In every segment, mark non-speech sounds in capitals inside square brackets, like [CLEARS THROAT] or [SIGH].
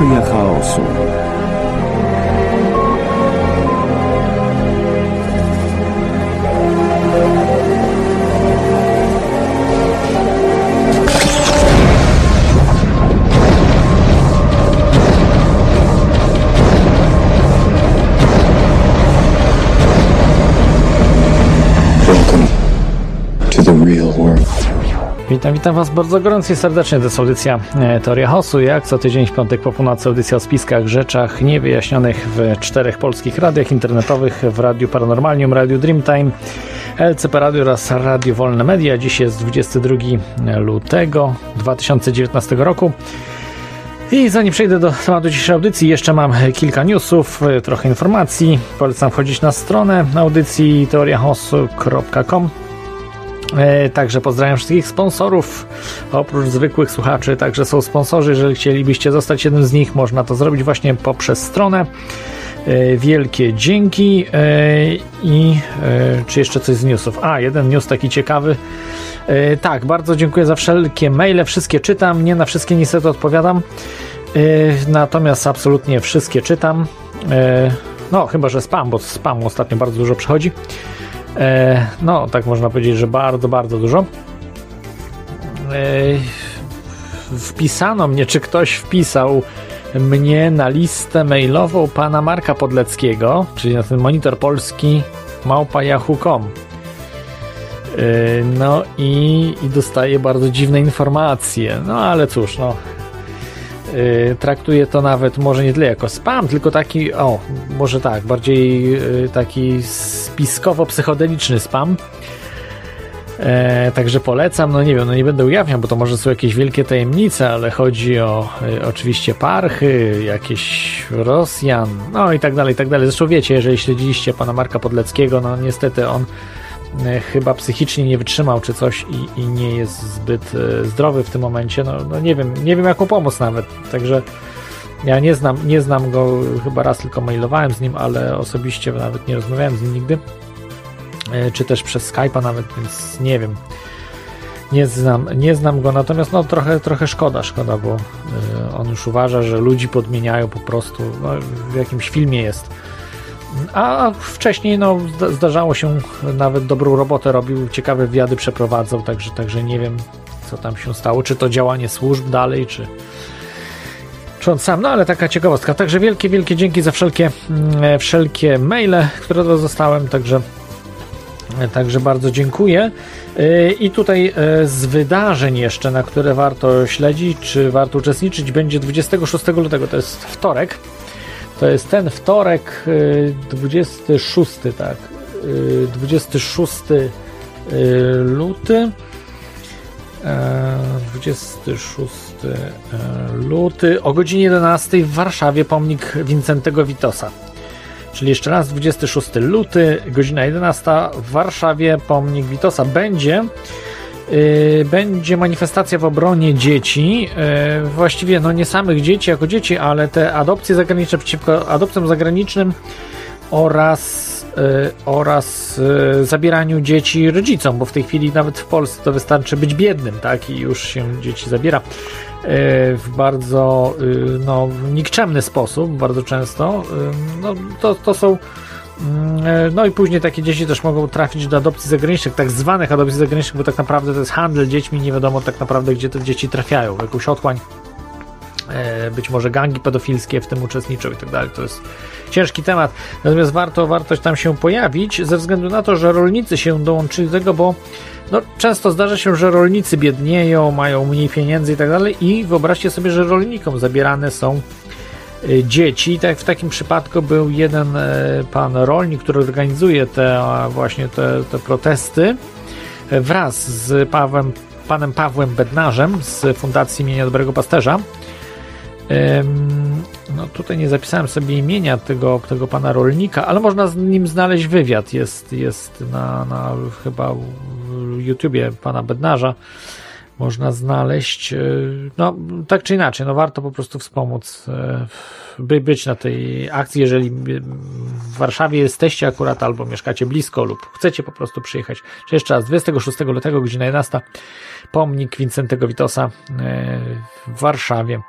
Teoria chaosu. Witam, witam Was bardzo gorąco i serdecznie. To jest audycja e, Teoria Chaosu. Jak co tydzień w piątek po północy audycja o spiskach, rzeczach niewyjaśnionych w czterech polskich radiach internetowych, w Radiu Paranormalium, Radiu Dreamtime, LCP Radio oraz Radio Wolne Media. Dziś jest 22 lutego 2019 roku. I zanim przejdę do tematu dzisiejszej audycji, jeszcze mam kilka newsów, e, trochę informacji. Polecam wchodzić na stronę audycji teoriachaosu.com E, Także pozdrawiam wszystkich sponsorów. Oprócz zwykłych słuchaczy, także są sponsorzy. Jeżeli chcielibyście zostać jednym z nich, można to zrobić właśnie poprzez stronę. E, Wielkie dzięki. E, I e, czy jeszcze coś z newsów? A, jeden news taki ciekawy. E, Tak, bardzo dziękuję za wszelkie maile. Wszystkie czytam. Nie na wszystkie niestety odpowiadam. E, Natomiast absolutnie wszystkie czytam. E, No, chyba że spam, bo spam ostatnio bardzo dużo przychodzi. E, no, tak można powiedzieć, że bardzo, bardzo dużo. E, wpisano mnie, czy ktoś wpisał mnie na listę mailową pana Marka Podleckiego, czyli na ten monitor polski małpa. E, no i, i dostaję bardzo dziwne informacje. No ale cóż, no. E, traktuję to nawet może nie tyle jako spam, tylko taki, o, może tak, bardziej e, taki spiskowo-psychodeliczny spam. E, także polecam, no nie wiem, no nie będę ujawniał, bo to może są jakieś wielkie tajemnice, ale chodzi o e, oczywiście parchy, jakieś Rosjan, no i tak dalej, i tak dalej. Zresztą wiecie, jeżeli śledziliście pana Marka Podleckiego, no niestety on chyba psychicznie nie wytrzymał czy coś i, i nie jest zbyt e, zdrowy w tym momencie. No, no nie wiem, nie wiem jak mu pomóc nawet. Także ja nie znam, nie znam go, chyba raz tylko mailowałem z nim, ale osobiście nawet nie rozmawiałem z nim nigdy. E, Czy też przez Skype'a nawet, więc nie wiem. Nie znam, nie znam go, natomiast no trochę, trochę szkoda, szkoda, bo on już uważa, że ludzi podmieniają po prostu, no, w jakimś filmie jest. A wcześniej no, zda- zdarzało się, nawet dobrą robotę robił, ciekawe wywiady przeprowadzał, także, także nie wiem, co tam się stało, czy to działanie służb dalej, czy, czy on sam, no ale taka ciekawostka. Także wielkie, wielkie dzięki za wszelkie, mm, wszelkie maile, które dostałem, także, także bardzo dziękuję. Yy, I tutaj yy, z wydarzeń jeszcze, na które warto śledzić, czy warto uczestniczyć, będzie 26 lutego, to jest wtorek. To jest ten wtorek, yy, 26, tak, yy, 26 yy, luty. E, 26 e, luty o godzinie 11 w Warszawie pomnik Wincentego Witosa. Czyli jeszcze raz 26 luty, godzina 11 w Warszawie pomnik Witosa będzie y, będzie manifestacja w obronie dzieci. y, Właściwie no nie samych dzieci jako dzieci, ale te adopcje zagraniczne przeciwko adopcjom zagranicznym oraz y, oraz y, zabieraniu dzieci rodzicom, bo w tej chwili nawet w Polsce to wystarczy być biednym, tak, i już się dzieci zabiera y, w bardzo y, no, nikczemny sposób, bardzo często. Y, No, to, to są y, no i później takie dzieci też mogą trafić do adopcji zagranicznych, tak zwanych adopcji zagranicznych, bo tak naprawdę to jest handel dziećmi, nie wiadomo tak naprawdę, gdzie te dzieci trafiają, w jakąś otchłań. E, Być może gangi pedofilskie w tym uczestniczą i tak dalej. To jest ciężki temat. Natomiast warto, warto tam się pojawić, ze względu na to, że rolnicy się dołączyli do tego, bo no, często zdarza się, że rolnicy biednieją, mają mniej pieniędzy i tak dalej i wyobraźcie sobie, że rolnikom zabierane są dzieci. Tak w takim przypadku był jeden e, pan rolnik, który organizuje te właśnie te, te protesty e, wraz z Pawłem, panem Pawłem Bednarzem z Fundacji Imienia Dobrego Pasterza. No tutaj nie zapisałem sobie imienia tego, tego pana rolnika, ale można z nim znaleźć wywiad. Jest, jest na, na chyba YouTubie pana Bednarza. Można znaleźć. yy, No, tak czy inaczej, no warto po prostu wspomóc, yy, by być na tej akcji, jeżeli w Warszawie jesteście akurat albo mieszkacie blisko lub chcecie po prostu przyjechać. Czy jeszcze raz, 26 lutego, godzina 11, pomnik Wincentego Witosa w Warszawie.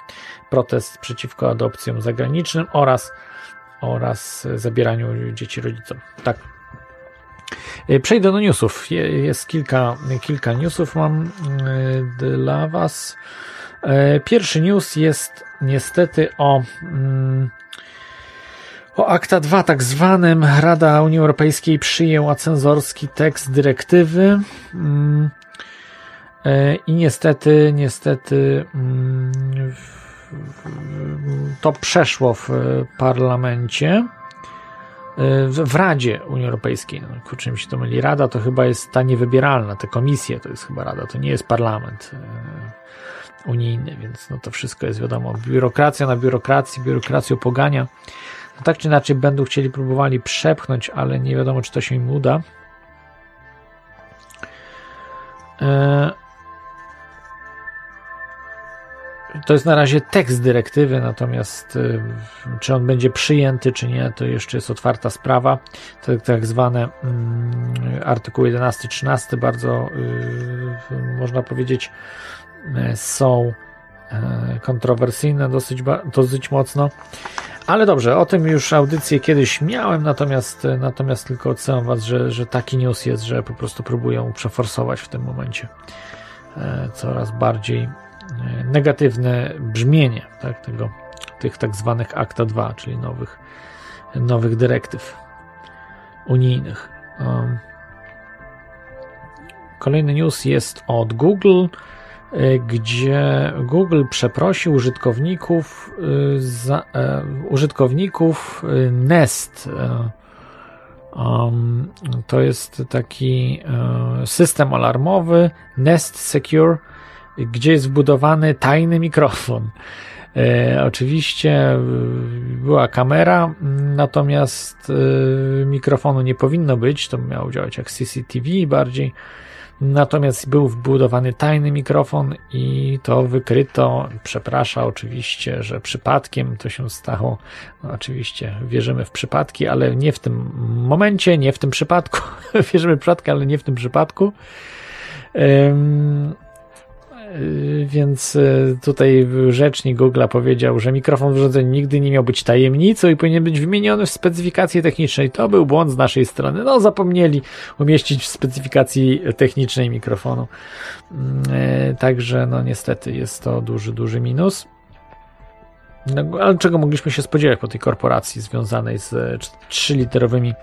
Protest przeciwko adopcjom zagranicznym oraz, oraz zabieraniu dzieci rodzicom. Tak, Przejdę do newsów. Jest kilka, kilka newsów mam dla Was. Pierwszy news jest niestety o, o Akta 2, tak zwanym. Rada Unii Europejskiej przyjęła cenzorski tekst dyrektywy. I niestety, niestety to przeszło w parlamencie w Radzie Unii Europejskiej. No, kurczę mi się to myli. Rada to chyba jest ta niewybieralna, te komisje to jest chyba Rada, to nie jest parlament unijny, więc no to wszystko jest wiadomo. Biurokracja na biurokracji, biurokracją pogania. No tak czy inaczej będą chcieli, próbowali przepchnąć, ale nie wiadomo, czy to się im uda. To jest na razie tekst dyrektywy, natomiast y, czy on będzie przyjęty, czy nie, to jeszcze jest otwarta sprawa. Te tak zwane mm, artykuły 11-13 bardzo y, można powiedzieć y, są kontrowersyjne dosyć, dosyć mocno. Ale dobrze, o tym już audycję kiedyś miałem, natomiast, natomiast tylko odsyłam Was, że, że taki news jest, że po prostu próbują przeforsować w tym momencie coraz bardziej negatywne brzmienie tak, tego, tych tak zwanych Akta 2, czyli nowych, nowych dyrektyw unijnych. Um, kolejny news jest od Google, y, gdzie Google przeprosił użytkowników, y, za, e, użytkowników Nest. Um, to jest taki e, system alarmowy Nest Secure gdzie jest wbudowany tajny mikrofon. E, oczywiście e, była kamera, natomiast e, mikrofonu nie powinno być, to miało działać jak CCTV bardziej. Natomiast był wbudowany tajny mikrofon i to wykryto. Przepraszam oczywiście, że przypadkiem to się stało. No, oczywiście wierzymy w przypadki, ale nie w tym momencie, nie w tym przypadku. [LAUGHS] wierzymy w przypadki, ale nie w tym przypadku. Więc y, tutaj rzecznik Google powiedział, że mikrofon w urządzeniu nigdy nie miał być tajemnicą i powinien być wymieniony w specyfikacji technicznej. To był błąd z naszej strony. No, zapomnieli umieścić w specyfikacji technicznej mikrofonu. Mm, y, także, no niestety, jest to duży, duży minus. No, ale czego mogliśmy się spodziewać po tej korporacji związanej z trzyliterowymi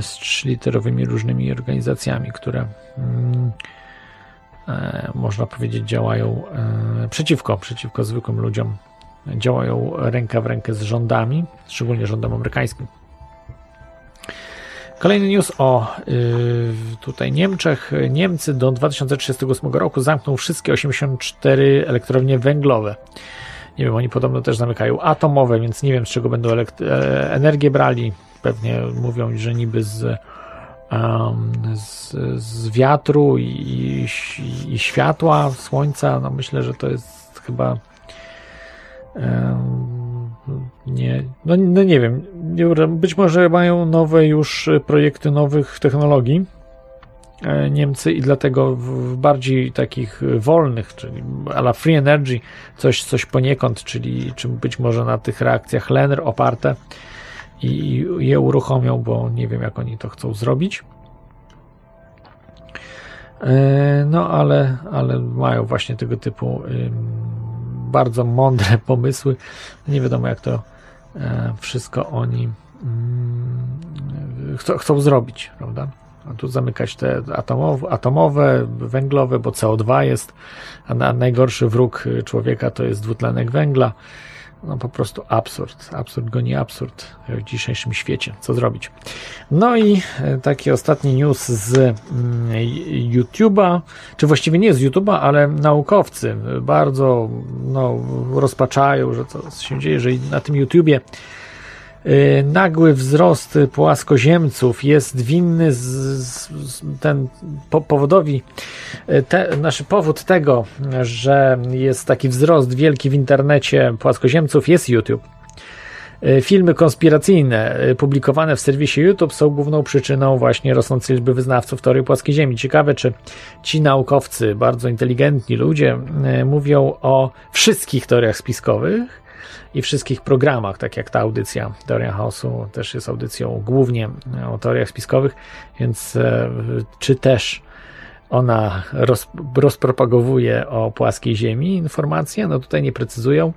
z trzyliterowymi różnymi organizacjami, które mm, można powiedzieć, działają e, przeciwko, przeciwko zwykłym ludziom. Działają ręka w rękę z rządami, szczególnie rządem amerykańskim. Kolejny news o y, tutaj Niemczech. Niemcy do 2038 roku zamkną wszystkie 84 elektrownie węglowe. Nie wiem, oni podobno też zamykają atomowe, więc nie wiem z czego będą e, energię brali. Pewnie mówią, że niby z z, z wiatru i, i, i, światła, słońca. No myślę, że to jest chyba nie, no, no nie wiem, być może mają nowe już projekty nowych technologii e, Niemcy i dlatego w bardziej takich wolnych, czyli ala free energy, coś, coś poniekąd, czyli czy być może na tych reakcjach Lenner oparte, i je uruchomią, bo nie wiem, jak oni to chcą zrobić. E, no, ale, ale mają właśnie tego typu bardzo mądre [LAUGHS] pomysły. Nie wiadomo, jak to e, wszystko oni chcą, chcą zrobić, prawda? A tu zamykać te atomowe, atomowe, węglowe, bo CO2 jest, a najgorszy wróg człowieka to jest dwutlenek węgla no po prostu absurd. Absurd goni absurd w dzisiejszym świecie. Co zrobić? No i e, taki ostatni news z mm, YouTube'a, czy właściwie nie z YouTube'a, ale naukowcy bardzo no, rozpaczają, że co się dzieje, że na tym YouTubie Y, nagły wzrost płaskoziemców jest winny z, z, ten po, powodowi, y, te, znaczy powód tego, że jest taki wzrost wielki w internecie płaskoziemców jest YouTube. E, filmy konspiracyjne publikowane w serwisie YouTube są główną przyczyną właśnie rosnącej liczby wyznawców teorii płaskiej Ziemi. Ciekawe, czy ci naukowcy, bardzo inteligentni ludzie, mówią o wszystkich teoriach spiskowych i wszystkich programach, tak jak ta audycja Teoria Chaosu też jest audycją głównie o teoriach spiskowych, więc czy też ona roz, rozpropagowuje o płaskiej Ziemi informacje, no tutaj nie precyzują.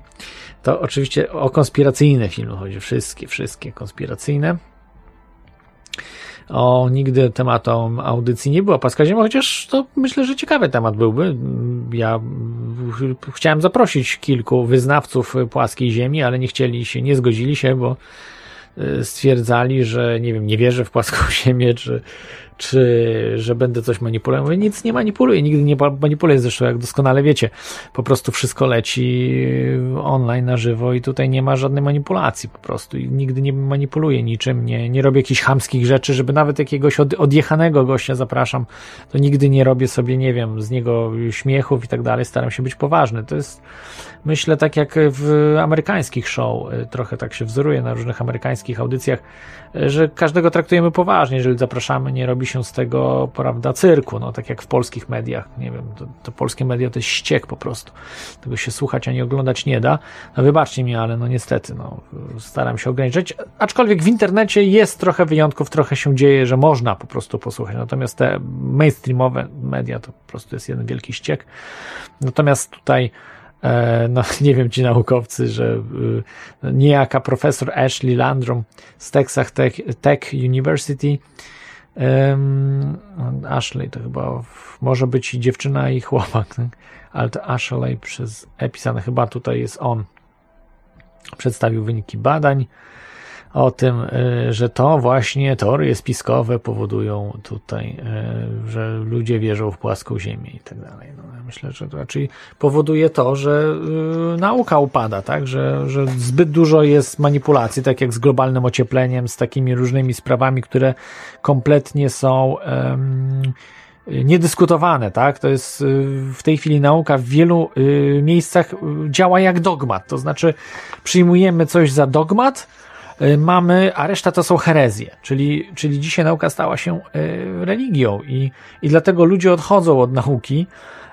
To oczywiście o konspiracyjne filmy chodzi, wszystkie, wszystkie konspiracyjne. O, nigdy tematem audycji nie było Płaska Ziemia, chociaż to myślę, że ciekawy temat byłby. Ja chciałem zaprosić kilku wyznawców płaskiej Ziemi, ale nie chcieli się, nie zgodzili się, bo y, stwierdzali, że nie wiem, nie wierzę w płaską [LAUGHS] Ziemię, czy, czy że będę coś manipulował. Mówię, nic nie manipuluję, nigdy nie manipuluję, zresztą jak doskonale wiecie, po prostu wszystko leci online na żywo i tutaj nie ma żadnej manipulacji po prostu i nigdy nie manipuluję niczym, nie, nie robię jakichś chamskich rzeczy, żeby nawet jakiegoś od, odjechanego gościa zapraszam, to nigdy nie robię sobie, nie wiem, z niego śmiechów i tak dalej, staram się być poważny. To jest, myślę, tak jak w amerykańskich show, y, trochę tak się wzoruje na różnych amerykańskich audycjach, y, że każdego traktujemy poważnie, jeżeli zapraszamy, nie robi się z tego, prawda, cyrku, no tak jak w polskich mediach, nie wiem, to, to polskie media to jest ściek po prostu. Tego się słuchać ani oglądać nie da. No wybaczcie mi, ale no niestety, no staram się ograniczyć, aczkolwiek w internecie jest trochę wyjątków, trochę się dzieje, że można po prostu posłuchać, natomiast te mainstreamowe media to po prostu jest jeden wielki ściek. Natomiast tutaj no [LAUGHS] nie wiem ci naukowcy, że e, niejaka profesor Ashley Landrum z Texas Tech, Tech University Um, Ashley to chyba może być i dziewczyna i chłopak, tak? ale to Ashley przez E chyba tutaj jest on. Przedstawił wyniki badań o tym, y, że to właśnie teorie spiskowe powodują tutaj, y, że ludzie wierzą w płaską ziemię i tak dalej. No, ja myślę, że to raczej powoduje to, że y, nauka upada, tak? Że, że zbyt dużo jest manipulacji, tak jak z globalnym ociepleniem, z takimi różnymi sprawami, które kompletnie są um, niedyskutowane, tak? To jest w tej chwili nauka w wielu miejscach działa jak dogmat. To znaczy, przyjmujemy coś za dogmat, mamy, a reszta to są herezje, czyli, czyli dzisiaj nauka stała się y, religią i, i dlatego ludzie odchodzą od nauki,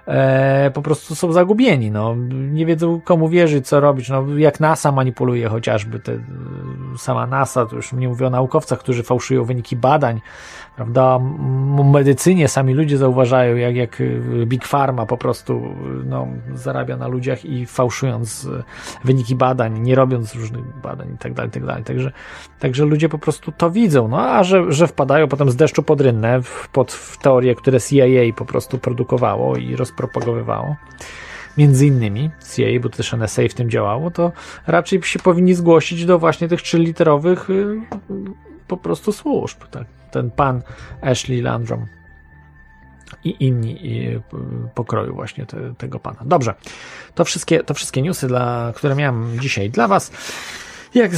e, po prostu są zagubieni, no, nie wiedzą komu wierzyć, co robić, no, jak NASA manipuluje chociażby, te, sama NASA, to już nie mówię o naukowcach, którzy fałszują wyniki badań, prawda, medycynie sami ludzie zauważają, jak, jak Big Pharma po prostu no, zarabia na ludziach i fałszując wyniki badań, nie robiąc różnych badań i tak dalej, tak. Także, także ludzie po prostu to widzą, no a że, że wpadają potem z deszczu pod rynnę pod teorie, które CIA po prostu produkowało i rozpropagowywało, między innymi CIA, bo też NSA w tym działało, to raczej się powinni zgłosić do właśnie tych trzyliterowych y, po prostu służb, tak ten pan Ashley Landrum i inni i pokroju właśnie te, tego pana. Dobrze, to wszystkie, to wszystkie newsy, dla, które miałem dzisiaj dla Was. Jak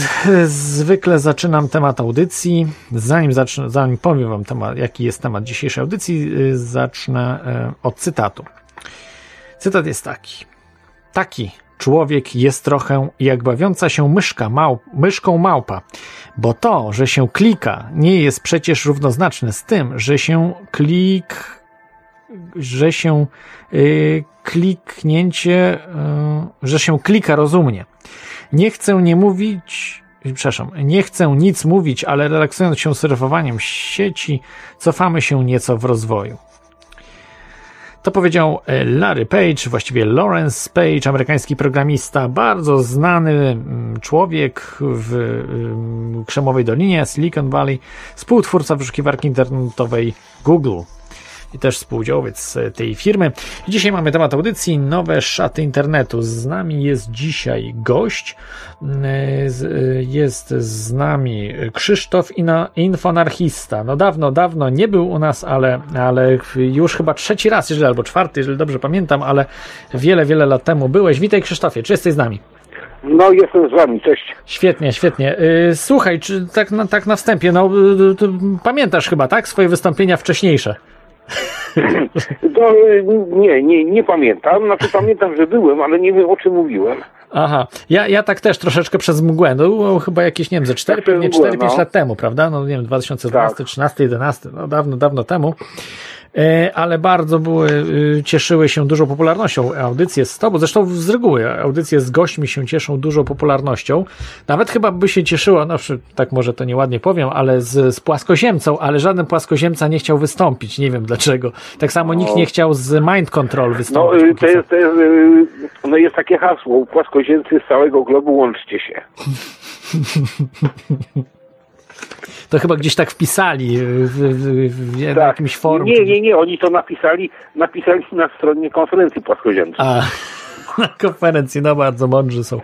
zwykle zaczynam temat audycji. Zanim, zacznę, zanim powiem Wam, temat, jaki jest temat dzisiejszej audycji, zacznę e, od cytatu. Cytat jest taki. Taki człowiek jest trochę jak bawiąca się myszka, mał, myszką małpa, bo to, że się klika, nie jest przecież równoznaczne z tym, że się klik, że się yy, kliknięcie, yy, że się klika rozumnie. Nie chcę nie mówić, przepraszam, nie chcę nic mówić, ale relaksując się surfowaniem sieci, cofamy się nieco w rozwoju. To powiedział e, Larry Page, właściwie Lawrence Page, amerykański programista, bardzo znany mm, człowiek w mm, Krzemowej Dolinie, Silicon Valley, współtwórca wyszukiwarki internetowej Google i też współdziałowiec tej firmy. Dzisiaj mamy temat audycji Nowe szaty internetu. Z nami jest dzisiaj gość. Jest z nami Krzysztof Infonarchista. No dawno, dawno nie był u nas, ale, ale już chyba trzeci raz, jeżeli albo czwarty, jeżeli dobrze pamiętam, ale wiele, wiele lat temu byłeś. Witaj Krzysztofie, czy jesteś z nami? No, jestem z wami, cześć. Świetnie, świetnie. Y, słuchaj, czy tak na, tak na wstępie, no, y, pamiętasz chyba, tak? Swoje wystąpienia wcześniejsze. [LAUGHS] To, nie, nie, nie pamiętam. Znaczy pamiętam, że byłem, ale nie wiem o czym mówiłem. Aha, ja, ja tak też troszeczkę przez mgłę, no było chyba jakieś, nie wiem, ze 4, Tak przez pewnie mgłę, 4-5 no. lat temu, prawda? No nie wiem, 2012, Tak. 13, 11, no dawno, dawno temu. E, ale bardzo były, y, cieszyły się dużą popularnością audycje z tobą, zresztą z reguły audycje z gośćmi się cieszą dużą popularnością. Nawet chyba by się cieszyło, no tak może to nieładnie powiem, ale z, z płaskoziemcą, ale żaden płaskoziemca nie chciał wystąpić, nie wiem dlaczego. Tak samo nikt nie chciał z Mind Control No, wystąpić. y, póki to co. jest, to jest, y, no jest takie hasło, płaskoziemcy z całego globu łączcie się. [LAUGHS] To chyba gdzieś tak wpisali w, w, w, w na jakimś forum. Tak. Nie, nie, nie, oni to napisali, napisali na stronie konferencji płaskoziemskiej. A, [LAUGHS] na konferencji, no bardzo mądrzy są.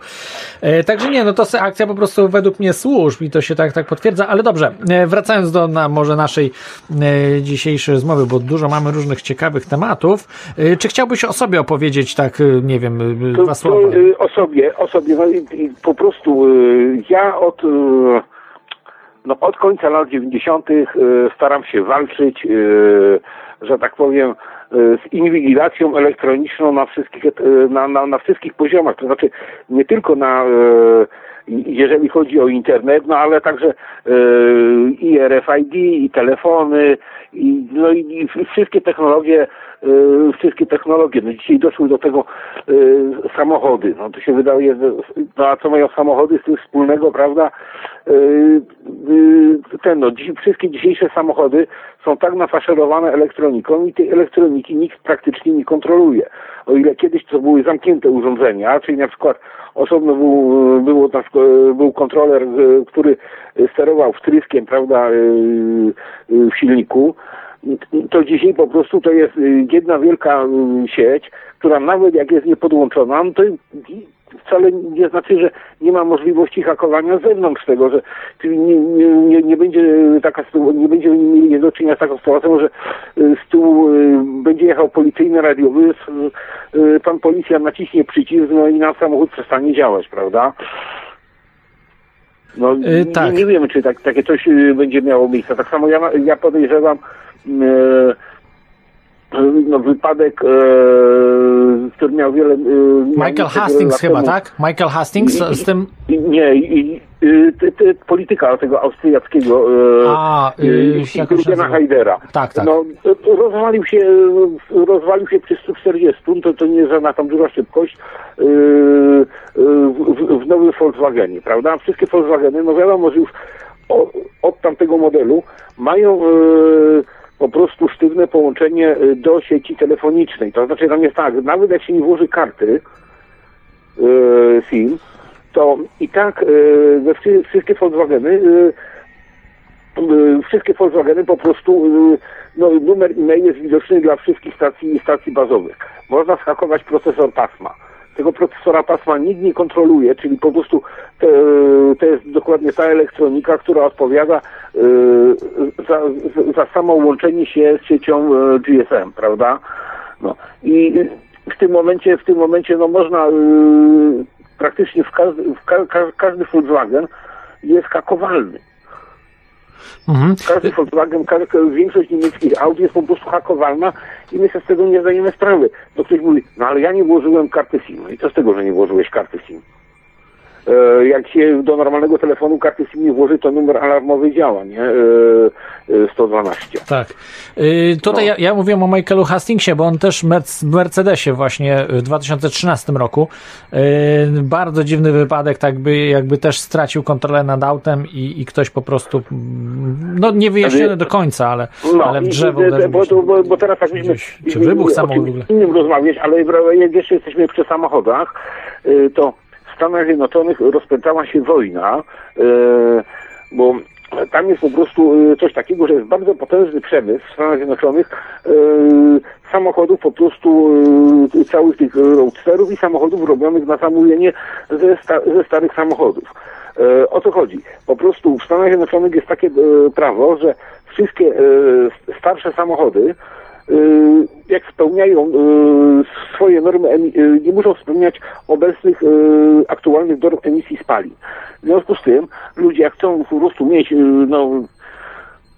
E, także nie, no to akcja po prostu według mnie służb i to się tak, tak potwierdza, ale dobrze, e, wracając do na, może naszej e, dzisiejszej rozmowy, bo dużo mamy różnych ciekawych tematów. E, czy chciałbyś o sobie opowiedzieć tak, e, nie wiem, e, To, dwa to, słowa? y, o sobie, o sobie, no i, i po prostu ja od, no od końca lat 90. y, staram się walczyć, y, że tak powiem, y, z inwigilacją elektroniczną na wszystkich, na, na, na wszystkich poziomach, to znaczy nie tylko na, jeżeli chodzi o internet, no ale także i RFID, i telefony, i, no i, i wszystkie technologie, wszystkie technologie. No dzisiaj doszły do tego y, samochody. No to się wydaje, że, no a co mają samochody z tym wspólnego, prawda? Y, y, ten, no, wszystkie dzisiejsze samochody są tak nafaszerowane elektroniką i tej elektroniki nikt praktycznie nie kontroluje. O ile kiedyś to były zamknięte urządzenia, czyli na przykład osobno był, było, był kontroler, y, który sterował wtryskiem, prawda, y, y, w silniku, to dzisiaj po prostu to jest y, jedna wielka y, sieć, która nawet jak jest niepodłączona, no to wcale nie znaczy, że nie ma możliwości hakowania z zewnątrz tego, że czyli nie, nie, nie, będzie taka nie będziemy mieli do czynienia z taką sytuacją, że y, z tyłu będzie jechał policyjny radiowy, pan policjant naciśnie przycisk, no i nam samochód przestanie działać, prawda? No, Y, tak. nie, nie wiemy, czy tak, takie coś y, będzie miało miejsce. Tak samo ja, ja podejrzewam y, y, no, wypadek, y, który miał wiele... miał Michael Hastings chyba, temu. tak? Michael Hastings I- z tym... Nie, i, y, ty, ty, polityka tego austriackiego y, A, y, y, on się Jurgena? Haidera. Tak, tak. No, rozwalił się, rozwalił się przy 140, to, to nie żadna tam duża szybkość, y, w, w, nowym Volkswagenie, prawda? Wszystkie Volkswageny, no wiadomo, że już od, od tamtego modelu mają y, po prostu sztywne połączenie y, do sieci telefonicznej. To znaczy tam jest tak, nawet jak się nie włoży karty y, SIM, to i tak y, we wszy- wszystkie Volkswageny y, wszystkie Volkswageny po prostu no, numer e-mail jest widoczny dla wszystkich stacji stacji bazowych. Można schakować procesor pasma. Tego procesora pasma nikt nie kontroluje, czyli po prostu te, to jest dokładnie ta elektronika, która odpowiada y, za, za samo łączenie się z siecią y, GSM, prawda? No i w tym momencie, w tym momencie no można y, praktycznie w każdy, w ka, ka, każdy Volkswagen jest hakowalny. Mhm. Każdy Volkswagen, ka, ka, większość niemieckich aut jest po prostu hakowalna i my sobie z tego nie zdajemy sprawy. To ktoś mówi, no ale ja nie włożyłem karty SIM. No i co z tego, że nie włożyłeś karty SIM? E, jak się do normalnego telefonu karty SIM nie włoży, to numer alarmowy działa, nie? E, e, 112. Tak. Tutaj No. ja, ja mówiłem o Michaelu Hastingsie, bo on też w Mercedesie właśnie w 2013 roku. Bardzo dziwny wypadek, tak by, jakby też stracił kontrolę nad autem i, i ktoś po prostu, mm, no nie wyjaśnione do końca, ale, ale w i- drzewo i- uderzył bo, gdzieś bo, bo, teraz tak myśmy Gdzieś- czy wybuch samochodu innym rozmawiać, ale jak jeszcze jesteśmy przy samochodach, y, to w Stanach Zjednoczonych rozpętała się wojna, y, bo tam jest po prostu y, coś takiego, że jest bardzo potężny przemysł w Stanach Zjednoczonych y, samochodów po prostu całych tych roadsterów i samochodów robionych na zamówienie ze, sta, ze starych samochodów. E, O co chodzi? Po prostu w Stanach Zjednoczonych jest takie e, prawo, że wszystkie e, starsze samochody, e, jak spełniają e, swoje normy, e, nie muszą spełniać obecnych aktualnych norm emisji spalin. W związku z tym ludzie, jak chcą po prostu mieć no,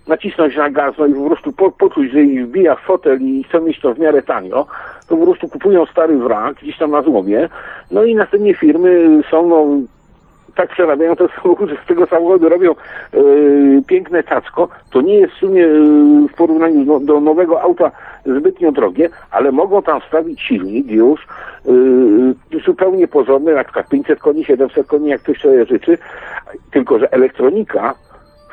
nacisnąć na gaz, no i po prostu po, poczuć, że ich wbija w fotel i chcą mieć to w miarę tanio, to po prostu kupują stary wrak gdzieś tam na złomie, no i następnie firmy są, no, tak przerabiają te [LAUGHS] samochody, że z tego samochodu robią e, piękne cacko, to nie jest w sumie e, w porównaniu do, do nowego auta zbytnio drogie, ale mogą tam wstawić silnik już e, zupełnie porządny, na przykład 500 koni, 700 koni, jak ktoś sobie życzy, tylko że elektronika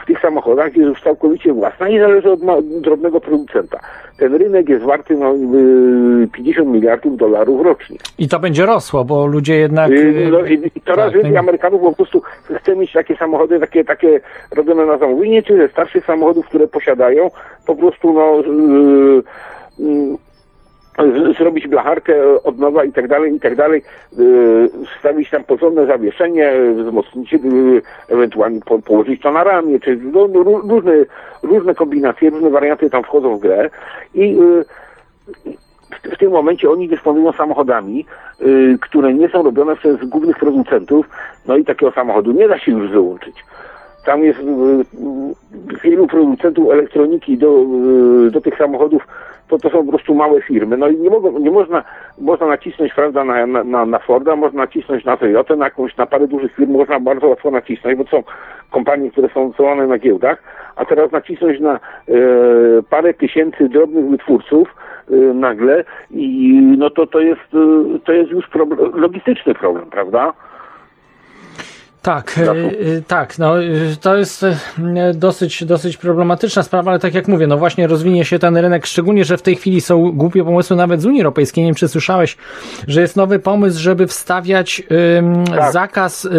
w tych samochodach jest już całkowicie własna i zależy od drobnego producenta. Ten rynek jest warty no, y, 50 miliardów dolarów rocznie. I to będzie rosło, bo ludzie jednak. Y, No, i, coraz tak, więcej no- Amerykanów po prostu chce mieć takie samochody, takie, takie robione na zamówienie, czy ze starszych samochodów, które posiadają, po prostu no, y, y, z- zrobić blacharkę od nowa i tak dalej, i tak dalej, y, wstawić tam porządne zawieszenie, wzmocnić, y, ewentualnie po, położyć to na ramię, czy no, no, ró- różne, różne kombinacje, różne warianty tam wchodzą w grę i w, w tym momencie oni dysponują samochodami, które nie są robione przez głównych producentów, no i takiego samochodu nie da się już wyłączyć. Tam jest y, y, wielu producentów elektroniki do, y, do tych samochodów, to, to są po prostu małe firmy. No i nie, mogą, nie można, można nacisnąć, prawda, na, na- na, Forda, można nacisnąć na Toyota, na jakąś, na parę dużych firm można bardzo łatwo nacisnąć, bo to są kompanie, które są notowane na giełdach, a teraz nacisnąć na e, parę tysięcy drobnych wytwórców e, nagle i no to, to jest, e, to jest już problem, logistyczny problem, prawda? Tak, e, e, tak, no e, to jest dosyć, dosyć problematyczna sprawa, ale tak jak mówię, no właśnie rozwinie się ten rynek, szczególnie, że w tej chwili są głupie pomysły nawet z Unii Europejskiej. Nie wiem, czy słyszałeś, że jest nowy pomysł, żeby wstawiać ym, Tak. zakaz y,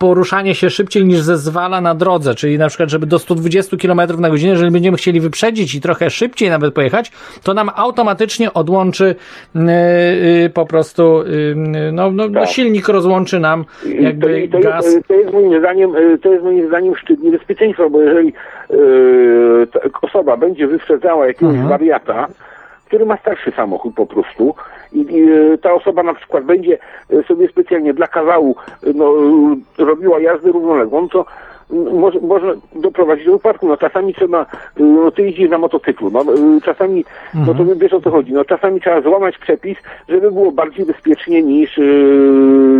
poruszania się szybciej niż zezwala na drodze, czyli na przykład, żeby do 120 km na godzinę, jeżeli będziemy chcieli wyprzedzić i trochę szybciej nawet pojechać, to nam automatycznie odłączy y, y, po prostu, y, no, no, no Tak. silnik rozłączy nam jakby gaz. To jest moim zdaniem, e, to jest moim zdaniem szczyt niebezpieczeństwa, bo jeżeli e, ta osoba będzie wyprzedzała jakiegoś Mhm. wariata, który ma starszy samochód po prostu i, i e, ta osoba na przykład będzie sobie specjalnie dla kawału no, robiła jazdę równoległą, to może, można doprowadzić do upadku. No czasami trzeba, no ty jeździsz na motocyklu, no e, czasami, no to wiesz o co chodzi, no czasami trzeba złamać przepis, żeby było bardziej bezpiecznie niż e,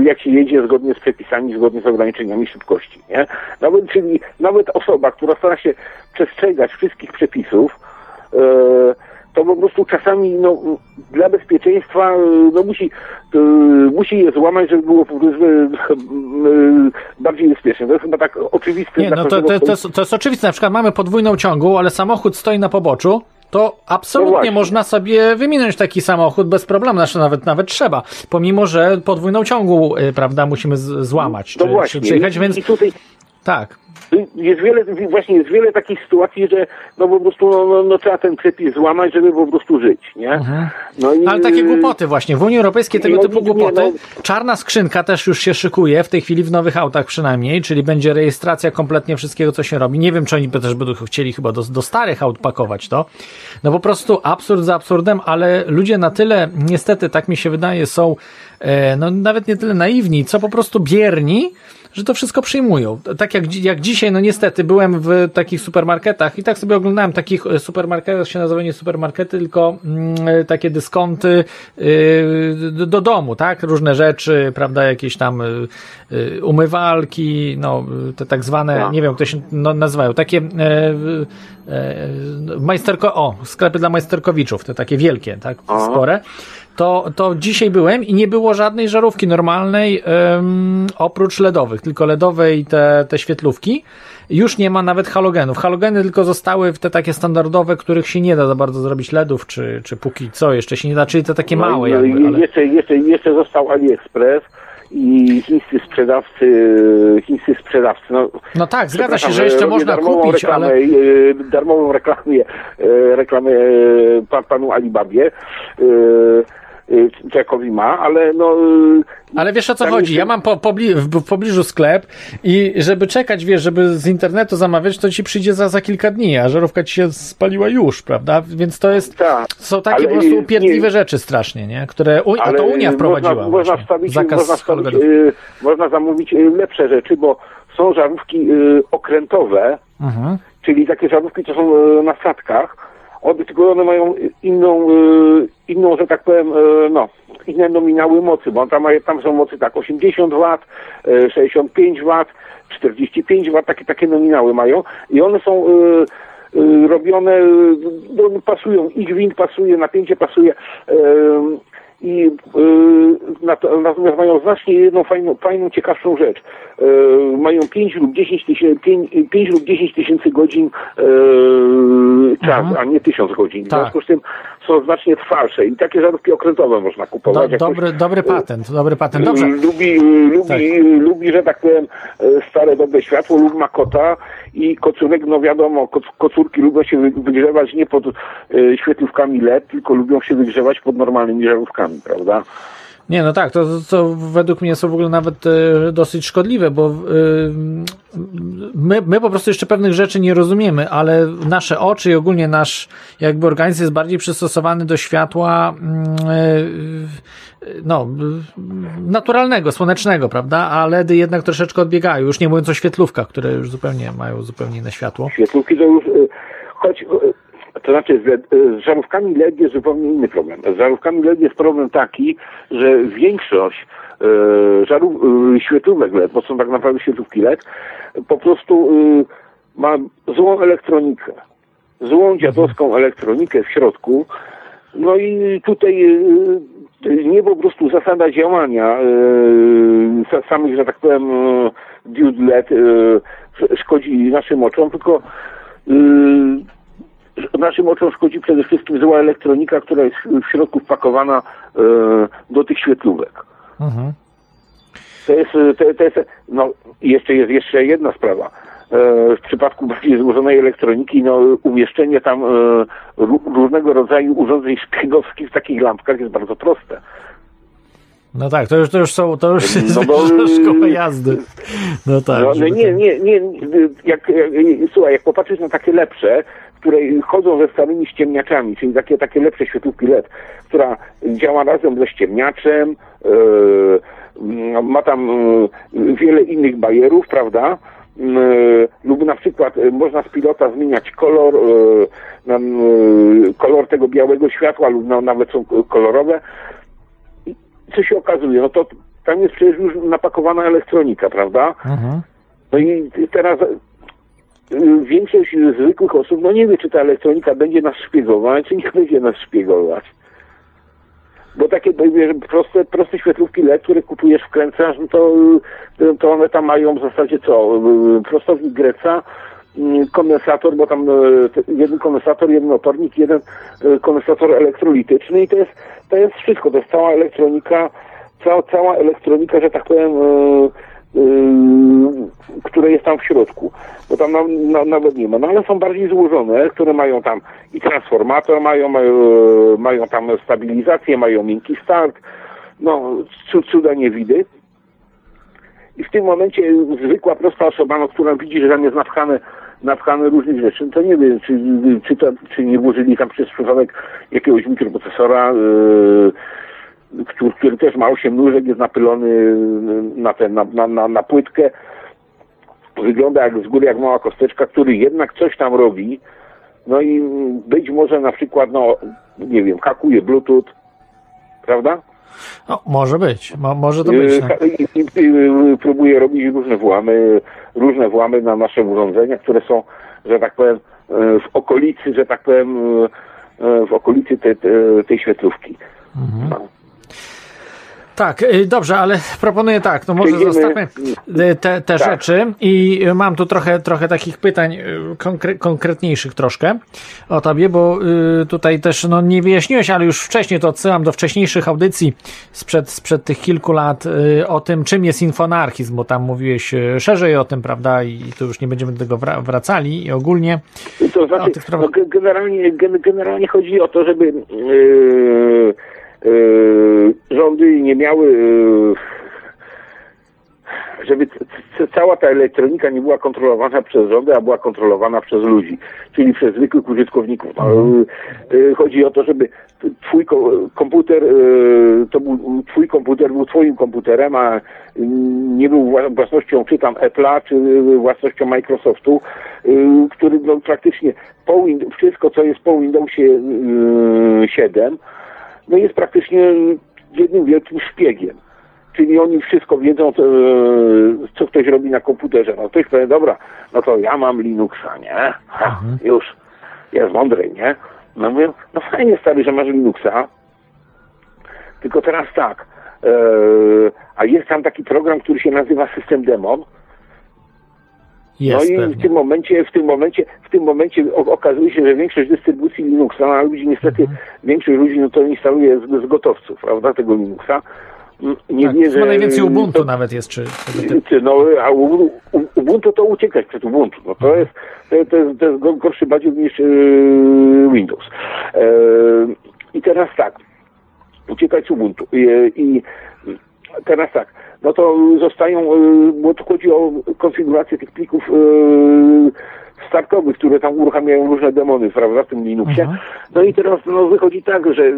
jak się jedzie zgodnie z przepisami, zgodnie z ograniczeniami szybkości, nie? Nawet, czyli nawet osoba, która stara się przestrzegać wszystkich przepisów, e, to po prostu czasami no, dla bezpieczeństwa e, no, musi, e, musi je złamać, żeby było e, bardziej bezpieczne. To jest chyba tak oczywiste. Nie, no to, to, to, jest, to jest oczywiste. Na przykład mamy podwójną ciągu, ale samochód stoi na poboczu. To No absolutnie właśnie. można sobie wyminąć taki samochód bez problemu, znaczy nawet, nawet trzeba, pomimo, że podwójną ciągu, y, prawda, musimy złamać, No czy, właśnie. czy przejechać, I, więc I tutaj tak. jest wiele, właśnie jest wiele takich sytuacji, że no po prostu no, no, no, trzeba ten przepis złamać, żeby po prostu żyć, nie? No i, Ale takie głupoty właśnie. W Unii Europejskiej tego no, typu nie, głupoty. no. Czarna skrzynka też już się szykuje, w tej chwili w nowych autach przynajmniej, czyli będzie rejestracja kompletnie wszystkiego, co się robi. Nie wiem, czy oni by też będą chcieli chyba do, do starych aut pakować to. No po prostu absurd za absurdem, ale ludzie na tyle, niestety, tak mi się wydaje, są e, no nawet nie tyle naiwni, co po prostu bierni, że to wszystko przyjmują. Tak jak, jak dzisiaj, no niestety, byłem w takich supermarketach i tak sobie oglądałem takich e, supermarketów, się nazywa nie supermarkety, tylko mm, e, takie dyskonty y, do, do domu, tak? Różne rzeczy, prawda, jakieś tam y, y, umywalki, no, y, te tak zwane, Tak. nie wiem, jak to się no, nazywają, takie e, e, majsterko, o, sklepy dla majsterkowiczów, te takie wielkie, tak, Aha. spore. To, to dzisiaj byłem i nie było żadnej żarówki normalnej, em, oprócz LEDowych, tylko LEDowe i te, te świetlówki. Już nie ma nawet halogenów. Halogeny tylko zostały w te takie standardowe, których się nie da za bardzo zrobić LEDów, czy, czy póki co jeszcze się nie da, czyli te takie no, małe i- jakby, ale... jeszcze, jeszcze, jeszcze został AliExpress i chińscy sprzedawcy, chińscy sprzedawcy, no, No tak, zgadza się, że jeszcze można kupić, reklamę, ale... e, darmową reklamę, e, reklamę e, pa- panu Alibabie, Czekowi ma, ale no... e, Ale wiesz o co tam chodzi? jeszcze- Ja mam po, pobli w, pobliżu sklep i żeby czekać, wiesz, żeby z internetu zamawiać, to ci przyjdzie za, za kilka dni, a żarówka ci się spaliła już, prawda? Więc to jest. Tak. Są takie Ale, po prostu y, upierdliwe nie- rzeczy strasznie, nie? Które. U, a to Unia wprowadziła. Można, można właśnie. wstawić, Zakaz można, wstawić e, można zamówić e, lepsze rzeczy, bo są żarówki e, okrętowe Mhm. czyli takie żarówki, co są e, na statkach, tylko one mają inną, e, inną, że tak powiem, e, no, inne nominały mocy, bo tam, tam są mocy tak 80 W, e, 65 W, 45 W, takie, takie nominały mają. I one są e, robione, no, pasują, ich gwint pasuje, napięcie pasuje i nat- natomiast mają znacznie jedną fajną, fajną ciekawszą rzecz. E, mają 5 lub 10 tysięcy, 5, 5 lub 10 tysięcy godzin e, czas, Mhm. a nie 1000 godzin. W Tak. związku z tym są znacznie trwalsze i takie żarówki okrętowe można Do, kupować. Jak ktoś, dobry, dobry patent, dobry patent. Dobrze. y, Lubi, y, lubi, Tak. y, lubi, że tak powiem, y, stare dobre światło, lub ma kota i kocurek, no wiadomo, koc- kocurki lubią się wy- wygrzewać nie pod y, świetlówkami LED, tylko lubią się wygrzewać pod normalnymi żarówkami, prawda? Nie, no tak, to, to według mnie są w ogóle nawet e, dosyć szkodliwe, bo e, my, my po prostu jeszcze pewnych rzeczy nie rozumiemy, ale nasze oczy i ogólnie nasz jakby organizm jest bardziej przystosowany do światła mm, e, no, naturalnego, słonecznego, prawda? A LEDy jednak troszeczkę odbiegają, już nie mówiąc o świetlówkach, które już zupełnie mają zupełnie inne światło. Świetlówki to już, choć, to znaczy z, y, z żarówkami LED jest zupełnie inny problem. Z żarówkami LED jest problem taki, że większość y, żarów, y, świetlówek LED, bo są tak naprawdę świetlówki LED, po prostu ma złą elektronikę. Złą dziadowską elektronikę w środku. No i tutaj nie po prostu zasada działania sa- samych, że tak powiem, diod LED szkodzi naszym oczom, tylko naszym oczom szkodzi przede wszystkim zła elektronika, która jest w środku wpakowana y, do tych świetlówek. Mhm. To jest, to, to jest, no jeszcze jest jeszcze jedna sprawa. E, W przypadku bardziej złożonej elektroniki, no umieszczenie tam e, ró- różnego rodzaju urządzeń szpiegowskich w takich lampkach jest bardzo proste. No tak, to już, to już są, to już jest No bo, [LAUGHS] szkoła jazdy. No tak. No, no nie, nie, nie, jak, jak, słuchaj, jak popatrzysz na takie lepsze, które chodzą ze starymi ściemniaczami, czyli takie, takie lepsze świetlówki LED, która działa razem ze ściemniaczem, e, ma tam e, wiele innych bajerów, prawda? E, lub na przykład można z pilota zmieniać kolor, kolor tego białego światła, lub no, nawet są kolorowe. I co się okazuje? No to tam jest przecież już napakowana elektronika, prawda? Mhm. No i teraz większość zwykłych osób, no nie wie, czy ta elektronika będzie nas szpiegować, czy nie [LAUGHS] będzie nas szpiegować. Bo takie proste, proste świetlówki LED, które kupujesz, wkręcasz, no to, y, to one tam mają w zasadzie co? Y, Prostownik Greca, y, kondensator, bo tam y, jeden kondensator, jeden opornik, jeden y, kondensator elektrolityczny i to jest, to jest wszystko, to jest cała elektronika, cała, cała elektronika, że tak powiem, y, y, które jest tam w środku, bo tam na, na, nawet nie ma. No ale są bardziej złożone, które mają tam i transformator, mają, mają, mają tam stabilizację, mają miękki start, no cu- cuda nie widy. I w tym momencie zwykła, prosta osoba, no, która widzi, że tam jest napchane, napchane różnych rzeczy, to nie wiem, czy, czy, to, czy nie włożyli tam przez przypadek jakiegoś mikroprocesora, yy, który, też ma 8 nóżek, jest napylony na, ten, na, na, na, na płytkę. Wygląda jak z góry jak mała kosteczka, który jednak coś tam robi. No i być może na przykład, no nie wiem, hakuje Bluetooth, prawda? No, może być, Mo, może to być. Yy, No. ha- I, i, i, próbuje robić różne włamy, różne włamy na nasze urządzenia, które są, że tak powiem, w okolicy, że tak powiem, w okolicy te, te, tej świetlówki. No. Tak, y, dobrze, ale proponuję tak, no może zostawmy te, te Tak. rzeczy i mam tu trochę, trochę takich pytań y, konkre, konkretniejszych troszkę o tobie, bo y, tutaj też no, nie wyjaśniłeś, ale już wcześniej to odsyłam do wcześniejszych audycji sprzed, sprzed tych kilku lat o tym, czym jest infonarchizm, bo tam mówiłeś szerzej o tym, prawda, i tu już nie będziemy do tego wra- wracali i ogólnie To znaczy, O tych no, ge- generalnie, gen- generalnie chodzi o to, żeby yy, rządy nie miały, yy, żeby cała ta elektronika nie była kontrolowana przez rządy, a była kontrolowana przez ludzi, czyli przez zwykłych użytkowników. No, y, y, chodzi o to, żeby twój ko- komputer, y, to był, twój komputer był twoim komputerem, a y, nie był wła- własnością czy tam Apple'a, czy y, własnością Microsoftu, y, który no, praktycznie po wszystko, co jest po Windowsie y, 7, no jest praktycznie jednym wielkim szpiegiem. Czyli oni wszystko wiedzą, co, co ktoś robi na komputerze. No ktoś powie, dobra, no to ja mam Linuxa, nie? Ha, Już, jest mądry, nie? No mówię, no fajnie stary, że masz Linuxa, tylko teraz tak, e, a jest tam taki program, który się nazywa System Demon, Jest no i pewnie. w tym momencie, w tym momencie, w tym momencie okazuje się, że większość dystrybucji Linuxa, a ludzi niestety, Mhm. większość ludzi no to instaluje z, z gotowców, prawda, tego Linuxa. Mm, Nie Tak, wie, że... chyba najwięcej Ubuntu to- nawet jest, czy. Ty, No, a Ubuntu to uciekać przed Ubuntu. No to jest, to, to jest, to jest go- gorszy bardziej niż yy, Windows. E, I teraz tak, uciekać z Ubuntu. I, I teraz tak, no to zostają, yy, bo tu chodzi o konfigurację tych plików yy, startowych, które tam uruchamiają różne demony, prawda, w tym Linuxie. Mhm. No i teraz no, wychodzi tak, że y,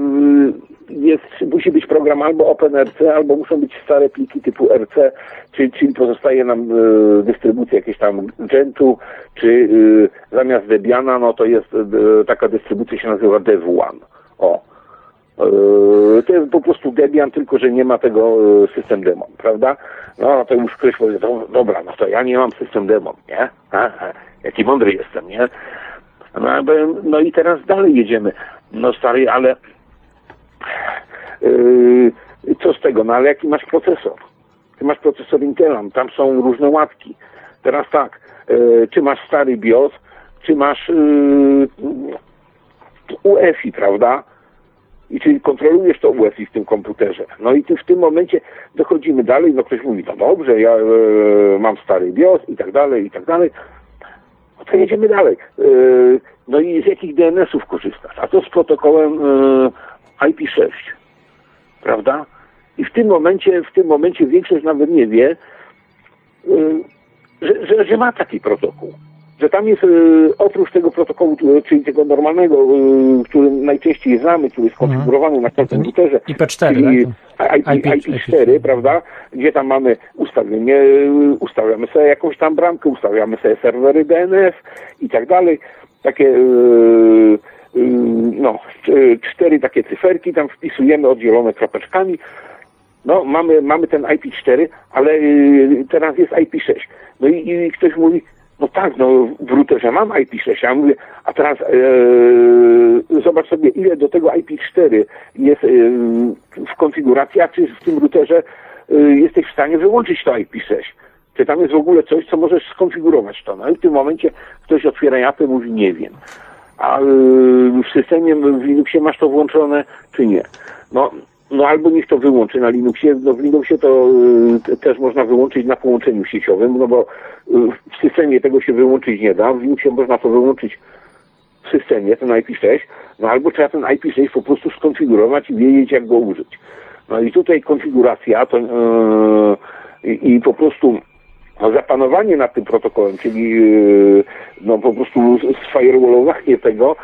jest, musi być program albo OpenRC, albo muszą być stare pliki typu RC, czyli, czyli pozostaje nam y, dystrybucja jakieś tam Gentu, czy y, zamiast Debiana, no to jest y, taka dystrybucja się nazywa Dev1. O. Y, To jest po prostu Debian, tylko że nie ma tego y, system demon, prawda? No to już ktoś powie, do, dobra, no to ja nie mam system demon, nie? Jaki mądry jestem, nie? No, no i teraz dalej jedziemy. No stary, ale yy, co z tego? No ale jaki masz procesor? Ty masz procesor Intelem, tam są różne łatki. Teraz tak, czy masz stary BIOS, czy masz UEFI, prawda? I czyli kontrolujesz to UEFI w tym komputerze. No i w tym momencie dochodzimy dalej, no ktoś mówi, no dobrze, ja e, mam stary BIOS i tak dalej, i tak dalej. No to jedziemy dalej. E, no i z jakich DNS-ów korzystasz? A to z protokołem e, IP6, prawda? I w tym momencie, w tym momencie większość nawet nie wie, e, że, że, że ma taki protokół. Że tam jest e, oprócz tego protokołu, e, czyli tego normalnego, e, który najczęściej znamy, który jest skonfigurowany na każdym komputerze, IP4, czyli tak? IP, IP, IP4, prawda? Gdzie tam mamy ustawienie, ustawiamy sobie jakąś tam bramkę, ustawiamy sobie serwery DNS i tak dalej. Takie, no, cztery takie cyferki tam wpisujemy oddzielone kropeczkami. No, mamy, mamy ten IP4, ale teraz jest IP6. No i, i ktoś mówi, no tak, no w routerze mam IP6, a ja mówię, a teraz e, zobacz sobie, ile do tego IP4 jest e, w konfiguracji, a czy w tym routerze e, jesteś w stanie wyłączyć to IP6. Czy tam jest w ogóle coś, co możesz skonfigurować to? No i w tym momencie ktoś otwiera japę, mówi, nie wiem. A y, w systemie w Linuxie masz to włączone, czy nie? No, no albo niech to wyłączy na Linuxie. No w Linuxie to y, te- też można wyłączyć na połączeniu sieciowym, no bo y, w systemie tego się wyłączyć nie da. W Linuxie można to wyłączyć w systemie, ten IP6, no albo trzeba ten IP6 po prostu skonfigurować i wiedzieć, jak go użyć. No i tutaj konfiguracja to yy, i, po prostu no, zapanowanie nad tym protokołem, czyli yy, no po prostu sfirewallowanie tego,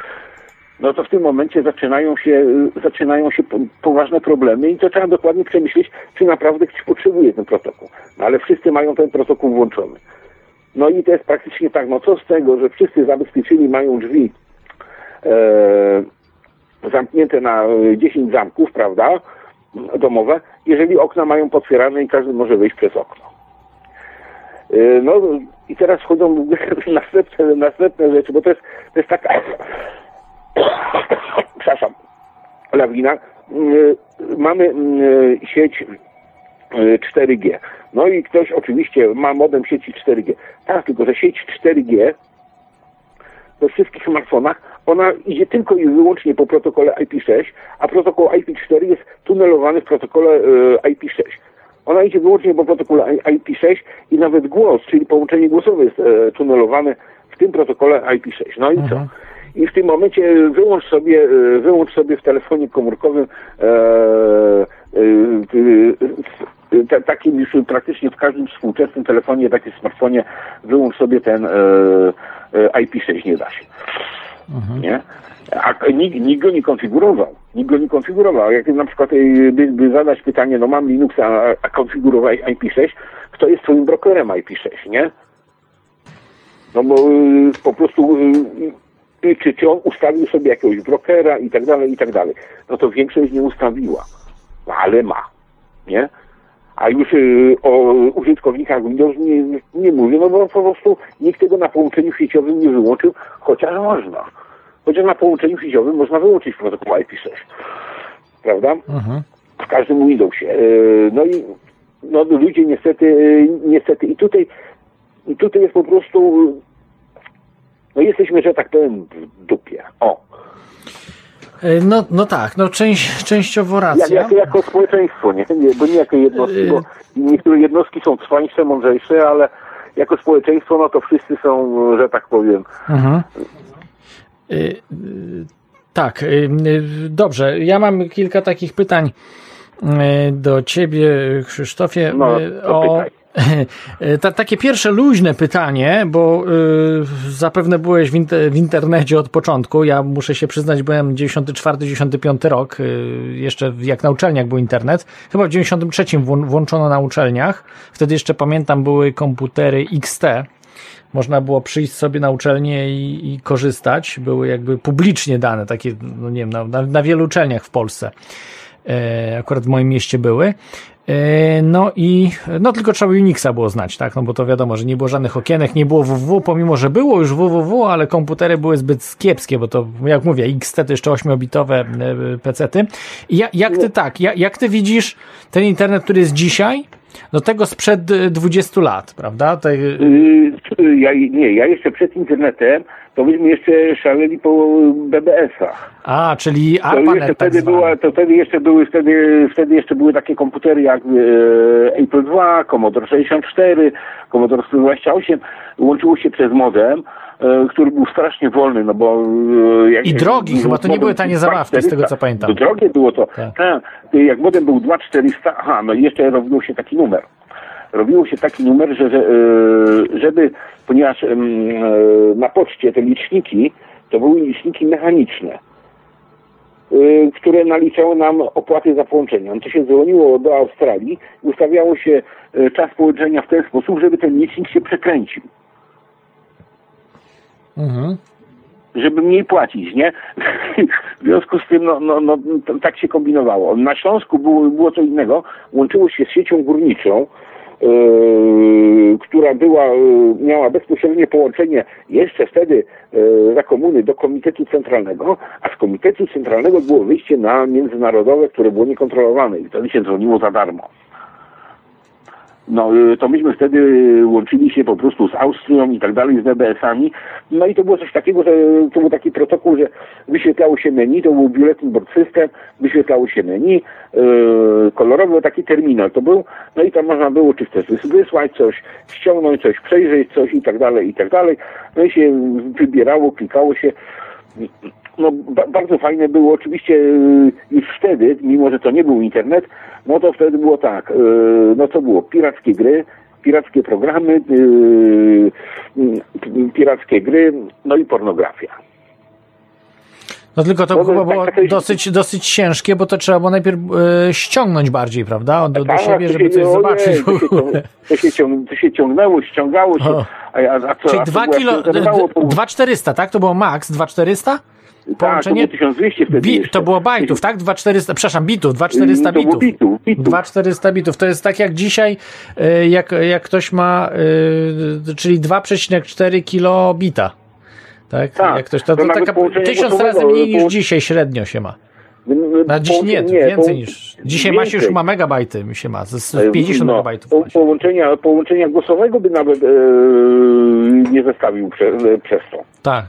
no to w tym momencie zaczynają się, yy, zaczynają się po- poważne problemy i to trzeba dokładnie przemyśleć, czy naprawdę ktoś potrzebuje ten protokół. No ale wszyscy mają ten protokół włączony. No i to jest praktycznie tak, no co z tego, że wszyscy zabezpieczyli, mają drzwi e, zamknięte na e, 10 zamków, prawda, domowe, jeżeli okna mają potwierane i każdy może wyjść przez okno. E, No i teraz wchodzą [LAUGHS] następne, następne rzeczy, bo to jest, to jest taka, [COUGHS] przepraszam, lawina. E, Mamy e, sieć e, 4G. No i ktoś oczywiście ma modem sieci 4G. Tak, tylko że sieć 4G we wszystkich smartfonach, ona idzie tylko i wyłącznie po protokole IP6, a protokół IP4 jest tunelowany w protokole e, IP6. Ona idzie wyłącznie po protokole I- IP6 i nawet głos, czyli połączenie głosowe jest tunelowane w tym protokole IP6. No i co? I w tym momencie wyłącz sobie, e, wyłącz sobie w telefonie komórkowym e, e, e, takim już praktycznie w każdym współczesnym telefonie, takim smartfonie, wyłącz sobie ten e, e, IP6, nie da się. Nie? A nikt, nikt go nie konfigurował. Nikt go nie konfigurował. Jak na przykład by, by zadać pytanie, no mam Linuxa, a, a konfigurować IP6, kto jest twoim brokerem IP6, nie? No bo po prostu czy, czy on ustawił sobie jakiegoś brokera i tak dalej, i tak dalej. No to większość nie ustawiła. No, ale ma, nie? A już y, o użytkownikach Windows nie, nie mówię, no bo po prostu nikt tego na połączeniu sieciowym nie wyłączył, chociaż można. Chociaż na połączeniu sieciowym można wyłączyć protokół IP6. Prawda? Mhm. w każdym Windowsie. E, No i no, ludzie niestety, e, niestety i tutaj, i tutaj jest po prostu, no jesteśmy, że tak powiem, w dupie. O, E, No, no tak, no część, częściowo jak, racja. jak, jako społeczeństwo, nie? nie? Bo nie jako jednostki, bo niektóre jednostki są trwańsze, mądrzejsze, ale jako społeczeństwo, no to wszyscy są, że tak powiem, Mhm. Y, y, Tak, dobrze. Ja mam kilka takich pytań do ciebie, Krzysztofie. No, to pytaj. [LAUGHS] Ta, takie pierwsze luźne pytanie, bo y, zapewne byłeś w, inter, w internecie od początku. Ja muszę się przyznać, byłem 94-95 rok, y, jeszcze jak na uczelniach był internet. Chyba w 93 włą- włączono na uczelniach. Wtedy jeszcze pamiętam, były komputery XT. Można było przyjść sobie na uczelnię i, i korzystać. Były jakby publicznie dane, takie, no nie wiem, na, na, na wielu uczelniach w Polsce. E, akurat w moim mieście były. E, No i no tylko trzeba Unixa było znać, tak? No bo to wiadomo, że nie było żadnych okienek, nie było www, pomimo że było już www, ale komputery były zbyt kiepskie, bo to jak mówię, XT to jeszcze 8-bitowe pecety. I ja, jak ty tak, ja, jak ty widzisz ten internet, który jest dzisiaj, do tego sprzed y, 20 lat, prawda? Tej, Yy, ja, nie, ja jeszcze przed internetem, to myśmy jeszcze szaleli po BBS-ach. a, czyli To jeszcze ARPANET tak wtedy zwany. była, to wtedy jeszcze były, wtedy, wtedy jeszcze były takie komputery jak e, Apple II, Commodore 64, Commodore 128. Łączyło się przez modem, e, który był strasznie wolny, no bo... E, jak, I drogi, chyba to nie były tanie zabawki, z tego, 2400, co pamiętam. To drogie było to. Tak. Tak. Jak modem był 2400, aha, no i jeszcze robiło się taki numer. Robiło się taki numer, że, e, żeby, ponieważ e, na poczcie te liczniki, to były liczniki mechaniczne y, które naliczały nam opłaty za połączenie. To się dzwoniło do Australii i ustawiało się czas połączenia w ten sposób, żeby ten licznik się przekręcił. Mhm. Żeby mniej płacić, nie? w związku z tym, no, no, no, tak się kombinowało. Na Śląsku było, było co innego. Łączyło się z siecią górniczą, która była, yy, miała bezpośrednie połączenie jeszcze wtedy yy, za komuny do Komitetu Centralnego, a z Komitetu Centralnego było wyjście na międzynarodowe, które było niekontrolowane i wtedy się dzwoniło za darmo. No, y, to myśmy wtedy łączyli się po prostu z Austrią i tak dalej, z DBS-ami. No i to było coś takiego, że to był taki protokół, że wyświetlało się menu, to był Bulletin Board System, wyświetlało się menu, yy, kolorowy taki terminal to był, no i tam można było czy chcesz wys- wysłać coś, ściągnąć coś, przejrzeć coś i tak dalej, i tak dalej. No i się wybierało, klikało się. No, ba- bardzo fajne było. Oczywiście yy, już wtedy, mimo że to nie był internet, no to wtedy było tak, yy, no co było? Pirackie gry, pirackie programy, yy, yy, pirackie gry, no i pornografia. No tylko to No, chyba tak, było tak, dosyć, dosyć ciężkie, bo to trzeba było najpierw e, ściągnąć bardziej, prawda? Do, do Tak, siebie, żeby coś zobaczyć to się, ciąg- to, się ciąg, to się ciągnęło, ściągało się. O. A, a, a co, Czyli a co 2 było, jak kilo, się zerwało, to- 2400, tak? To było max, 2400? Tak, to Połączenie? było 1200 wtedy Bi, to było bajtów, tak? 2400, przepraszam, bitów, 2400 To było bitów. bitów, bitów. 2400 bitów. To jest tak jak dzisiaj, e, jak, jak ktoś ma, e, czyli 2,4 kilobita. Tak? Tak. Jak ktoś, to, To to taka tysiąc razy mniej niż dzisiaj średnio się ma. Na dziś nie, połączenie- więcej połą- niż. Dzisiaj ma się już więcej. ma megabajty, mi się ma, z, z 50 No, megabajtów. po, połączenia, połączenia głosowego by nawet e, nie zestawił prze, e, przez to. Tak.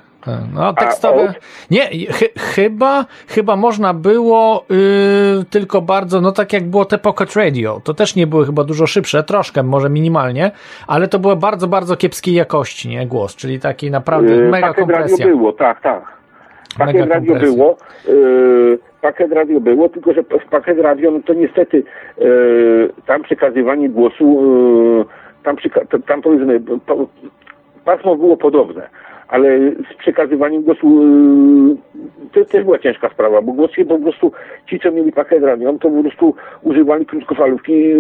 No, tekstowe. Nie, chy, chyba, chyba można było yy, tylko bardzo, no tak jak było te Pocket Radio. To też nie były chyba dużo szybsze, troszkę, może minimalnie, ale to było bardzo, bardzo kiepskiej jakości, nie? Głos, czyli taki naprawdę E, mega Radio kompresja. było, tak, tak. Pakiet Mega radio kompresja. było, yy, pakiet radio było, tylko że w pakiet radio, no to niestety yy, tam przekazywanie głosu, yy, tam, tam powiedzmy, po, pasmo było podobne, ale z przekazywaniem głosu yy, to też była ciężka sprawa, bo głos się po prostu, ci co mieli pakiet radio, to po prostu używali krótkofalówki, yy,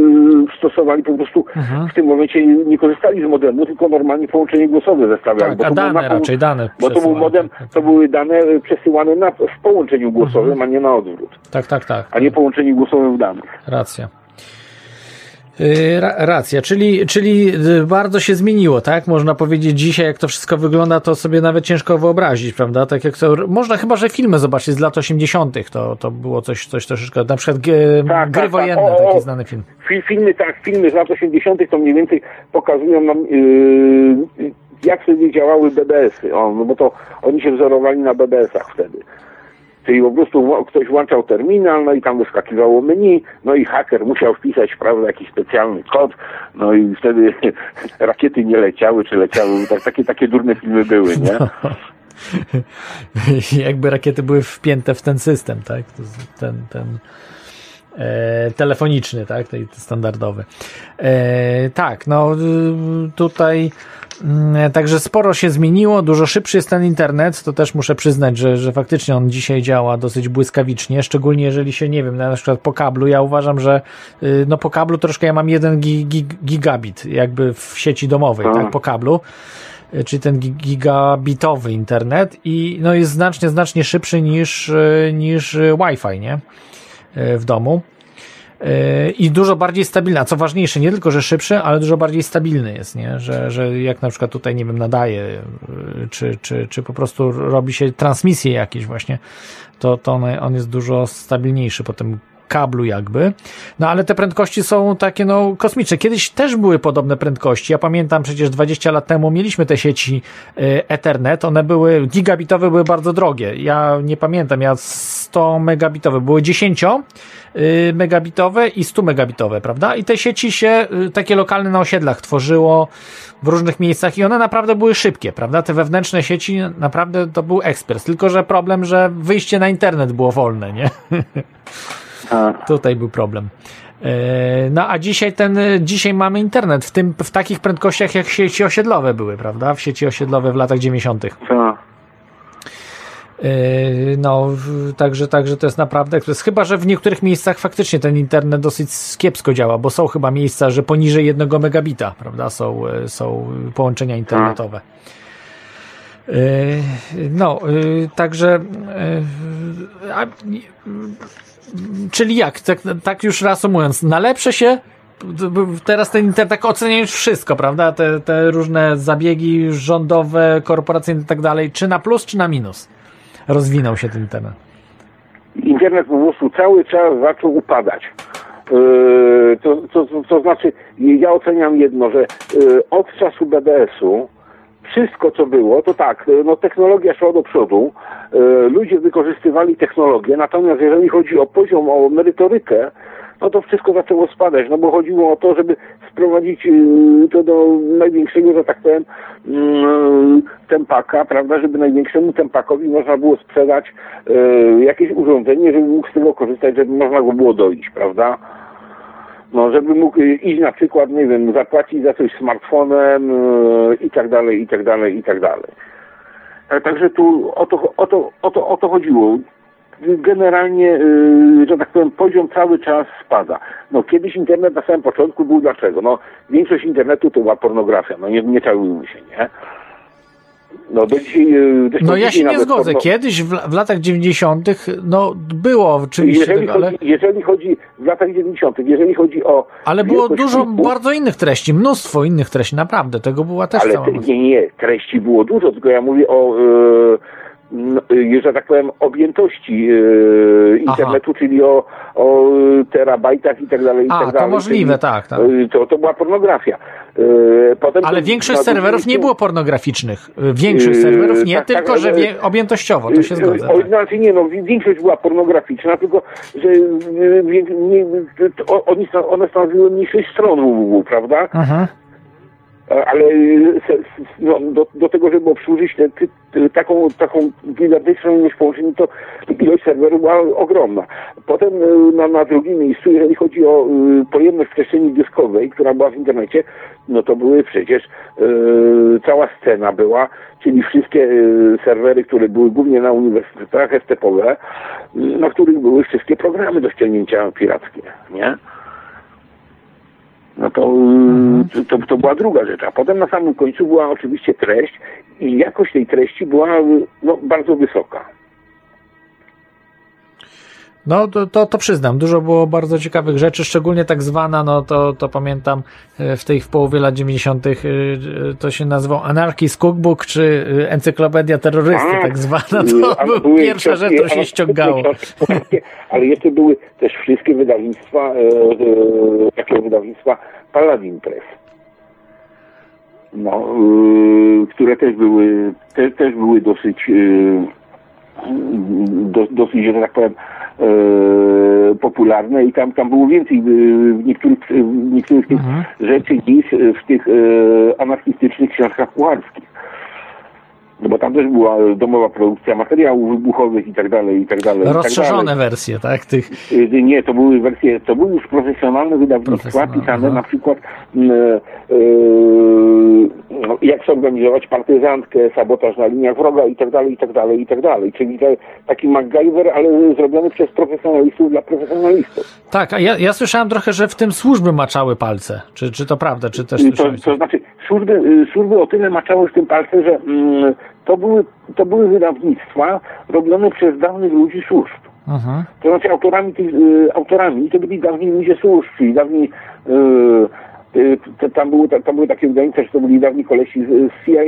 stosowali po prostu Mhm. w tym momencie nie korzystali z modemu, tylko normalnie połączenie głosowe zestawiali. Tak, było dane na raczej, dane Bo to był modem, to były dane e, przesyłane na, w połączeniu głosowym, Mhm. a nie na odwrót. Tak, tak, tak. A nie połączeniu głosowym w danych. Racja. Ra, racja, czyli, czyli y, bardzo się zmieniło, tak? Można powiedzieć dzisiaj, jak to wszystko wygląda, to sobie nawet ciężko wyobrazić, prawda? Tak jak to, można chyba, że filmy zobaczyć z lat 80., to, to było coś, coś troszeczkę, na przykład g, Tak, Gry tak, Wojenne, tak. O, o, taki znany film. Fi- Filmy, tak, filmy z lat 80. to mniej więcej pokazują nam, yy, jak wtedy działały BBS-y. O, no bo to oni się wzorowali na BBS-ach wtedy. Czyli po prostu ktoś włączał terminal, no i tam wyskakiwało menu, no i haker musiał wpisać, prawda, jakiś specjalny kod, no i wtedy [LAUGHS] rakiety nie leciały, czy leciały, tak, takie, takie durne filmy były, nie? [LAUGHS] Jakby rakiety były wpięte w ten system, tak? Ten, ten e, telefoniczny, tak? Ten standardowy. E, tak, no y, tutaj także sporo się zmieniło, dużo szybszy jest ten internet, to też muszę przyznać, że, że faktycznie on dzisiaj działa dosyć błyskawicznie, szczególnie jeżeli się, nie wiem, na przykład po kablu, ja uważam, że y, no po kablu troszkę ja mam jeden gi, gi, gigabit jakby w sieci domowej, Tak. tak, po kablu, y, czyli ten gi- gigabitowy internet i no jest znacznie, znacznie szybszy niż, y, niż Wi-Fi, nie? W domu. Y, I dużo bardziej stabilna. Co ważniejsze, nie tylko, że szybszy, ale dużo bardziej stabilny jest, nie? Że, że jak na przykład tutaj, nie wiem, nadaje, y, czy, czy, czy po prostu robi się transmisje jakieś właśnie, to, to on, on jest dużo stabilniejszy po tym kablu jakby. No ale te prędkości są takie no kosmiczne. Kiedyś też były podobne prędkości. Ja pamiętam przecież 20 lat temu mieliśmy te sieci y, Ethernet. One były, gigabitowe były bardzo drogie. Ja nie pamiętam, ja 100 megabitowe. Były 10 y, megabitowe i 100 megabitowe, prawda? I te sieci się y, takie lokalne na osiedlach tworzyło w różnych miejscach i one naprawdę były szybkie, prawda? Te wewnętrzne sieci naprawdę to był ekspres. Tylko, że problem, że wyjście na internet było wolne, nie? Tutaj był problem. E, No a dzisiaj ten, dzisiaj mamy internet w tym, w takich prędkościach jak sieci osiedlowe były, prawda? W sieci osiedlowe w latach 90. Yy, No, także, także to jest naprawdę ekspres. Chyba, że w niektórych miejscach faktycznie ten internet dosyć kiepsko działa, bo są chyba miejsca, że poniżej jednego megabita, prawda, są, e, są połączenia internetowe. Yy, No, yy, także a, czyli jak, tak, tak już reasumując, na lepsze się teraz ten internet, tak oceniając wszystko, prawda, te, te różne zabiegi rządowe, korporacyjne i tak dalej, czy na plus, czy na minus? Rozwinął się ten internet. internet po prostu cały czas zaczął upadać. Yy, to, to, to, to znaczy, ja oceniam jedno, że yy, od czasu BBS-u wszystko co było, to tak, yy, no technologia szła do przodu, ludzie wykorzystywali technologię, natomiast jeżeli chodzi o poziom, o merytorykę, no to wszystko zaczęło spadać, no bo chodziło o to, żeby sprowadzić yy, to do największego, że tak powiem, yy, tempaka, prawda, żeby największemu tempakowi można było sprzedać yy, jakieś urządzenie, żeby mógł z tego korzystać, żeby można go było doić, prawda. No, żeby mógł iść na przykład, nie wiem, zapłacić za coś smartfonem i tak dalej, i tak dalej, i tak dalej. E, Także tu o to, o to, o to, o to chodziło generalnie, yy, że tak powiem, poziom cały czas spada. No kiedyś internet na samym początku był dlaczego? No większość internetu to była pornografia, no nie, nie czarujmy się, nie? No do dzisiaj... yy, zresztą No ja się nie zgodzę. porno- Kiedyś w, w latach 90. no było oczywiście Jeżeli tego, ale, chodzi, jeżeli chodzi w latach 90., jeżeli chodzi o. ale było dużo plików, bardzo innych treści, mnóstwo innych treści, naprawdę. Tego była też Ale cała nie, nie, treści było dużo, tylko ja mówię o, e, że tak powiem, objętości e, internetu, czyli o, o terabajtach i tak dalej, i A, tak to dalej. możliwe, Czyli, tak, tak. e, To, to była pornografia. Potem Ale to- większość no, serwerów nie to- było pornograficznych. Większość serwerów nie, tak, tak, tylko że ale- wie, objętościowo, to się zgodzę. O, Tak. znaczy nie, no wi- większość była pornograficzna, tylko że nie, to, one stanowiły mniejszość stron www, prawda? Mhm. Ale se- no, do, do tego, żeby obsłużyć te, ty, ty, taką, taką gigantyczną ilość połączeń, to ilość serwerów była ogromna. Potem y, na, drugim miejscu, jeżeli chodzi o y, pojemność przestrzeni dyskowej, która była w internecie, no to były przecież y, cała scena była, czyli wszystkie y, serwery, które były głównie na uniwersytetach y, na których były wszystkie programy do ściągnięcia pirackie, nie? No to, y, to, to była druga rzecz. A potem na samym końcu była oczywiście treść i jakość tej treści była y, no, bardzo wysoka. No to, to, to przyznam, dużo było bardzo ciekawych rzeczy, szczególnie tak zwana, no to, to pamiętam e, w tej w połowie lat 90. e, to się nazywał Anarchist Cookbook, czy e, Encyklopedia Terrorysty, Tak, tak zwana. To była pierwsza rzecz, którą się ściągało. [LAUGHS] Ale jeszcze były też wszystkie wydawnictwa, e, e, takie wydawnictwa Paladin Press. No, które też były, te, też były dosyć, do, dosyć, że tak powiem, e, popularne i tam, tam było więcej y, w niektórych, w niektórych tych Mhm. rzeczy niż w tych e, anarchistycznych książkach kucharskich. No bo tam też była domowa produkcja materiałów wybuchowych i tak dalej, i tak dalej. tak Rozszerzone dalej. wersje, tak? Tych, Y, Nie, to były wersje, to były już profesjonalne wydawnictwa pisane na przykład no, jak zorganizować partyzantkę, sabotaż na liniach wroga i tak dalej, i tak dalej, i tak dalej. Czyli taki MacGyver, ale zrobiony przez profesjonalistów dla profesjonalistów. tak, a ja, ja słyszałem trochę, że w tym służby maczały palce. Czy, czy to prawda, czy też Y, To, to znaczy, służby, y, służby o tyle maczały w tym palce, że mm, to, były, to były wydawnictwa robione przez dawnych ludzi służb. Mhm. To znaczy autorami tych, y, autorami to byli dawni ludzie służb, czyli dawni y, tam, były, tam były takie wydawnictwa, że to byli dawni kolesi z, z CIA,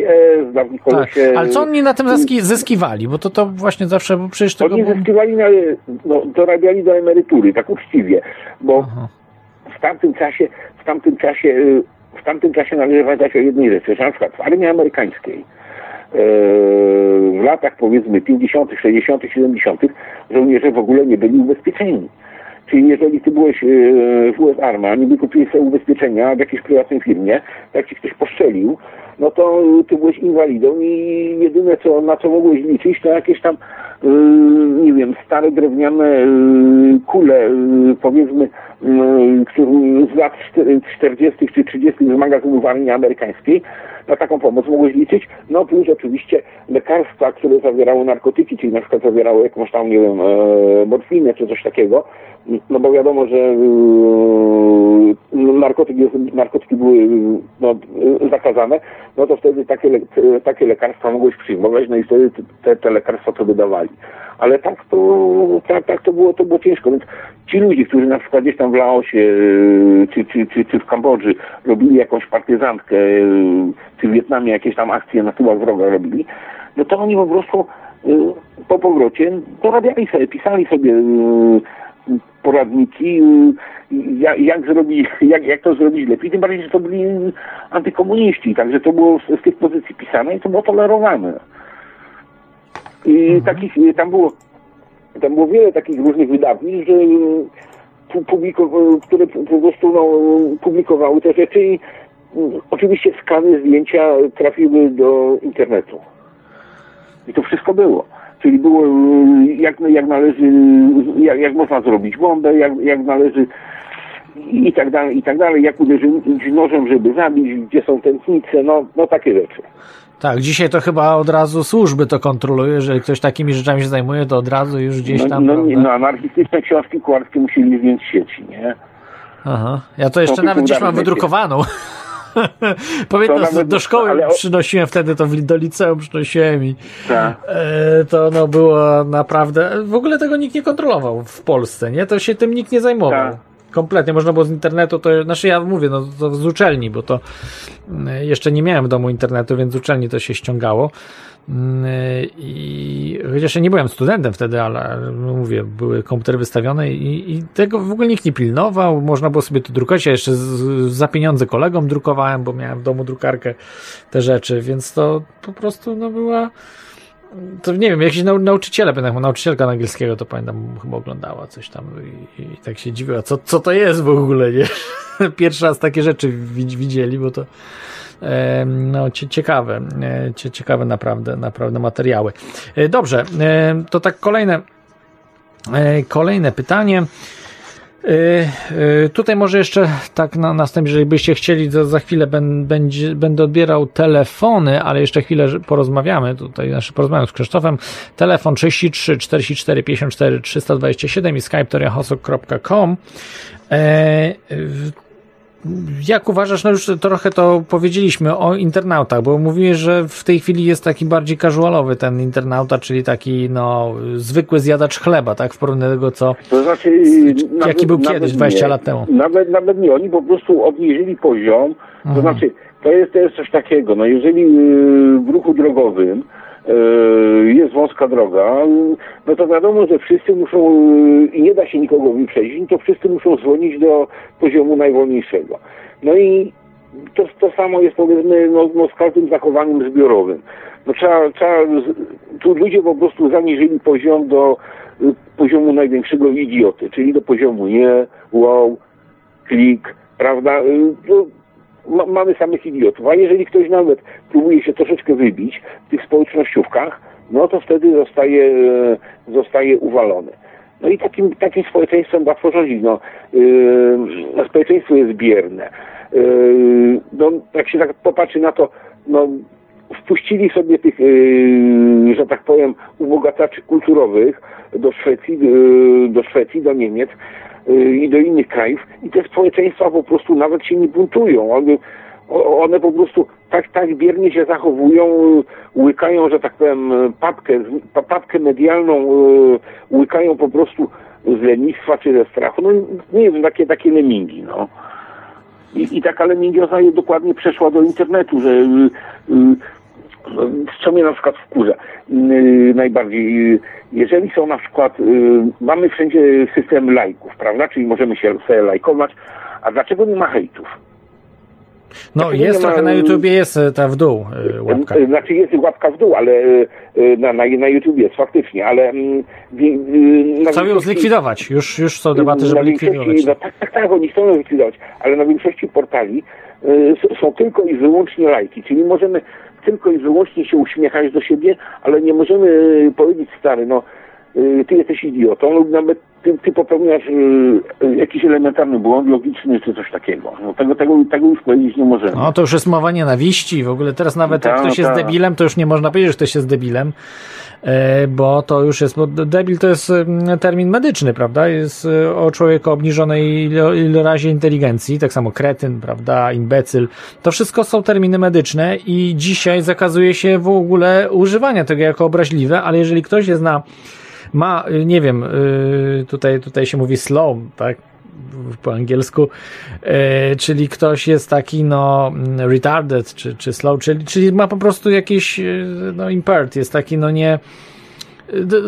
dawni Tak. kolesie... Ale co oni na tym zyski, zyskiwali? Bo to, to właśnie zawsze, bo przecież tego... Oni zyskiwali, na, no, dorabiali do emerytury, tak uczciwie, bo Aha. w tamtym czasie, w tamtym czasie, w tamtym czasie należy pamiętać o jednej rzeczy, że na przykład w armii amerykańskiej e, w latach powiedzmy 50., 60., 70. żołnierze w ogóle nie byli ubezpieczeni. Czyli jeżeli ty byłeś e, w US Arma, niby kupiłeś sobie ubezpieczenia w jakiejś prywatnej firmie, jak ci ktoś postrzelił, no to ty byłeś inwalidą i jedyne co, na co mogłeś liczyć to jakieś tam nie wiem, stare drewniane e, kule e, powiedzmy z lat czter- 40. czy 30. z magazynów armii amerykańskiej na taką pomoc mogłeś liczyć, no plus oczywiście lekarstwa, które zawierały narkotyki, czyli na przykład zawierały jakąś tam, nie wiem, e, morfinę czy coś takiego, no bo wiadomo, że narkotyki, narkotyki były no, zakazane, no to wtedy takie, takie lekarstwa mogłeś przyjmować, no i wtedy te, te lekarstwa to wydawali. Ale tak to, tak, tak to było, to było ciężko, więc ci ludzie, którzy na przykład gdzieś tam w Laosie e, czy, czy, czy, czy w Kambodży robili jakąś partyzantkę, e, czy w Wietnamie jakieś tam akcje na tyłach wroga robili, no to oni po prostu e, po powrocie dorabiali sobie, pisali sobie poradniki, jak, jak, zrobić, jak, jak to zrobić lepiej, tym bardziej, że to byli antykomuniści, także to było z, z tych pozycji pisane i to było tolerowane. I takich, e, tam było tam było wiele takich różnych wydawnictw, że pu- publiko- które po prostu no, publikowały te rzeczy i mm, oczywiście skany, zdjęcia trafiły do internetu. I to wszystko było. Czyli było y, jak, jak należy, jak, jak można zrobić bombę, jak, jak należy i tak dalej, i tak dalej, jak uderzyć nożem, żeby zabić, gdzie są tętnice, no, no takie rzeczy. Tak, dzisiaj to chyba od razu służby to kontrolują. Jeżeli ktoś takimi rzeczami się zajmuje, to od razu już gdzieś No, tam. no, nie, prawda? no anarchistyczne książki kułarskie musieli zdjąć sieci, nie? Aha. Ja to jeszcze tych nawet gdzieś mam wydrukowaną. [LAUGHS] Pamiętam, To nawet- do szkoły ale przynosiłem wtedy, to do liceum przynosiłem i Tak. e, to no było naprawdę, w ogóle tego nikt nie kontrolował w Polsce, nie? To się tym nikt nie zajmował. Tak. Kompletnie, można było z internetu, to znaczy ja mówię, no to z uczelni, bo to mm, jeszcze nie miałem w domu internetu, więc z uczelni to się ściągało. Mm, I chociaż ja nie byłem studentem wtedy, ale no mówię, były komputery wystawione i, i tego w ogóle nikt nie pilnował. Można było sobie to drukować. Ja jeszcze z, za pieniądze kolegom drukowałem, bo miałem w domu drukarkę te rzeczy, więc to po prostu no była. To nie wiem, jakiś nau, nauczyciele, pamiętam, nauczycielka angielskiego to pamiętam, chyba oglądała coś tam i, i tak się dziwiła, co, co to jest w ogóle, nie? [LAUGHS] Pierwszy raz takie rzeczy widz- widzieli, bo to E, no, ciekawe, e, ciekawe naprawdę, naprawdę materiały. E, dobrze, e, to tak kolejne, kolejne pytanie. Tutaj może jeszcze tak na następnie, jeżeli byście chcieli, to za chwilę będzie, będę odbierał telefony, ale jeszcze chwilę porozmawiamy. Tutaj znaczy porozmawiam z Krzysztofem. Telefon 33 44 54 327 i skype. Jak uważasz, no już trochę to powiedzieliśmy o internautach, bo mówiłeś, że w tej chwili jest taki bardziej casualowy ten internauta, czyli taki no zwykły zjadacz chleba, tak, w porównaniu do tego, co to znaczy, jaki nawet, był kiedyś, 20 nie, lat temu. Nawet, nawet nie, oni po prostu obniżyli poziom, to mhm. znaczy, to jest, to jest coś takiego, no jeżeli yy, w ruchu drogowym jest wąska droga, no to wiadomo, że wszyscy muszą, yy, i nie da się nikogo wyprzedzić, to wszyscy muszą zwolnić do poziomu najwolniejszego. No i to, to samo jest powiedzmy no, no z każdym zachowaniem zbiorowym. No trzeba, trzeba, tu ludzie po prostu zaniżyli poziom do y, poziomu największego idioty, czyli do poziomu nie, wow, klik, prawda? No, ma, mamy samych idiotów, a jeżeli ktoś nawet próbuje się troszeczkę wybić w tych społecznościówkach, no to wtedy zostaje, e, zostaje uwalony. No i takim, takim społeczeństwem łatwo rządzić. No, yy, społeczeństwo jest bierne. Yy, no, jak się tak popatrzy na to, no, wpuścili sobie tych, yy, że tak powiem, ubogacaczy kulturowych do Szwecji, do Szwecji, do Niemiec, i do innych krajów i te społeczeństwa po prostu nawet się nie buntują. One, one po prostu tak, tak biernie się zachowują, łykają, że tak powiem, papkę, papkę medialną, e, łykają po prostu z lenistwa czy ze strachu. No nie wiem, takie, takie lemingi, no. I, i taka lemingioza dokładnie przeszła do internetu, że y, y, co mnie na przykład wkurza yy, najbardziej, jeżeli są na przykład, yy, mamy wszędzie system lajków, prawda, czyli możemy się sobie lajkować, a dlaczego nie ma hejtów? No znaczy, jest trochę ma, na YouTubie, jest e, ta w dół łapka. Znaczy jest łapka w dół, ale na, na, na YouTubie jest faktycznie, ale... Mm, chcą ją zlikwidować, już, już są debaty, żeby likwidować. No, tak, tak, tak, oni chcą ją zlikwidować, ale na większości portali są tylko i wyłącznie lajki, czyli możemy tylko i wyłącznie się uśmiechać do siebie, ale nie możemy y, powiedzieć stary, no ty jesteś idiotą lub nawet ty, ty popełniasz y, jakiś elementarny błąd logiczny czy coś takiego. No, tego, tego, tego już powiedzieć nie możemy. No to już jest mowa nienawiści. W ogóle teraz nawet jak ktoś jest debilem, to już nie można powiedzieć, że ktoś jest debilem. E, bo to już jest, bo debil to jest termin medyczny, prawda? Jest e, o człowieku obniżonej razie inteligencji, tak samo kretyn, prawda, imbecyl. To wszystko są terminy medyczne i dzisiaj zakazuje się w ogóle używania tego jako obraźliwe, ale jeżeli ktoś jest na ma, nie wiem, y, tutaj, tutaj się mówi slow, tak? po angielsku, e, czyli ktoś jest taki no retarded czy, czy slow, czyli, czyli ma po prostu jakieś e, no impaired, jest taki no nie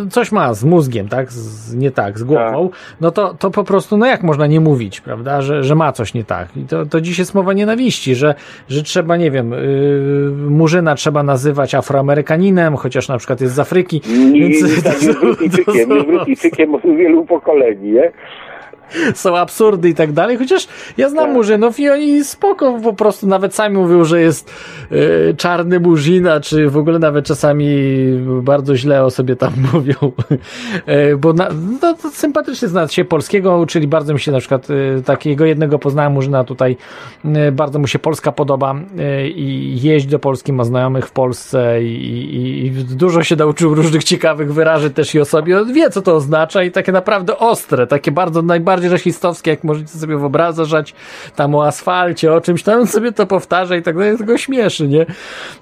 coś ma z mózgiem, tak? Z, nie tak, z głową, tak. no to, to po prostu, no jak można nie mówić, prawda, że, że ma coś nie tak. I to, to dziś jest mowa nienawiści, że, że trzeba, nie wiem, yy, Murzyna trzeba nazywać Afroamerykaninem, chociaż na przykład jest z Afryki. Nie, więc, nie, nie, nie, Brytyjczykiem, nie Brytyjczykiem od wielu pokoleni, nie? Są absurdy i tak dalej, chociaż ja znam tak. murzynów i oni spoko po prostu nawet sami mówią, że jest y, czarny murzina, czy w ogóle nawet czasami bardzo źle o sobie tam [LAUGHS] mówią, y, bo na, no, to sympatycznie znać się polskiego, czyli bardzo mi się na przykład y, takiego jednego poznałem murzyna tutaj, bardzo mu się Polska podoba i jeździ do Polski, ma znajomych w Polsce i, i, i dużo się nauczył różnych ciekawych wyrażeń też i o sobie, wie co to oznacza i takie naprawdę ostre, takie bardzo najbardziej bardziej rasistowskie, jak możecie sobie wyobrażać, tam o asfalcie, o czymś tam, sobie to powtarza i tak dalej, tego śmieszy, nie?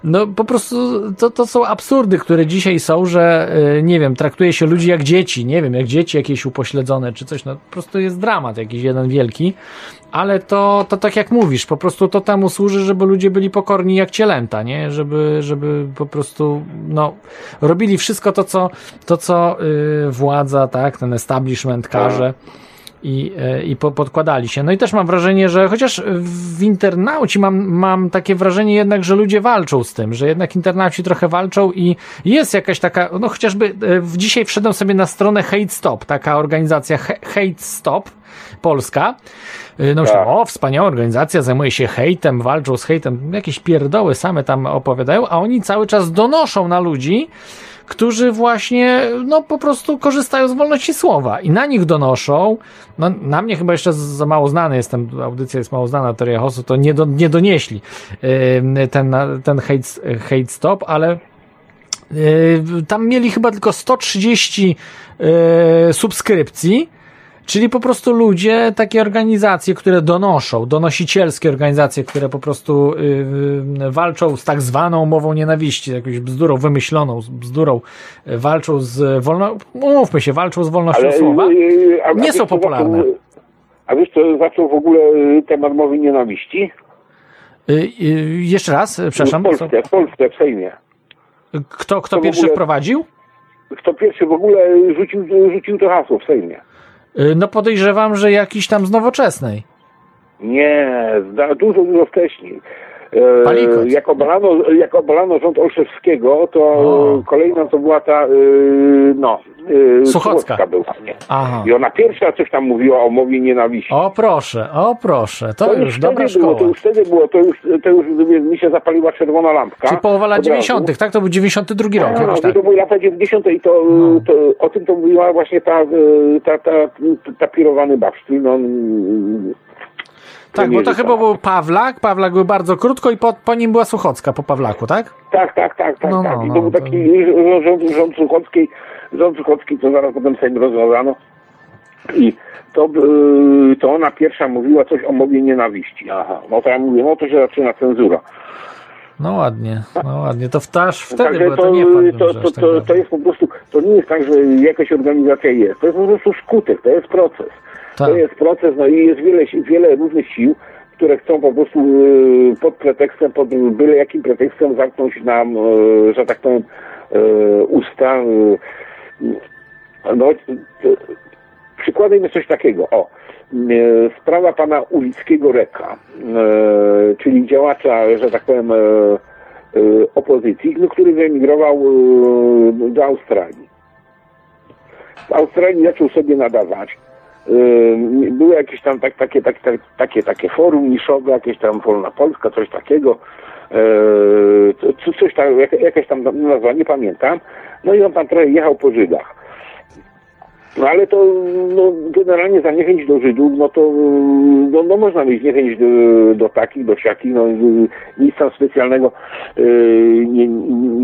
No po prostu to, to są absurdy, które dzisiaj są, że e, nie wiem, traktuje się ludzi jak dzieci, nie wiem, jak dzieci jakieś upośledzone czy coś, no po prostu jest dramat jakiś jeden wielki, ale to, to tak jak mówisz, po prostu to temu służy, żeby ludzie byli pokorni jak cielęta, nie? Żeby, żeby po prostu, no, robili wszystko to, co, to, co yy, władza, tak, ten establishment każe. I, e, i po, podkładali się. No i też mam wrażenie, że chociaż w internauci mam, mam takie wrażenie jednak, że ludzie walczą z tym, że jednak internauci trochę walczą i jest jakaś taka, no chociażby e, w dzisiaj wszedłem sobie na stronę Hate Stop, taka organizacja Hate Stop Polska. E, no myślałem, Tak. o, wspaniała organizacja, zajmuje się hejtem, walczą z hejtem, jakieś pierdoły same tam opowiadają, a oni cały czas donoszą na ludzi, którzy właśnie, no po prostu korzystają z wolności słowa i na nich donoszą. No, na mnie chyba jeszcze za mało znany jestem, audycja jest mało znana, teoria Hosu, to nie, do, nie donieśli yy, ten, ten hate, hate stop, ale yy, tam mieli chyba tylko 130 yy, subskrypcji. Czyli po prostu ludzie, takie organizacje, które donoszą, donosicielskie organizacje, które po prostu yy, walczą z tak zwaną mową nienawiści, jakąś bzdurą wymyśloną, z bzdurą, yy, walczą z wolno, umówmy się, walczą z wolnością słowa. y, a- a nie wiesz, są popularne. A wiesz co zaczął w ogóle y, temat mowy nienawiści? Yy, yy, jeszcze raz, yy, przepraszam, w Polsce, w Polsce, w Sejmie. kto, kto to w pierwszy ogóle- wprowadził? Kto pierwszy w ogóle rzucił, rzucił to hasło w Sejmie? Yy, no podejrzewam, że jakiś tam z nowoczesnej. Nie, dużo, dużo wcześniej. E, Palikot. jak, obalano, jak obalano rząd Olszewskiego, to O. kolejna to była ta, y, no, y, Suchocka. była, nie? Aha. I ona pierwsza coś tam mówiła o mowie nienawiści. O proszę, o proszę, to, już wtedy dobra było, szkoła. to już wtedy było, to już, to już mi się zapaliła czerwona lampka. Czyli połowa lat Od razu. 90., tak? To był 92 rok, A, jakoś no, tak. to były lata 90. i to, No. to o tym to mówiła właśnie ta, y, ta, ta, ta pirowany babsztyl, no, Tak, bo to chyba tak. był Pawlak, Pawlak był bardzo krótko i po, po nim była Suchocka, po Pawlaku, tak? Tak, tak, tak, tak, No, tak. no, I no, to był to- taki rząd, rząd Suchockiej, rząd Suchocki, to zaraz potem Sejm rozwiązano. I to, y, to ona pierwsza mówiła coś o mowie nienawiści. Aha, no to ja mówię, no to się zaczyna cenzura. No ładnie, no ładnie. To w, aż wtedy Także było, to, to, nie wpadłem, to, to, tak to, to jest po prostu, to nie jest tak, że jakaś organizacja jest. To jest po prostu skutek, to jest proces. Tak. To jest proces, no i jest wiele, wiele różnych sił, które chcą po prostu y, pod pretekstem, pod byle jakim pretekstem zamknąć nam, y, że tak powiem, y, usta. No, y, przykładem jest coś takiego. O, sprawa pana Ulickiego Reka, czyli działacza, że tak powiem, opozycji, no, który wyemigrował do Australii. W Australii zaczął sobie nadawać. Były jakieś tam tak, takie, tak, tak, takie, takie forum niszowe, jakieś tam Wolna Polska, coś takiego. Y, co- Coś tam, jak- jakaś tam nazwa, nie pamiętam. No i on tam trochę jechał po Żydach. No ale to no, generalnie za niechęć do Żydów, no to no, no można mieć niechęć do, do takich, do siakich, no y, nic tam specjalnego nie,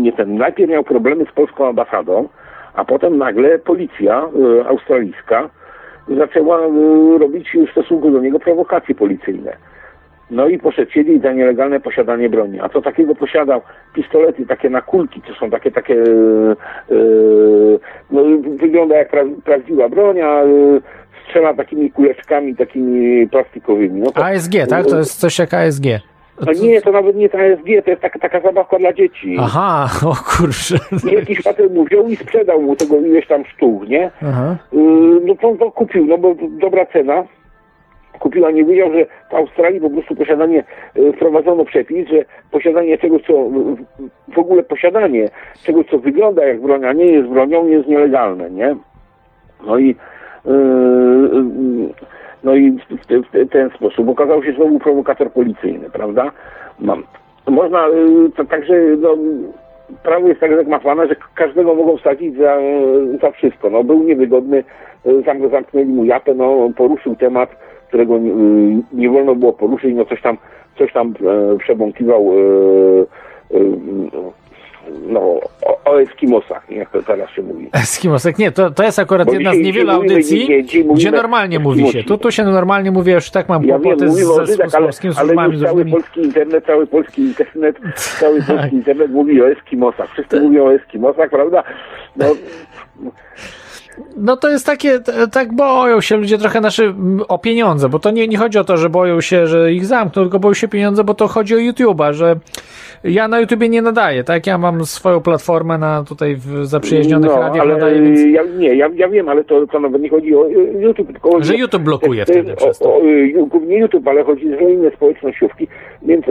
nie ten. Najpierw miał problemy z polską ambasadą, a potem nagle policja australijska zaczęła y, robić w stosunku do niego prowokacje policyjne. No i poszedł za nielegalne posiadanie broni. A co takiego posiadał? Pistolety takie na kulki, to są takie, takie, e, e, no, wygląda jak pra, prawdziwa broń, a e, strzela takimi kuleczkami, takimi plastikowymi. No to, ASG, tak? To jest coś jak ASG. No nie, to nawet nie ta ASG, to jest taka, taka zabawka dla dzieci. Aha, [LAUGHS] o kurczę. I jakiś facet mu wziął i sprzedał mu tego ileś tam sztuk, nie? Aha. Yy, no to, to kupił, no bo dobra cena. Kupiła, nie wiedział, że w Australii po prostu posiadanie, yy, wprowadzono przepis, że posiadanie czegoś, co w- ogóle posiadanie czegoś, co wygląda jak broń, a nie jest bronią, jest nielegalne, nie? No i yy, no i w, w, te- ten sposób okazał się znowu prowokator policyjny, prawda? Mam. Można yy, to także no, prawo jest tak zagmatwane, że każdego mogą wsadzić za, za wszystko. No, był niewygodny, y, zam, zamknęli mu japę, no, poruszył temat, którego nie, y, nie wolno było poruszyć, no coś tam, coś tam e, przebąkiwał e, e, no, o, o Eskimosach, jak to teraz się mówi. Eskimosek, nie, to, to jest akurat Bo jedna z niewielu mówimy- audycji, mówimy gdzie normalnie mówi się. Tu, tu się normalnie mówi, już tak mam Ja wiem, kłopoty o Żydach, z ale, polskimi ale służbami już cały polski internet, cały polski internet, [LAUGHS] cały Tak. polski internet mówi o Eskimosach. Wszyscy mówią o Eskimosach, prawda? No, No to jest takie, tak boją się ludzie trochę nasze o pieniądze, bo to nie, nie chodzi o to, że boją się, że ich zamkną, tylko boją się pieniądze, bo to chodzi o YouTube'a, że ja na YouTubie nie nadaję, tak? Ja mam swoją platformę na tutaj w zaprzyjaźnionych no, radiach ale nadaję, więc... ja, nie, ja, ja wiem, ale to, to nawet nie chodzi o y, YouTube, tylko Że o- YouTube blokuje to- wtedy o, przez to. o, y, Głównie YouTube, ale chodzi o inne społecznościówki, więc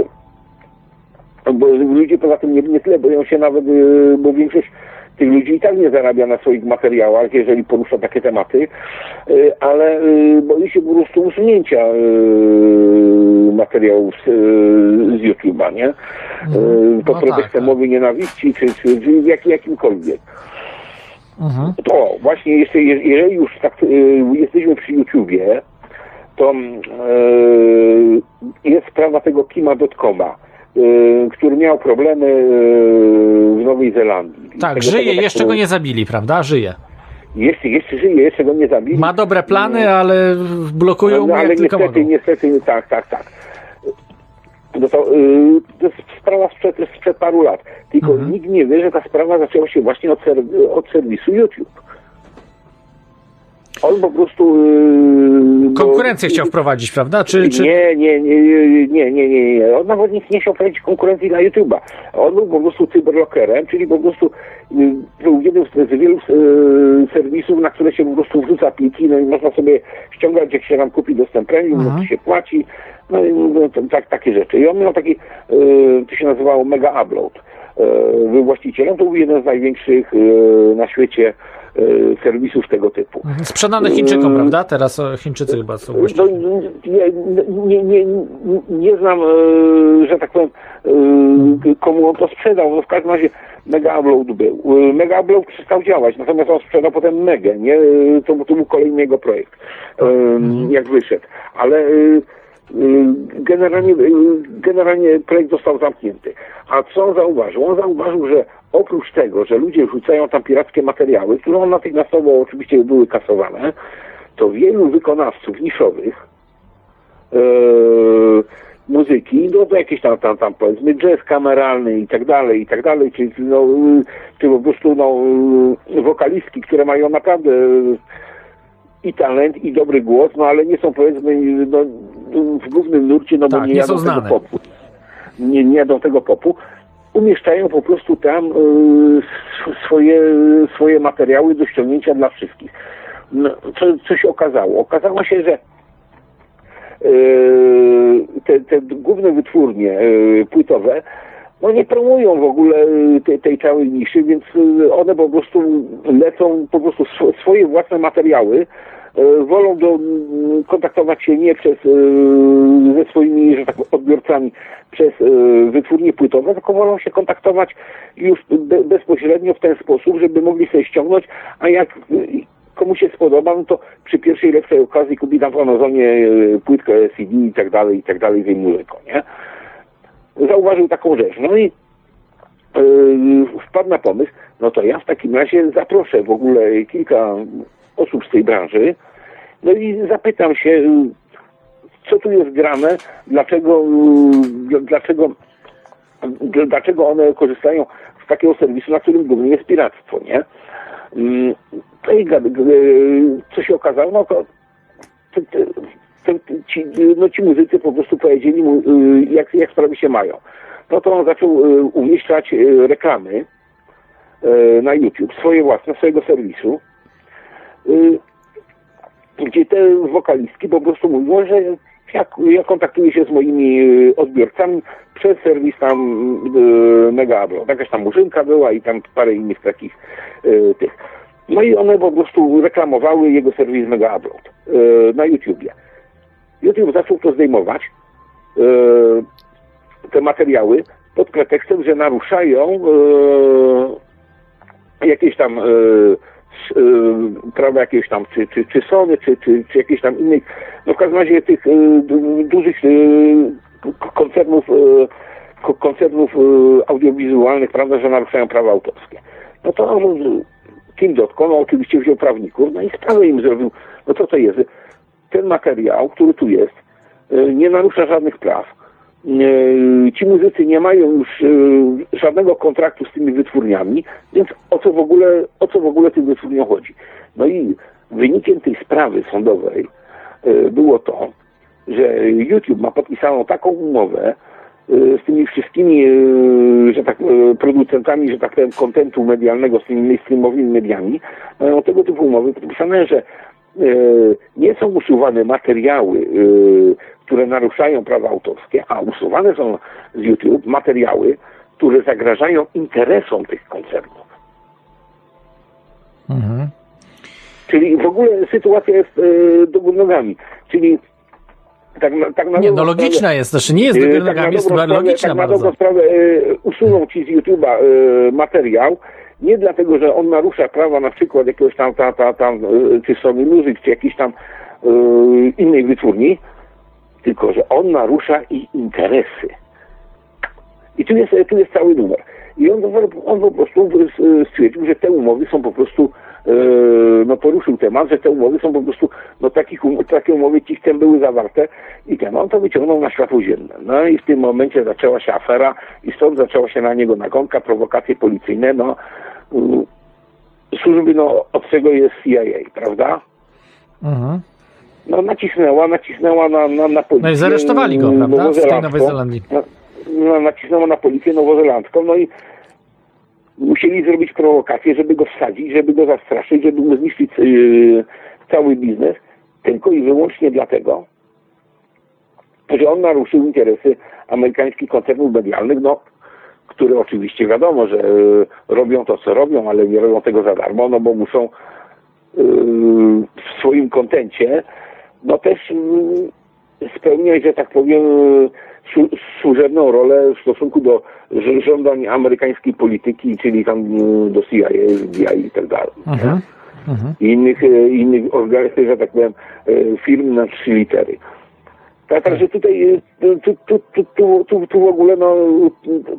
bo ludzie poza tym nie, nie tyle boją się nawet, y, bo większość tych ludzi i tak nie zarabia na swoich materiałach, jeżeli porusza takie tematy, y, ale y, boi się po prostu usunięcia y, materiałów z, z YouTube'a, nie? Y, Pod No pretekstem tak, tak. mowy nienawiści, czy, czy, czy jak, jakimkolwiek. Mhm. To właśnie, jeszcze, je- jeżeli już tak jesteśmy przy YouTubie, to jest sprawa tego Kima.coma, który miał problemy y, w Nowej Zelandii. Tak, Tego- żyje, tego jeszcze takiego- go nie zabili, prawda? Żyje. Jeszcze, jeszcze żyje, jeszcze go nie zabili. Ma dobre plany, ale blokują no, mu ale niestety, mogą. niestety, tak, tak, tak. No to, y, to jest sprawa sprzed, sprzed paru lat. Tylko Mhm. nikt nie wie, że ta sprawa zaczęła się właśnie od, ser, od serwisu YouTube. On po prostu... y, bo- Konkurencję chciał wprowadzić, prawda? Czy, czy... Nie, nie, nie, nie, nie, nie, nie. On nawet nie chciał prowadzić konkurencji dla YouTube'a. On był po prostu cyberlockerem, czyli po prostu y, był jednym z, wielu y, serwisów, na które się po prostu wrzuca pliki, no i można sobie ściągać, jak się nam kupi dostęp premium, Mhm. no to się płaci, no i no, tak, takie rzeczy. I on miał taki, y, to się nazywało Mega Upload. Był właścicielem, to był jeden z największych na świecie serwisów tego typu. Sprzedane Chińczykom, Yy, prawda? Teraz o, Chińczycy chyba są No, właścicielami. nie, nie, nie, nie znam, e, że tak powiem, e, komu on to sprzedał. No w każdym razie Mega Upload był. E, Mega Upload przestał działać, natomiast on sprzedał potem Megę, nie? E, To, to był kolejny jego projekt, e, jak wyszedł. Ale e, e, generalnie, e, generalnie projekt został zamknięty. A co on zauważył? On zauważył, że oprócz tego, że ludzie wrzucają tam pirackie materiały, które on natychmiastowo oczywiście były kasowane, to wielu wykonawców niszowych e, muzyki, no to jakieś tam, tam, tam powiedzmy jazz kameralny i tak dalej, i tak dalej, czy, no, y, czy po prostu no, y, wokalistki, które mają naprawdę y, i talent, i dobry głos, no ale nie są powiedzmy no, w głównym nurcie, no bo Tak, nie nie jadą są tego znane. popu. Nie, nie jadą tego popu. Umieszczają po prostu tam y, sw- swoje, swoje materiały do ściągnięcia dla wszystkich. No, co, co się okazało? Okazało się, że Yy, te, te główne wytwórnie yy, płytowe no nie promują w ogóle yy, tej, tej całej niszy, więc yy, one po prostu lecą po prostu sw- swoje własne materiały. Yy, Wolą do, kontaktować się nie przez ze swoimi, że tak odbiorcami przez wytwórnie płytowe, tylko wolą się kontaktować już be, bezpośrednio w ten sposób, żeby mogli sobie ściągnąć, a jak komu się spodoba, no to przy pierwszej lepszej okazji kupi tam w Amazonie płytkę CD i tak dalej, i tak dalej z jej nie? Zauważył taką rzecz. No i yy, wpadł na pomysł, no to ja w takim razie zaproszę w ogóle kilka osób z tej branży, no i zapytam się, yy, co tu jest grane, dlaczego, yy, dlaczego, dlaczego one korzystają z takiego serwisu, na którym głównie jest piractwo, nie? Mm, No i co się okazało, no to ci, no ci muzycy po prostu powiedzieli mu, y, jak, jak sprawy się mają. No to on zaczął y, umieszczać y, reklamy na YouTube, swoje własne, swojego serwisu, gdzie te wokalistki po prostu mówią, że ja, ja kontaktuję się z moimi odbiorcami przez serwis tam Mega Upload. Jakaś tam murzynka była i tam parę innych takich tych. No i one po prostu reklamowały jego serwis Mega Upload na YouTubie. YouTube zaczął to zdejmować, y, te materiały, pod pretekstem, że naruszają y, jakieś tam y, prawa jakieś tam, czy, czy, czy Sony, czy, czy, czy jakieś tam innych, no w każdym razie tych du- dużych koncernów, ko- koncernów audiowizualnych, prawda, że naruszają prawa autorskie. No to y, Kim.com no, oczywiście wziął prawników, no i sprawę im zrobił, no co to jest? Ten materiał, który tu jest, y, nie narusza żadnych praw. Y, Ci muzycy nie mają już y, żadnego kontraktu z tymi wytwórniami, więc o co w ogóle, o co w ogóle tym wytwórniom chodzi? No i wynikiem tej sprawy sądowej było to, że YouTube ma podpisaną taką umowę z tymi wszystkimi y, producentami, że tak powiem, kontentu medialnego z tymi mainstreamowymi mediami, mają tego typu umowy podpisane, że nie są usuwane materiały, e, które naruszają prawa autorskie, a usuwane są z YouTube materiały, które zagrażają interesom tych koncernów. Mhm. Czyli w ogóle sytuacja jest e, do góry nogami. Czyli tak na, tak na Nie, no logiczna sprawę- jest, znaczy nie jest do e, góry tak na jest logiczna tak na bardzo. dobrą sprawę e, usuną ci z YouTube'a e, materiał, nie dlatego, że on narusza prawa na przykład jakiegoś tam, ta, ta, tam e, czy Sony Music, czy jakiejś tam e, innej wytwórni, tylko, że on narusza ich interesy. I tu jest, tu jest cały numer. I on, on po prostu stwierdził, że te umowy są po prostu, no poruszył temat, że te umowy są po prostu, no takich, um, takie umowy ci ten były zawarte i ten, on to wyciągnął na światło dzienne. No i w tym momencie zaczęła się afera i stąd zaczęła się na niego nagonka, prowokacje policyjne, no mm, służby, no od czego jest CIA, prawda? Mhm. No nacisnęła, nacisnęła na, na, na policję. No i zaresztowali go, prawda? W tej. Nowej Zelandii. No, no, nacisnęła na policję nowozelandzką, no i musieli zrobić prowokację, żeby go wsadzić, żeby go zastraszyć, żeby mu zniszczyć yy, cały biznes, tylko i wyłącznie dlatego, że on naruszył interesy amerykańskich koncernów medialnych, no, które oczywiście wiadomo, że yy, robią to, co robią, ale nie robią tego za darmo, no bo muszą yy, w swoim kontencie no też yy, spełniać, że tak powiem, służebną rolę w stosunku do żądań amerykańskiej polityki, czyli tam yy, do CIA, FBI i tak dalej. Mhm. Mhm. I innych, e, innych organizacji, że tak powiem, e, firm na trzy litery. Tak, także tutaj e, tu, tu, tu, tu, tu, w ogóle no,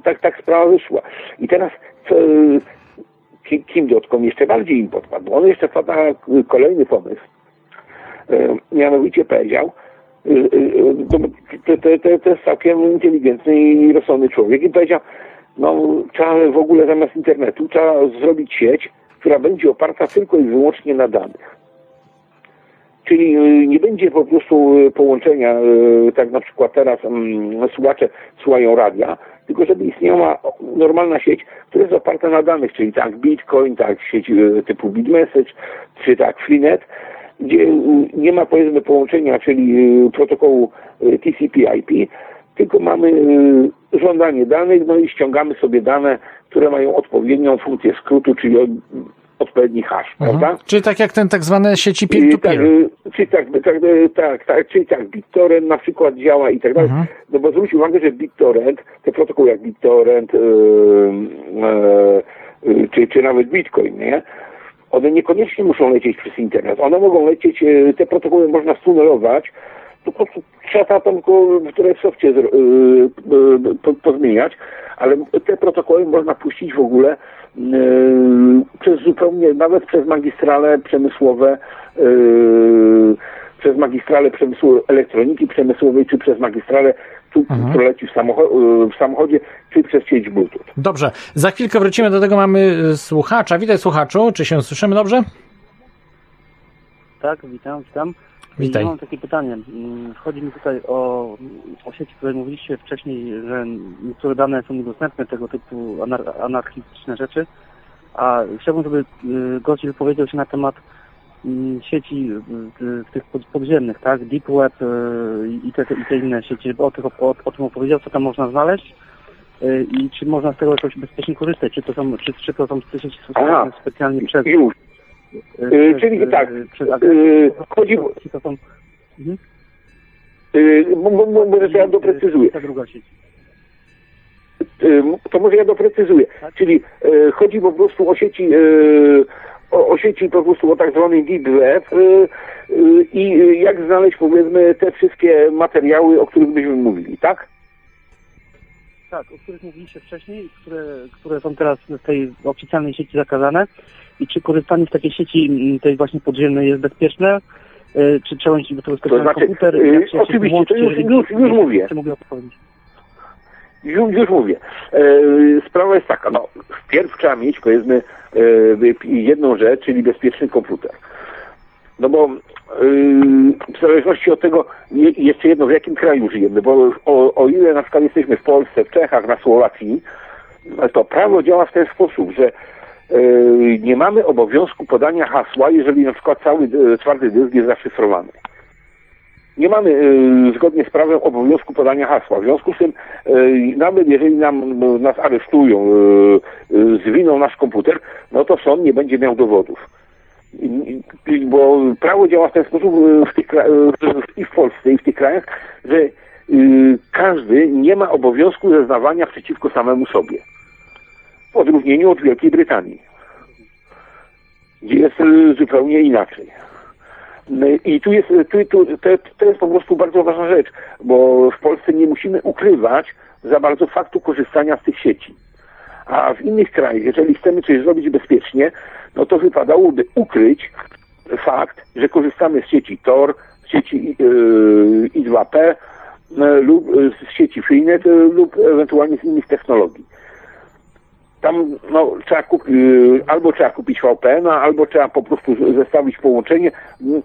tak, tak sprawa wyszła. I teraz co, e, Kim, Dotcom jeszcze bardziej im podpadł. On jeszcze wpadł na kolejny pomysł. E, Mianowicie powiedział, e, e, to, to, to, to, to jest całkiem inteligentny i rozsądny człowiek i powiedział, no trzeba w ogóle zamiast internetu trzeba zrobić sieć, która będzie oparta tylko i wyłącznie na danych. Czyli y, nie będzie po prostu y, połączenia, y, tak na przykład teraz mm, słuchacze słuchają radia, tylko żeby istniała normalna sieć, która jest oparta na danych, czyli tak Bitcoin, tak sieć y, typu BitMessage, czy tak Freenet, gdzie y, nie ma powiedzmy połączenia, czyli y, protokołu y, TCP/IP, tylko mamy y, żądanie danych, no i ściągamy sobie dane, które mają odpowiednią funkcję skrótu, czyli od, odpowiedni hash, prawda? Mhm. Czyli tak jak ten tak zwane sieci peer-to-peer. Tak, y, czyli tak, tak, y, tak, tak, czyli tak, BitTorrent na przykład działa i tak dalej. Mhm. No bo zwróć uwagę, że BitTorrent, te protokoły jak BitTorrent, y, y, y, czy, czy nawet Bitcoin, nie? One niekoniecznie muszą lecieć przez internet. One mogą lecieć, y, te protokoły można stunelować, prostu trzeba tam tylko które w softie y, po, pozmieniać, ale te protokoły można puścić w ogóle przez zupełnie, nawet przez magistrale przemysłowe, przez magistrale przemysłu elektroniki przemysłowej, czy przez magistrale, tu, Mhm. która leci w, y, w samochodzie, czy przez sieć Bluetooth. Dobrze, za chwilkę wrócimy do tego. Mamy y, słuchacza. Witaj słuchaczu, czy się słyszymy dobrze? Tak, witam, witam. Witaj. Ja mam takie pytanie. Mm, Chodzi mi tutaj o, o sieci, o której mówiliście wcześniej, że niektóre dane są niedostępne, tego typu anar- anarchistyczne rzeczy. A chciałbym, żeby y, gość wypowiedział się na temat sieci y, y, tych pod- podziemnych, tak? Deep Web y, i te, i te inne sieci, żeby o, tych, o, o tym opowiedział, co tam można znaleźć i czy można z tego jakoś bezpiecznie korzystać, czy to są, czy, czy to są te sieci Aha. specjalnie przez... Już. Y, czyli tak, przez y, chodzi, czy to są... Mhm. mo- mo- mo- może ja doprecyzuję. Ta druga sieć. To może ja doprecyzuję. Tak. Czyli y, chodzi po prostu o sieci, y, o, o sieci po prostu o tak zwany deep web y, y, i y, jak znaleźć powiedzmy te wszystkie materiały, o których byśmy mówili, tak? Tak, o których mówiliście wcześniej, które, które są teraz w tej oficjalnej sieci zakazane. I czy korzystanie z takiej sieci, m, tej właśnie podziemnej jest bezpieczne? Y, Czy trzeba mieć tego specjalny znaczy, komputer? y, Jak się oczywiście, to już- już- już mówię. Czy mogę o to powiedzieć? Już, już mówię. E, sprawa jest taka, no, wpierw trzeba mieć, powiedzmy, e, jedną rzecz, czyli bezpieczny komputer. No bo e, w zależności od tego, je, jeszcze jedno, w jakim kraju żyjemy, bo o, o ile na przykład jesteśmy w Polsce, w Czechach, na Słowacji, to prawo działa w ten sposób, że nie mamy obowiązku podania hasła, jeżeli na przykład cały twardy dysk jest zaszyfrowany. Nie mamy e, zgodnie z prawem obowiązku podania hasła. W związku z tym, e, nawet jeżeli nam, no, nas aresztują, e, e, zwiną nasz komputer, no to sąd nie będzie miał dowodów. I- i- Bo prawo działa w ten sposób e, w tych, i w Polsce, i w tych krajach, że każdy nie ma obowiązku zeznawania przeciwko samemu sobie. W odróżnieniu od Wielkiej Brytanii, gdzie jest zupełnie inaczej. I tu jest, tu, tu, to, to jest po prostu bardzo ważna rzecz, bo w Polsce nie musimy ukrywać za bardzo faktu korzystania z tych sieci. A w innych krajach, jeżeli chcemy coś zrobić bezpiecznie, no to wypadałoby ukryć fakt, że korzystamy z sieci Tor, z sieci yy, I2P e, lub z sieci Freenet e, lub ewentualnie z innych technologii. Tam no, trzeba yy, albo trzeba kupić VPN, albo trzeba po prostu zestawić połączenie yy,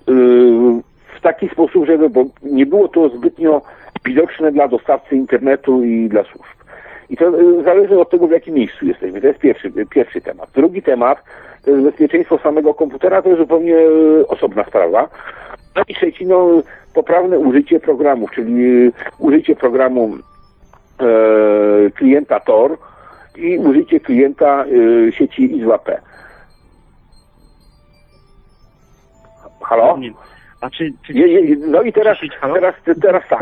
w taki sposób, żeby bo nie było to zbytnio widoczne dla dostawcy internetu i dla służb. I to y, zależy od tego, w jakim miejscu jesteśmy. To jest pierwszy, pierwszy temat. Drugi temat to jest bezpieczeństwo samego komputera, to jest zupełnie y, osobna sprawa. No i trzeci, no, poprawne użycie programów, czyli y, użycie programu e, klienta Tor i użycie klienta y, sieci I2P. Halo? Nie. A czy, czy no i teraz, halo? teraz, teraz tak.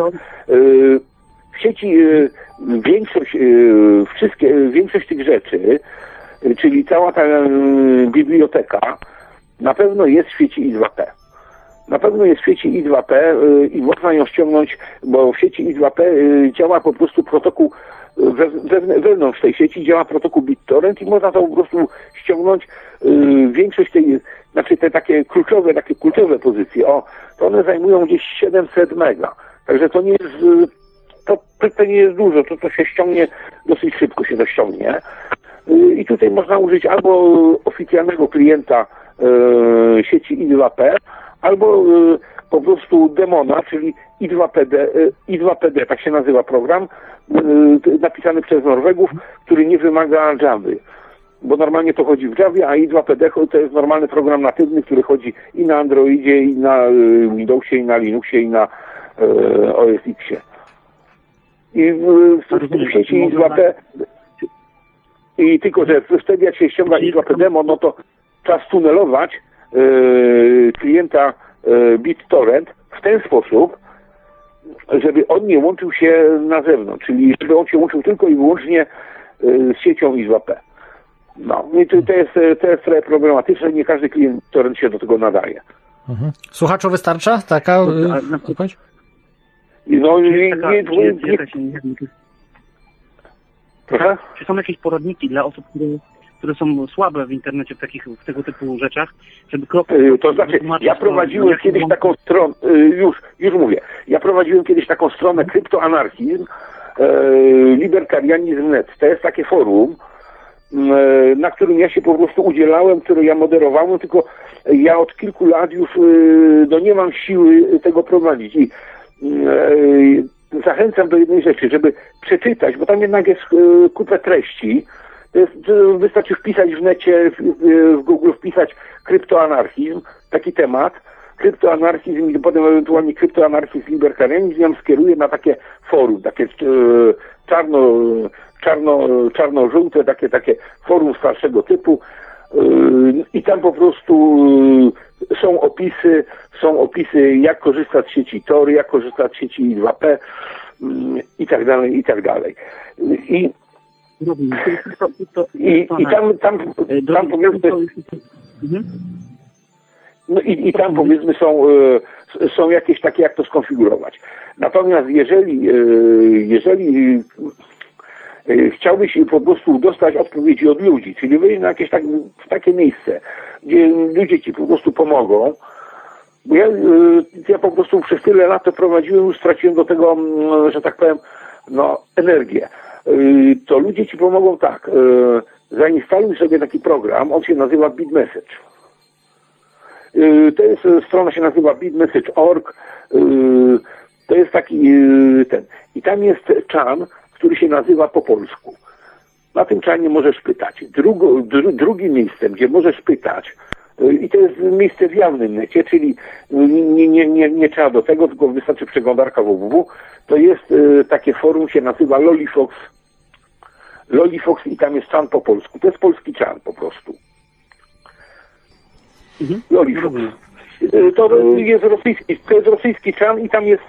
Y, W sieci y, większość, wszystkie, większość tych rzeczy, czyli cała ta biblioteka, na pewno jest w sieci I2P. Na pewno jest w sieci I2P y, i można ją ściągnąć, bo w sieci I2P y, działa po prostu protokół y, we, we, wewnątrz tej sieci działa protokół BitTorrent i można to po prostu ściągnąć. Większość tej, znaczy te takie kluczowe, takie kluczowe pozycje, o, to one zajmują gdzieś 700 mega. Także to nie jest, to, to, nie jest dużo, to, to się ściągnie, dosyć szybko się to ściągnie. I tutaj można użyć albo oficjalnego klienta sieci I2P, albo y, po prostu demona, czyli I2PD, y, I2PD, tak się nazywa program, y, napisany przez Norwegów, który nie wymaga Javy. Bo normalnie to chodzi w Javie, a I2PD to jest normalny program natywny, który chodzi i na Androidzie, i na Windowsie, i na Linuxie, i na OS Xie. I w, w, sieci I2P i tylko, że wtedy jak się ściąga I2P demo, no to trzeba stunelować yy, klienta yy, BitTorrent w ten sposób, żeby on nie łączył się na zewnątrz, czyli żeby on się łączył tylko i wyłącznie yy, z siecią I2P. No i to, to, jest, to jest trochę problematyczne, nie każdy klient torrent się do tego nadaje. Mhm. Słuchaczu wystarcza taka y, przykład- odpowiedź? No nie, czy, nie, nie, jakaś, proszę? czy są jakieś poradniki dla osób, które, które są słabe w internecie w takich w tego typu rzeczach, żeby krok kroku To znaczy, ja to, prowadziłem jak kiedyś taką stronę, y, już, już mówię, ja prowadziłem kiedyś taką stronę kryptoanarchizm, e, libertarianizm.net. To jest takie forum, e, na którym ja się po prostu udzielałem, które ja moderowałem, tylko ja od kilku lat już no nie mam siły tego prowadzić. I e, zachęcam do jednej rzeczy, żeby przeczytać, bo tam jednak jest e, kupę treści, jest, to wystarczy wpisać w necie, w, w- Google wpisać kryptoanarchizm, taki temat, kryptoanarchizm i potem ewentualnie kryptoanarchizm libertarianizm, ja skieruję na takie forum, takie czarno, czarno, czarno-żółte, takie, takie forum starszego typu i tam po prostu są opisy, są opisy jak korzystać z sieci Tor, jak korzystać z sieci I2P mm, i tak dalej, i tak dalej. I To- i, to i na- tam, tam, E, tam powiedzmy, Mhm. no i, i tam powiedzmy są, e, są jakieś takie, jak to skonfigurować. Natomiast jeżeli, e, jeżeli chciałbyś po prostu dostać odpowiedzi od ludzi, czyli wyjść na jakieś tak, w takie miejsce, gdzie ludzie ci po prostu pomogą, bo ja, ja po prostu przez tyle lat to prowadziłem, już straciłem do tego, mm, że tak powiem, no, energię. E, To ludzie ci pomogą tak. e, Zainstaluj sobie taki program, on się nazywa BitMessage. Y, To jest, strona się nazywa bitmessage.org. y, To jest taki y, ten. I tam jest czan, który się nazywa po polsku. Na tym czanie możesz pytać. Drugo, dru, drugim miejscem, gdzie możesz pytać, y, i to jest miejsce w jawnym necie, czyli nie, nie, nie, nie trzeba do tego, tylko wystarczy przeglądarka www. To jest y, takie forum, się nazywa Lolifox. Lolifox i tam jest czan po polsku. To jest polski czan po prostu. Mhm. Lolifox. Rozumiem. Y, To jest rosyjski, to jest rosyjski czan i tam jest,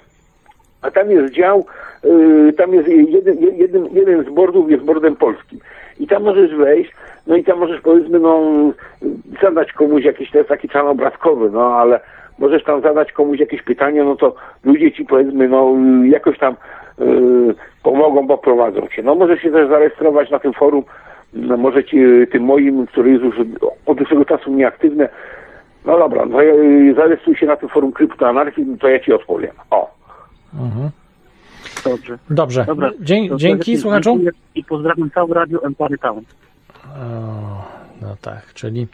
a tam jest dział, y, tam jest jeden, jeden, jeden z bordów jest bordem polskim. I tam możesz wejść, no i tam możesz powiedzmy, no, zadać komuś jakiś, to jest taki czan obrazkowy, no, ale możesz tam zadać komuś jakieś pytanie, no to ludzie ci powiedzmy, no, jakoś tam y, pomogą, bo prowadzą cię. No, możesz się też zarejestrować na tym forum, no, może ci, tym moim, który jest już od dłuższego czasu nieaktywne, no dobra, no y, zarejestruj się na tym forum kryptoanarchii, to ja ci odpowiem. O. Dobrze. Dobrze. Dobra. Dzięki, To dzięki serdecznie słuchaczu. I pozdrawiam całe radio Empary Town. O, no tak, czyli.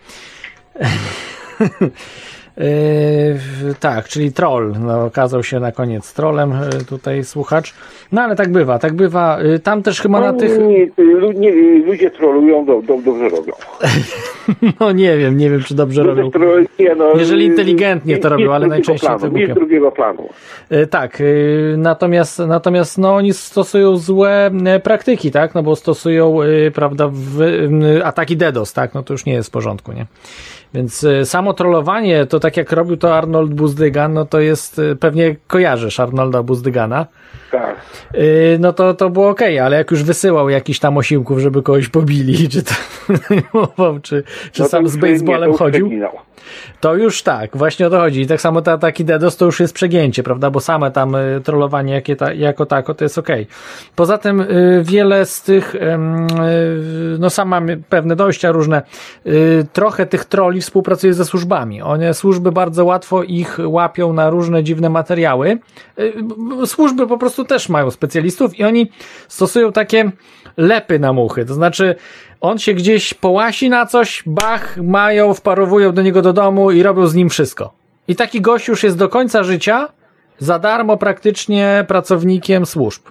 [LAUGHS] Yy, tak, czyli troll. No, okazał się na koniec trollem yy, tutaj słuchacz. No ale tak bywa, tak bywa. Yy, Tam też chyba na No, tych. nie, nie, ludzie trolują, do, do, dobrze robią. [LAUGHS] No nie wiem, nie wiem, czy dobrze Ludzie robią. trolują, nie, no, Jeżeli inteligentnie to robią, ale najczęściej planu, to Nic głupio. drugiego planu. Tak, natomiast, natomiast no, oni stosują złe praktyki, tak? No bo stosują, prawda, w, ataki DDoS, tak? No to już nie jest w porządku, nie? Więc y, samo trollowanie, to tak jak robił to Arnold Buzdygan, no to jest, y, pewnie kojarzysz Arnolda Buzdygana, Tak. y, no to, to było okej, ale jak już wysyłał jakiś tam osiłków, żeby kogoś pobili, [LAUGHS] czy tam czy, czy No sam z baseballem chodził, to już tak, właśnie o to chodzi. I tak samo te ataki DDoS to już jest przegięcie, prawda? Bo same tam trollowanie jakie ta, jako tako to jest okej. Poza tym wiele z tych, no sam mamy pewne dojścia różne, trochę tych troli współpracuje ze służbami. One, służby bardzo łatwo ich łapią na różne dziwne materiały. Y, służby po prostu też mają specjalistów i oni stosują takie lepy na muchy. To znaczy, on się gdzieś połasi na coś, bach, mają, wparowują do niego do domu i robią z nim wszystko. I taki gość już jest do końca życia za darmo praktycznie pracownikiem służb.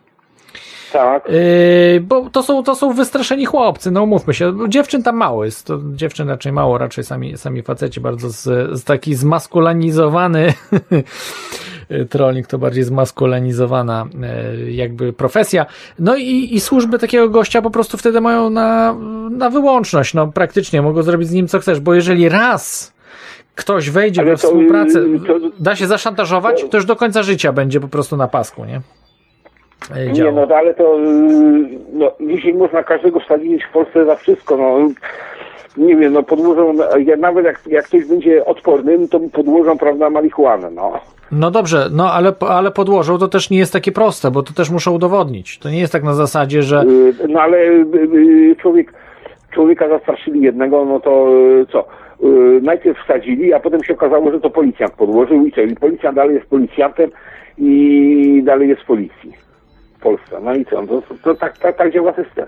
Tak. Yy, bo to są, to są wystraszeni chłopcy, no umówmy się. Dziewczyn tam mało jest, to dziewczyn raczej mało, raczej sami, sami faceci bardzo z, z taki zmaskulanizowany [LAUGHS] trolling to bardziej zmaskulanizowana e, jakby profesja. No i, i służby takiego gościa po prostu wtedy mają na, na wyłączność, no praktycznie mogą zrobić z nim co chcesz, bo jeżeli raz ktoś wejdzie Ale we to, współpracę, y, to- da się zaszantażować, to już do końca życia będzie po prostu na pasku, nie? E, Nie, działał. no ale to y, no, dzisiaj można każdego wsadzić w Polsce za wszystko, no. Nie wiem, no podłożą, ja nawet jak, jak ktoś będzie odporny, to podłożą, prawda, marihuanę, no. No dobrze, no ale, ale podłożą to też nie jest takie proste, bo to też muszą udowodnić. To nie jest tak na zasadzie, że Y, No ale y, człowiek, człowieka zastraszyli jednego, no to co? Najpierw wsadzili, a potem się okazało, że to policjant podłożył i co? I policjant dalej jest policjantem i dalej jest w policji w Polsce. No i co? To, to, to tak, tak, tak działa system.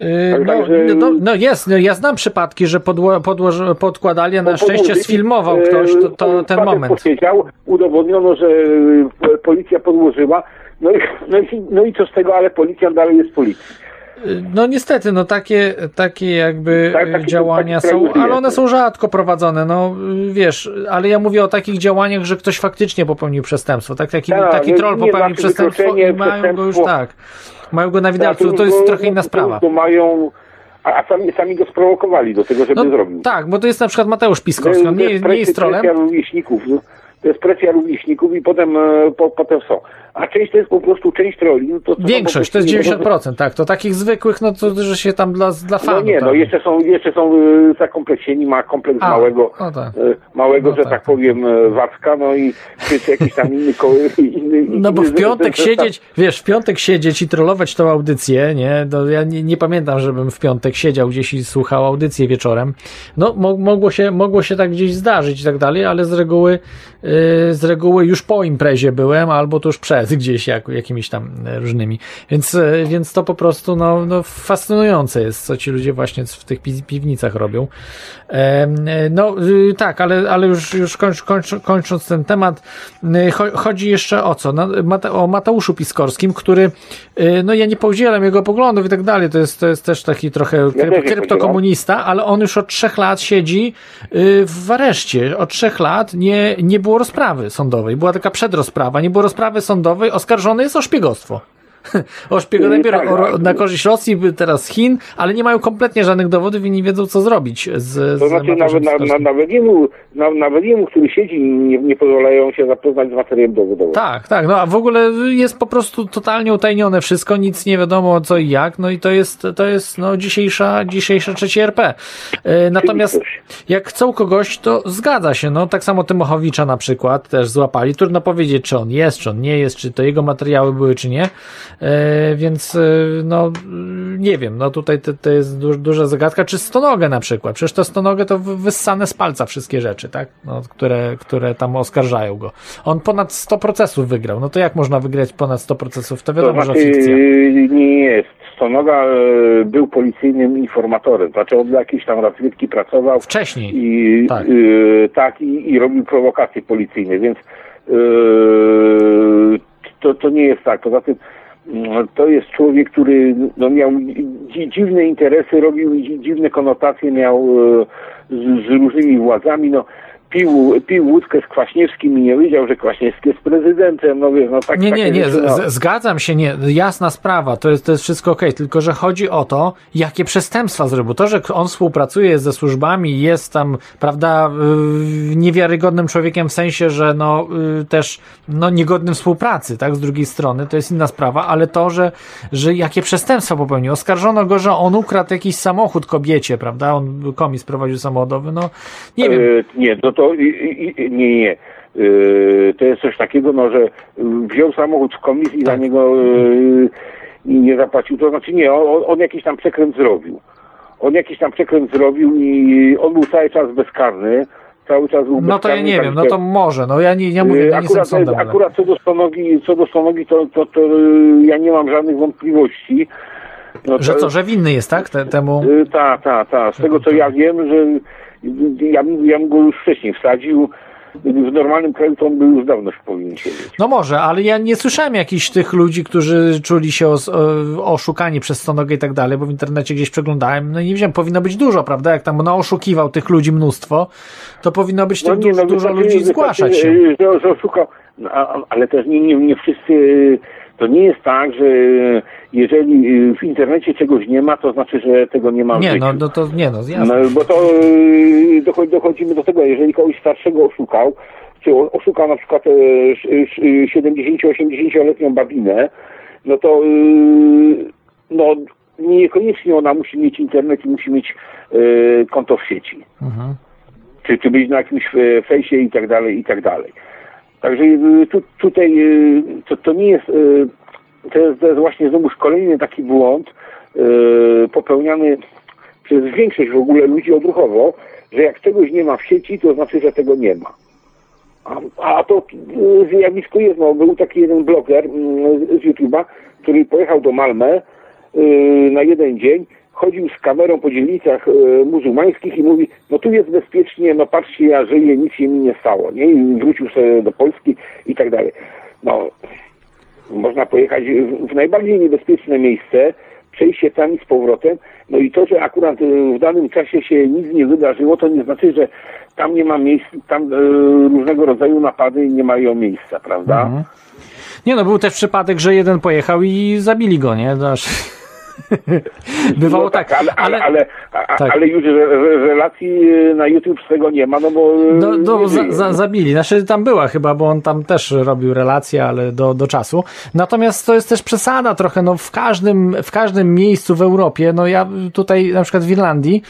Yy, Tak, no, także- no, no jest, no ja znam przypadki, że podło, podłoż, podkładali, a na szczęście sfilmował ktoś to, to, ten facet moment. Posiedział, udowodniono, że e, policja podłożyła, no i, no, i, no i co z tego, ale policjant dalej jest policji. No niestety, no takie, takie jakby Tak, yy, taki- działania są, kraj ale one jest. są rzadko prowadzone, no yy, wiesz, ale ja mówię o takich działaniach, że ktoś faktycznie popełnił przestępstwo, tak, taki, Tak, taki troll popełnił znaczy przestępstwo i mają go już tak, mają go na widelcu, Tak, to jest go- trochę inna to- sprawa. To mają, a, sami, sami go sprowokowali do tego, żeby No, zrobił. tak, bo to jest na przykład Mateusz Piskowski, on nie, nie jest trolem, rówieśników. no. To jest presja rówieśników i potem, e, po, potem są. A część to jest po prostu część troli. No to, Większość, to jest prostu nie- 90%, tak. To takich zwykłych, no to, że się tam dla, dla No fanów. nie, no tak. jeszcze są, jeszcze są e, zakompleksieni, ma kompleks A, małego, no tak. e, małego, No że tak, tak, tak. powiem, Wacka, no i czy, jakiś tam inny, ko- [LAUGHS] inny No bo w piątek siedzieć, wiesz, w piątek siedzieć i trollować tą audycję, nie? No ja nie, nie pamiętam, żebym w piątek siedział gdzieś i słuchał audycję wieczorem. No mo, mogło, się, mogło się tak gdzieś zdarzyć i tak dalej, ale z reguły z reguły już po imprezie byłem, albo tuż przed, gdzieś jak, jakimiś tam różnymi. Więc, y, więc to po prostu no, no fascynujące jest, co ci ludzie właśnie w tych pi- piwnicach robią. No y, tak, ale, ale już, już kończ, kończ, kończąc ten temat, y, cho- chodzi jeszcze o co? No, o Mateuszu Piskorskim, który, y, no ja nie podzielam jego poglądów i tak dalej, to jest, to jest też taki trochę kryp, kryptokomunista, ale on już od trzech lat siedzi y, w areszcie. Od trzech lat nie, nie było rozprawy sądowej. Była taka przedrozprawa, nie było rozprawy sądowej, oskarżony jest o szpiegostwo. [LAUGHS] O szpiego Nie, najpierw tak, na korzyść Rosji, teraz Chin, ale nie mają kompletnie żadnych dowodów i nie wiedzą, co zrobić z, To z znaczy Mateuszem nawet, na, na, nawet, jemu, na, nawet jemu, który siedzi, nie, nie pozwalają się zapoznać z materiałem dowodowym. Tak, tak, no a w ogóle jest po prostu totalnie utajnione wszystko, nic nie wiadomo co i jak, no i to jest, to jest no dzisiejsza, dzisiejsza trzeci RP. E, Natomiast jak chcą kogoś, to zgadza się, no. Tak samo Tymochowicza na przykład też złapali, trudno powiedzieć, czy on jest, czy on nie jest, czy to jego materiały były, czy nie, więc e, no nie wiem, no tutaj to, to jest du, duża zagadka, czy stonogę na przykład, przecież to stonogę to wy- wyssane z palca wszystkie rzeczy, tak, no, które, które tam oskarżają go. On ponad 100 procesów wygrał, no to jak można wygrać ponad 100 procesów, to To wiadomo, znaczy, że fikcja. nie jest. Stonoga e, był policyjnym informatorem. Znaczy on dla jakiejś tam rozwiedki pracował Wcześniej. i Tak. tak, tak i, i robił prowokacje policyjne, więc e, to, to nie jest tak. Poza tym to jest człowiek, który no, miał dzi- dziwne interesy, robił dzi- dziwne konotacje, miał e, z, z różnymi władzami. No, pił, pił łódkę z Kwaśniewskim i nie wiedział, że Kwaśniewski jest prezydentem. No wiesz, no tak Nie, nie, nie, rzeczy, no. z, zgadzam się, nie, jasna sprawa, to jest, to jest wszystko okej, tylko że chodzi o to, jakie przestępstwa zrobił. To, że on współpracuje ze służbami, jest tam, prawda, yy, niewiarygodnym człowiekiem w sensie, że no yy, też, no niegodnym współpracy, tak, z drugiej strony, to jest inna sprawa, ale to, że, że jakie przestępstwa popełnił. Oskarżono go, że on ukradł jakiś samochód kobiecie, prawda, on komis prowadził samochodowy, no nie wiem. E, nie, no to i, i, i- nie, nie. E, to jest coś takiego, no, że wziął samochód z komisji i za Tak. niego i nie zapłacił. To znaczy nie, on, on jakiś tam przekręt zrobił. On jakiś tam przekręt zrobił i on był cały czas bezkarny. Cały czas był No to ja nie wiem, no że- to może, no ja nie, ja mówię, nie jestem akurat, sądem, ale... akurat co do stonogi, co do stonogi to, to, to e, ja nie mam żadnych wątpliwości. No Że to- co, że winny jest, tak? Te, temu. Y, Tak, tak, tak. Z tego co ja wiem, że ja, bym- ja bym go już wcześniej wsadził. W normalnym kraju to on by już dawno się powinien siedzieć. No może, ale ja nie słyszałem jakichś tych ludzi, którzy czuli się os, oszukani przez stonogę i tak dalej, bo w internecie gdzieś przeglądałem, no i nie wiem, powinno być dużo, prawda? Jak tam no, oszukiwał tych ludzi mnóstwo, to powinno być tych nie, du- dużo wystarczy- ludzi zgłaszać się. Że, że oszukał. No, ale też nie, nie, nie wszyscy. Y, To nie jest tak, że jeżeli y, w internecie czegoś nie ma, to znaczy, że tego nie ma w Nie, życiu. no, no to nie, no jasne. No, bo to y, dochodzi, dochodzimy do tego, jeżeli kogoś starszego oszukał, czy oszukał na przykład e, sz- sz- 70-80-letnią babinę, no to y, no, niekoniecznie ona musi mieć internet i musi mieć e, konto w sieci. Mhm. Czy, czy być na jakimś e, fejsie i tak dalej, i tak dalej. Także y, tu, tutaj y, to, to nie jest, y, to jest, to jest właśnie znowu kolejny taki błąd popełniany przez większość w ogóle ludzi odruchowo, że jak czegoś nie ma w sieci, to znaczy, że tego nie ma. A, a to zjawisko jest, no, był taki jeden bloger mm, z YouTube'a, który pojechał do Malmę na jeden dzień, chodził z kamerą po dzielnicach y, muzułmańskich i mówi, no tu jest bezpiecznie, no patrzcie, ja żyję, nic się mi nie stało, nie? I wrócił sobie do Polski i tak dalej. No, można pojechać w, w najbardziej niebezpieczne miejsce, przejść się tam i z powrotem, no i to, że akurat y, w danym czasie się nic nie wydarzyło, to nie znaczy, że tam nie ma miejsc, tam y, różnego rodzaju napady nie mają miejsca, prawda? Mhm. Nie no, był też przypadek, że jeden pojechał i zabili go, nie? Aż... [LAUGHS] Bywało No tak, ale, ale, ale, a, tak. ale już re, re, relacji y, na YouTube z tego nie ma, no bo y, No, no za, za, zabili. Znaczy tam była chyba, bo on tam też robił relacje, ale do, do czasu. Natomiast to jest też przesada trochę, no w każdym, w każdym miejscu w Europie, no ja tutaj na przykład w Irlandii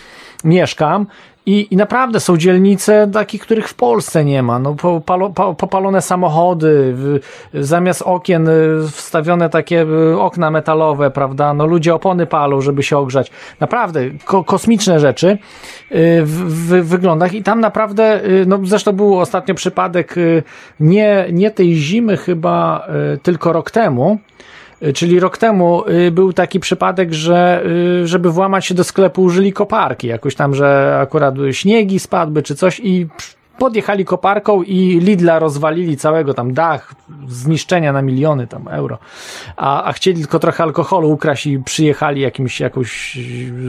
mieszkam I, I naprawdę są dzielnice takich, których w Polsce nie ma. No, popalo, popalone samochody, w, zamiast okien y, wstawione takie y, okna metalowe, prawda? No, ludzie opony palą, żeby się ogrzać. Naprawdę, ko kosmiczne rzeczy y, w, w wyglądach i tam naprawdę, no zresztą był ostatnio przypadek nie, nie tej zimy chyba, tylko rok temu, czyli rok temu y, był taki przypadek, że y, żeby włamać się do sklepu użyli koparki, jakoś tam, że akurat śniegi spadły czy coś i podjechali koparką i Lidla rozwalili całego tam dach, zniszczenia na miliony tam euro, a, a chcieli tylko trochę alkoholu ukraść i przyjechali jakimś, jakąś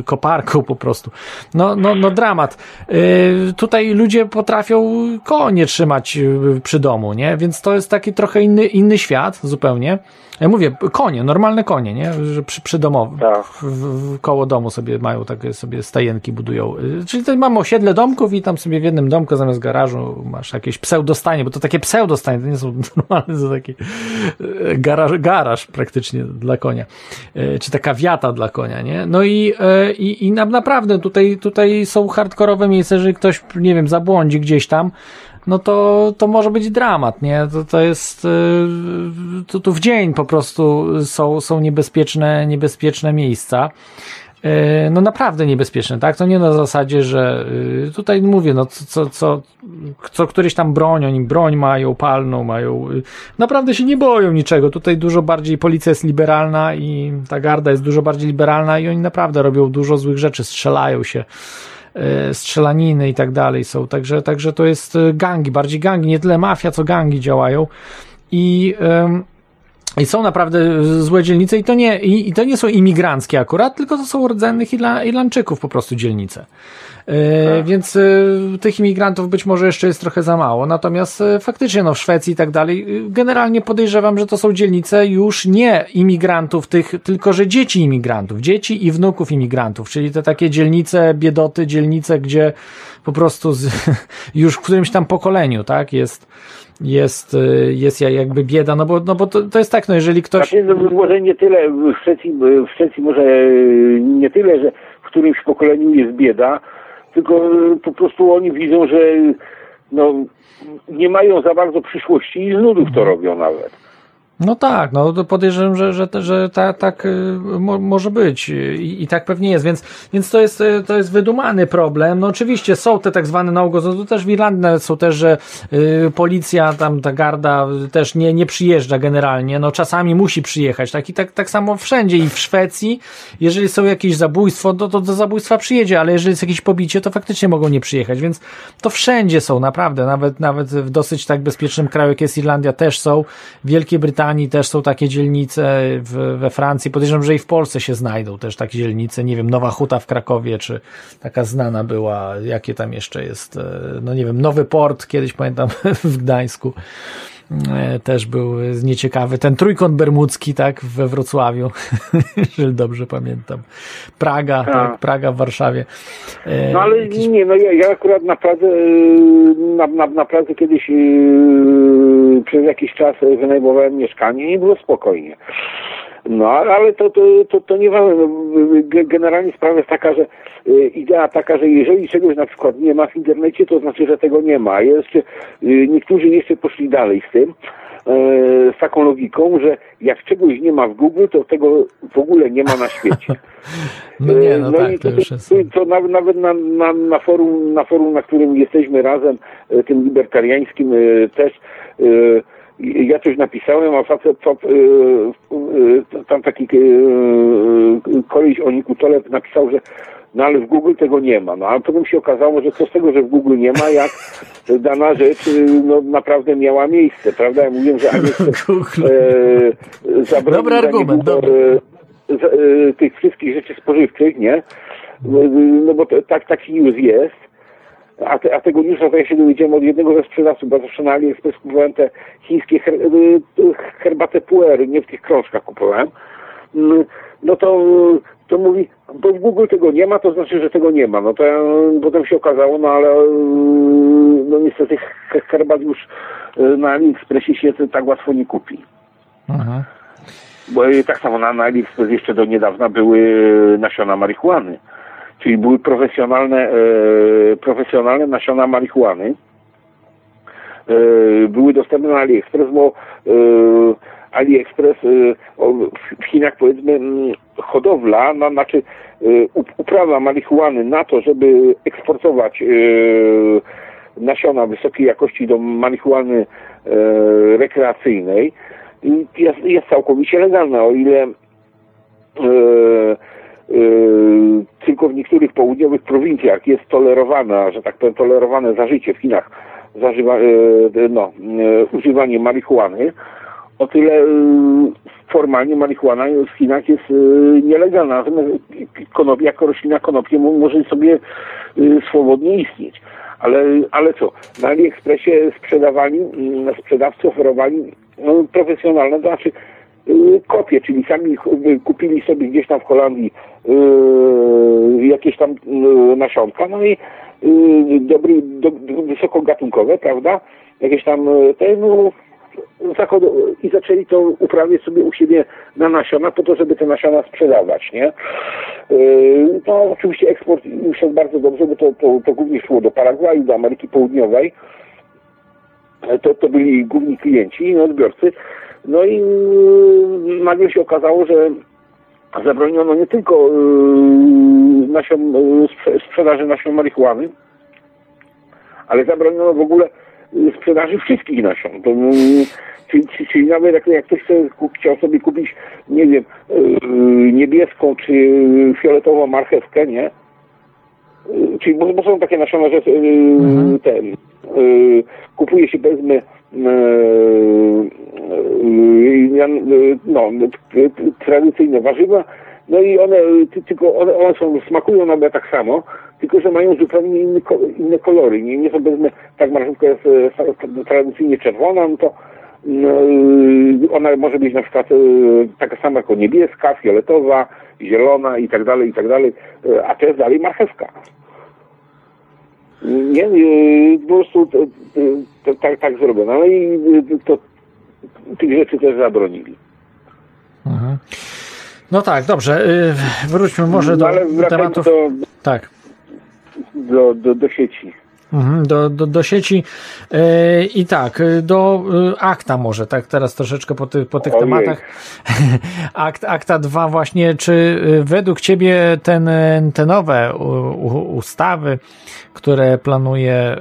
koparką po prostu. No, no, no dramat. Yy, tutaj ludzie potrafią konie trzymać przy domu, nie? Więc to jest taki trochę inny, inny świat zupełnie. Ja mówię, konie, normalne konie, nie? Że przy, przy domu, tak. w, w, koło domu sobie mają takie sobie stajenki budują. Czyli tutaj mamy osiedle domków i tam sobie w jednym domku zamiast garażu masz jakieś pseudostanie, bo to takie pseudostanie, to nie są [LAUGHS] normalne, to taki e, garaż, garaż praktycznie dla konia. E, czy taka wiata dla konia, nie? No i, e, i, i naprawdę tutaj, tutaj są hardkorowe miejsca, jeżeli ktoś, nie wiem, zabłądzi gdzieś tam, no to, to może być dramat, nie? To, to jest, y, to, w dzień po prostu są, są niebezpieczne, niebezpieczne miejsca. Y, no naprawdę niebezpieczne, tak? To nie na zasadzie, że y, tutaj mówię, no co, co, co któryś tam broń, oni broń mają, palną mają, naprawdę się nie boją niczego. Tutaj dużo bardziej policja jest liberalna i ta garda jest dużo bardziej liberalna i oni naprawdę robią dużo złych rzeczy, strzelają się. E, strzelaniny i tak dalej są. Także, także to jest e, gangi, bardziej gangi, nie tyle mafia, co gangi działają. I, i są naprawdę złe dzielnice i to nie, i, i to nie są imigranckie akurat, tylko to są rdzennych Irla, Irlandczyków po prostu dzielnice. E, tak. Więc e, tych imigrantów być może jeszcze jest trochę za mało. Natomiast e, faktycznie no, w Szwecji i tak dalej, generalnie podejrzewam, że to są dzielnice już nie imigrantów tych, tylko że dzieci imigrantów, dzieci i wnuków imigrantów, czyli te takie dzielnice, biedoty, dzielnice, gdzie po prostu z, [LAUGHS] już w którymś tam pokoleniu, tak, jest jest, jest jakby bieda, no bo, no bo to, to jest tak, no jeżeli ktoś... Znaczy, może nie tyle w Szwecji, w Szwecji może nie tyle, że w którymś pokoleniu jest bieda, tylko po prostu oni widzą, że no, nie mają za bardzo przyszłości i z nudów to mhm. robią nawet. No tak, no podejrzewam, że, że, że ta, tak y, mo, może być I, i tak pewnie jest, więc, więc to jest y, to jest wydumany problem. No oczywiście są te tak zwane nałogo, to też w Irlandii są też, że y, policja, tam ta garda też nie, nie przyjeżdża generalnie, no czasami musi przyjechać, tak i tak, tak samo wszędzie i w Szwecji, jeżeli są jakieś zabójstwo, to, to do zabójstwa przyjedzie, ale jeżeli jest jakieś pobicie, to faktycznie mogą nie przyjechać, więc to wszędzie są, naprawdę, nawet, nawet w dosyć tak bezpiecznym kraju, jak jest Irlandia, też są, Wielkiej Brytanii Brytanii też są takie dzielnice, w, we Francji, podejrzewam, że i w Polsce się znajdą też takie dzielnice, nie wiem, Nowa Huta w Krakowie, czy taka znana była, jakie tam jeszcze jest, e, no nie wiem, Nowy Port, kiedyś pamiętam [LAUGHS] w Gdańsku. E, też był nieciekawy. Ten trójkąt bermudzki, tak, we Wrocławiu, [LAUGHS] jeżeli dobrze pamiętam. Praga, tak, tak Praga w Warszawie. E, no ale Jakiś... nie, no ja, ja akurat naprawdę, na, na, naprawdę kiedyś przez jakiś czas wynajmowałem mieszkanie i było spokojnie. No, ale to, to, to, to nie ważne. No, generalnie sprawa jest taka, że y, idea taka, że jeżeli czegoś na przykład nie ma w internecie, to znaczy, że tego nie ma. Jeszcze, y, niektórzy jeszcze poszli dalej z tym, y, z taką logiką, że jak czegoś nie ma w Google, to tego w ogóle nie ma na świecie. [LAUGHS] No nie, no, no tak, i to, to już jest... To nawet na, na, na, forum, na forum, na którym jesteśmy razem, tym libertariańskim też ja coś napisałem, a facet, co, tam taki koleś o Niku Tolep napisał, że no ale w Google tego nie ma. No ale potem się okazało, że co z tego, że w Google nie ma, jak [LAUGHS] dana rzecz no, naprawdę miała miejsce, prawda? Ja mówiłem, że [LAUGHS] e, Dobry argument, dobry. E, e, tych wszystkich rzeczy spożywczych, nie? No, no bo to, tak, taki news jest. A, te, a tego newsa to ja się dowiedziałem od jednego ze sprzedawców, bo zawsze na AliExpress kupowałem te chińskie her, herbatę puery, nie w tych krążkach kupowałem. Mm, no to, to mówi, bo w Google tego nie ma, to znaczy, że tego nie ma. No to ja, potem się okazało, no ale no niestety herbat już na AliExpressie się tak łatwo nie kupi. Aha. Bo tak samo na, na AliExpress jeszcze do niedawna były nasiona marihuany czyli były profesjonalne, e, profesjonalne nasiona marihuany. E, były dostępne na AliExpress, bo e, AliExpress w Chinach powiedzmy hodowla, no, znaczy up- uprawa marihuany na to, żeby eksportować nasiona wysokiej jakości do marihuany rekreacyjnej jest, jest całkowicie legalna, o ile tylko w niektórych południowych prowincjach jest tolerowana, że tak powiem, tolerowane zażycie w Chinach, zażywa, e, no, e, używanie marihuany, o tyle formalnie marihuana w Chinach jest nielegalna, konopia jako roślina konopie mo- może sobie swobodnie istnieć. Ale, ale co? Na AliExpressie sprzedawali, sprzedawcy oferowali no, profesjonalne, to znaczy kopie, czyli sami kupili sobie gdzieś tam w Holandii jakieś tam y, nasionka, no i y, dobry, do, wysokogatunkowe, prawda? Jakieś tam y, te, no, i zaczęli to uprawiać sobie u siebie na nasiona po to, żeby te nasiona sprzedawać, nie? No oczywiście eksport im szedł bardzo dobrze, bo to, to, to głównie szło do Paragwaju, do Ameryki Południowej. To, to byli główni klienci, no, odbiorcy. No i nagle się okazało, że zabroniono nie tylko yy, nasion, sprze- sprzedaży nasion marihuany, ale zabroniono w ogóle y, sprzedaży wszystkich nasion. To, czyli, czyli- nawet jak, jak ktoś chciał sobie kupić, nie wiem, y, niebieską czy fioletową marchewkę, nie? Y, Czyli bo, bo są takie nasiona, że y, Mhm. ten, y, kupuje się powiedzmy no, tradycyjne warzywa, no i one ty- tylko one, one są, smakują nawet tak samo, tylko że mają zupełnie inny, inne kolory. Nie, nie są powiedzmy, tak marchewka jest e, tra- tradycyjnie czerwona, no to no, ona może być na przykład taka sama jako niebieska, fioletowa, zielona i tak dalej, i tak dalej, a to jest dalej marchewka. Nie, y, po prostu tak, tak zrobiono. No i y, to, tych rzeczy też zabronili. Mhm. No tak, dobrze. y, Wróćmy może do No, ale tematów. do, Tak. do, do, do sieci. Mhm, do, do, do sieci e, i tak, do e, akta może, tak teraz troszeczkę po, ty, po tych Ojej. tematach. [LAUGHS] Akt, akta 2 właśnie, czy e, według Ciebie ten, te nowe ustawy, które planuje,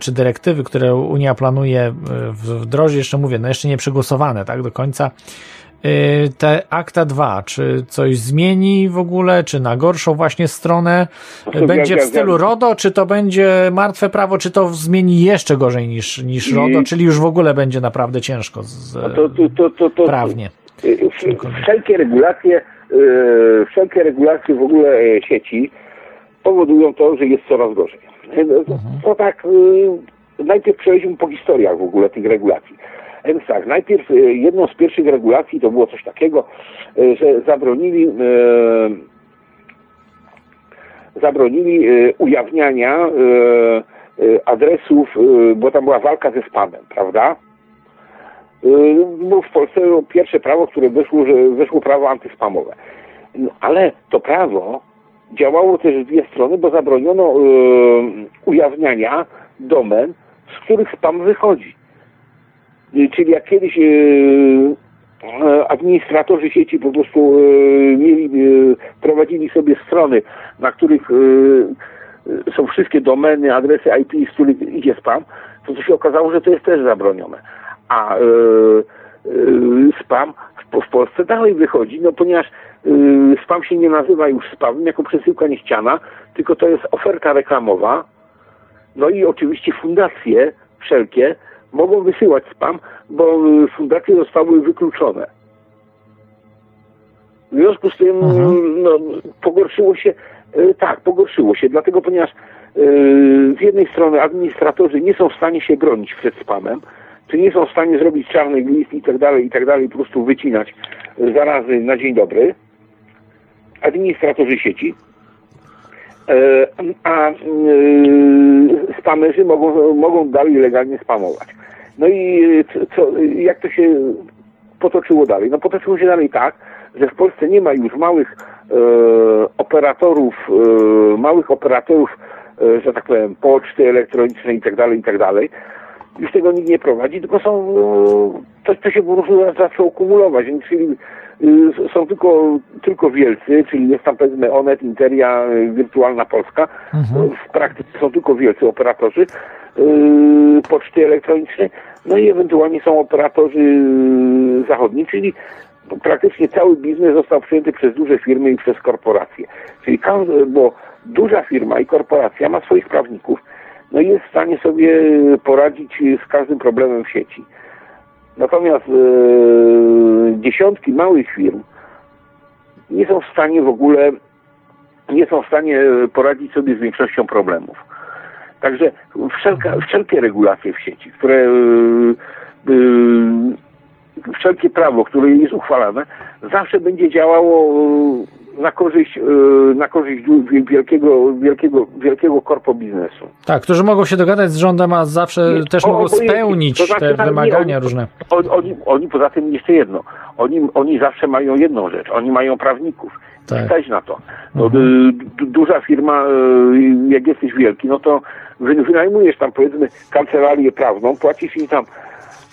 czy dyrektywy, które Unia planuje w- wdrożyć, jeszcze mówię, no jeszcze nie przegłosowane, tak, do końca, te akta 2, czy coś zmieni w ogóle, czy na gorszą właśnie stronę będzie w stylu RODO, czy to będzie martwe prawo, czy to zmieni jeszcze gorzej niż, niż RODO, czyli już w ogóle będzie naprawdę ciężko z, No to, to, to, prawnie. Y, w- Wszelkie regulacje, y, wszelkie regulacje w ogóle e, sieci powodują to, że jest coraz gorzej. Y, no, To, to tak, y, najpierw przejdźmy po historiach w ogóle tych regulacji. Więc tak, najpierw y, jedną z pierwszych regulacji to było coś takiego, y, że zabronili y, zabronili ujawniania adresów, bo tam była walka ze spamem, prawda? Było w Polsce pierwsze prawo, które wyszło, że wyszło prawo antyspamowe. No, ale to prawo działało też w dwie strony, bo zabroniono ujawniania domen, z których spam wychodzi. Y, Czyli jak kiedyś y, e, administratorzy sieci po prostu y, mieli, y, prowadzili sobie strony, na których y, y, są wszystkie domeny, adresy IP, z których idzie spam, to, to się okazało, że to jest też zabronione. A y, y, spam w, Polsce dalej wychodzi, no ponieważ y, spam się nie nazywa już spamem jako przesyłka niechciana, tylko to jest oferta reklamowa, no i oczywiście fundacje wszelkie mogą wysyłać spam, bo y, fundacje zostały wykluczone. W związku z tym Mhm. no, pogorszyło się, y, tak, pogorszyło się, dlatego ponieważ y, z jednej strony administratorzy nie są w stanie się bronić przed spamem, czy nie są w stanie zrobić czarnych list i tak dalej, i tak dalej, po prostu wycinać zarazy na dzień dobry, administratorzy sieci, a spamerzy mogą, mogą dalej legalnie spamować. No i e, co, jak to się potoczyło dalej? No potoczyło się dalej tak, że w Polsce nie ma już małych operatorów, e, małych operatorów, e, że tak powiem, poczty elektronicznej i tak dalej, i tak. Już tego nikt nie prowadzi, tylko są, e, to, to się po prostu zaczęło kumulować, czyli y, są tylko, tylko wielcy, czyli jest tam powiedzmy Onet, Interia, y, Wirtualna Polska. W praktyce są tylko wielcy operatorzy y, poczty elektronicznej, no i ewentualnie są operatorzy y, zachodni, czyli praktycznie cały biznes został przyjęty przez duże firmy i przez korporacje. Czyli bo duża firma i korporacja ma swoich prawników, no i jest w stanie sobie poradzić z każdym problemem w sieci. Natomiast e, dziesiątki małych firm nie są w stanie w ogóle, nie są w stanie poradzić sobie z większością problemów. Także wszelka, wszelkie regulacje w sieci, które e, e, wszelkie prawo, które jest uchwalane, zawsze będzie działało e, na korzyść, e, na korzyść wielkiego, wielkiego, wielkiego korpo biznesu. Tak, którzy mogą się dogadać z rządem, a zawsze Nie, też o- mogą spełnić To znaczy, te nie, wymagania oni- różne. Oni, oni, oni poza tym jeszcze jedno. Oni, oni zawsze mają jedną rzecz. Oni mają prawników. Tak. Stać na to. No, Mhm. y, du- duża firma, y, jak jesteś wielki, no to wy, wynajmujesz tam powiedzmy kancelarię prawną, płacisz im tam,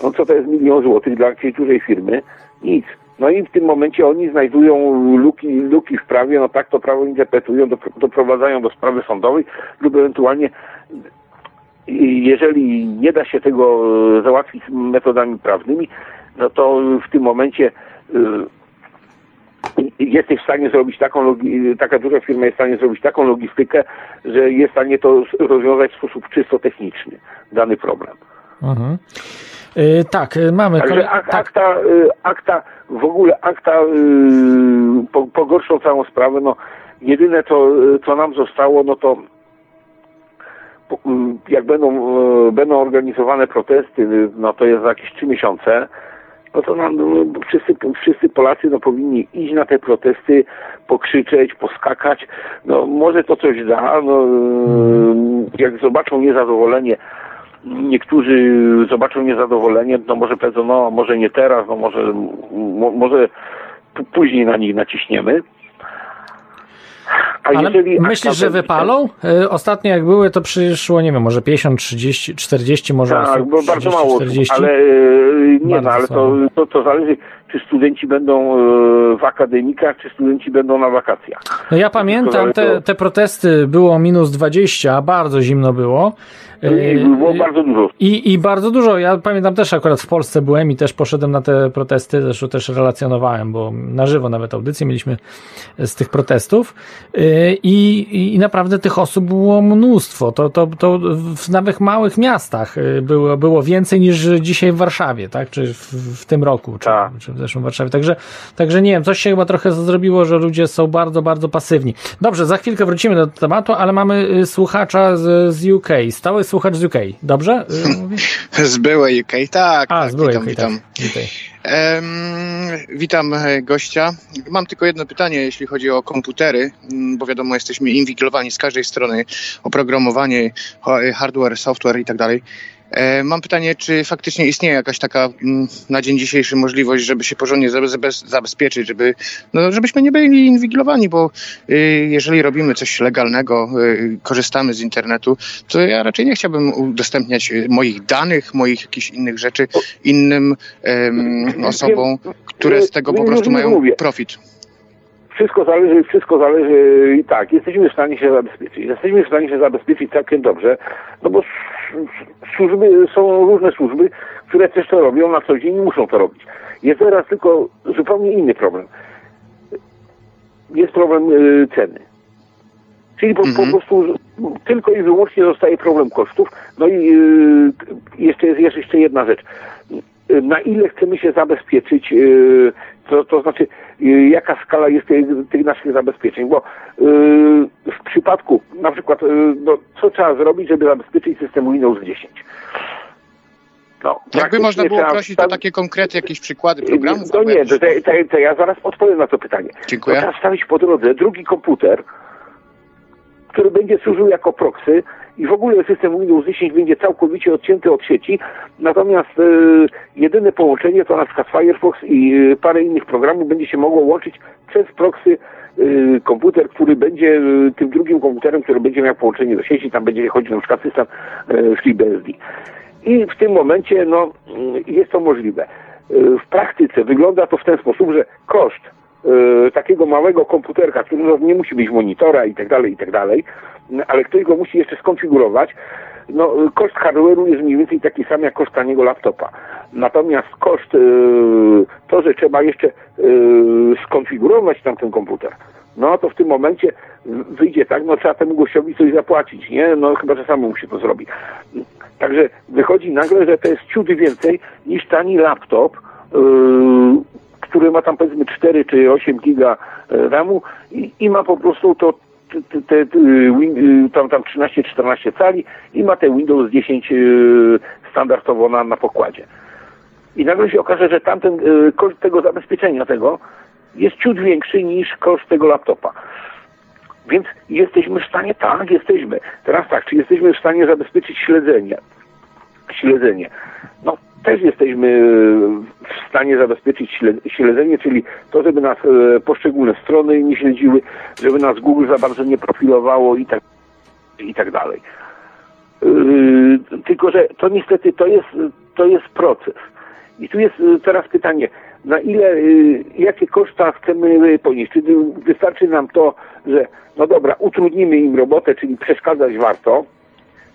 no co to jest milion złotych dla jakiejś dużej firmy? Nic. No i w tym momencie oni znajdują luki, luki w prawie, no tak to prawo interpretują, dopr- doprowadzają do sprawy sądowej lub ewentualnie jeżeli nie da się tego e, załatwić metodami prawnymi, no to w tym momencie y, jesteś w stanie zrobić taką, taka duża firma jest w stanie zrobić taką logistykę, że jest w stanie to rozwiązać w sposób czysto techniczny, dany problem. Mhm. Y, tak, y, mamy. Kole... ak- Tak, akta, y, akta, w ogóle akta po, pogorszą całą sprawę. No, jedyne co, co nam zostało, no to jak będą, będą organizowane protesty, no to jest za jakieś trzy miesiące, no to nam, no, wszyscy, wszyscy Polacy no, powinni iść na te protesty, pokrzyczeć, poskakać. No może to coś da, no, jak zobaczą niezadowolenie niektórzy zobaczą niezadowolenie, no może powiedzą, no może nie teraz, no może, mo, może później na nich naciśniemy. A ale myślisz, że wypalą? Y, Ostatnio jak były, to przyszło, nie wiem, może 50, 30, 40 może Tak, osób, bo bardzo 30, mało, osób, 40. ale e, nie Bardzo no, ale to, to, to zależy, czy studenci będą e, w akademikach, czy studenci będą na wakacjach. No ja pamiętam, te, te protesty było minus 20, bardzo zimno było. I Y, było bardzo dużo. I, I bardzo dużo. Ja pamiętam też akurat w Polsce byłem i też poszedłem na te protesty, zresztą też relacjonowałem, bo na żywo nawet audycję mieliśmy z tych protestów. Yy, I, i naprawdę tych osób było mnóstwo. To, to, to w nawet małych miastach yy, było, było więcej niż dzisiaj w Warszawie, tak? Czy w, w tym roku, czy, Tak. czy w zeszłym Warszawie. Także, także nie wiem, coś się chyba trochę zrobiło, że ludzie są bardzo, bardzo pasywni. Dobrze, za chwilkę wrócimy do tematu, ale mamy y, słuchacza z, z UK, stały słuchacz z UK. Dobrze? Y? [LAUGHS] Z byłej UK, tak. A, tak z byłej witam, UK, witam. tak. Witaj. Em, witam e, gościa. Mam tylko jedno pytanie, jeśli chodzi o komputery, m, bo wiadomo, jesteśmy inwigilowani z każdej strony, oprogramowanie, hardware, software i tak dalej. E, Mam pytanie, czy faktycznie istnieje jakaś taka mm, na dzień dzisiejszy możliwość, żeby się porządnie zabe- zabe- zabezpieczyć, żeby, no, żebyśmy nie byli inwigilowani, bo y, jeżeli robimy coś legalnego, y, korzystamy z internetu, to ja raczej nie chciałbym udostępniać y, moich danych, moich jakichś innych rzeczy innym em, osobom, które z tego po prostu mają profit. Wszystko zależy, wszystko zależy i tak, jesteśmy w stanie się zabezpieczyć. Jesteśmy w stanie się zabezpieczyć całkiem dobrze, no bo służby, są różne służby, które też to robią na co dzień i muszą to robić. Jest teraz tylko zupełnie inny problem. Jest problem y, ceny. Czyli po, po Mhm. prostu tylko i wyłącznie zostaje problem kosztów. No i y, jeszcze jest jeszcze jedna rzecz. Na ile chcemy się zabezpieczyć, y, to, to znaczy jaka skala jest tych, tych naszych zabezpieczeń, bo y, w przypadku na przykład, y, no, co trzeba zrobić, żeby zabezpieczyć system Windows 10? No, Jakby można było prosić o takie konkrety, jakieś przykłady programów? no nie, to, to, to ja zaraz odpowiem na to pytanie. Dziękuję. To trzeba wstawić po drodze drugi komputer, który będzie służył jako proxy i w ogóle system Windows 10 będzie całkowicie odcięty od sieci, natomiast e, jedyne połączenie to na przykład Firefox i e, parę innych programów będzie się mogło łączyć przez proxy y, komputer, który będzie y, tym drugim komputerem, który będzie miał połączenie do sieci, tam będzie chodził na przykład system FreeBSD. I w tym momencie no, y, jest to możliwe. W praktyce wygląda to w ten sposób, że koszt takiego małego komputerka, który no, nie musi mieć monitora i tak dalej, i tak dalej, ale ktoś go musi jeszcze skonfigurować, no, koszt hardware'u jest mniej więcej taki sam jak koszt taniego laptopa. Natomiast koszt, y, to, że trzeba jeszcze y, skonfigurować tam ten komputer, no to w tym momencie wyjdzie tak, no trzeba temu gościowi coś zapłacić, nie? No chyba, że samemu się to zrobi. Także wychodzi nagle, że to jest ciut więcej niż tani laptop, yy, który ma tam powiedzmy 4 czy 8 giga RAMu i, i ma po prostu to te, te, win- y, tam, tam 13-14 cali i ma te Windows 10 yy, standardowo na, na pokładzie. I nagle się okaże, że tamten y, koszt tego zabezpieczenia tego jest ciut większy niż koszt tego laptopa. Więc jesteśmy w stanie, tak, jesteśmy. Teraz tak, czy jesteśmy w stanie zabezpieczyć śledzenie? Śledzenie. No, też jesteśmy e, w stanie zabezpieczyć śle- śledzenie, czyli to, żeby nas e, poszczególne strony nie śledziły, żeby nas Google za bardzo nie profilowało i tak, i tak dalej. Yy, tylko, że to niestety to jest, to jest proces. I tu jest y, teraz pytanie, na ile, jakie koszta chcemy ponieść? Czy wystarczy nam to, że no dobra, utrudnimy im robotę, czyli przeszkadzać warto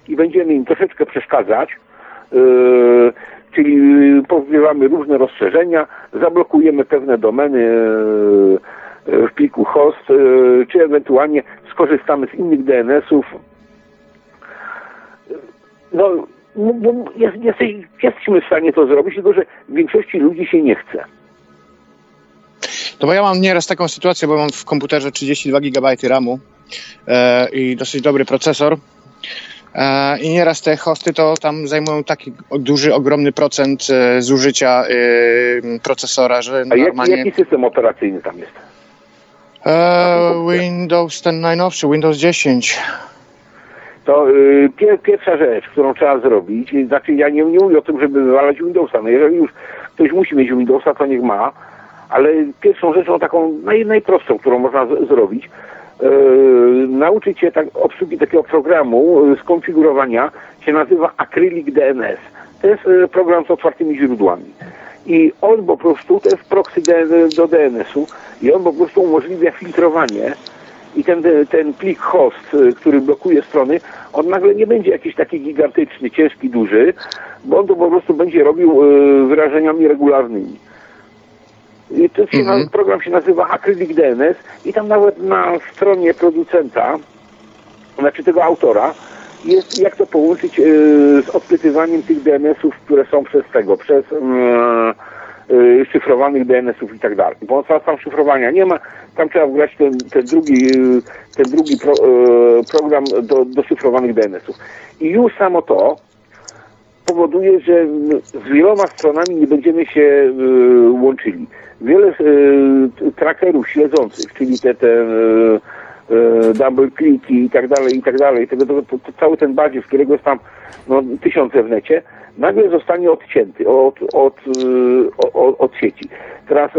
i będziemy im troszeczkę przeszkadzać, czyli y, pozbywamy różne rozszerzenia, zablokujemy pewne domeny yy, yy, w pliku host, czy ewentualnie skorzystamy z innych DNS-ów, no, no, no jest, jesteś, jesteśmy w stanie to zrobić, tylko że większości ludzi się nie chce. No bo ja mam nieraz taką sytuację, bo mam w komputerze 32 GB RAMu e, i dosyć dobry procesor. E, I nieraz te hosty to tam zajmują taki duży, ogromny procent e, zużycia e, procesora, że A jaki, normalnie... jaki system operacyjny tam jest? E, Windows ten najnowszy, Windows 10. To y, pier, pierwsza rzecz, którą trzeba zrobić, znaczy ja nie, nie mówię o tym, żeby wywalać Windowsa, no jeżeli już ktoś musi mieć Windowsa, to niech ma, ale pierwszą rzeczą taką naj, najprostszą, którą można z, zrobić, nauczyć się tak, obsługi takiego programu, y, skonfigurowania, się nazywa Acrylic DNS. To jest y, program z otwartymi źródłami. I on po prostu, to jest proxy do DNS-u i on po prostu umożliwia filtrowanie i ten, ten plik host, który blokuje strony, on nagle nie będzie jakiś taki gigantyczny, ciężki, duży, bo on to po prostu będzie robił wyrażeniami regularnymi. I to się, Mhm. program się nazywa Acrylic DNS i tam nawet na stronie producenta, znaczy tego autora, jest jak to połączyć y, z odpytywaniem tych DNS-ów, które są przez tego, przez y, y, szyfrowanych DNS-ów i tak dalej. Bo tam, tam szyfrowania nie ma, tam trzeba wgrać ten, ten drugi, y, ten drugi pro, program do, do szyfrowanych DNS-ów. I już samo to powoduje, że z wieloma stronami nie będziemy się y, łączyli. Wiele y, trackerów śledzących, czyli te, te y, double clicky i tak dalej, i tak dalej, tego, to, to, to cały ten badziew, którego jest tam no, tysiące w necie, nagle zostanie odcięty od, od, od, od sieci. Teraz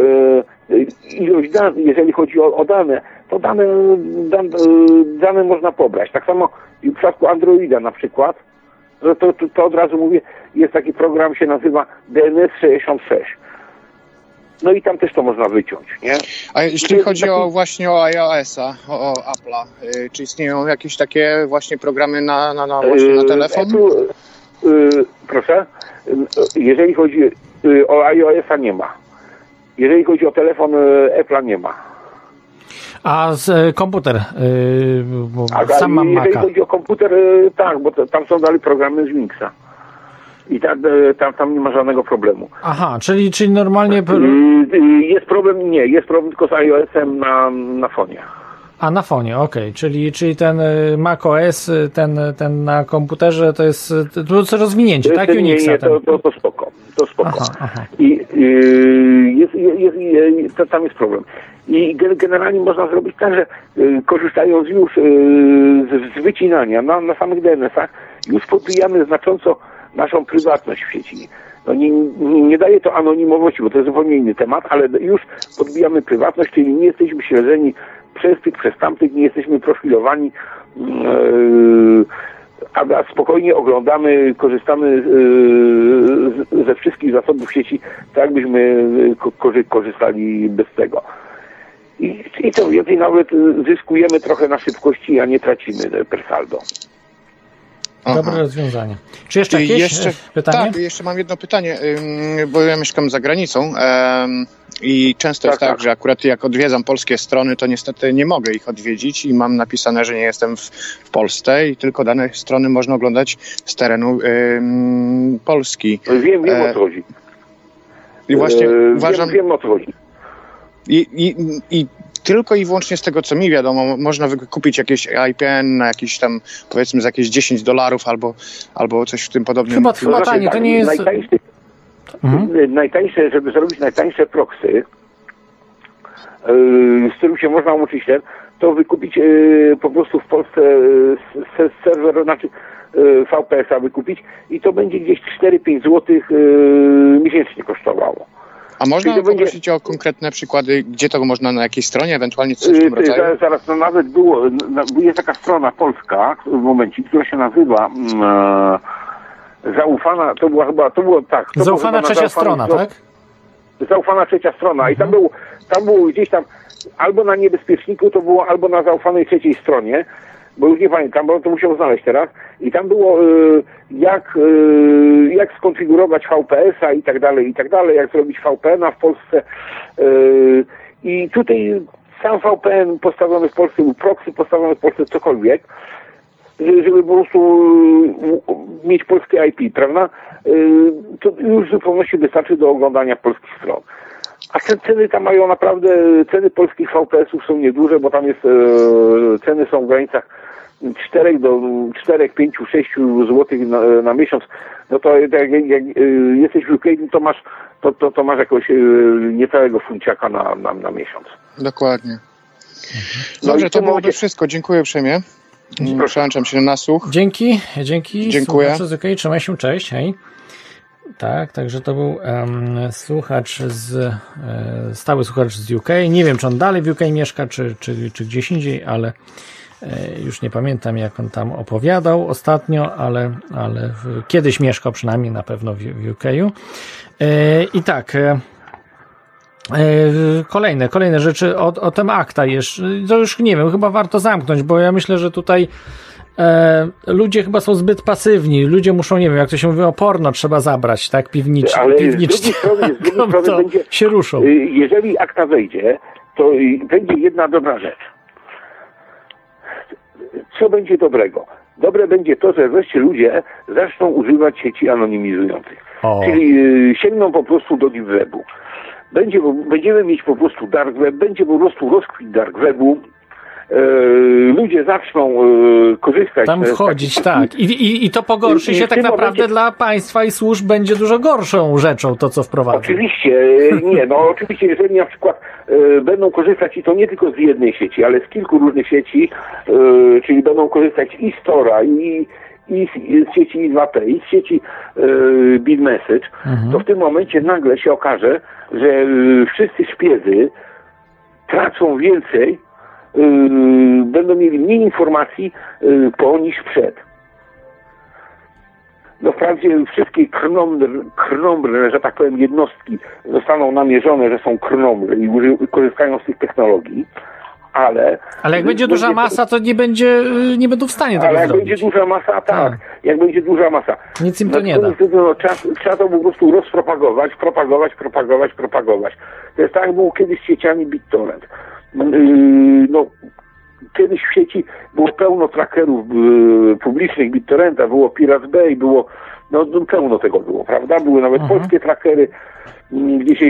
ilość danych, jeżeli chodzi o, o dane, to dane, dan, y, dane można pobrać. Tak samo w przypadku Androida na przykład, to, to, to od razu mówię, jest taki program, się nazywa DNS66. No i tam też to można wyciąć, nie? A jeśli chodzi taki- o właśnie o iOS-a, o, o Apple'a, y, czy istnieją jakieś takie właśnie programy na, na, na, właśnie na telefon? Apple, yy, proszę, jeżeli chodzi o iOS-a nie ma. Jeżeli chodzi o telefon Apple'a nie ma. A z e, komputer, e, A sam mam jeżeli Maca. chodzi o komputer, yy, tak, bo to, tam są dalej programy z Windowsa. I yy, tam, tam nie ma żadnego problemu. Aha, czyli, czyli normalnie, Yy, yy, Jest problem, nie, jest problem tylko z iOS-em na, na fonie. a na fonie, okej, czyli, czyli ten e, Mac OS, e, ten, ten na komputerze to jest, e, to rozwinięcie, tak? nie, Unixa nie, ten. to, to, to spoko, to spoko. Aha, aha. I yy, jest, jest, jest, tam jest problem. I gen- generalnie można zrobić tak, że yy, korzystając już yy, z, wycinania na, na samych DNS-ach, już podbijamy znacząco naszą prywatność w sieci. No nie, nie, nie daje to anonimowości, bo to jest zupełnie inny temat, ale już podbijamy prywatność, czyli nie jesteśmy śledzeni przez tych, przez tamtych nie jesteśmy profilowani, yy, a, spokojnie oglądamy, korzystamy yy, ze wszystkich zasobów sieci, tak jakbyśmy yy, ko- korzy- korzystali bez tego. I, I co więcej, nawet y, zyskujemy trochę na szybkości, a nie tracimy per saldo. Aha. Dobre rozwiązanie. Czy jeszcze I jakieś jeszcze, e, pytanie? Tak, jeszcze mam jedno pytanie, bo ja mieszkam za granicą i często jest Tak, tak, tak. że akurat jak odwiedzam polskie strony, to niestety nie mogę ich odwiedzić i mam napisane, że nie jestem w, w Polsce i tylko dane strony można oglądać z terenu Polski. Wiem, wiem E, o co chodzi. I właśnie E, uważam, Wiem, wiem o co chodzi. I, i, i tylko i wyłącznie z tego, co mi wiadomo, można wykupić jakieś IPN na jakieś tam, powiedzmy, za jakieś 10 dolarów albo, albo coś w tym podobnym. Chyba, chyba znaczy, tanie, to tak, nie jest... Najtańsze, Mhm. najtańsze, żeby zrobić najtańsze proxy, yy, z którym się można łączyć ten, to wykupić yy, po prostu w Polsce s- serwer, znaczy VPS-a wykupić i to będzie gdzieś 4-5 zł miesięcznie kosztowało. A można będzie- poprosić o konkretne przykłady, gdzie to można, na jakiej stronie, ewentualnie coś w Yy, tym ty, rodzaju? zaraz, zaraz, no nawet było, jest taka strona polska w momencie, która się nazywa mm, e, Zaufana, to była chyba, to było tak. To Zaufana trzecia zaufanej strona, stro- tak? zaufana trzecia strona i tam Mhm. był, tam było gdzieś tam albo na niebezpieczniku to było, albo na zaufanej trzeciej stronie, bo już nie pamiętam, bo to musiał znaleźć teraz i tam było y, jak, y, jak skonfigurować VPS-a i tak dalej, i tak dalej, jak zrobić VPN-a w Polsce y, i tutaj sam VPN postawiony w Polsce, proxy postawiony w Polsce, cokolwiek, żeby żeby po prostu y, mieć polskie IP, prawda? Y, To już w zupełności wystarczy do oglądania polskich stron. A te ceny tam mają naprawdę, ceny polskich VPS-ów są nieduże, bo tam jest, e, ceny są w granicach 4 do 4, 5, 6 zł na, na miesiąc. No to jak, jak, jak e, jesteś w UK, to masz, to, to, to masz jakoś e, niecałego funciaka na, na, na miesiąc. Dokładnie. No Dobrze, w to byłoby momencie- wszystko. Dziękuję uprzejmie. Proszę. Przełączam się na nasłuch. Dzięki, dzięki. Dziękuję. Słuchacz z UK, trzymaj się, cześć, hej. Tak, także to był em, słuchacz z, e, stały słuchacz z UK. Nie wiem, czy on dalej w UK mieszka, czy, czy, czy gdzieś indziej, ale już nie pamiętam, jak on tam opowiadał ostatnio, ale, ale kiedyś mieszkał przynajmniej na pewno w, w UK. E, I tak, e, E, Kolejne, kolejne rzeczy o, o tem akta jeszcze. To już nie wiem, chyba warto zamknąć, bo ja myślę, że tutaj e, ludzie chyba są zbyt pasywni. Ludzie muszą, nie wiem, jak to się mówi o porno, trzeba zabrać, tak? Piwnicznie. Ale z piwnicznie. drugiej strony- z drugiej strony [LAUGHS] to będzie- się ruszą. Y, Jeżeli akta wejdzie, to będzie jedna dobra rzecz. Co będzie dobrego? Dobre będzie to, że wreszcie ludzie zaczną używać sieci anonimizujących. O. Czyli y, sięgną po prostu do deep webu. Będzie, będziemy mieć po prostu dark web, będzie po prostu rozkwit dark webu. E, ludzie zaczną e, korzystać Tam z wchodzić, takich- tak. I, i, I to pogorszy I- się tak naprawdę momencie- dla państwa i służb będzie dużo gorszą rzeczą to, co wprowadzą. Oczywiście, e, [LAUGHS] nie, no oczywiście, jeżeli na przykład będą korzystać i to nie tylko z jednej sieci, ale z kilku różnych sieci, czyli będą korzystać i z Tora, i, i z, z sieci I2P, i z sieci Bit Message, to w tym momencie nagle się okaże, że wszyscy szpiezy tracą więcej, będą mieli mniej informacji e, po niż przed. No wprawdzie wszystkie krnombre, krnombre, że tak powiem, jednostki zostaną namierzone, że są krnombre i korzystają z tych technologii, ale... Ale jak będzie duża masa, to nie będzie, y, nie będą w stanie tego Ale jak zrobić. będzie duża masa, tak. Tak. Jak będzie duża masa. Nic im to nie da. No, trzeba, trzeba to po prostu rozpropagować, propagować, propagować, propagować. To jest tak, jak było kiedyś z sieciami BitTorrent. Yy, no, kiedyś w sieci było pełno trackerów yy, publicznych BitTorrenta, było Pirate Bay, było, no, no pełno tego było, prawda? Były nawet Mhm. polskie trackery, yy, gdzie się,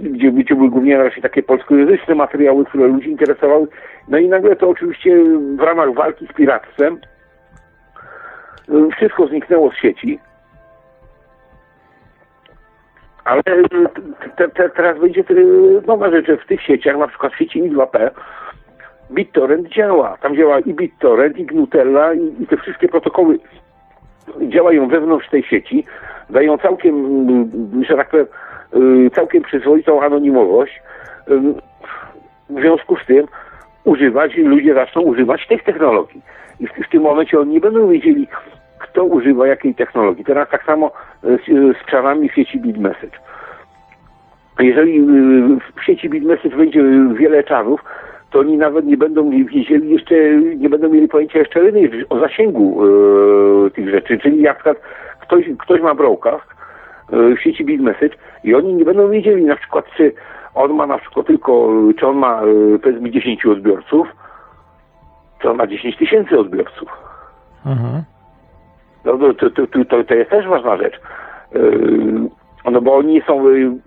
gdzie, gdzie były głównie właśnie takie polskojęzyczne materiały, które ludzi interesowały. No i nagle to oczywiście w ramach walki z piractwem wszystko zniknęło z sieci. Ale te, te, teraz będzie yy, nowa rzecz, w tych sieciach, na przykład w sieci I2P, BitTorrent działa. Tam działa i BitTorrent, i Gnutella, i, i te wszystkie protokoły działają wewnątrz tej sieci, dają całkiem, mm, że tak powiem, y, całkiem przyzwoitą anonimowość. W związku z tym używać, ludzie zaczną używać tych technologii. I w, w tym momencie oni nie będą wiedzieli, kto używa jakiej technologii. Teraz tak samo e, z, z czarami sieci Bit Message. Jeżeli y, w sieci Bit Message będzie wiele czarów, to oni nawet nie będą wiedzieli jeszcze, nie będą mieli pojęcia jeszcze o zasięgu e, tych rzeczy. Czyli jak przykład ktoś, ktoś ma broadcast e, w sieci Bit Message i oni nie będą wiedzieli na przykład, czy on ma na przykład tylko, czy on ma e, powiedzmy 10 odbiorców, czy on ma 10 tysięcy odbiorców. Mhm. No to, to, to, to, to jest też ważna rzecz. Yy, no bo oni są,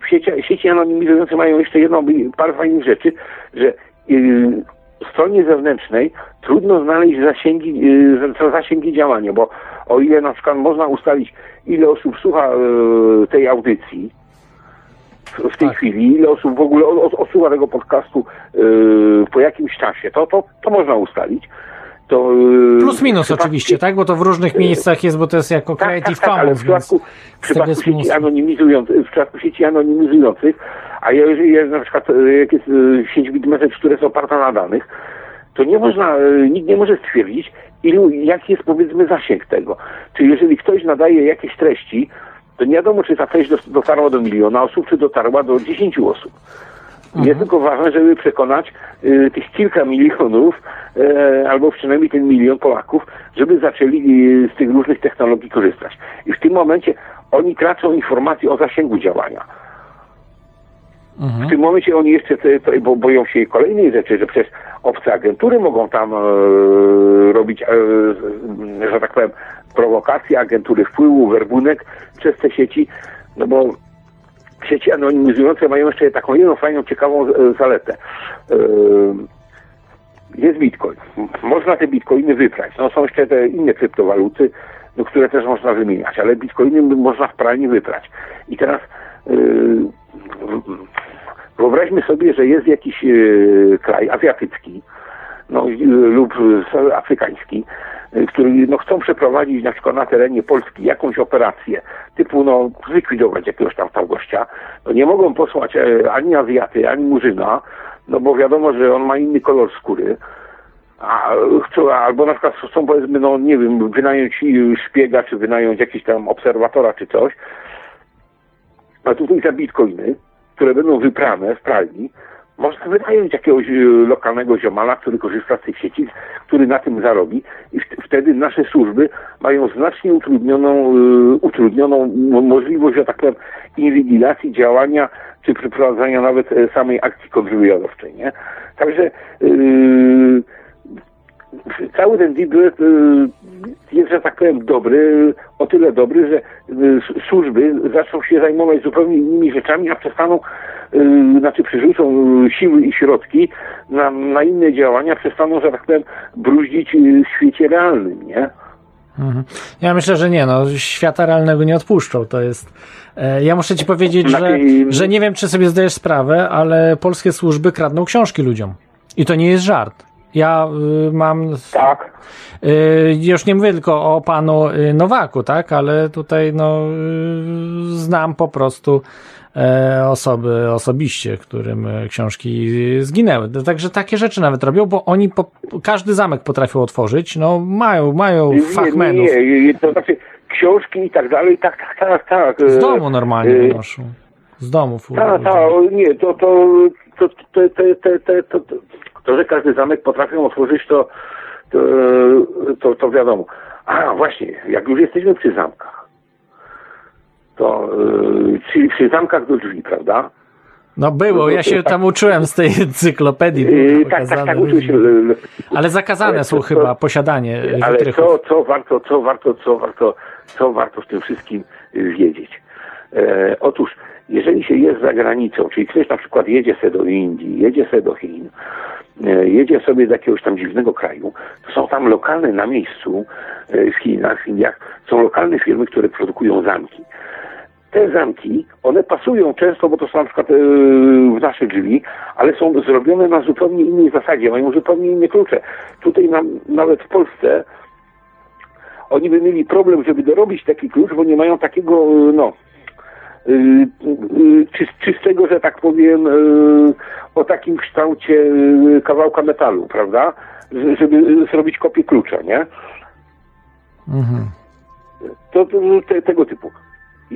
sieci, sieci anonimizujące mają jeszcze jedną parę fajnych rzeczy, że yy, w stronie zewnętrznej trudno znaleźć zasięgi, yy, za- zasięgi działania, bo o ile na przykład można ustalić, ile osób słucha tej audycji w, tej Tak. chwili, ile osób w ogóle odsłucha tego podcastu po jakimś czasie, to, to, to można ustalić. To, yy, Plus minus oczywiście, tak? Bo to w różnych miejscach jest, bo to jest jako Creative tak, ale Commons, w przypadku, w przypadku sieci anonimizujących, w przypadku sieci anonimizujących, a jeżeli jest na przykład e, jak jest sieć bitmessage, która jest oparta na danych, to nie można, nikt nie może stwierdzić, ilu, jaki jest powiedzmy zasięg tego. Czy jeżeli ktoś nadaje jakieś treści, to nie wiadomo, czy ta treść dotarła do miliona osób, czy dotarła do 10 osób. Jest tylko ważne, żeby przekonać y, tych kilka milionów, e, albo przynajmniej ten milion Polaków, żeby zaczęli y, z tych różnych technologii korzystać. I w tym momencie oni tracą informacje o zasięgu działania. W tym momencie oni jeszcze te, te, bo boją się kolejnej rzeczy, że przecież obce agentury mogą tam e, robić, e, że tak powiem, prowokacje, agentury wpływu, werbunek przez te sieci, no bo sieci anonimizujące mają jeszcze taką jedną fajną, ciekawą e, zaletę. E, Jest bitcoin. Można te bitcoiny wyprać. No są jeszcze te inne kryptowaluty, no, które też można wymieniać, ale bitcoiny można w pralni wyprać. I teraz yy, wyobraźmy sobie, że jest jakiś kraj azjatycki, no, lub afrykański, yy, który no, chcą przeprowadzić na przykład na terenie Polski jakąś operację, typu no, zlikwidować jakiegoś tam tam gościa, no nie mogą posłać e, ani Azjaty, ani Murzyna, no bo wiadomo, że on ma inny kolor skóry, a chcą, albo na przykład chcą powiedzmy, no nie wiem, wynająć y, szpiega, czy wynająć jakiś tam obserwatora, czy coś, a tutaj za bitcoiny, które będą wyprane w pralni, można wynająć jakiegoś y, lokalnego ziomala, który korzysta z tych sieci, który na tym zarobi i wtedy nasze służby mają znacznie utrudnioną, y, utrudnioną mo- możliwość, że tak powiem, inwigilacji działania czy przeprowadzania nawet e, samej akcji kontrwywiadowczej, nie? Także yy, cały ten web y, jest, że tak powiem, dobry, o tyle dobry, że y, służby zaczną się zajmować zupełnie innymi rzeczami, a przestaną, y, znaczy przerzucą siły i środki na, na inne działania, przestaną, że tak powiem, bruździć w świecie realnym, nie? Mhm. Ja myślę, że nie, no, świata realnego nie odpuszczą. To jest. E, ja muszę ci powiedzieć, że, Znaczy- że nie wiem, czy sobie zdajesz sprawę, ale polskie służby kradną książki ludziom. I to nie jest żart. Ja y, mam. Tak. Y, już nie mówię tylko o panu y, Nowaku, tak, ale tutaj no, y, znam po prostu e, osoby osobiście, którym e, książki zginęły. Także takie rzeczy nawet robią, bo oni po, każdy zamek potrafią otworzyć, no mają, mają fachmenów. Nie, nie, nie, to znaczy książki i tak dalej, tak, tak, tak, tak. Z e, domu normalnie e, wynoszą. Z domów. Tak, tak, nie, to, to, to, to, to, to, to, to, to, to, że każdy zamek potrafią otworzyć, to, to, to, to wiadomo. A, właśnie, jak już jesteśmy przy zamkach, to, yy, czyli przy zamkach do drzwi, prawda? No było, ja się tam uczyłem z tej [LAUGHS] encyklopedii. Yy, tak, tak, tak, uczył się. różnie. yy, Ale zakazane Ale są to- chyba posiadanie Ale wytrychów. co, co warto, co warto, co warto, co warto w tym wszystkim y, wiedzieć? E, otóż, jeżeli się jest za granicą, czyli ktoś na przykład jedzie sobie do Indii, jedzie sobie do Chin, jedzie sobie do jakiegoś tam dziwnego kraju, to są tam lokalne na miejscu e, w Chinach, w Indiach, są lokalne firmy, które produkują zamki. Te zamki, one pasują często, bo to są na przykład e, w nasze drzwi, ale są zrobione na zupełnie innej zasadzie, mają zupełnie inne klucze. Tutaj nam, nawet w Polsce oni by mieli problem, żeby dorobić taki klucz, bo nie mają takiego, e, no, czy, czystego, że tak powiem, y, o takim kształcie y, kawałka metalu, prawda? Że- Żeby zrobić kopię klucza, nie? Mhm. To, to te, tego typu.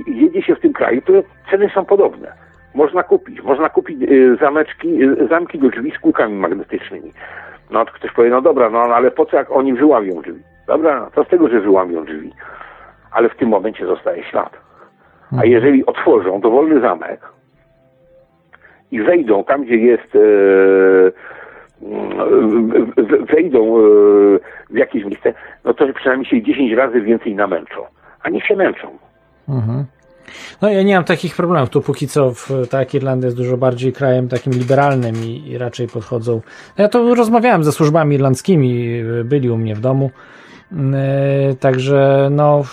Jedzie się w tym kraju, to ceny są podobne. Można kupić. Można kupić y, zameczki, y, zamki do drzwi z kółkami magnetycznymi. No to ktoś powie, no dobra, no ale po co jak oni wyłamią drzwi? Dobra, to z tego, że wyłamią drzwi. Ale w tym momencie zostaje ślad. A jeżeli otworzą dowolny zamek i wejdą tam, gdzie jest, e, wejdą e, w jakieś miejsce, no to przynajmniej się 10 razy więcej namęczą. A niech się męczą. Mhm. No ja nie mam takich problemów. Tu póki co w, tak Irlandia jest dużo bardziej krajem takim liberalnym i, i raczej podchodzą. Ja to rozmawiałem ze służbami irlandzkimi, byli u mnie w domu. Yy, także no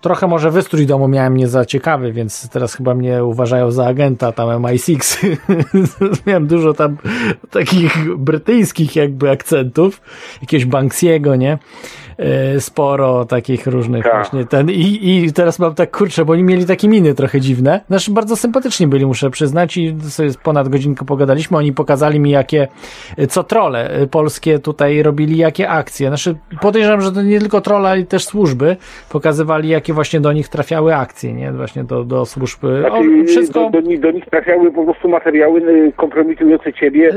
trochę może wystrój domu miałem nie za ciekawy, więc teraz chyba mnie uważają za agenta tam MI6. [LAUGHS] miałem dużo tam takich brytyjskich jakby akcentów, jakiegoś Banksiego, nie? Yy, Sporo takich różnych Tak. właśnie ten i, i teraz mam tak kurczę, bo oni mieli takie miny trochę dziwne. Znaczy bardzo sympatyczni byli, muszę przyznać i sobie ponad godzinkę pogadaliśmy. Oni pokazali mi jakie, co trole polskie tutaj robili, jakie akcje. Znaczy podejrzewam, że to nie tylko trolle, ale też służby pokazywali, jakie właśnie do nich trafiały akcje, nie? Właśnie do, do służb. Znaczy, O, wszystko... do, do, nich- do nich trafiały po prostu materiały kompromitujące ciebie.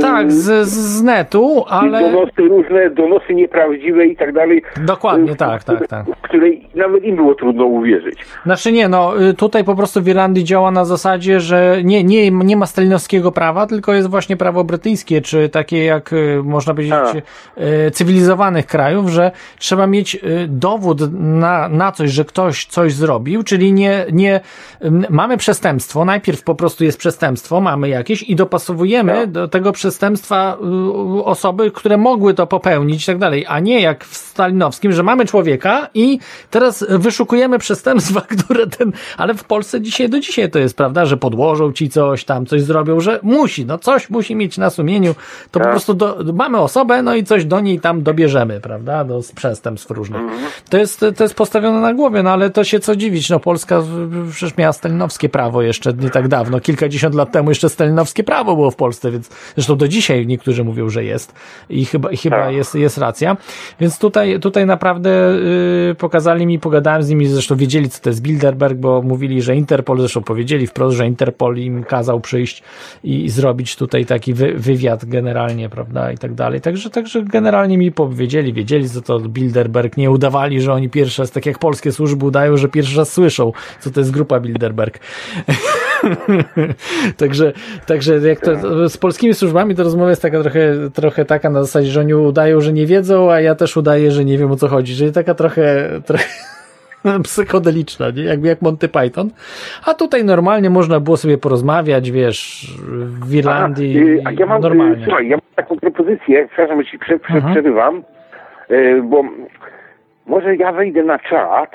Tak, z, z netu, ale Donosy różne, donosy nieprawdziwe i tak dalej. Dokładnie y, tak, tak, tak. W której nawet im było trudno uwierzyć. Znaczy nie, no y, tutaj po prostu w Irlandii działa na zasadzie, że nie, nie, nie ma stalinowskiego prawa, tylko jest właśnie prawo brytyjskie, czy takie jak y, można powiedzieć y, cywilizowanych krajów, że trzeba mieć dowód na, na coś, że ktoś coś zrobił, czyli nie, nie mamy przestępstwo, najpierw po prostu jest przestępstwo, mamy jakieś i dopasowujemy Tak. do tego przestępstwa osoby, które mogły to popełnić i tak dalej, a nie jak w stalinowskim, że mamy człowieka i teraz wyszukujemy przestępstwa, [LAUGHS] które ten, ale w Polsce dzisiaj do dzisiaj to jest, prawda, że podłożą ci coś tam, coś zrobią, że musi, no coś musi mieć na sumieniu, to po Tak. prostu do, mamy osobę, no i coś do niej tam dobierzemy, prawda, do z przestępstw różnych. To jest, to jest postawione na głowie, no ale to się co dziwić, no Polska przecież miała stalinowskie prawo jeszcze nie tak dawno, kilkadziesiąt lat temu jeszcze stalinowskie prawo było w Polsce, więc zresztą do dzisiaj niektórzy mówią, że jest i chyba, i chyba Tak. jest, jest racja. Więc tutaj, tutaj naprawdę y, pokazali mi, pogadałem z nimi, zresztą wiedzieli, co to jest Bilderberg, bo mówili, że Interpol, zresztą powiedzieli wprost, że Interpol im kazał przyjść i, i zrobić tutaj taki wy, wywiad generalnie, prawda, i tak dalej. Także, także generalnie mi powiedzieli, wiedzieli, co to Bilderberg, nie udawali, że oni pierwszy raz, tak jak polskie służby udają, że pierwszy raz słyszą, co to jest grupa Bilderberg. [LAUGHS] [LAUGHS] także, także jak to z polskimi służbami to rozmowa jest taka trochę, trochę taka na zasadzie, że oni udają, że nie wiedzą, a ja też udaję, że nie wiem o co chodzi. Czyli taka trochę, trochę [LAUGHS] psychodeliczna, nie? Jak, jak Monty Python. A tutaj normalnie można było sobie porozmawiać, wiesz, w Irlandii A, y, a ja mam, normalnie. y, słuchaj, ja mam taką propozycję, przepraszam, że ci prze, prze, Mhm. przerywam, y, bo może ja wejdę na czat,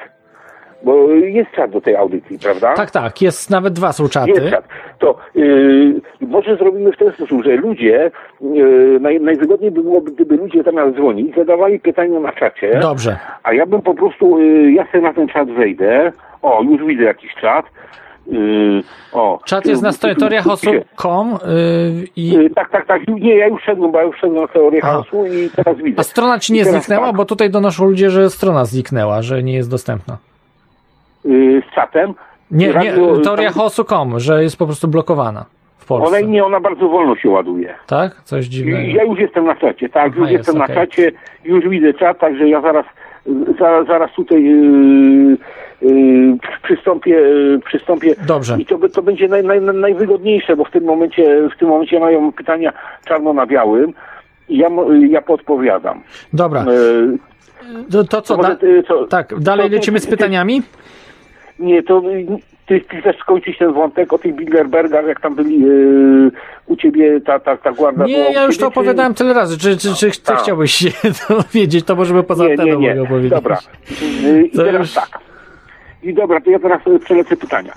bo jest czat do tej audycji, prawda? Tak, tak, jest, nawet dwa są czaty. Jest czat. To y, może zrobimy w ten sposób, że ludzie, y, naj, najwygodniej by było, gdyby ludzie zamiast dzwonić, zadawali pytania na czacie, Dobrze. a ja bym po prostu, y, ja sobie na ten czat wejdę, o, już widzę jakiś czat, y, o. Czat jest na stronie toriahosu.com yy, i Y, Tak, tak, tak. Nie, ja już szedłem, bo ja już szedłem na teorię chaosu i teraz widzę. A strona ci nie zniknęła? tak, Bo tutaj donoszą ludzie, że strona zniknęła, że nie jest dostępna. Y, z czatem. Nie, nie, Radio- toriahosu.com, że jest po prostu blokowana w Polsce. Ona nie, ona bardzo wolno się ładuje. Tak? Coś dziwnego. Ja już jestem na czacie, tak, Aha, już jest, jestem na czacie, już widzę czat, także ja zaraz, za, zaraz tutaj yy, yy, przystąpię, yy, przystąpię Dobrze. i to, to będzie naj, naj, najwygodniejsze, bo w tym momencie, w tym momencie mają pytania czarno na białym i ja, ja podpowiadam. Dobra. Yy, To, to co? to może Da... co- Tak, dalej to- lecimy z pytaniami? Nie, to ty, ty chcesz skończyć ten wątek o tych Bilderbergach, jak tam byli yy, u ciebie ta, ta, ta guarda Nie, ja już to opowiadałem tyle razy. Czy, czy, czy, czy Tak. chciałbyś się dowiedzieć? [LAUGHS] To możemy poza Nie, nie, nie. mogę opowiedzieć. Dobra. [LAUGHS] Yy, I To teraz już- tak. I dobra, to ja teraz y, przelecę pytania.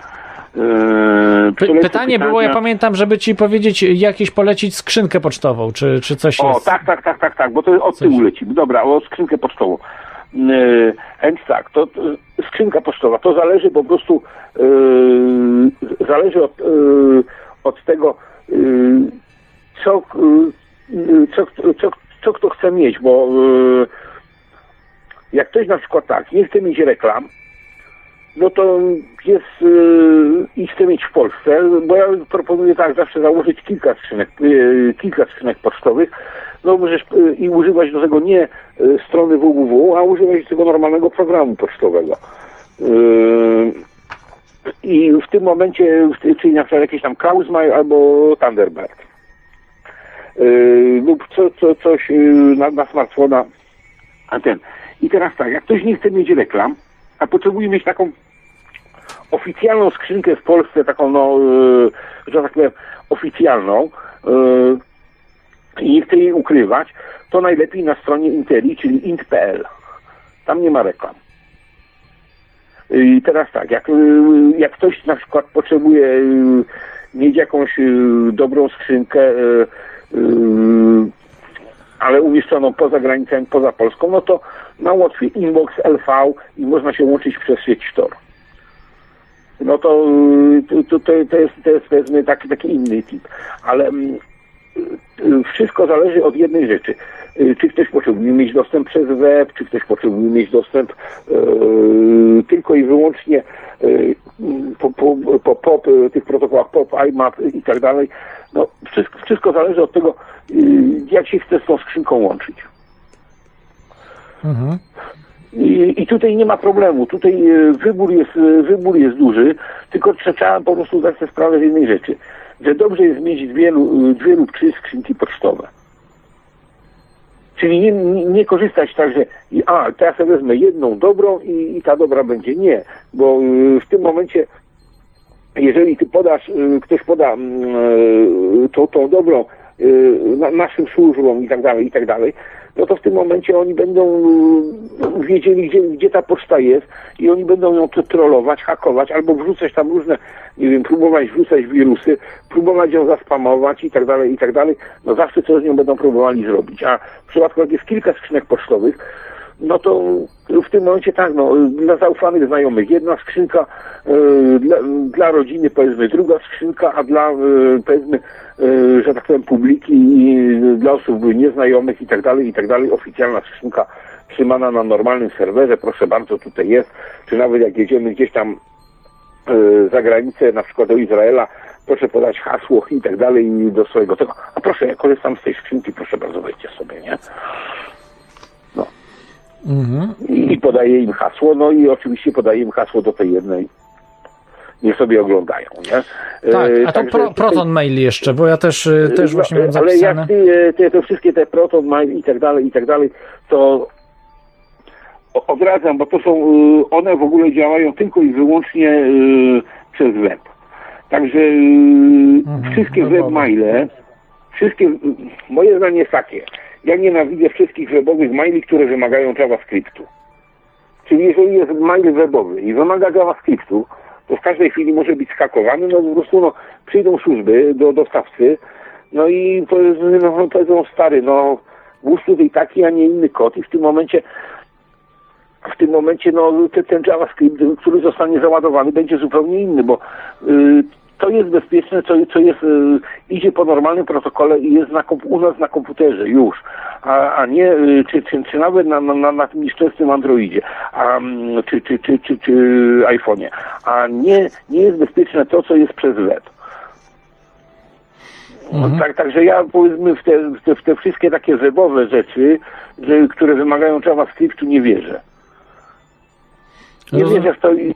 Yy, pytanie było, ja pamiętam, żeby ci powiedzieć, jakieś polecić skrzynkę pocztową, czy, czy coś O, jest. tak, tak, tak, tak, tak, bo to od Coś. tyłu lecimy. Dobra, o skrzynkę pocztową. Więc tak, to, to skrzynka pocztowa, to zależy po prostu, yy, zależy od, od tego, co, co, co, co kto chce mieć, bo jak ktoś na przykład tak, nie chce mieć reklam, no to jest yy, i chce mieć w Polsce, bo ja proponuję tak zawsze założyć kilka skrzynek, yy, kilka skrzynek pocztowych, no możesz yy, i używać do tego nie yy, strony www, a używać tego normalnego programu pocztowego. Yy, I w tym momencie, czyli na przykład jakiś tam Krausmail albo Thunderbird. Lub co, co, coś na, na smartfona, a ten. I teraz tak, jak ktoś nie chce mieć reklam, a potrzebuje mieć taką oficjalną skrzynkę w Polsce, taką no, że tak powiem, oficjalną i nie chce jej ukrywać, to najlepiej na stronie Interi, czyli int.pl. Tam nie ma reklam. I teraz tak, jak, yy, jak ktoś na przykład potrzebuje yy, mieć jakąś dobrą skrzynkę, ale umieszczoną poza granicami, poza Polską, no to na Łotwie inbox LV i można się łączyć przez sieć Tor. No to, to, to, to, jest, to jest taki, taki inny tip. Ale mm, wszystko zależy od jednej rzeczy. Yy, Czy ktoś potrzebuje mieć dostęp przez web, czy ktoś potrzebuje mieć dostęp yy, tylko i wyłącznie yy, po, po, po POP, tych protokołach POP, IMAP i tak dalej. No, wszystko, wszystko zależy od tego, yy, jak się chce z tą skrzynką łączyć. Mhm. I, I tutaj nie ma problemu. Tutaj wybór jest, wybór jest duży, tylko trze- trzeba po prostu zdać sobie sprawę z jednej rzeczy, że dobrze jest mieć dwie, dwie lub trzy skrzynki pocztowe. Czyli nie, nie, korzystać tak, że a, to ja wezmę jedną dobrą i, i ta dobra będzie. Nie, bo e, w tym momencie jeżeli ty podasz, y, ktoś poda mm, y, tą, tą dobrą y, na, naszym służbom i tak dalej, i tak dalej, no to w tym momencie oni będą y, wiedzieli, gdzie, gdzie ta poczta jest i oni będą ją trollować, hakować, albo wrzucać tam różne, nie wiem, próbować wrzucać wirusy, próbować ją zaspamować i tak dalej, i tak dalej. No zawsze coś z nią będą próbowali zrobić. A w przypadku, jak jest kilka skrzynek pocztowych, no to w tym momencie tak, no, dla zaufanych znajomych. Jedna skrzynka, e, dla, dla rodziny powiedzmy druga skrzynka, a dla e, powiedzmy, e, że tak powiem publiki i dla osób nieznajomych i tak dalej, i tak dalej, oficjalna skrzynka trzymana na normalnym serwerze, proszę bardzo, tutaj jest, czy nawet jak jedziemy gdzieś tam za granicę, na przykład do Izraela, proszę podać hasło i tak dalej do swojego tego, a proszę, ja korzystam z tej skrzynki, proszę bardzo, wejdźcie sobie, nie? Mhm. i podaje im hasło, no i oczywiście podaje im hasło do tej jednej. Niech sobie oglądają, nie? Tak, E, a to pro, Proton Mail jeszcze, bo ja też, y, też no, właśnie mam Ale zapisane. jak ty, te, te wszystkie te Proton Mail i tak dalej, i tak dalej, to odradzam, bo to są, one w ogóle działają tylko i wyłącznie przez web. Także Mhm, wszystkie webowe. webmaile, wszystkie, y, moje zdanie jest takie, ja nienawidzę wszystkich webowych maili, które wymagają JavaScriptu. Czyli jeżeli jest mail webowy i wymaga JavaScriptu, to w każdej chwili może być skakowany, no po prostu no, przyjdą służby do dostawcy, no i powiedzą, no, powiedzą stary, no włóż tutaj taki, a nie inny kod i w tym momencie w tym momencie no, te, ten JavaScript, który zostanie załadowany, będzie zupełnie inny, bo y, to jest bezpieczne, co, co jest, y, idzie po normalnym protokole i jest na, u nas na komputerze już, a, a nie, y, czy, czy, czy nawet na, na, na, tym nieszczęsnym Androidzie, a, mm, czy, czy, czy, czy, czy iPhone'ie, a nie, nie jest bezpieczne to, co jest przez web. No, tak, także ja powiedzmy w te, w te, w te wszystkie takie webowe rzeczy, że, które wymagają JavaScriptu nie wierzę. Nie wierzę w to i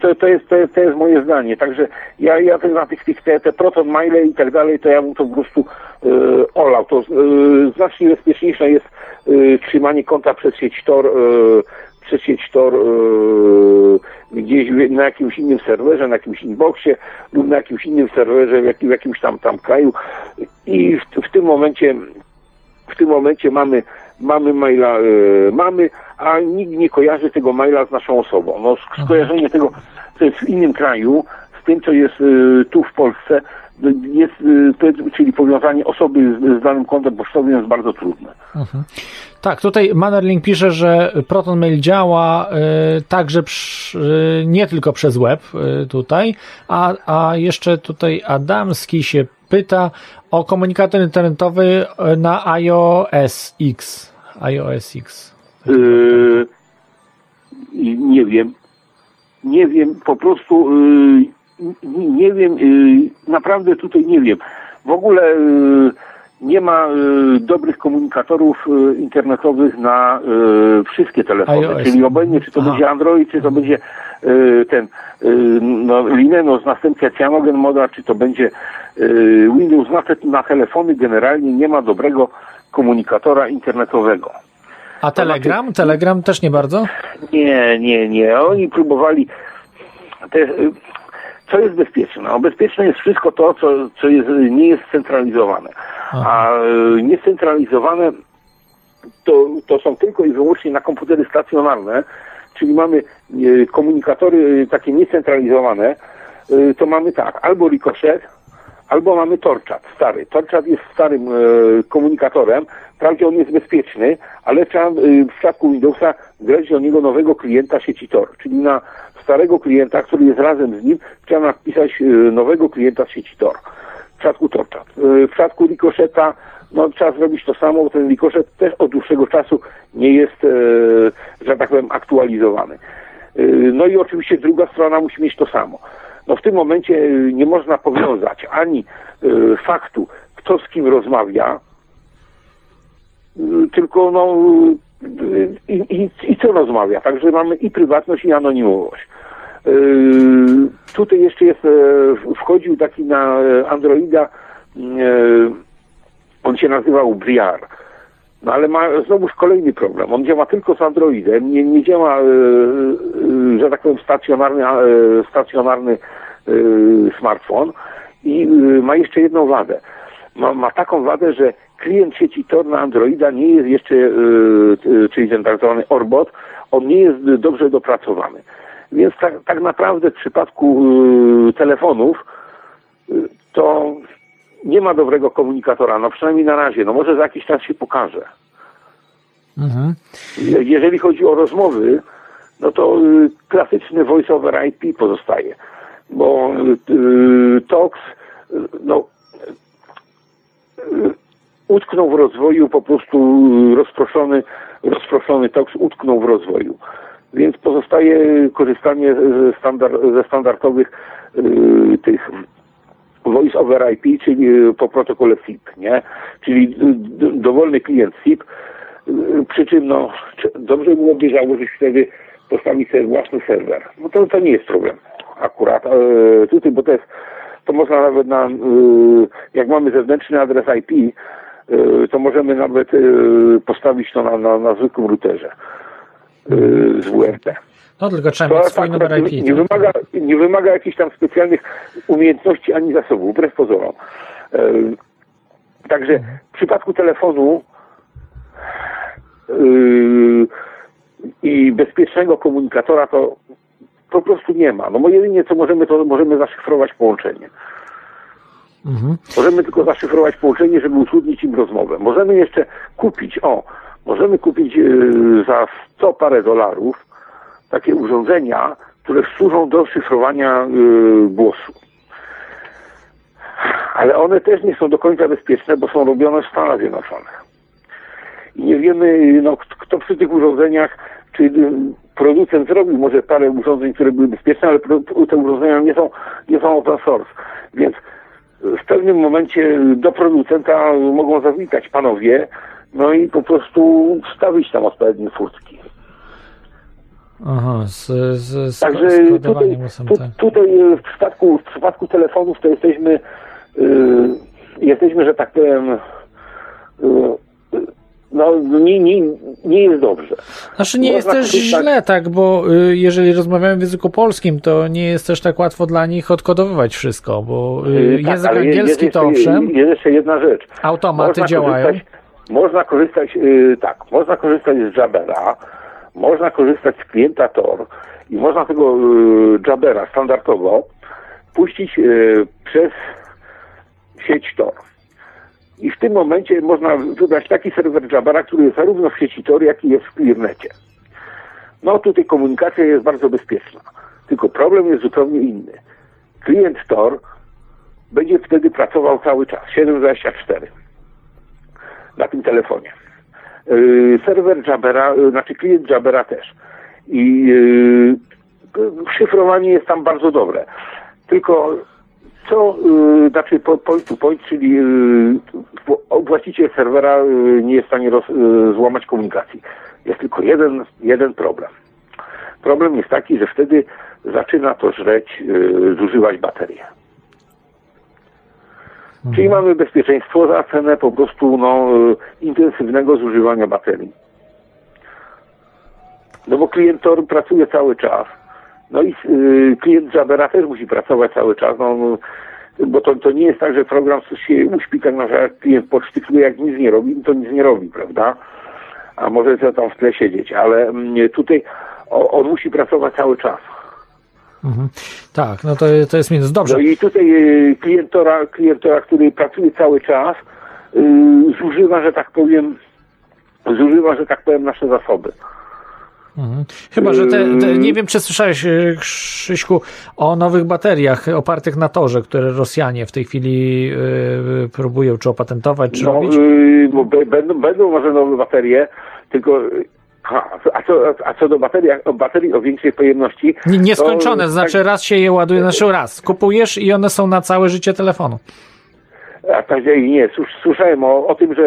to, to, jest, to, jest, to jest moje zdanie. Także ja, ja te, na tych, tych te, te proton maile i tak dalej, to ja bym to po prostu yy, olał. To yy, znacznie bezpieczniejsze jest yy, trzymanie konta przez sieć Tor, yy, przez sieć Tor yy, gdzieś na jakimś innym serwerze, na jakimś inboxie lub na jakimś innym serwerze w, jakim, w jakimś tam, tam kraju i w, w tym momencie w tym momencie mamy, mamy maila, e, mamy, a nikt nie kojarzy tego maila z naszą osobą. No, sk- skojarzenie tego, co jest w innym kraju, z tym, co jest e, tu w Polsce, jest, y, to, jest- czyli powiązanie osoby z, z danym kontem pocztowym jest bardzo trudne. Tak, tutaj Mannerling pisze, że Proton Mail działa y, także przy, y, nie tylko przez web y, tutaj, a, a jeszcze tutaj Adamski się pyta o komunikator internetowy y, na iOS X. iOS X. Yy, nie wiem. Nie wiem, po prostu yy, nie wiem, yy, naprawdę tutaj nie wiem. W ogóle nie ma dobrych komunikatorów internetowych na wszystkie telefony, iOS. czyli obojętnie czy to Aha. będzie Android, czy to będzie yy, ten no, Linenos, następca Cyanogen Moda, czy to będzie Windows na, te, na telefony generalnie nie ma dobrego komunikatora internetowego. A Telegram? Telegram też nie bardzo? Nie, nie, nie. Oni próbowali. Te, co jest bezpieczne? No, bezpieczne jest wszystko to, co, co jest, nie jest centralizowane. A y, niecentralizowane to, to są tylko i wyłącznie na komputery stacjonarne, czyli mamy y, komunikatory y, takie niecentralizowane, to mamy tak, albo Ricochet, albo mamy Torchat, stary. Torchat jest starym e, komunikatorem, wprawdzie on jest bezpieczny, ale trzeba e, w przypadku Windowsa grać do niego nowego klienta sieci Tor, czyli na starego klienta, który jest razem z nim, trzeba napisać e, nowego klienta sieci Tor. W przypadku Torchat. E, w przypadku Ricocheta, no trzeba zrobić to samo, bo ten Ricochet też od dłuższego czasu nie jest, że tak powiem, aktualizowany. No i oczywiście druga strona musi mieć to samo. No w tym momencie y, nie można powiązać ani y, faktu, kto z kim rozmawia, y, tylko no i, i, i co rozmawia. Także mamy i prywatność, i anonimowość. Tutaj jeszcze jest, e, wchodził taki na e, Androida, on się nazywał Briar. No ale ma znowuż kolejny problem. On działa tylko z Androidem, nie, nie działa, e, że tak powiem, stacjonarny, e, stacjonarny e, smartfon i ma jeszcze jedną wadę. Ma, ma taką wadę, że klient sieci Tor na Androida nie jest jeszcze, czyli ten tak zwany Orbot, on nie jest dobrze dopracowany. Więc tak, tak naprawdę w przypadku telefonów to nie ma dobrego komunikatora, no przynajmniej na razie, no może za jakiś czas się pokaże. Mhm. Je- Jeżeli chodzi o rozmowy, no to y, klasyczny voice over IP pozostaje, bo y, TOX y, no, y, utknął w rozwoju, po prostu y, rozproszony, rozproszony TOX utknął w rozwoju. Więc pozostaje korzystanie ze, standard, ze standardowych y, tych voice over IP, czyli y, po protokole SIP, nie? Czyli y, dowolny klient SIP, y, przy czym no, dobrze byłoby założyć wtedy, postawić sobie własny serwer. No to, to nie jest problem akurat e, tutaj, bo to jest, to można nawet na, e, jak mamy zewnętrzny adres IP, e, to możemy nawet postawić to na, na, na zwykłym routerze z WRT. No tylko trzeba To mieć swój numer nie, IP. nie, tak? wymaga, nie wymaga jakichś tam specjalnych umiejętności ani zasobów, wbrew pozorom. E, Także w przypadku telefonu yy, i bezpiecznego komunikatora to po prostu nie ma. No bo jedynie co możemy, to możemy zaszyfrować połączenie. Mhm. Możemy tylko zaszyfrować połączenie, żeby utrudnić im rozmowę. Możemy jeszcze kupić, o, możemy kupić yy, za 100 parę dolarów takie urządzenia, które służą do szyfrowania yy, głosu. Ale one też nie są do końca bezpieczne, bo są robione w Stanach Zjednoczonych. I nie wiemy, no, kto przy tych urządzeniach, czy y, producent zrobił może parę urządzeń, które były bezpieczne, ale te urządzenia nie są, nie są open source. Więc w pewnym momencie do producenta mogą zawitać panowie, no i po prostu wstawić tam odpowiednie furtki. Aha, z, z, z, Także z tutaj, tu, tutaj e, w przypadku, w przypadku telefonów to jesteśmy, y, jesteśmy, że tak powiem, y, y, no nie, nie, nie jest dobrze. Znaczy nie jest Można też korzystać- źle, tak, bo y, jeżeli rozmawiamy w języku polskim, to nie jest też tak łatwo dla nich odkodowywać wszystko, bo y, tak, język angielski jest to owszem, Jest jeszcze jedna rzecz. automaty działają. Korzystać, można korzystać, y, tak, można korzystać z Jabera, można korzystać z klienta Tor i można tego y, Jabera standardowo puścić y, przez sieć Tor. I w tym momencie można wybrać taki serwer Jabara, który jest zarówno w sieci Tor, jak i jest w Clearnecie. No tutaj komunikacja jest bardzo bezpieczna. Tylko problem jest zupełnie inny. Klient Tor będzie wtedy pracował cały czas, 724 na tym telefonie. Yy, serwer Jabera, yy, znaczy klient Jabera też. I yy, szyfrowanie jest tam bardzo dobre. Tylko co, yy, znaczy po- point to point, czyli yy, właściciel serwera yy, nie jest w stanie roz, yy, złamać komunikacji. Jest tylko jeden, jeden problem. Problem jest taki, że wtedy zaczyna to żreć, zużywać baterię. Czyli mamy bezpieczeństwo za cenę po prostu no, y, intensywnego zużywania baterii. No bo klient Tor pracuje cały czas. No i y, klient Jabera też musi pracować cały czas, no, no, bo to, to nie jest tak, że program się uśpi, tak na przykład klient podsztykluje, jak nic nie robi, to nic nie robi, prawda? A może sobie tam w tle siedzieć, ale mm, tutaj on musi pracować cały czas. Mhm. Tak, no to, to jest minus. Dobrze. No i tutaj y, klientora, klientora, który pracuje cały czas, y, zużywa, że tak powiem, zużywa, że tak powiem, nasze zasoby. Mhm. Chyba, że te, te, Yy. nie wiem, czy słyszałeś, y, Krzyśku, o nowych bateriach opartych na torze, które Rosjanie w tej chwili y, próbują czy opatentować, czy No, robić. y, be- będą, będą może nowe baterie, tylko y, ha, a, co, a co do baterii, o baterii o większej pojemności, Nie- Nieskończone, to, to znaczy raz się je ładuje, znaczy raz kupujesz i one są na całe życie telefonu. A tak, nie, nie, słys- słyszałem o, o tym, że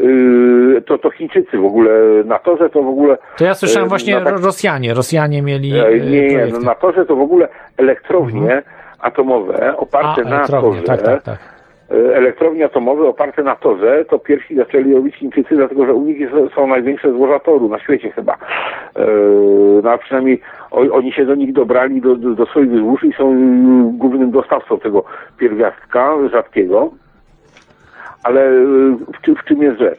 y, to, to Chińczycy w ogóle na torze to w ogóle To ja słyszałem y, właśnie na tak- Ro- Rosjanie, Rosjanie mieli E, y, Nie, nie, no na torze to w ogóle elektrownie atomowe oparte A, na torze, tak, tak, tak. E, elektrownie atomowe oparte na torze, to pierwsi zaczęli robić Chińczycy, dlatego że u nich są największe złoża toru na świecie chyba. E, No a przynajmniej oni się do nich dobrali, do, do, do swoich złóż i są głównym dostawcą tego pierwiastka rzadkiego. Ale y, w, czym- w czym jest rzecz?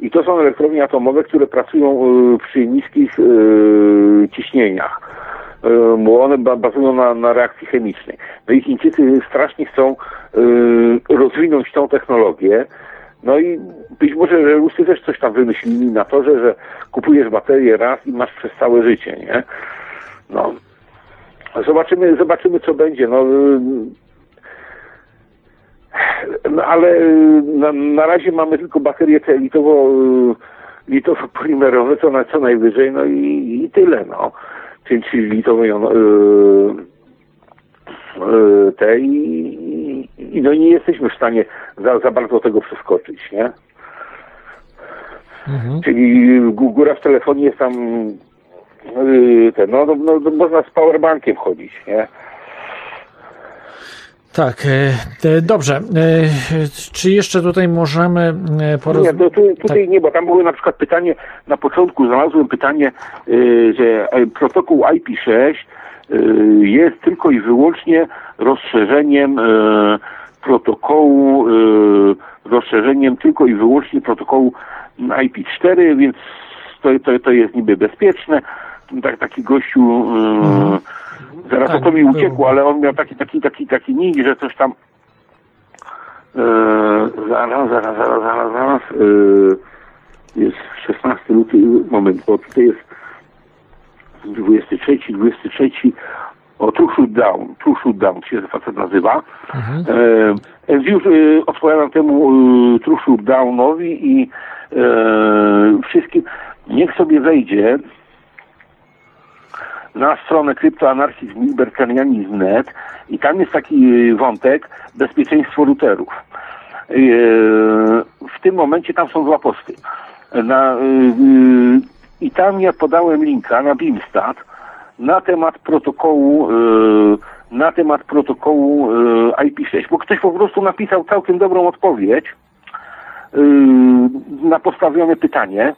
I to są elektrownie atomowe, które pracują przy niskich ciśnieniach, bo one ba- bazują na, na reakcji chemicznej. No i Chińczycy strasznie chcą y, rozwinąć tą technologię. No i być może, że Rusy też coś tam wymyślili na to, że, że kupujesz baterię raz i masz przez całe życie, nie? No. Zobaczymy, zobaczymy co będzie. No, y, no ale y, na, na razie mamy tylko baterie te litowo, litowo-polimerowe, co, na, co najwyżej, no i, i tyle, no. Czyli, czyli litowo y, y, te i, i no nie jesteśmy w stanie za, za bardzo tego przeskoczyć, nie? Mhm. Czyli gó- góra w telefonie jest tam y, ten, no, no, no, można z powerbankiem chodzić, nie? Tak, e, e, dobrze. E, Czy jeszcze tutaj możemy Nie, porozmawiać? tu, tutaj nie, bo tam było na przykład pytanie, na początku znalazłem pytanie, że protokół IP6 y, jest tylko i wyłącznie rozszerzeniem protokołu, rozszerzeniem tylko i wyłącznie protokołu IP4, więc to, to, to jest niby bezpieczne. Tak, taki gościu, y, zaraz Tak, to mi uciekło, ale on miał taki, taki, taki, taki nick, że coś tam Eee, zaraz, zaraz, zaraz, zaraz, zaraz. Eee, jest 16 luty, moment, bo tutaj jest 23, 23. O, True Shoot Down, True Shoot Down się facet nazywa. Mhm. Więc już e, odpowiadam temu e, True Shoot Downowi i e, wszystkim. Niech sobie wejdzie na stronę kryptoanarchizm libertarianizm.net i tam jest taki wątek bezpieczeństwo routerów. Yy, W tym momencie tam są dwa posty. Na, yy, I tam ja podałem linka na Beamstat na temat protokołu na temat protokołu yy, IP6, bo ktoś po prostu napisał całkiem dobrą odpowiedź na postawione pytanie.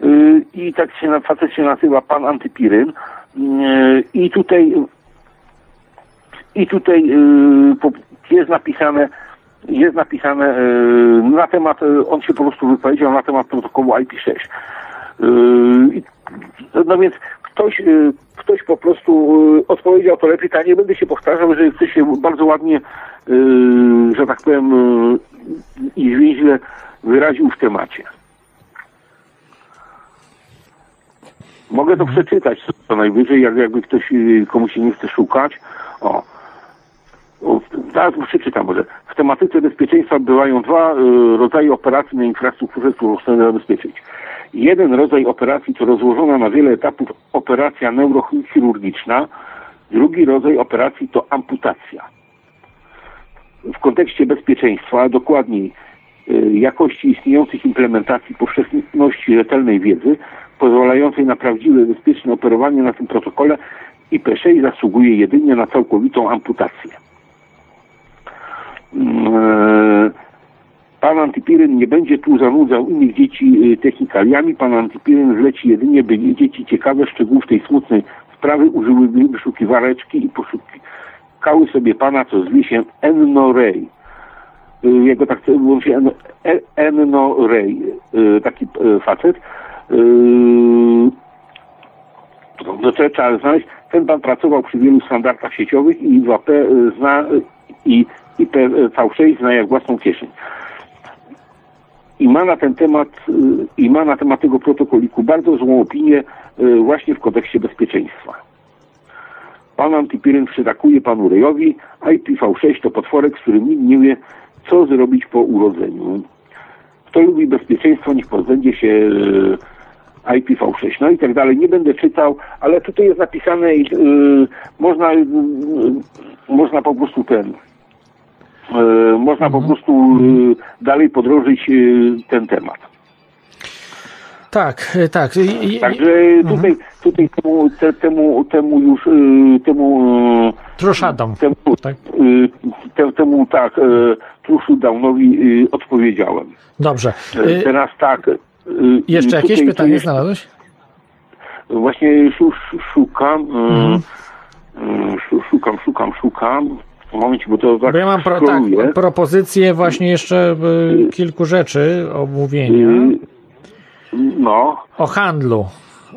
Yy, i tak się na facet się nazywa pan Antypiryn Yy, i tutaj i tutaj po- jest napisane jest napisane na temat, on się po prostu wypowiedział na temat protokołu IP6. Yy, i- no więc ktoś, y, ktoś po prostu y, odpowiedział to lepiej, a nie będę się powtarzał, że ktoś się bardzo ładnie, y, że tak powiem, y, i zwięźle wyraził w temacie. Mogę to przeczytać co najwyżej, jak, jakby ktoś y, komuś się nie chce szukać. O. O, przeczytam może. W tematyce bezpieczeństwa bywają dwa y, rodzaje operacji na infrastrukturze, którą chcemy zabezpieczyć. Jeden rodzaj operacji to rozłożona na wiele etapów operacja neurochirurgiczna. Drugi rodzaj operacji to amputacja. W kontekście bezpieczeństwa, dokładniej y, jakości istniejących implementacji, powszechności rzetelnej wiedzy pozwalającej na prawdziwe, bezpieczne operowanie na tym protokole IP6 zasługuje jedynie na całkowitą amputację. Mm, Pan Antypiryn nie będzie tu zanudzał innych dzieci y, technikaliami. Pan Antypiryn zleci jedynie, by dzieci ciekawe szczegółów tej smutnej sprawy użyły wyszukiwareczki i poszukiwały sobie pana, co zwie się Enno Ray. Y, Jego tak mówi się Enno- E- Enno Ray, y, taki facet. Y, no, trzeba, trzeba znaleźć. Ten pan pracował przy wielu standardach sieciowych i 2P y, zna y, i IPv6 zna jak własną kieszeń. I ma na ten temat y, i ma na temat tego protokoliku bardzo złą opinię y, właśnie w kontekście bezpieczeństwa. Pan Antipiryn przytakuje panu Rejowi, a IPv6 to potworek, z którym nikt nie wie, co zrobić po urodzeniu. Kto lubi bezpieczeństwo, niech pozbędzie się IPv6, no i tak dalej. Nie będę czytał, ale tutaj jest napisane i y, można, y, y, można po prostu ten, y, można po prostu y, dalej podrożyć y, ten temat. Tak, tak. Także tutaj, tutaj temu, te, temu, temu już, temu, Truszadą. temu, Tak. te, temu tak, Truszu Downowi odpowiedziałem. Dobrze. Teraz tak. Y, Jeszcze jakieś pytanie znalazłeś? Właśnie szukam, y, Mhm. y, szu- szukam, szukam, szukam. Momencie, bo to tak Bo ja mam pro, tak, propozycję właśnie jeszcze kilku rzeczy omówienia. No, O handlu.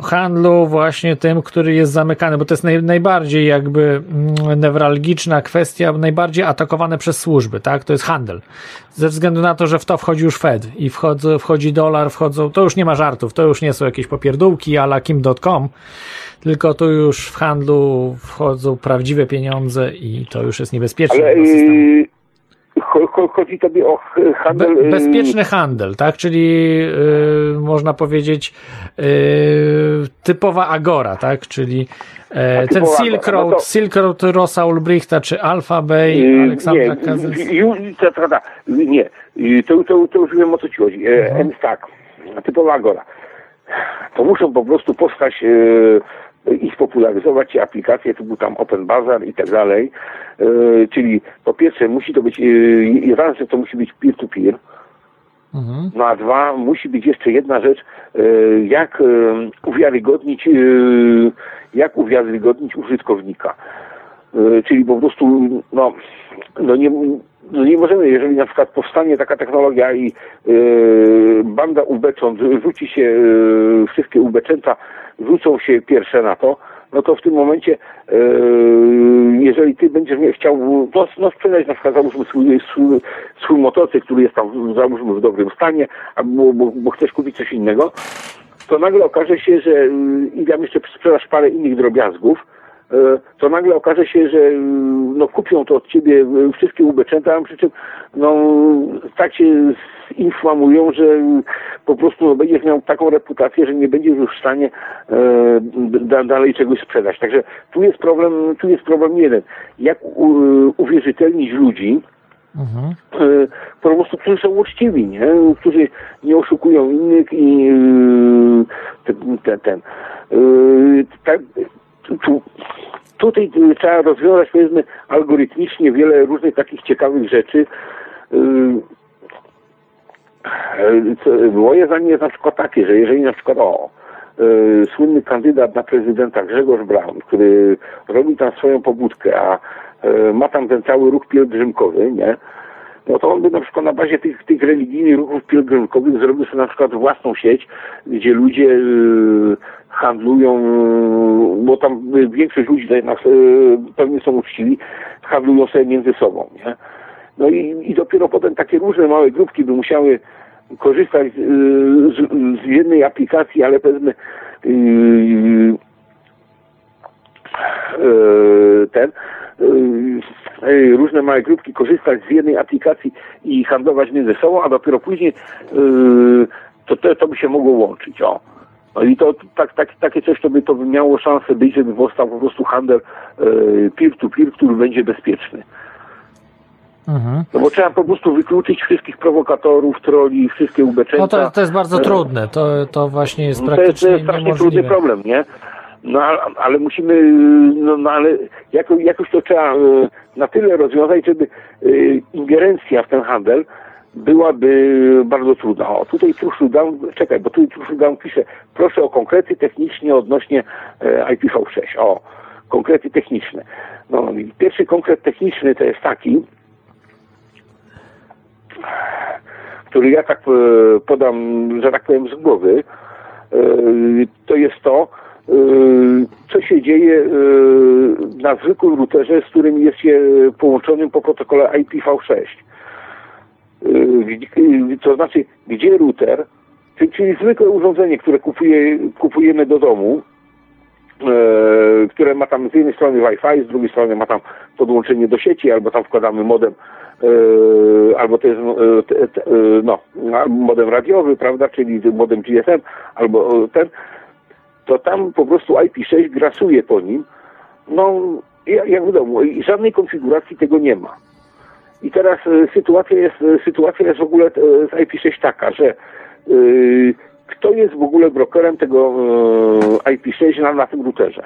Handlu właśnie tym, który jest zamykany, bo to jest naj, najbardziej jakby mm, newralgiczna kwestia, najbardziej atakowane przez służby, tak? To jest handel. Ze względu na to, że w to wchodzi już Fed i wchodzą, wchodzi dolar, wchodzą, to już nie ma żartów, to już nie są jakieś popierdółki a la kim.com, tylko tu już w handlu wchodzą prawdziwe pieniądze i to już jest niebezpieczne ale dla systemu. Y, cho- cho- chodzi tobie o ch- handel... Be, y, bezpieczny handel, tak? Czyli y, można powiedzieć y, typowa agora, tak? Czyli e, ten Silk no Road, to- Silk Road Rosa Ulbrichta, czy Alpha Bay, y, Aleksandra nie, to, nie, Y, to, to, to już wiem o co ci chodzi. E, Mhm. Tak, typowa agora. To muszą po prostu powstać e, i spopularyzować się aplikacje typu tam Open Bazaar i tak dalej. E, czyli po pierwsze musi to być, e, raz, że to musi być peer-to-peer, Mhm. no a dwa, musi być jeszcze jedna rzecz, e, jak uwiarygodnić, jak uwiarygodnić użytkownika. Czyli po prostu, no, no nie, no nie możemy, jeżeli na przykład powstanie taka technologia i e, banda ubecząt, rzuci się, e, wszystkie ubeczęta rzucą się pierwsze na to, no to w tym momencie, e, jeżeli ty będziesz chciał no, no sprzedać na przykład załóżmy swój, swój, swój motocykl, który jest tam załóżmy w dobrym stanie, albo bo, bo chcesz kupić coś innego, to nagle okaże się, że i tam jeszcze sprzedasz parę innych drobiazgów, to nagle okaże się, że y, no, kupią to od ciebie y, wszystkie ubeczęta, przy czym no, tak się inflamują, że y, po prostu no, będziesz miał taką reputację, że nie będziesz już w stanie e, da, dalej czegoś sprzedać. Także tu jest problem, tu jest problem jeden. Jak u, uwierzytelnić ludzi, Mhm. e, po prostu, którzy są uczciwi, nie? którzy nie oszukują innych i e, ten, ten, ten. E, tak, tu, tutaj trzeba rozwiązać powiedzmy algorytmicznie wiele różnych takich ciekawych rzeczy. Co- Moje zdanie jest na przykład takie, że jeżeli na przykład o, e, słynny kandydat na prezydenta Grzegorz Braun, który robi tam swoją pobudkę, a e, ma tam ten cały ruch pielgrzymkowy, nie? No to on by na przykład na bazie tych, tych religijnych ruchów pielgrzymkowych zrobił sobie na przykład własną sieć, gdzie ludzie e, handlują, bo tam większość ludzi jednak pewnie są uczciwi, handlują sobie między sobą, nie? No i, i dopiero potem takie różne małe grupki by musiały korzystać z, z, jednej aplikacji, ale powiedzmy ten różne małe grupki korzystać z jednej aplikacji i handlować między sobą, a dopiero później to, to, to by się mogło łączyć. O. No i to tak, tak, takie coś to by, to by miało szansę być, żeby powstał po prostu handel peer-to-peer, który będzie bezpieczny. Mhm. No bo trzeba po prostu wykluczyć wszystkich prowokatorów, troli, wszystkie ubeczeńca. No to, to jest bardzo e, trudne, to, to właśnie jest praktycznie To jest, to jest strasznie trudny problem, nie? No ale musimy, no, no ale jako, jakoś to trzeba e, na tyle rozwiązać, żeby e, ingerencja w ten handel byłaby bardzo trudna. O, tutaj Truszudan, czekaj, bo tu Truszudan pisze, proszę o konkrety technicznie odnośnie IPv6. O, konkrety techniczne. No, pierwszy konkret techniczny to jest taki, który ja tak e, podam, że tak powiem, z głowy, e, to jest to, e, co się dzieje na zwykłym routerze, z którym jest się połączonym po protokole IPv6. To znaczy, gdzie router, czyli zwykłe urządzenie, które kupuje, kupujemy do domu, które ma tam z jednej strony Wi-Fi, z drugiej strony ma tam podłączenie do sieci, albo tam wkładamy modem albo to jest no, modem radiowy, prawda, czyli modem GSM, albo ten, to tam po prostu IP6 grasuje po nim. No, jak w domu, i żadnej konfiguracji tego nie ma. I teraz sytuacja jest, sytuacja jest w ogóle z IP6 taka, że kto jest w ogóle brokerem tego IP6 na, na tym routerze?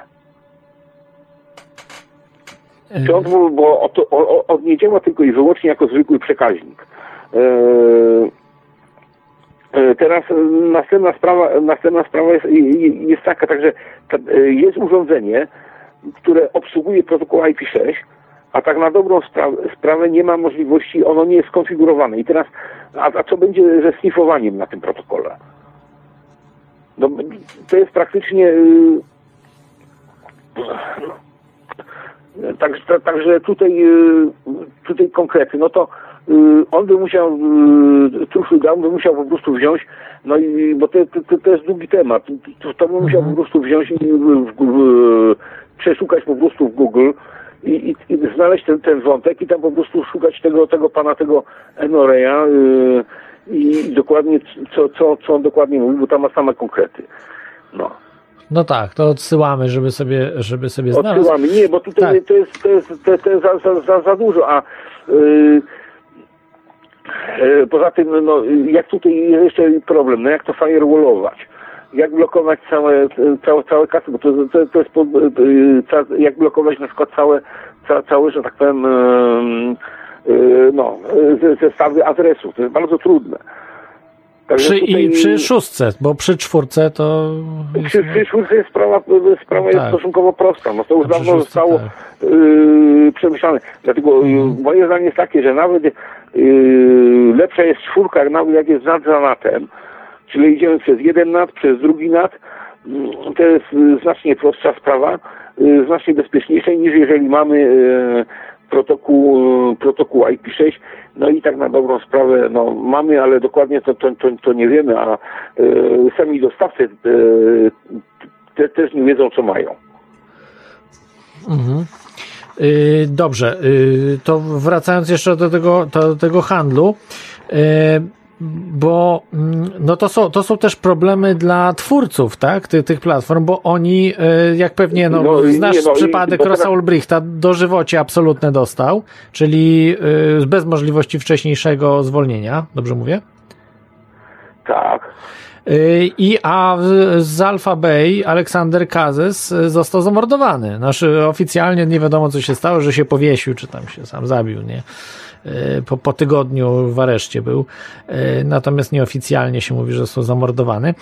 Czy on, bo on nie działa tylko i wyłącznie jako zwykły przekaźnik. E, e, teraz następna sprawa, następna sprawa jest, jest taka, także e, jest urządzenie, które obsługuje protokół IP6, a tak na dobrą sprawę, nie ma możliwości, ono nie jest skonfigurowane. I teraz, a, a co będzie ze snifowaniem na tym protokole? No, to jest praktycznie Także, także tutaj, y, tutaj konkrety, no to y, on by musiał, y, Truszył Down by musiał po prostu wziąć, no i, bo to, to, to jest długi temat, to, to by musiał mhm. po prostu wziąć i w, w, przeszukać po prostu w Google i, i, i, znaleźć ten, ten wątek i tam po prostu szukać tego, tego pana, tego Enoreya i dokładnie co, co, co on dokładnie mówi, bo tam ma same konkrety. No. No tak, to odsyłamy, żeby sobie, żeby sobie znaleźć. Odsyłamy, nie, bo tutaj tak. to jest, to jest, to, to jest za, za, za, za dużo, a yy, poza tym, no, jak tutaj jest jeszcze problem, no jak to firewallować? Jak blokować całe, całe, całe kasy, bo to, to, to jest yy, jak blokować na przykład całe, ca, całe, że tak powiem, yy, no, zestawy adresów. To jest bardzo trudne. Także przy, tutaj... I przy szóstce, bo przy czwórce to... Przy, przy czwórce jest sprawa, sprawa tak. jest stosunkowo prosta. No to już dawno szóstce, zostało tak. yy, przemyślane. Dlatego hmm. moje zdanie jest takie, że nawet yy, lepsza jest czwórka, nawet jak jest nad zanatem, czyli idziemy przez jeden nat, przez drugi nat, mm, to jest znacznie prostsza sprawa, yy, znacznie bezpieczniejsza niż jeżeli mamy yy, protokół, protokół IP6, no i tak na dobrą sprawę no, mamy, ale dokładnie to, to, to, to nie wiemy, a y, sami dostawcy y, te, też nie wiedzą, co mają. Mhm. Dobrze, to wracając jeszcze do tego, do tego handlu. Bo mm, no to, są, to są też problemy dla twórców, tak, Ty, tych platform, bo oni, e, jak pewnie no, no znasz nie, no, przypadek Rossa teraz... Ulbrichta, dożywocie absolutne dostał, czyli e, bez możliwości wcześniejszego zwolnienia, dobrze mówię? Tak. E, I a z Alpha Bay Aleksander Kazes został zamordowany. Znaczy oficjalnie nie wiadomo co się stało, że się powiesił, czy tam się sam zabił, nie? E, po, po tygodniu w areszcie był, e, natomiast nieoficjalnie się mówi, że został zamordowany.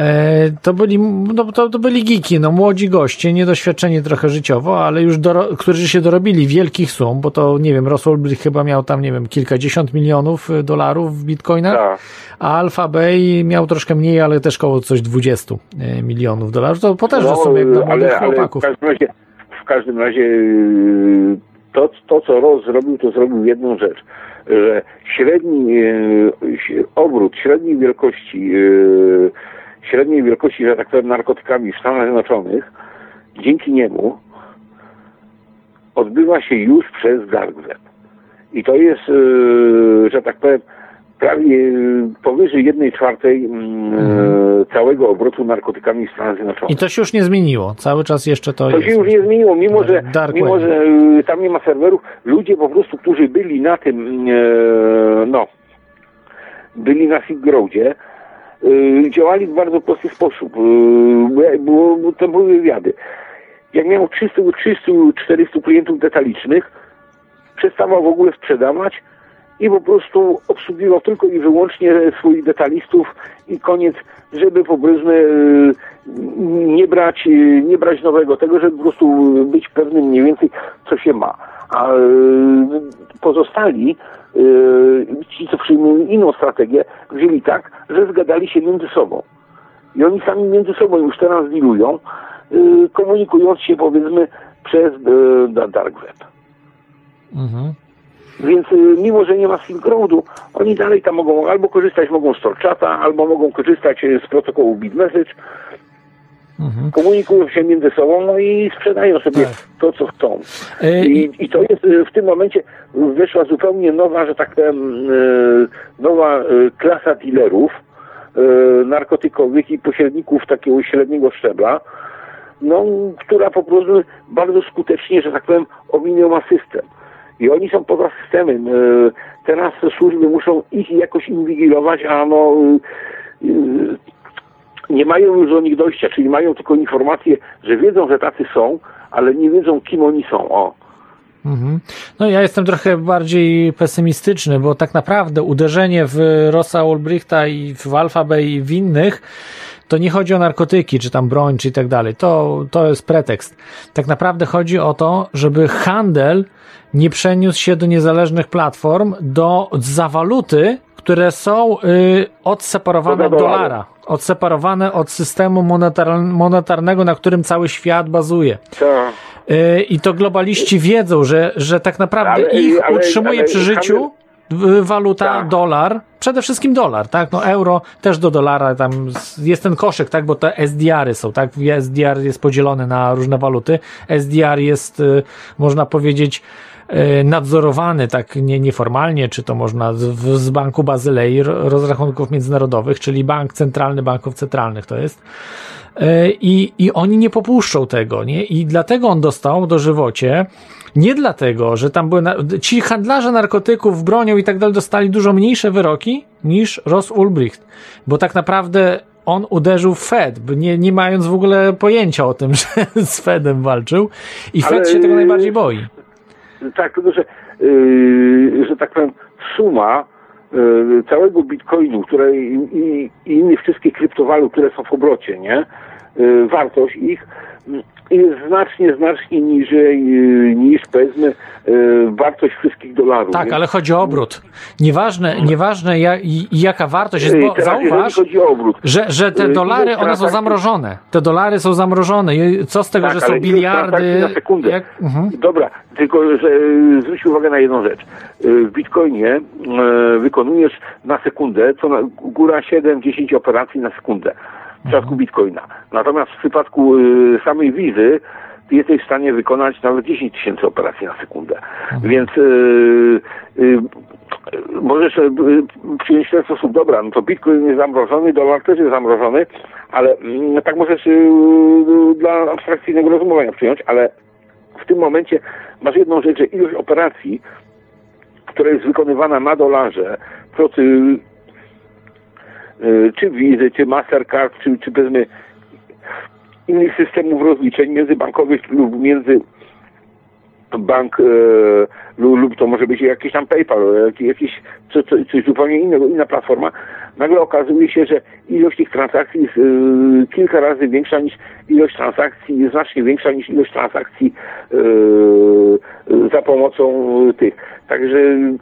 E, to byli, no, to, to byli geeki, no młodzi goście, niedoświadczeni trochę życiowo, ale już doro, którzy się dorobili wielkich sum, bo to nie wiem, Brick chyba miał tam, nie wiem, kilkadziesiąt milionów dolarów w bitcoinach, Tak. a Alpha Bay miał troszkę mniej, ale też koło coś 20 y, milionów dolarów. To potężne sumy jak dla młodych No, ale, ale w chłopaków. każdym razie, w każdym razie to, to, co Ross zrobił, to zrobił jedną rzecz, że średni ś- obrót średniej wielkości, yy, średniej wielkości, że tak powiem, narkotykami w Stanach Zjednoczonych, dzięki niemu odbywa się już przez dark web. I to jest, yy, że tak powiem, prawie yy, powyżej jednej czwartej mm, yy, całego obrotu narkotykami w Stanach Zjednoczonych. I to się już nie zmieniło. Cały czas jeszcze to, To jest. się już nie zmieniło, mimo że, Dark mimo, że y, tam nie ma serwerów. Ludzie po prostu, którzy byli na tym, e, no, byli na Silk Roadzie, y, działali w bardzo prosty sposób. Y, było, to były wywiady. Jak miał 300, 300, 400 klientów detalicznych, przestawał w ogóle sprzedawać i po prostu obsługiwał tylko i wyłącznie swoich detalistów i koniec, żeby powiedzmy y, nie brać, y, nie brać nowego tego, żeby po prostu być pewnym mniej więcej, co się ma. A y, pozostali, ci, co przyjmują inną strategię, wzięli tak, że zgadali się między sobą. I oni sami między sobą już teraz dealują, y, komunikując się powiedzmy przez da- dark web. Mhm. Więc y, mimo, że nie ma Silk Roadu, oni dalej tam mogą albo korzystać mogą z Torchata, albo mogą korzystać y, z protokołu BitMessage, Mhm. komunikują się między sobą no i sprzedają sobie Tak. to, co chcą. E, I, I to jest y, w tym momencie wyszła zupełnie nowa, że tak powiem, nowa klasa dealerów narkotykowych i pośredników takiego średniego szczebla, no, która po prostu bardzo skutecznie, że tak powiem, ominęła system. I oni są poza systemem. Y, Teraz służby muszą ich jakoś inwigilować, a no y, y, nie mają już do nich dojścia, czyli mają tylko informację, że wiedzą, że tacy są, ale nie wiedzą, kim oni są. O. Mhm. No ja jestem trochę bardziej pesymistyczny, bo tak naprawdę uderzenie w Rossa Ulbrichta i w Alpha Bay i w innych to nie chodzi o narkotyki, czy tam broń, czy tak dalej. To, to jest pretekst. Tak naprawdę chodzi o to, żeby handel nie przeniósł się do niezależnych platform, do za waluty, które są y, odseparowane od Do dolara. Odseparowane od systemu monetar monetarnego, na którym cały świat bazuje. Tak. Yy, I to globaliści wiedzą, że, że tak naprawdę Ale- ich ale- utrzymuje ale przy życiu waluta Tak. dolar, przede wszystkim dolar, tak? No euro też do dolara, tam jest ten koszyk, tak? Bo te SDR-y są, tak? SDR jest podzielony na różne waluty. SDR jest, y, można powiedzieć, y, nadzorowany tak nie, nieformalnie, czy to można z, z Banku Bazylei, ro- rozrachunków międzynarodowych, czyli bank centralny banków centralnych to jest. E, I, I oni nie popuszczą tego, nie? I dlatego on dostał dożywocie. Nie dlatego, że tam były. Na, ci handlarze narkotyków, bronią i tak dalej dostali dużo mniejsze wyroki niż Ross Ulbricht. Bo tak naprawdę on uderzył w Fed, nie, nie mając w ogóle pojęcia o tym, [LAUGHS] że z Fedem walczył. I Ale- Fed się tego najbardziej boi. Tak, tylko że, yy, że tak powiem, suma yy, całego bitcoinu, które i, i, i innych wszystkich kryptowalut, które są w obrocie, nie? Yy, wartość ich jest znacznie, znacznie niżej yy, niż powiedzmy yy, wartość wszystkich dolarów. Tak, nie? ale chodzi o obrót. Nieważne, nieważne ja, jaka wartość jest, bo teraz, jeżeli zauważ, chodzi o obrót. Że, że te dolary, one są transakcji- zamrożone. Te dolary są zamrożone. Co z tego, Tak, że są ilość biliardy? na sekundę. Jak, mhm. Dobra, tylko że y, zwróć uwagę na jedną rzecz. Y, W Bitcoinie y, wykonujesz na sekundę, co na, góra 7-10 operacji na sekundę w przypadku Bitcoina. Natomiast w przypadku y, samej wizy ty jesteś w stanie wykonać nawet 10 tysięcy operacji na sekundę. Więc y, y, możesz y, przyjąć w ten sposób, dobra, no to Bitcoin jest zamrożony, dolar też jest zamrożony, ale mm, tak możesz dla abstrakcyjnego rozumowania przyjąć, ale w tym momencie masz jedną rzecz, że ilość operacji, która jest wykonywana na dolarze, procy, czy Wizy, czy Mastercard, czy, czy powiedzmy innych systemów rozliczeń międzybankowych lub między bank e, lub, lub to może być jakiś tam PayPal, jak- jakiś coś, coś zupełnie innego, inna platforma, nagle okazuje się, że ilość tych transakcji jest y, kilka razy większa niż ilość transakcji, znacznie większa niż ilość transakcji y, y, za pomocą tych. Także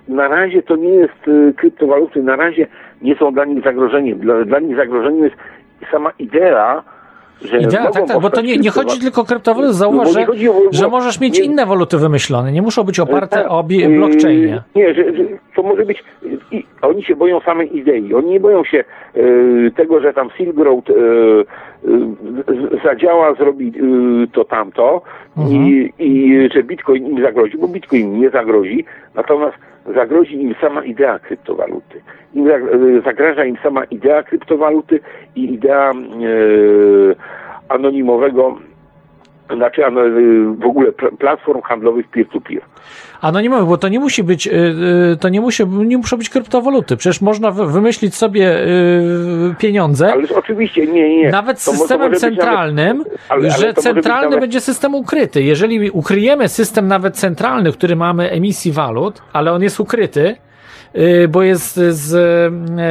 na razie to nie jest kryptowaluty, na razie nie są dla nich zagrożeniem. Dla, dla nich zagrożeniem jest sama idea, Idea, tak, tak, bo to nie, nie chodzi tylko o kryptowaluty. No Zauważ, że, nie chodzi o- że możesz mieć nie- inne waluty wymyślone. Nie muszą być oparte Tak, o yy, blockchainie. Nie, że, że to może być. I, oni się boją samej idei. Oni nie boją się e, tego, że tam Silk Road e, e, z- zadziała, zrobi to tamto i, i że Bitcoin im zagrozi, bo Bitcoin im nie zagrozi, natomiast zagrozi im sama idea kryptowaluty. Im e, zagraża im sama idea kryptowaluty i idea e, anonimowego znaczy ano- w ogóle pl- platform handlowych peer-to-peer. Anonimowy, bo to nie musi być, y, y, to nie, musi, nie muszą być kryptowaluty. Przecież można wy- wymyślić sobie y, pieniądze, Ale oczywiście nie, nie. nawet to systemem centralnym, nawet- ale- ale że centralny nawet- będzie system ukryty. Jeżeli ukryjemy system nawet centralny, który mamy emisji walut, ale on jest ukryty, y, bo jest z,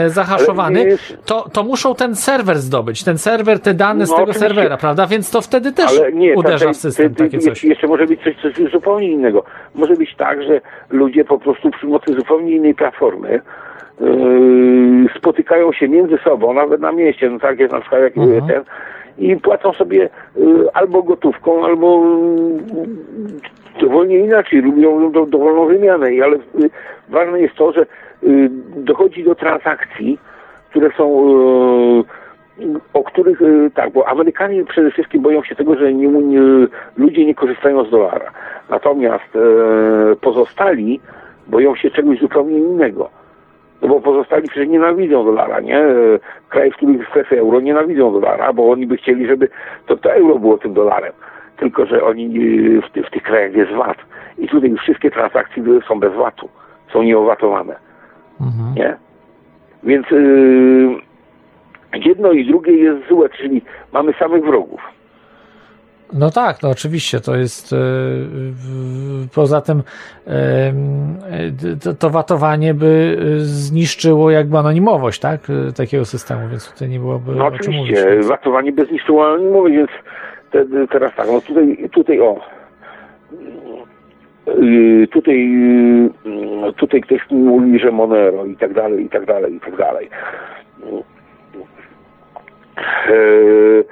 y, zahaszowany, to, to muszą ten serwer zdobyć. Ten serwer, te dane z No, tego oczywiście. serwera, prawda? Więc to wtedy też nie, uderza ta- w system ta- takie ta- coś. Jeszcze może być coś, coś zupełnie innego. Może być tak, że ludzie po prostu przy mocy zupełnie innej platformy yy, spotykają się między sobą, nawet na mieście, no tak jest na przykład jak Mhm. ten, i płacą sobie yy, albo gotówką, albo yy, dowolnie inaczej, lubią do, dowolną wymianę, ale yy, ważne jest to, że yy, dochodzi do transakcji, które są yy, o których, tak, bo Amerykanie przede wszystkim boją się tego, że nie, nie, ludzie nie korzystają z dolara. Natomiast e, pozostali boją się czegoś zupełnie innego. No bo pozostali przecież nienawidzą dolara, nie? E, Kraje, w których strefy euro nienawidzą dolara, bo oni by chcieli, żeby to, to euro było tym dolarem. Tylko, że oni e, w, ty, w tych krajach jest VAT. I tutaj już wszystkie transakcje są bez VAT-u. Są nieowatowane. Mhm. Nie? Więc yy, jedno i drugie jest złe, czyli mamy samych wrogów. No tak, no oczywiście, to jest w- poza tym e, to, to watowanie by e, zniszczyło jakby anonimowość, tak, takiego systemu, więc tutaj nie byłoby No oczywiście, watowanie bez zniszczyło anonimowość, więc te, teraz tak, no tutaj, tutaj o, Yy, tutaj, yy, tutaj ktoś mówi, że Monero i tak dalej, i tak dalej, i tak dalej. Yy,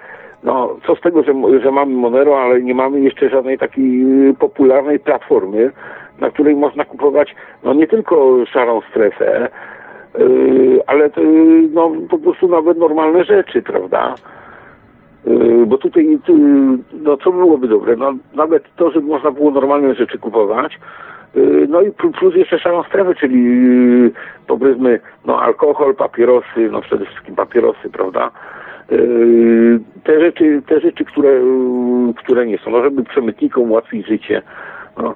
No, co z tego, że, że mamy Monero, ale nie mamy jeszcze żadnej takiej popularnej platformy, na której można kupować no nie tylko szarą strefę, ale no, po prostu nawet normalne rzeczy, prawda? Yy, Bo tutaj, tu, no co byłoby dobre? No, nawet to, żeby można było normalne rzeczy kupować. Yy, No i pl- plus jeszcze szarą strefę, czyli yy, powiedzmy, no alkohol, papierosy, no przede wszystkim papierosy, prawda? Yy, Te rzeczy, te rzeczy, które, yy, które nie są, no żeby przemytnikom ułatwić życie. No.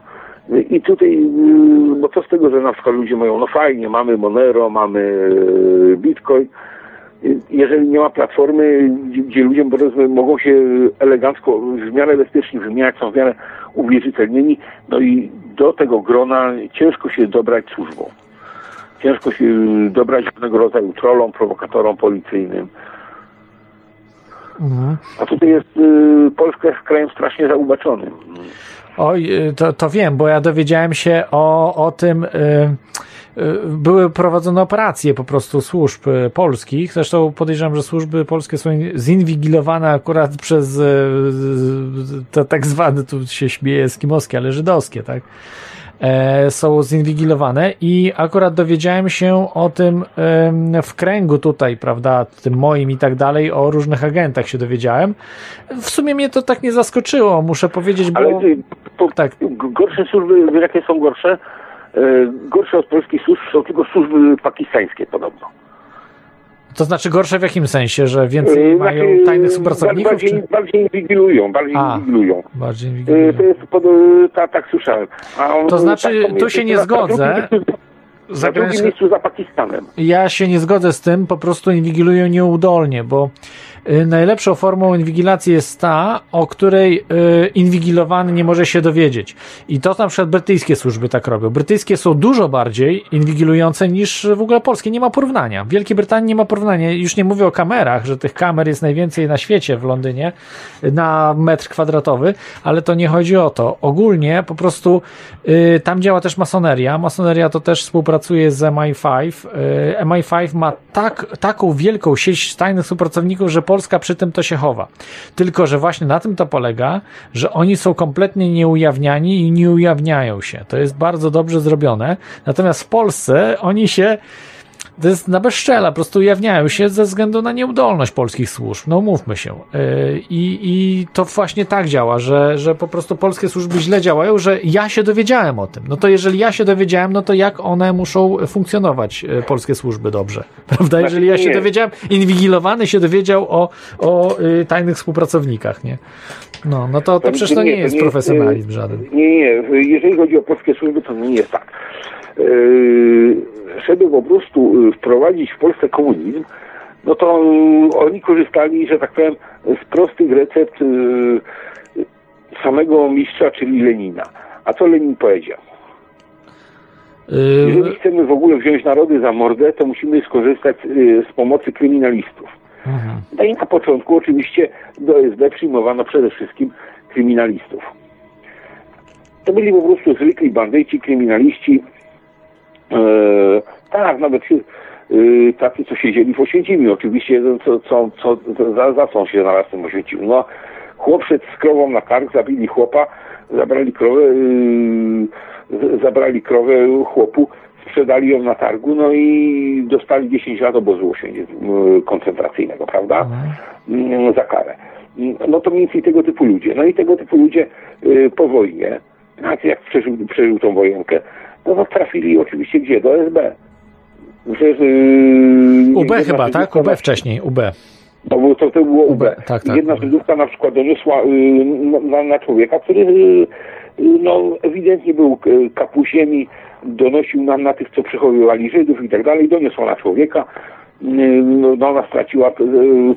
I tutaj, yy, bo co z tego, że na przykład ludzie mają, no fajnie, mamy Monero, mamy yy, Bitcoin, jeżeli nie ma platformy, gdzie, ludzie mogą się elegancko, w miarę bezpiecznie wymieniać, są w miarę uwierzytelnieni, no i do tego grona ciężko się dobrać służbą. Ciężko się dobrać pewnego rodzaju trollom, prowokatorom policyjnym. Mhm. A tutaj jest, y, Polska jest krajem strasznie zaubaczonym. Oj, y, to, to wiem, bo ja dowiedziałem się o, o tym. Y, były prowadzone operacje po prostu służb y, polskich. Zresztą podejrzewam, że służby polskie są zinwigilowane akurat przez y, y, to tak zwane, tu się śmieje eskimoskie, ale żydowskie, tak? E, są zinwigilowane i akurat dowiedziałem się o tym w kręgu tutaj, prawda, tym moim i tak dalej, o różnych agentach się dowiedziałem. W sumie mnie to tak nie zaskoczyło, muszę powiedzieć, bo... Ale ty, po, tak. gorsze służby, jakie są gorsze? Y, Gorsze od polskich służb są tylko służby pakistańskie podobno. To znaczy gorsze w jakim sensie, że więcej Y, mają znaczy, tajnych współpracowników? Bardziej, Czy... bardziej inwigilują, bardziej A. inwigilują. Bardziej Y, inwigilują. To jest pod, ta, tak słyszałem. A on, To znaczy, tak, tu się nie zgodzę. Zagraniczne- drugim miejscu za Pakistanem. Ja się nie zgodzę z tym, po prostu inwigilują nieudolnie, bo najlepszą formą inwigilacji jest ta, o której y, inwigilowany nie może się dowiedzieć. I to na przykład brytyjskie służby tak robią. Brytyjskie są dużo bardziej inwigilujące niż w ogóle polskie. Nie ma porównania. W Wielkiej Brytanii nie ma porównania. Już nie mówię o kamerach, że tych kamer jest najwięcej na świecie w Londynie na metr kwadratowy, ale to nie chodzi o to. Ogólnie po prostu y, tam działa też masoneria. Masoneria to też współpracuje z MI5. Y, MI5 ma tak, taką wielką sieć tajnych współpracowników, że Polska przy tym to się chowa. Tylko, że właśnie na tym to polega, że oni są kompletnie nieujawniani i nie ujawniają się. To jest bardzo dobrze zrobione. Natomiast w Polsce oni się to jest na bezczela, po prostu ujawniają się ze względu na nieudolność polskich służb. No mówmy się. Yy, I, i to właśnie tak działa, że, że po prostu polskie służby źle działają, że ja się dowiedziałem o tym. No to jeżeli ja się dowiedziałem, no to jak one muszą funkcjonować, yy, polskie służby dobrze? [LAUGHS] Prawda? Jeżeli ja się dowiedziałem, inwigilowany się dowiedział o, o yy, tajnych współpracownikach, nie? No, no to, to przecież to nie jest profesjonalizm żaden. Nie, nie. Jeżeli chodzi o polskie służby, to nie jest tak. Yy, żeby po prostu yy, wprowadzić w Polsce komunizm, no to yy, oni korzystali, że tak powiem, z prostych recept samego mistrza, czyli Lenina. A co Lenin powiedział? Jeżeli chcemy w ogóle wziąć narody za mordę, to musimy skorzystać z pomocy kryminalistów. Mhm. No i na początku oczywiście do SB przyjmowano przede wszystkim kryminalistów. To byli po prostu zwykli bandyci, kryminaliści, tak, nawet e, tacy, co siedzieli w Oświęcimiu. Oczywiście, no, co, co, co, za, za co on się znalazł w tym Oświęcimiu? No, chłop szedł z krową na kark, zabili chłopa, zabrali krowę, e, zabrali krowę chłopu, sprzedali ją na targu, no i dostali 10 lat obozu koncentracyjnego, prawda? Mhm. Za karę. No to mniej więcej tego typu ludzie. No i tego typu ludzie y, po wojnie, jak przeżył, przeżył tą wojenkę, no to trafili oczywiście gdzie? Do SB. Przecież, yy, UB chyba, tak? UB wcześniej, UB. No, to, to było UB. UB tak, tak, Jedna Żydówka na przykład doniosła yy, na, na, człowieka, który yy, no, ewidentnie był kapusiem i donosił nam na tych, co przechowywali Żydów i tak dalej, doniosła na człowieka. No, no, ona straciła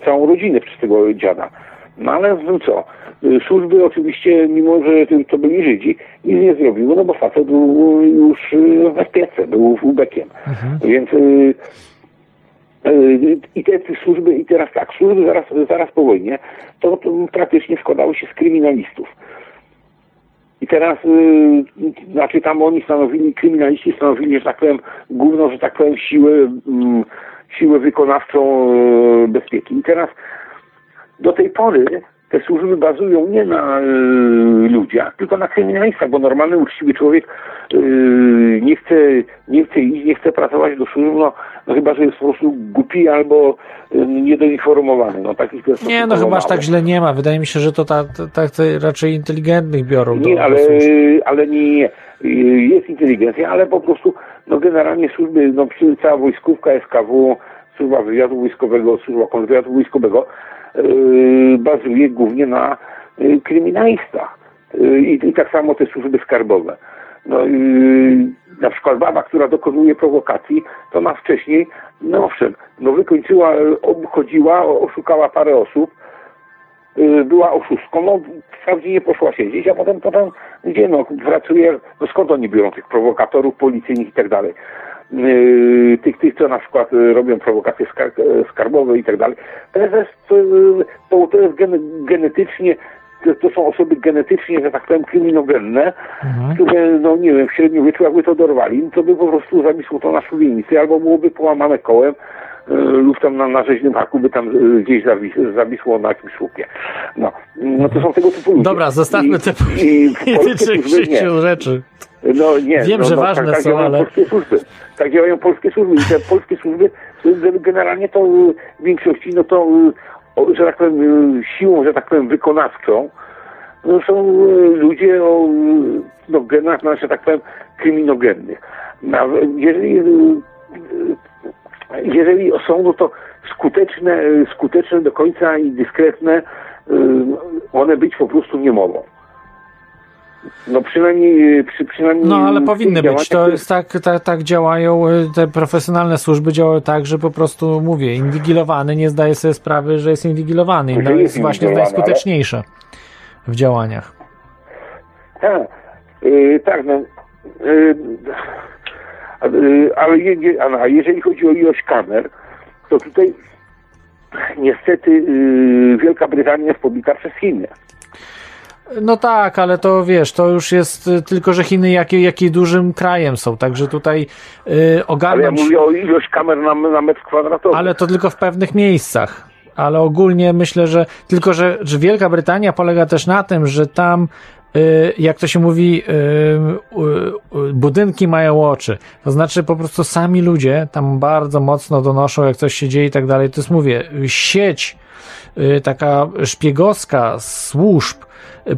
całą rodzinę przez tego dziada. No ale no co, służby oczywiście, mimo że to byli Żydzi, nic nie zrobiły, no bo facet był już w bezpiece, był ubekiem. Mhm. Więc y, y, i te, te, służby, i teraz tak, służby zaraz, zaraz po wojnie, to, to praktycznie składały się z kryminalistów. I teraz, yy, znaczy tam oni stanowili, kryminaliści stanowili, że tak powiem, główną, że tak powiem, siłę, yy, siłę wykonawczą yy, bezpieki. I teraz do tej pory te służby bazują nie na y, ludziach, tylko na kryminalistach, bo normalny, uczciwy człowiek y, nie, chce, nie chce iść, nie chce pracować do służb, no, no chyba, że jest po prostu głupi albo y, niedoinformowany. No, takich nie, no chyba aż tak źle nie ma. Wydaje mi się, że to tak ta, ta, raczej inteligentnych biorą. Nie, do, ale, do ale nie, nie. Jest inteligencja, ale po prostu no generalnie służby, no cała wojskówka, SKW, służba wywiadu wojskowego, służba kontrwywiadu wojskowego, Y, bazuje głównie na y, kryminalistach. Y, I, I, tak samo te służby skarbowe. No, na przykład baba, która dokonuje prowokacji, to ma wcześniej, no owszem, no wykończyła, obchodziła, oszukała parę osób, była oszustką, no wprawdzie nie poszła siedzieć, a potem, potem gdzie no, pracuje, no skąd oni biorą tych prowokatorów policyjnych i tak dalej. Yy, tych, tych, co na przykład yy, robią prowokacje yy, skarbowe i tak dalej. To jest, to, to jest genetycznie to, to, są osoby genetycznie, że tak powiem, kryminogenne, mhm. które, no nie wiem, w średniowieczu jakby to dorwali, to by po prostu zawisło to na szubienicy, albo byłoby połamane kołem, lub tam na, na rzeźnym haku by tam gdzieś zawis, zawisło na jakimś słupie. No, no to są tego typu ludzie. Dobra, zostawmy te polityczne rzeczy. No nie, Wiem, no, że no, ważne tak, tak są, ale... Polskie służby. Tak działają polskie służby i te polskie służby generalnie to w większości, no to, że tak powiem, siłą, że tak powiem, wykonawczą, no są ludzie o no, genach, no, że tak powiem, kryminogennych. No, jeżeli, jeżeli są, no to skuteczne, skuteczne do końca i dyskretne, one być po prostu nie mogą. No przynajmniej, przy, przynajmniej No ale powinny być. To jest tak, tak, tak działają, y, te profesjonalne służby działają tak, że po prostu mówię, inwigilowany nie zdaje sobie sprawy, że jest inwigilowany i to jest jest właśnie najskuteczniejsze w działaniach. Tak, y, tak, no. y, a, y, ale je, a, jeżeli chodzi o ilość kamer, to tutaj niestety y, Wielka Brytania jest pobita przez Chiny. No tak, ale to wiesz, to już jest y, tylko, że Chiny jakie, jakie dużym krajem są, także tutaj y, Ale ja ogarnąć... mówię o ilość kamer na, na metr kwadratowy. Ale to tylko w pewnych miejscach. Ale ogólnie myślę, że tylko, że, że Wielka Brytania polega też na tym, że tam, y, jak to się mówi, y, budynki mają oczy. To znaczy po prostu sami ludzie tam bardzo mocno donoszą, jak coś się dzieje i tak dalej. To jest, mówię, sieć taka szpiegowska służb,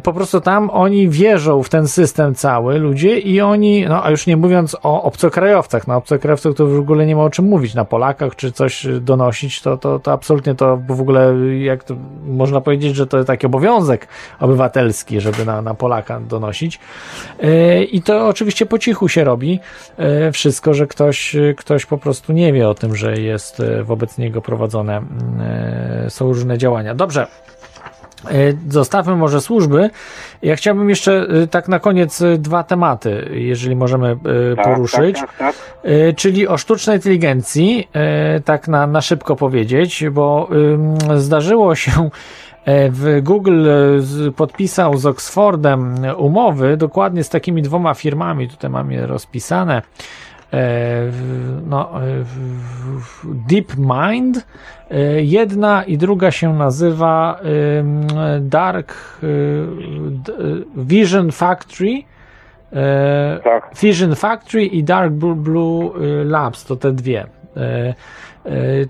po prostu tam oni wierzą w ten system cały, ludzie, i oni, no a już nie mówiąc o obcokrajowcach, na obcokrajowcach to w ogóle nie ma o czym mówić, na Polakach czy coś y, donosić, to, to, to absolutnie to w ogóle, jak to można powiedzieć, że to jest taki obowiązek obywatelski, żeby na, na Polaka donosić. Y, I to oczywiście po cichu się robi y, wszystko, że ktoś, y, ktoś po prostu nie wie o tym, że jest y, wobec niego prowadzone, y, są różne działania. Dobrze. Y, Zostawmy może służby. Ja chciałbym jeszcze y, tak na koniec y, dwa tematy, jeżeli możemy Tak, poruszyć. Tak, tak, tak. Czyli o sztucznej inteligencji, tak na, na szybko powiedzieć, bo zdarzyło się e, w Google e, podpisał z Oxfordem umowy dokładnie z takimi dwoma firmami, tutaj mam je rozpisane. E, No, e, w- DeepMind. E, Jedna i druga się nazywa Dark Vision Factory. Tak. Fission Factory i Dark Blue, Labs, to te dwie.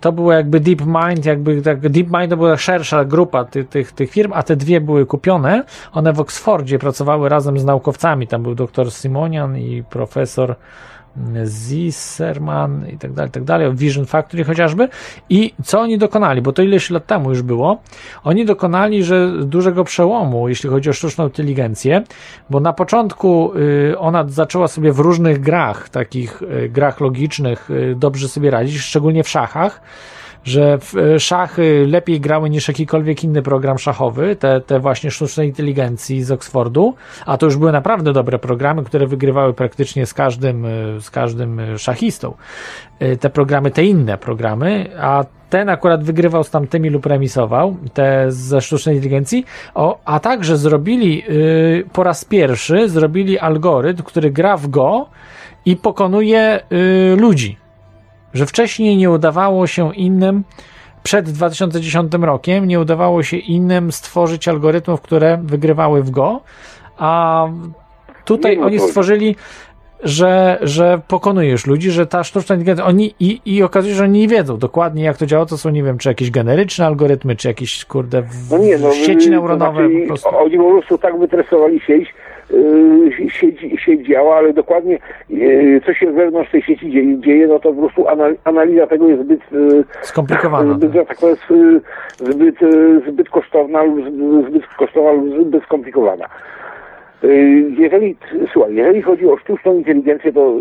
To było jakby DeepMind, jakby tak, DeepMind to była szersza grupa tych, tych, tych firm, a te dwie były kupione. One w Oxfordzie pracowały razem z naukowcami. Tam był doktor Simonian i profesor Zisserman i tak dalej, tak dalej, Vision Factory chociażby. I co oni dokonali, bo to ileś lat temu już było, oni dokonali, że dużego przełomu, jeśli chodzi o sztuczną inteligencję, bo na początku y, ona zaczęła sobie w różnych grach, takich y, grach logicznych, y, dobrze sobie radzić, szczególnie w szachach, że y, szachy lepiej grały niż jakikolwiek inny program szachowy, te, te właśnie sztucznej inteligencji z Oxfordu, a to już były naprawdę dobre programy, które wygrywały praktycznie z każdym, y, z każdym y, szachistą. Te programy, te inne programy, a ten akurat wygrywał z tamtymi lub remisował, te ze sztucznej inteligencji, o, a także zrobili po raz pierwszy, zrobili algorytm, który gra w Go i pokonuje ludzi. Że wcześniej nie udawało się innym, przed 2010 rokiem, nie udawało się innym stworzyć algorytmów, które wygrywały w Go, a tutaj no oni stworzyli że, że pokonuje już ludzi, że ta sztuczna inteligencja, oni i, i okazuje się, że oni nie wiedzą dokładnie jak to działa, to są, nie wiem, czy jakieś generyczne algorytmy, czy jakieś, kurde, w, No nie, no, sieci neuronowe to znaczy, po prostu. Oni po prostu tak wytresowali sieć, yy, sieć, sieć działa, ale dokładnie yy, co się wewnątrz tej sieci dzieje, dzieje no to po prostu anal, analiza tego jest zbyt, yy, Skomplikowana. zbyt, tak powiem, yy, zbyt, yy, zbyt kosztowna lub zbyt- kosztowna lub zbyt skomplikowana. Jeżeli, słuchaj, jeżeli chodzi o sztuczną inteligencję, to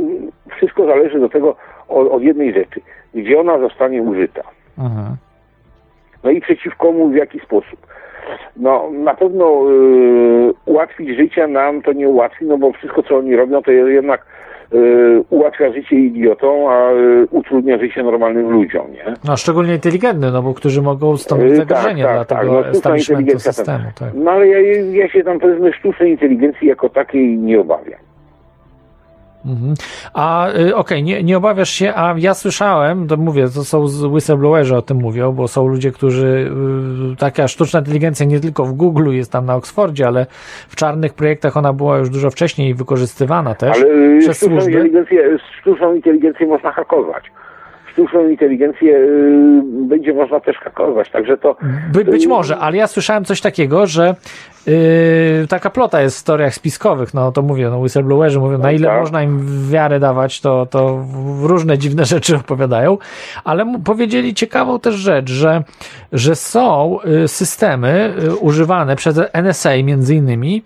wszystko zależy do tego od, od jednej rzeczy. Gdzie ona zostanie użyta. Mhm. No i przeciw komu, w jaki sposób. No na pewno y, ułatwić życie nam to nie ułatwi, no bo wszystko co oni robią to jednak y, ułatwia życie idiotom, a y, utrudnia życie normalnym ludziom, nie? No, szczególnie inteligentny, no bo którzy mogą stanowić zagrożenie tak, dla tak, tego tak. No, establishmentu systemu. Tak. No ale ja, ja się tam powiedzmy sztucznej inteligencji jako takiej nie obawiam. Mhm. A y, okej, nie, nie obawiasz się, a ja słyszałem, to mówię, to są whistleblowerzy o tym mówią, bo są ludzie, którzy y, taka sztuczna inteligencja nie tylko w Google jest tam na Oxfordzie, ale w czarnych projektach ona była już dużo wcześniej wykorzystywana też Ale y, przez sztuczną służby. inteligencję, sztuczną inteligencję można hakować. Sztuczną inteligencję y, będzie można też hakować, także to... By, być y, może, ale ja słyszałem coś takiego, że yy, taka plota jest w teoriach spiskowych, no to mówię, no whistleblowerzy mówią, na ile tak. można im wiarę dawać, to, to różne dziwne [LAUGHS] rzeczy opowiadają, ale powiedzieli ciekawą też rzecz, że, że są y, systemy używane przez NSA między innymi,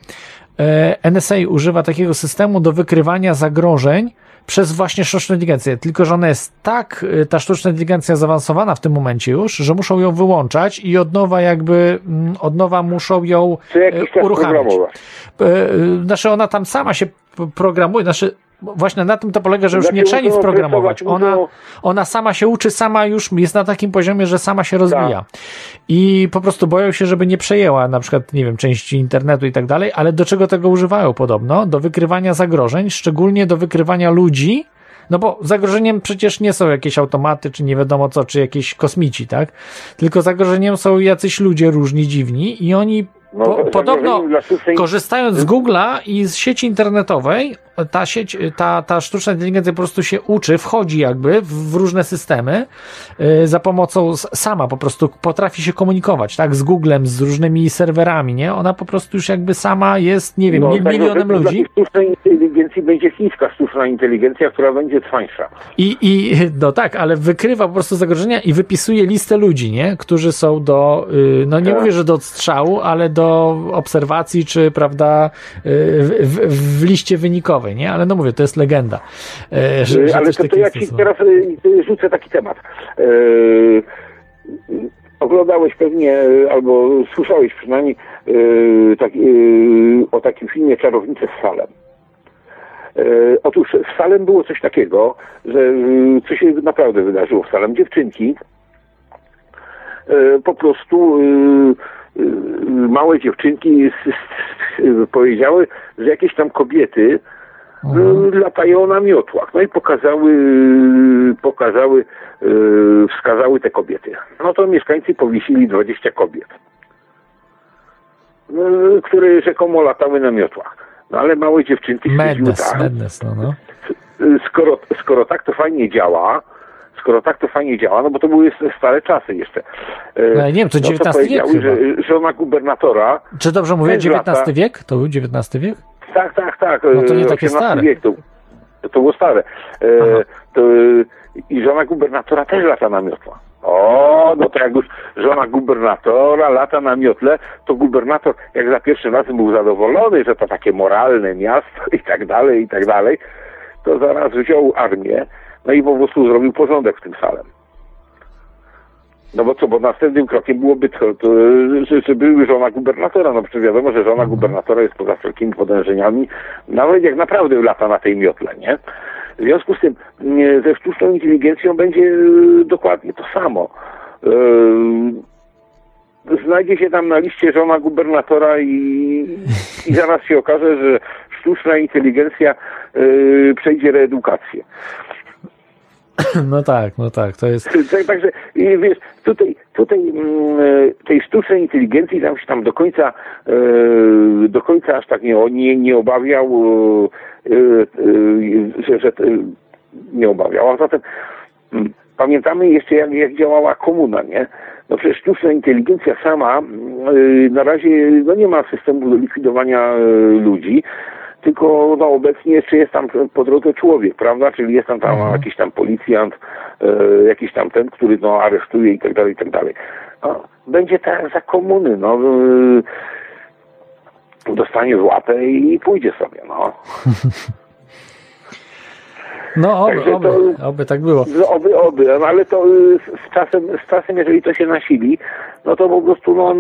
NSA używa takiego systemu do wykrywania zagrożeń przez właśnie sztuczną inteligencję. Tylko, że ona jest tak, e, ta sztuczna inteligencja zaawansowana w tym momencie już, że muszą ją wyłączać i od nowa jakby, mm, od nowa muszą ją czas uruchamiać. e, Znaczy ona tam sama się programuje, znaczy właśnie na tym to polega, że już nie trzeba nic programować. Ona, ona sama się uczy, sama już jest na takim poziomie, że sama się rozwija. I po prostu boją się, żeby nie przejęła na przykład, nie wiem, części internetu i tak dalej, ale do czego tego używają podobno? Do wykrywania zagrożeń, szczególnie do wykrywania ludzi, no bo zagrożeniem przecież nie są jakieś automaty, czy nie wiadomo co, czy jakieś kosmici, tak? Tylko zagrożeniem są jacyś ludzie różni, dziwni i oni No, po, podobno korzystając z Google'a i z sieci internetowej, ta sieć, ta, ta sztuczna inteligencja po prostu się uczy, wchodzi jakby w, różne systemy y, za pomocą, sama po prostu potrafi się komunikować, tak, z Googlem, z różnymi serwerami, nie? Ona po prostu już jakby sama jest, nie wiem, No, mil, milionem zagrożeniem ludzi sztucznej inteligencji będzie chińska sztuczna inteligencja, która będzie trwańsza. i, i, no tak, ale wykrywa po prostu zagrożenia i wypisuje listę ludzi, nie? Którzy są do, y, no nie Tak. mówię, że do odstrzału, ale do obserwacji, czy prawda, y, w, w, w liście wynikowej, nie? Ale no mówię, to jest legenda. y, Że, że Ale coś to, to ja ci teraz y, rzucę taki temat. E, oglądałeś pewnie, albo słyszałeś przynajmniej tak, o takim filmie Czarownice z Salem. E, otóż w Salem było coś takiego, że co się naprawdę wydarzyło w Salem. Dziewczynki e, po prostu małe dziewczynki powiedziały, że jakieś tam kobiety Mhm. y, latają na miotłach. No i pokazały, pokazały, y, wskazały te kobiety. No to mieszkańcy powiesili 20 kobiet, y, które rzekomo latały na miotłach. No ale małe dziewczynki Madness, tak, madness, no, no. skoro, skoro tak to fajnie działa, skoro tak to fajnie działa, no bo to były stare czasy jeszcze. No, nie wiem, to no XIX wiek powiedziały, że żona gubernatora Czy dobrze mówię, Też lata. XIX wiek? To był XIX wiek? Tak, tak, tak. No to nie e, takie 18 stare. Wiek, to, było stare. E, to, e, I żona gubernatora też lata na miotła. O, no to jak już żona gubernatora lata na miotle, to gubernator jak za pierwszym razem był zadowolony, że to takie moralne miasto i tak dalej, i tak dalej, to zaraz wziął armię, no i po prostu zrobił porządek w tym salem. No bo co, bo następnym krokiem byłoby to, to że, że były żona gubernatora. No przecież wiadomo, że żona gubernatora jest poza wszelkimi podejrzeniami, nawet jak naprawdę lata na tej miotle, nie? W związku z tym ze sztuczną inteligencją będzie e, dokładnie to samo. E, znajdzie się tam na liście żona gubernatora i, i zaraz się okaże, że sztuczna inteligencja e, przejdzie reedukację. [COUGHS] No tak, no tak, to jest... Tak, także wiesz, tutaj, tutaj mm, e, tej sztucznej inteligencji tam się tam do końca e, do końca aż tak nie, nie, nie obawiał, e, że, że nie obawiał. A zatem mm, pamiętamy jeszcze jak, jak działała komuna, nie? No przecież sztuczna inteligencja sama mm, na razie no nie ma systemu do likwidowania ludzi, tylko no, obecnie jeszcze jest tam po drodze człowiek, prawda? Czyli jest tam, tam Mhm. jakiś tam policjant, e, jakiś tam ten, który no, aresztuje i tak dalej, i tak dalej. No, będzie tak za komuny, no. E, dostanie w łapę i pójdzie sobie, no. [LAUGHS] No oby, [LAUGHS] Także oby, to- oby tak było. Oby, oby, ale to y, z- czasem, z czasem, jeżeli to się nasili, no to po prostu no,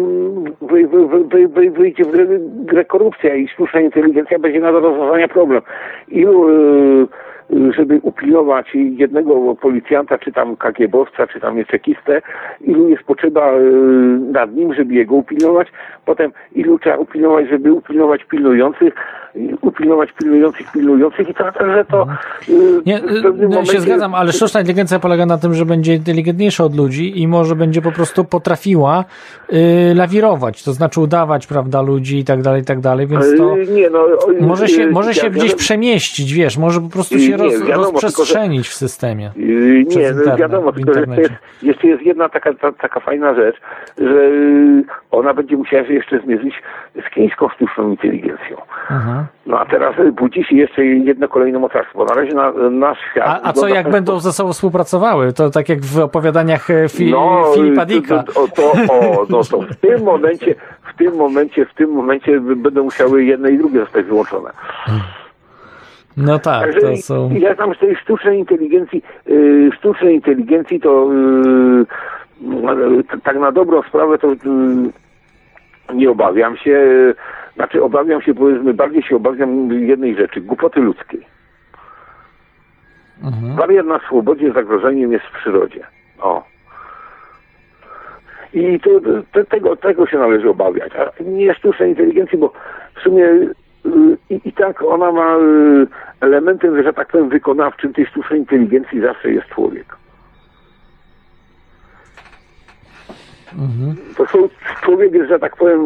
wy, wy, wy, wy, wy, wyjdzie w grę, grę korupcja i sztuczna inteligencja będzie na do rozwiązania problem. Ilu, y, y, żeby upilnować jednego policjanta, czy tam kagiebowca, czy tam czekistę, ilu jest potrzeba y, nad nim, żeby jego upilnować, potem ilu trzeba upilnować, żeby upilnować pilnujących, upilnować pilnujących, pilnujących i to także to y, Nie, y, no, się momencie- zgadzam, ale sztuczna inteligencja polega na tym, że będzie inteligentniejsza od ludzi i może będzie po prostu potrafiła y, lawirować, to znaczy udawać, prawda, ludzi i tak dalej, i tak dalej, więc to Nie, no, może się, może się gdzieś przemieścić, wiesz, może po prostu się Nie, roz, wiadomo, tylko, że- rozprzestrzenić w systemie. Yy, Nie, internet, wiadomo, tylko że to internecie. jest, jeszcze jest jedna taka, ta, taka fajna rzecz, że yy, ona będzie musiała się jeszcze zmierzyć z chińską sztuczną inteligencją. Mhm. No a teraz yy, budzi się jeszcze jedno kolejne mocarstwo, bo na razie na, nasz świat... A, a co jak ten będą sposób. ze sobą współpracowały? To tak jak w opowiadaniach fi, No, Filipa to- Dicka. To, to, o, no to w tym momencie, w tym momencie, w tym momencie będą musiały jedne i drugie zostać wyłączone. No tak, Także to są... ja tam z tej sztucznej inteligencji, yy, sztucznej inteligencji to t- tak na dobrą sprawę to yy, nie obawiam się, znaczy obawiam się powiedzmy, bardziej się obawiam jednej rzeczy, głupoty ludzkiej. Mhm. Wariat na swobodzie zagrożeniem jest w przyrodzie. O. I to, to, tego, tego się należy obawiać. A nie sztucznej inteligencji, bo w sumie y, i, i tak ona ma y, elementem, że tak powiem, wykonawczym tej sztucznej inteligencji zawsze jest człowiek. Mhm. To są, człowiek jest, że tak powiem,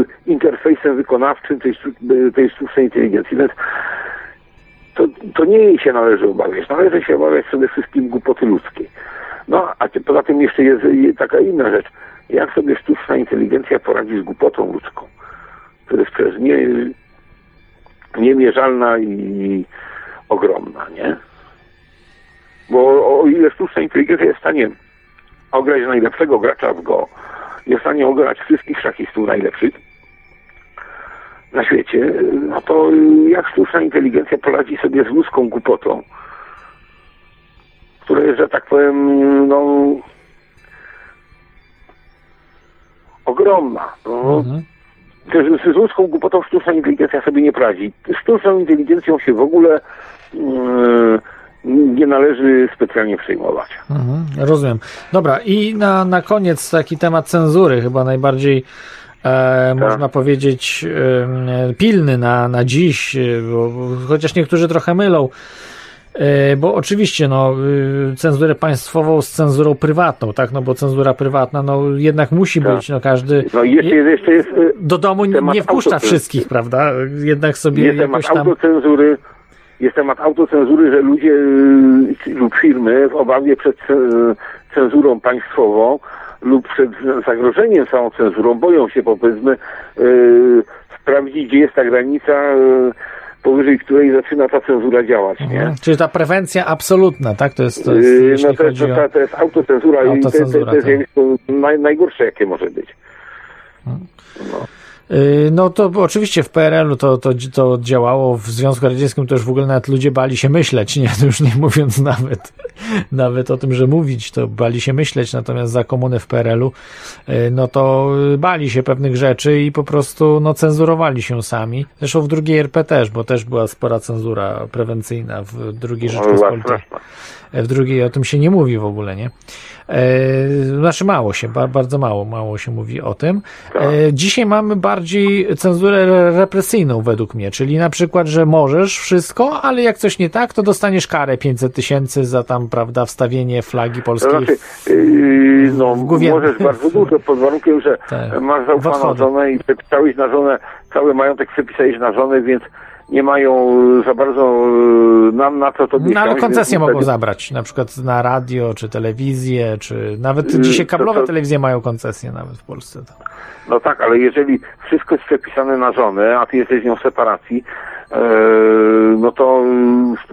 y, interfejsem wykonawczym tej, y, tej sztucznej inteligencji. Więc to, to nie jej się należy obawiać. Należy się obawiać przede wszystkim głupoty ludzkiej. No, a poza tym jeszcze jest taka inna rzecz. Jak sobie sztuczna inteligencja poradzi z głupotą ludzką? To jest przecież nie, niemierzalna i ogromna, nie? Bo o, ile sztuczna inteligencja jest w stanie ograć najlepszego gracza w Go, jest w stanie ograć wszystkich szachistów najlepszych na świecie, no to jak sztuczna inteligencja poradzi sobie z ludzką głupotą, która jest, że tak powiem, no ogromna. No, Mhm. Z ludzką głupotą sztuczna inteligencja sobie nie poradzi. Sztuczną inteligencją się w ogóle mm, nie należy specjalnie przejmować. Mhm, rozumiem. Dobra, i na, na koniec taki temat cenzury, chyba najbardziej e, można powiedzieć e, pilny na, na dziś, bo, chociaż niektórzy trochę mylą. E, Bo oczywiście, no, y, cenzurę państwową z cenzurą prywatną, tak? No bo cenzura prywatna, no jednak musi Tak. być, no każdy No jeszcze, jest- jeszcze jest y, do domu nie- wpuszcza wszystkich, prawda? Jednak sobie jest jakoś temat tam. autocenzury, jest temat autocenzury, że ludzie y, lub firmy w obawie przed ce- cenzurą państwową lub przed zagrożeniem całą cenzurą boją się powiedzmy y, sprawdzić, gdzie jest ta granica, y, powyżej której zaczyna ta cenzura działać, nie? Mhm. Czyli ta prewencja absolutna, tak? To jest, to jest Yy, no to, to, o... to, to jest autocenzura, i to, Autocenzura, to jest tak. zjawisko naj, najgorsze, jakie może być. Yy, No to oczywiście w PRL-u to, to, to działało, w Związku Radzieckim to już w ogóle nawet ludzie bali się myśleć, nie? To [LAUGHS] już nie mówiąc nawet, [LAUGHS] nawet o tym, że mówić, to bali się myśleć, natomiast za komuny w PRL-u, yy, no to bali się pewnych rzeczy i po prostu no, cenzurowali się sami. Zresztą w drugiej RP też, bo też była spora cenzura prewencyjna w drugiej No, Rzeczpospolitej. straszne. W drugiej o tym się nie mówi w ogóle, nie? E, znaczy mało się, ba, bardzo mało, mało się mówi o tym. E, dzisiaj mamy bardziej cenzurę re- represyjną według mnie, czyli na przykład, że możesz wszystko, ale jak coś nie tak, to dostaniesz karę 500 tysięcy za tam, prawda, wstawienie flagi To polskiej. znaczy, yy, no, w głowie- możesz bardzo dużo, [LAUGHS] pod warunkiem, że Tak. masz zaufaną żonę i przepisałeś na żonę, cały majątek przepisałeś na żonę, więc nie mają yy, za bardzo yy, nam na co to No ale więc mogą wtedy- zabrać, na przykład na radio, czy telewizję, czy nawet Yy, dzisiaj to- kablowe to- telewizje mają koncesję nawet w Polsce. No tak, ale jeżeli wszystko jest przepisane na żonę, a ty jesteś z nią w separacji, e, no to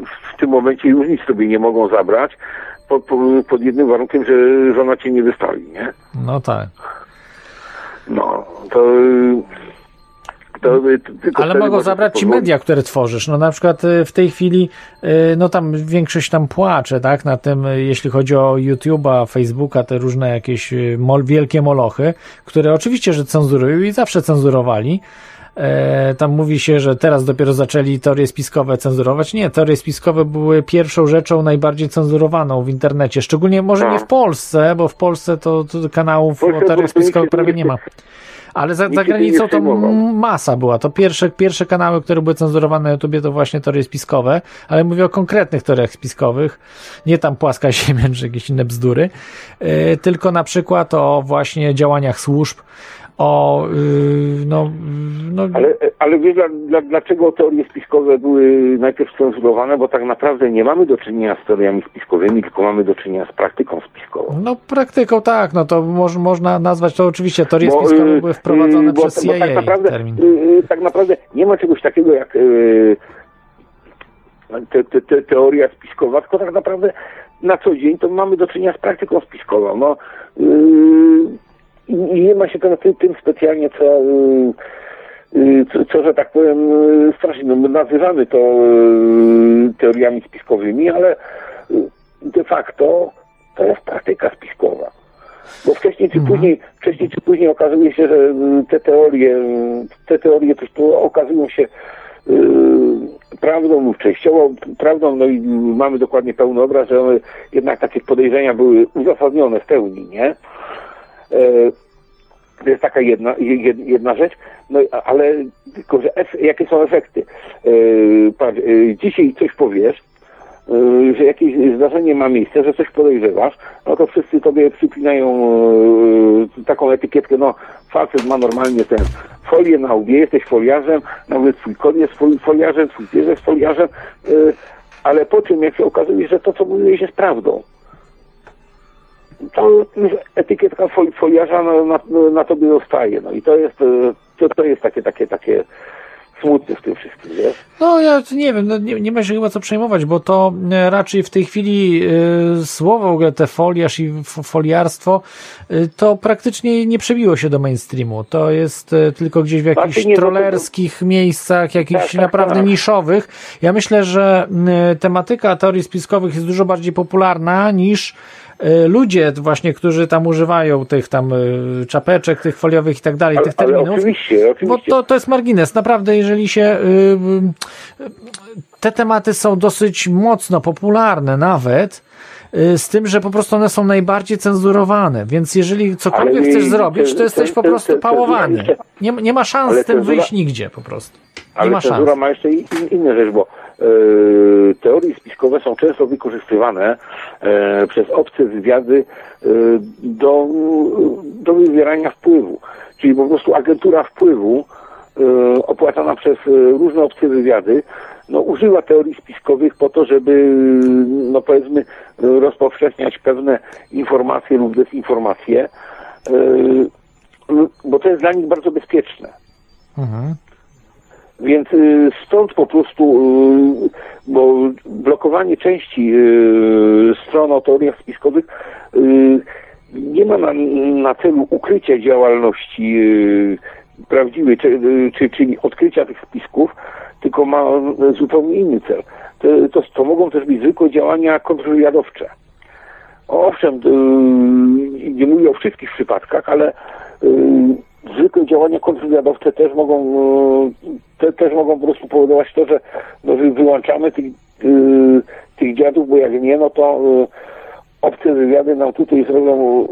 w tym momencie już nic sobie nie mogą zabrać, po, po, pod jednym warunkiem, że żona cię nie wystawi, nie? No tak. No, to... to Ale mogą zabrać ci media, które tworzysz. No na przykład y, w tej chwili, y, no tam większość tam płacze, tak, na tym, y, jeśli chodzi o YouTube'a, Facebooka, te różne jakieś mol, wielkie molochy, które oczywiście, że cenzurują i zawsze cenzurowali. E, tam mówi się, że teraz dopiero zaczęli teorie spiskowe cenzurować. Nie, teorie spiskowe były pierwszą rzeczą najbardziej cenzurowaną w internecie. Szczególnie może nie Tak. w Polsce, bo w Polsce to, to kanałów Polsce o teoriach spiskowych prawie nie- ma. Ale za, za granicą to masa była. To pierwsze, pierwsze kanały, które były cenzurowane na YouTubie, to właśnie teorie spiskowe, ale mówię o konkretnych teoriach spiskowych, nie tam płaska [LAUGHS] ziemia czy jakieś inne bzdury, yy, tylko na przykład o właśnie działaniach służb, o y, no, no Ale, ale wiesz, dla, dla, dlaczego teorie spiskowe były najpierw cenzurowane? Bo tak naprawdę nie mamy do czynienia z teoriami spiskowymi, tylko mamy do czynienia z praktyką spiskową. no praktyką tak, no to moż, można nazwać to oczywiście teorie Bo, spiskowe y, były wprowadzone y, bo, przez CIA bo tak naprawdę, termin. y, y, tak naprawdę nie ma czegoś takiego jak y, te, te, te, teoria spiskowa, tylko tak naprawdę na co dzień to mamy do czynienia z praktyką spiskową. No, y, i i nie ma się tym, tym specjalnie co, y, y, co, co, że tak powiem, y, strasznie, no, my nazywamy to teoriami spiskowymi, ale de facto to jest praktyka spiskowa. Bo wcześniej czy później, wcześniej czy później okazuje się, że te teorie, te teorie też tu okazują się y, prawdą lub częściowo prawdą, no i mamy dokładnie pełny obraz, że one, jednak takie podejrzenia były uzasadnione w pełni, nie? E, to jest taka jedna, jed- jedna rzecz, no ale tylko, że ef, jakie są efekty? E, patrz, e, dzisiaj coś powiesz, e, że jakieś zdarzenie ma miejsce, że coś podejrzewasz, no to wszyscy tobie przypinają e, taką etykietkę, no facet ma normalnie ten folię na łbie, jesteś foliarzem, nawet twój kod jest fol- foliarzem, twój pies jest foliarzem, e, ale po czym jak się okazuje, że to co mówiłeś jest prawdą, to już etykietka fol- foliarza na, na, na tobie zostaje, no i to jest, e, to, to jest takie, takie, takie smutne w tym wszystkim, wiesz? No ja nie wiem, no, nie, nie ma się chyba co przejmować, bo to e, raczej w tej chwili y, słowo w ogóle te foliarz i foliarstwo y, to praktycznie nie przebiło się do mainstreamu. To jest y, tylko gdzieś w jakichś Znaczy bo to- trollerskich miejscach, jakichś Tak, tak, naprawdę tak. niszowych. Ja myślę, że tematyka teorii spiskowych jest dużo bardziej popularna niż ludzie właśnie, którzy tam używają tych tam y, czapeczek, tych foliowych i tak dalej, Ale, tych ale terminów. oczywiście, Bo oczywiście. to, to jest margines. Naprawdę, jeżeli się. y, y, te tematy są dosyć mocno popularne, nawet. Y, Z tym, że po prostu one są najbardziej cenzurowane, więc jeżeli cokolwiek chcesz zrobić, to jesteś po prostu pałowany. Nie, nie ma szans z tym wyjść nigdzie po prostu. Nie Ale ma szans. cenzura ma jeszcze in, inne rzecz, bo e, teorie spiskowe są często wykorzystywane e, przez obce wywiady e, do, do wywierania wpływu. Czyli po prostu agentura wpływu opłacana przez różne obce wywiady no, używa teorii spiskowych po to, żeby no powiedzmy rozpowszechniać pewne informacje lub dezinformacje, no, bo to jest dla nich bardzo bezpieczne. Mhm. Więc y, stąd po prostu, y, bo blokowanie części y, stron o teoriach spiskowych y, nie ma na, na celu ukrycia działalności y, prawdziwej, czy, y, czy, czyli odkrycia tych spisków, tylko ma zupełnie inny cel. To, to, to mogą też być zwykłe działania kontrwywiadowcze. Owszem, y, nie mówię o wszystkich przypadkach, ale y, zwykłe działania kontrwywiadowcze też mogą, y, te, też mogą po prostu powodować to, że no, wy- wyłączamy tych, tych dziadów, bo jak nie, no to obce wywiady nam tutaj zrobią,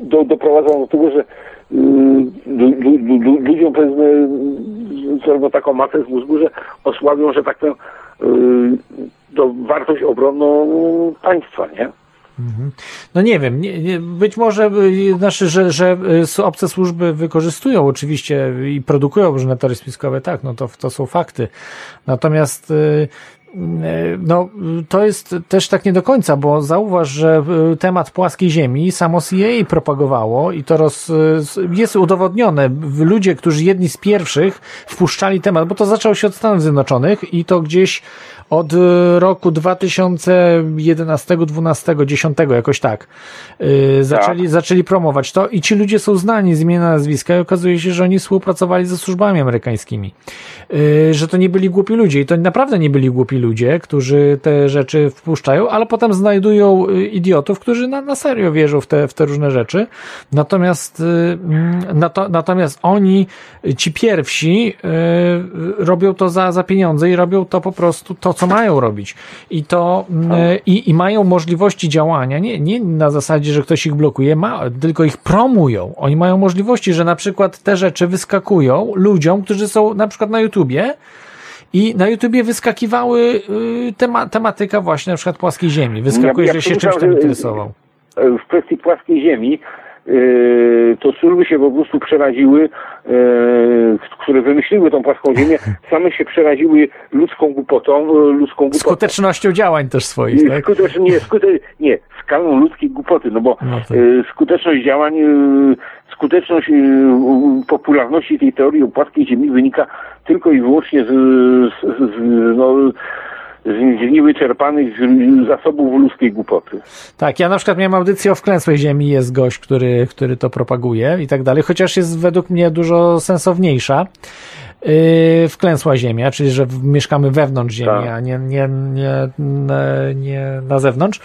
do, doprowadzą do tego, że lu, ludziom powiedzmy zrobią taką masę z mózgu, że osłabią, że tak powiem, y, to wartość obronną państwa, nie? No nie wiem, nie, nie, być może y, znaczy, że, że y, obce służby wykorzystują oczywiście i produkują różne teorie spiskowe, tak, no to, to są fakty. Natomiast no, to jest też tak nie do końca, bo zauważ, że y, temat płaskiej ziemi samo CIA propagowało i to roz, s- jest udowodnione. Ludzie, którzy jedni z pierwszych wpuszczali temat, bo to zaczęło się od Stanów Zjednoczonych i to gdzieś od y, roku 2011, 12, 10 jakoś tak. Yy, zaczęli, zaczęli promować to i ci ludzie są znani z imienia nazwiska i okazuje się, że oni współpracowali ze służbami amerykańskimi. Yy, że to nie byli głupi ludzie i to naprawdę nie byli głupi ludzie, którzy te rzeczy wpuszczają, ale potem znajdują y, idiotów, którzy na, na serio wierzą w te, w te różne rzeczy. Natomiast, y, mm, nato, natomiast oni, ci pierwsi, y, robią to za, za pieniądze i robią to po prostu to, co mają robić. I to, y, i, i mają możliwości działania, nie, nie na zasadzie, że ktoś ich blokuje, ma, tylko ich promują. Oni mają możliwości, że na przykład te rzeczy wyskakują ludziom, którzy są na przykład na YouTubie, i na YouTubie wyskakiwały y, tema, tematyka właśnie na przykład płaskiej ziemi. Wyskakuje, Ja- ja że się czymś tam interesował. w kwestii płaskiej ziemi to służby się po prostu przeraziły, y, które wymyśliły tą płaską ziemię, [LAUGHS] same się przeraziły ludzką głupotą, y, ludzką głupotą. Skutecznością działań też swoich, tak? Skutecz, nie, skute, nie, skalą ludzkiej głupoty, no bo No tak. skuteczność działań, skuteczność popularności tej teorii o płaskiej ziemi wynika tylko i wyłącznie z, z, z, no, z, z niewyczerpanych z- zasobów ludzkiej głupoty. Tak, ja na przykład miałem audycję o wklęsłej ziemi, jest gość, który, który to propaguje i tak dalej, chociaż jest według mnie dużo sensowniejsza. Yy, wklęsła ziemia, czyli że mieszkamy wewnątrz ziemi, Tak. a nie, nie, nie, nie, na zewnątrz.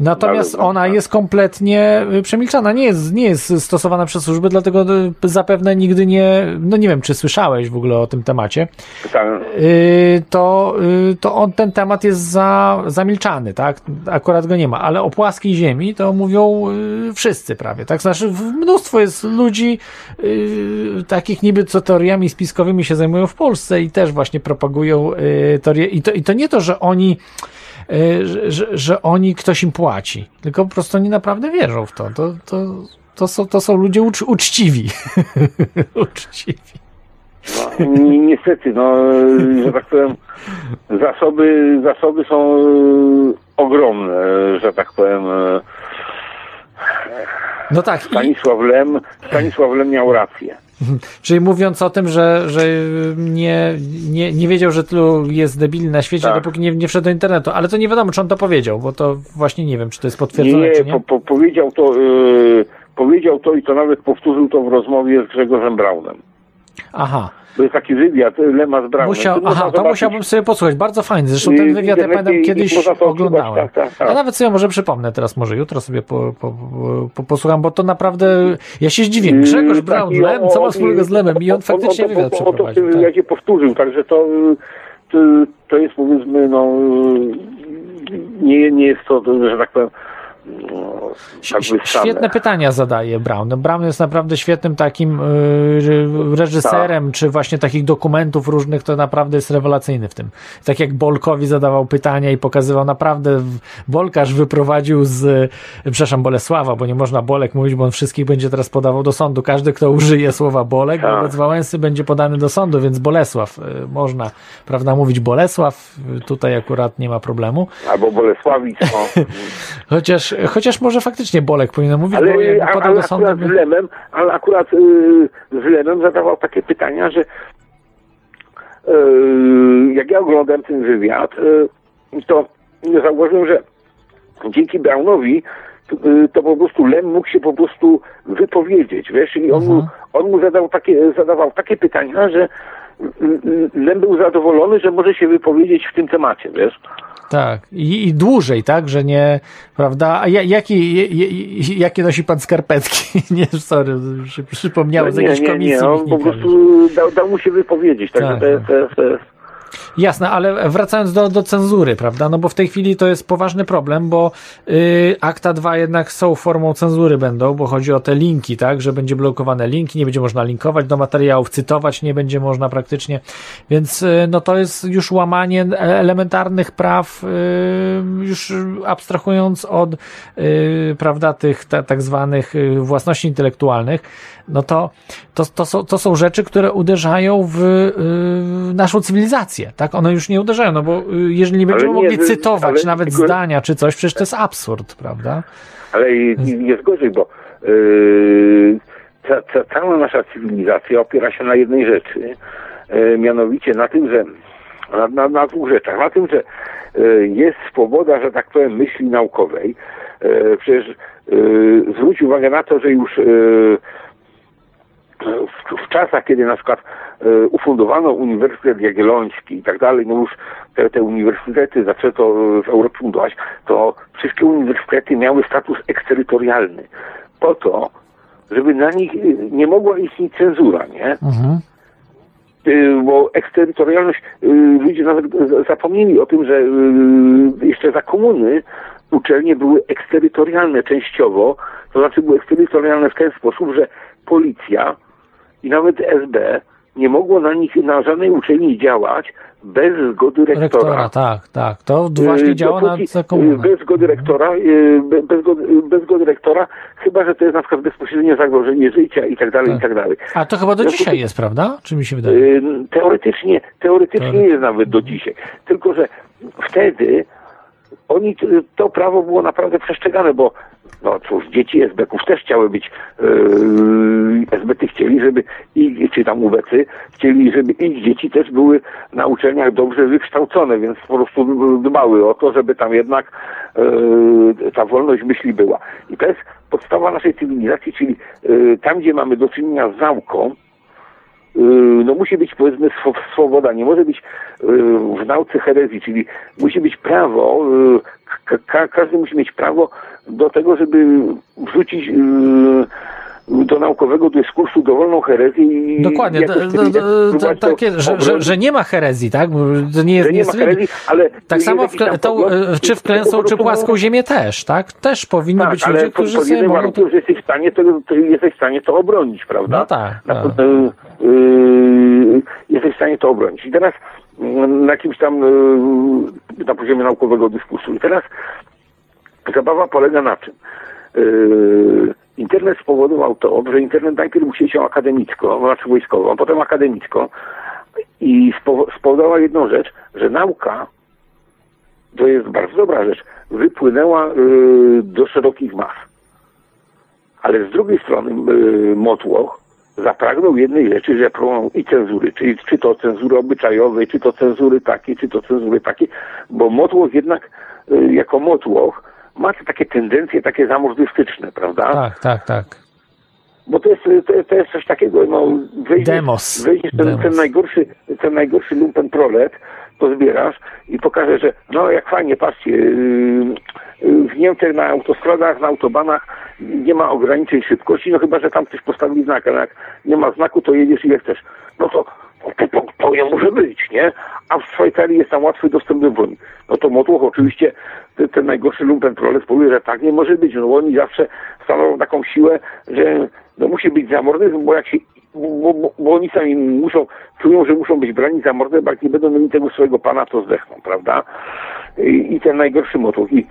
Natomiast zewnątrz, ona tak. jest kompletnie y, przemilczana, nie jest, nie jest stosowana przez służby, dlatego y, zapewne nigdy nie, no nie wiem, czy słyszałeś w ogóle o tym temacie. Tak. Yy, to, yy, to on, ten temat jest za, zamilczany, tak? Akurat go nie ma, ale o płaskiej ziemi to mówią yy, wszyscy prawie, tak? Znaczy mnóstwo jest ludzi takich niby, co teoriami spiskowymi się zajmują w Polsce i też właśnie propagują yy, teorie i to, i to nie to, że oni yy, że, że, oni ktoś im płaci, tylko po prostu oni naprawdę wierzą w to. To, to, to, są, to są ludzie ucz, uczciwi. [LAUGHS] uczciwi. No, ni- niestety, no, że tak powiem, zasoby, zasoby są e, ogromne, że tak powiem. No tak, Stanisław Lem, Stanisław Lem miał rację. [LAUGHS] Czyli mówiąc o tym, że, że nie, nie, nie wiedział, że tylu jest debili na świecie, Tak. dopóki nie, nie wszedł do internetu. Ale to nie wiadomo, czy on to powiedział, bo to właśnie nie wiem, czy to jest Nie, potwierdzone, czy nie, nie. po, po, powiedział to, e, powiedział to i to nawet powtórzył to w rozmowie z Grzegorzem Braunem. Aha, To jest taki wywiad Lema z Braunem. Musiał, aha, to zobaczyć. musiałbym sobie posłuchać. Bardzo fajny. Zresztą ten wywiad ja pamiętam kiedyś oglądałem. tak, tak, tak. Ja nawet sobie może przypomnę teraz, może jutro sobie po, po, po, po, posłucham, bo to naprawdę, ja się zdziwię. Grzegorz Yy, Braun, tak, Lem, co ma wspólnego z Lemem? I on faktycznie on, wywiad on, on, on to w przeprowadził. tym Tak. wywiadzie powtórzył, także to, to, to jest powiedzmy, no, nie, nie jest to, że tak powiem, no, tak Świetne pytania zadaje Brown. Brown jest naprawdę świetnym takim y, reżyserem, Tak. czy właśnie takich dokumentów różnych, to naprawdę jest rewelacyjny w tym. Tak jak Bolkowi zadawał pytania i pokazywał naprawdę, Bolkarz wyprowadził z, przepraszam, Bolesława, bo nie można Bolek mówić, bo on wszystkich będzie teraz podawał do sądu. Każdy, kto użyje słowa Bolek Tak. wobec Wałęsy będzie podany do sądu, więc Bolesław, y, można, prawda, mówić Bolesław, y, tutaj akurat nie ma problemu. Albo Bolesławic. [LAUGHS] Chociaż, chociaż może faktycznie Bolek powinien mówić, ale, bo jakby a- podał ale do sądu... akurat z by- Lemem, ale akurat y, z Lemem zadawał takie pytania, że y, jak ja oglądam ten wywiad, y, to zauważyłem, że dzięki Brownowi to, y, to po prostu Lem mógł się po prostu wypowiedzieć, wiesz, i on, mu, Mhm. on mu zadał takie, zadawał takie pytania, że y, y, Lem był zadowolony, że może się wypowiedzieć w tym temacie, wiesz. Tak, I, i dłużej, tak, że nie, prawda? A ja, jaki, je, jakie nosi pan skarpetki? [LAUGHS] nie, sorry, się przypomniało z nie, jakiejś nie, komisji. nie, on po prostu dał, dał mu się wypowiedzieć, Tak, to, jest, to, jest, to jest Jasne, ale wracając do, do cenzury, prawda? No bo w tej chwili to jest poważny problem, bo y, akta 2 jednak są formą cenzury będą, bo chodzi o te linki, tak? Że będzie blokowane linki, nie będzie można linkować do materiałów, cytować nie będzie można praktycznie. Więc y, no to jest już łamanie elementarnych praw, y, już abstrahując od y, prawda, tych ta, tak zwanych y, własności intelektualnych, no to, to, to, są, to są rzeczy, które uderzają w y, naszą cywilizację, tak? One już nie uderzają, no bo y, jeżeli nie będziemy nie, mogli cytować ale nawet tylko- zdania czy coś, przecież to jest absurd, prawda? Ale jest gorzej, bo yy, ca, ca, cała nasza cywilizacja opiera się na jednej rzeczy, yy, mianowicie na tym, że na, na, na dwóch rzeczach. Na tym, że yy, jest swoboda, że tak powiem, myśli naukowej. Yy, przecież yy, zwróć uwagę na to, że już yy, w, w czasach, kiedy na przykład ufundowano Uniwersytet Jagielloński i tak dalej, no już te, te uniwersytety zaczęto e, w Europie fundować, to wszystkie uniwersytety miały status eksterytorialny. Po to, żeby na nich e, nie mogła istnieć cenzura, nie? Mhm. Bo eksterytorialność, ludzie nawet zapomnieli o tym, że jeszcze za komuny uczelnie były eksterytorialne częściowo, to znaczy były eksterytorialne w ten sposób, że policja i nawet SB nie mogło na nich, na żadnej uczelni działać bez zgody rektora. Rektora, tak, tak. To właśnie Y, działa na dopóki, y, komunę. Bez zgody rektora, y, be- bez y, bez zgody rektora, chyba, że to jest na przykład bezpośrednie zagrożenie życia i tak dalej, i Tak. tak dalej. A to chyba do tu- dzisiaj jest, prawda? Czy mi się wydaje? Y, Teoretycznie, teoretycznie Teoretycznie. jest nawet do dzisiaj. Tylko, że wtedy oni, t- to prawo było naprawdę przestrzegane, bo no cóż, dzieci SB-ków też chciały być, yy, SB-ty chcieli, żeby i, czy tam UBC, chcieli, żeby ich dzieci też były na uczelniach dobrze wykształcone, więc po prostu dbały o to, żeby tam jednak yy, ta wolność myśli była. I to jest podstawa naszej cywilizacji, czyli yy, tam, gdzie mamy do czynienia z nauką, no musi być powiedzmy swo- swoboda, nie może być yy, w nauce herezji, czyli musi być prawo, ka- każdy musi mieć prawo do tego, żeby wrzucić do naukowego dyskursu dowolną herezję i Dokładnie, takie, że, że, że nie ma herezji, tak? To nie jest, nie jest herezji, ale Tak samo w, tą, e, czy w klęsą, czy płaską ziemię też, tak? Też powinni tak, być ale ludzie, pod, którzy sobie mogą warunkiem, to... że jesteś w stanie to, jesteś w stanie to obronić, prawda? No tak, Na, tak. y, y, jesteś w stanie to obronić. I teraz y, na jakimś tam y, na poziomie naukowego dyskursu. I teraz zabawa polega na czym? Internet spowodował to, że internet najpierw był siecią akademicką, znaczy wojskową, potem akademicką i spowo- spowodował jedną rzecz, że nauka to jest bardzo dobra rzecz, wypłynęła y, do szerokich mas. Ale z drugiej strony y, Motłoch zapragnął jednej rzeczy, że próbował i cenzury, czyli czy to cenzury obyczajowej, czy to cenzury takiej, czy to cenzury takiej, bo Motłoch jednak y, jako Motłoch ma te takie tendencje takie zamordystyczne, prawda? Tak, tak, tak. Bo to jest, to, to jest coś takiego, no weźmiesz, Demos. ten, Demos. ten najgorszy, ten najgorszy lumpen prolet, to zbierasz i pokażesz, że no jak fajnie, patrzcie, yy, yy, w Niemczech na autostradach, na autobanach nie ma ograniczeń szybkości, no chyba, że tam ktoś postawi znak, ale jak nie ma znaku, to jedziesz ile chcesz. No to to, to, to nie może być, nie? A w Szwajcarii jest tam łatwy dostęp do broni. No to Motłoch oczywiście, ten, ten najgorszy lumpen prolet powie, że tak nie może być, no oni zawsze stanowią taką siłę, że no musi być zamordyzm, bo jak się bo, bo, bo oni sami muszą, czują, że muszą być brani za mordę, bo jak nie będą mieli tego swojego pana, to zdechną, prawda? I, i ten najgorszy motyw. I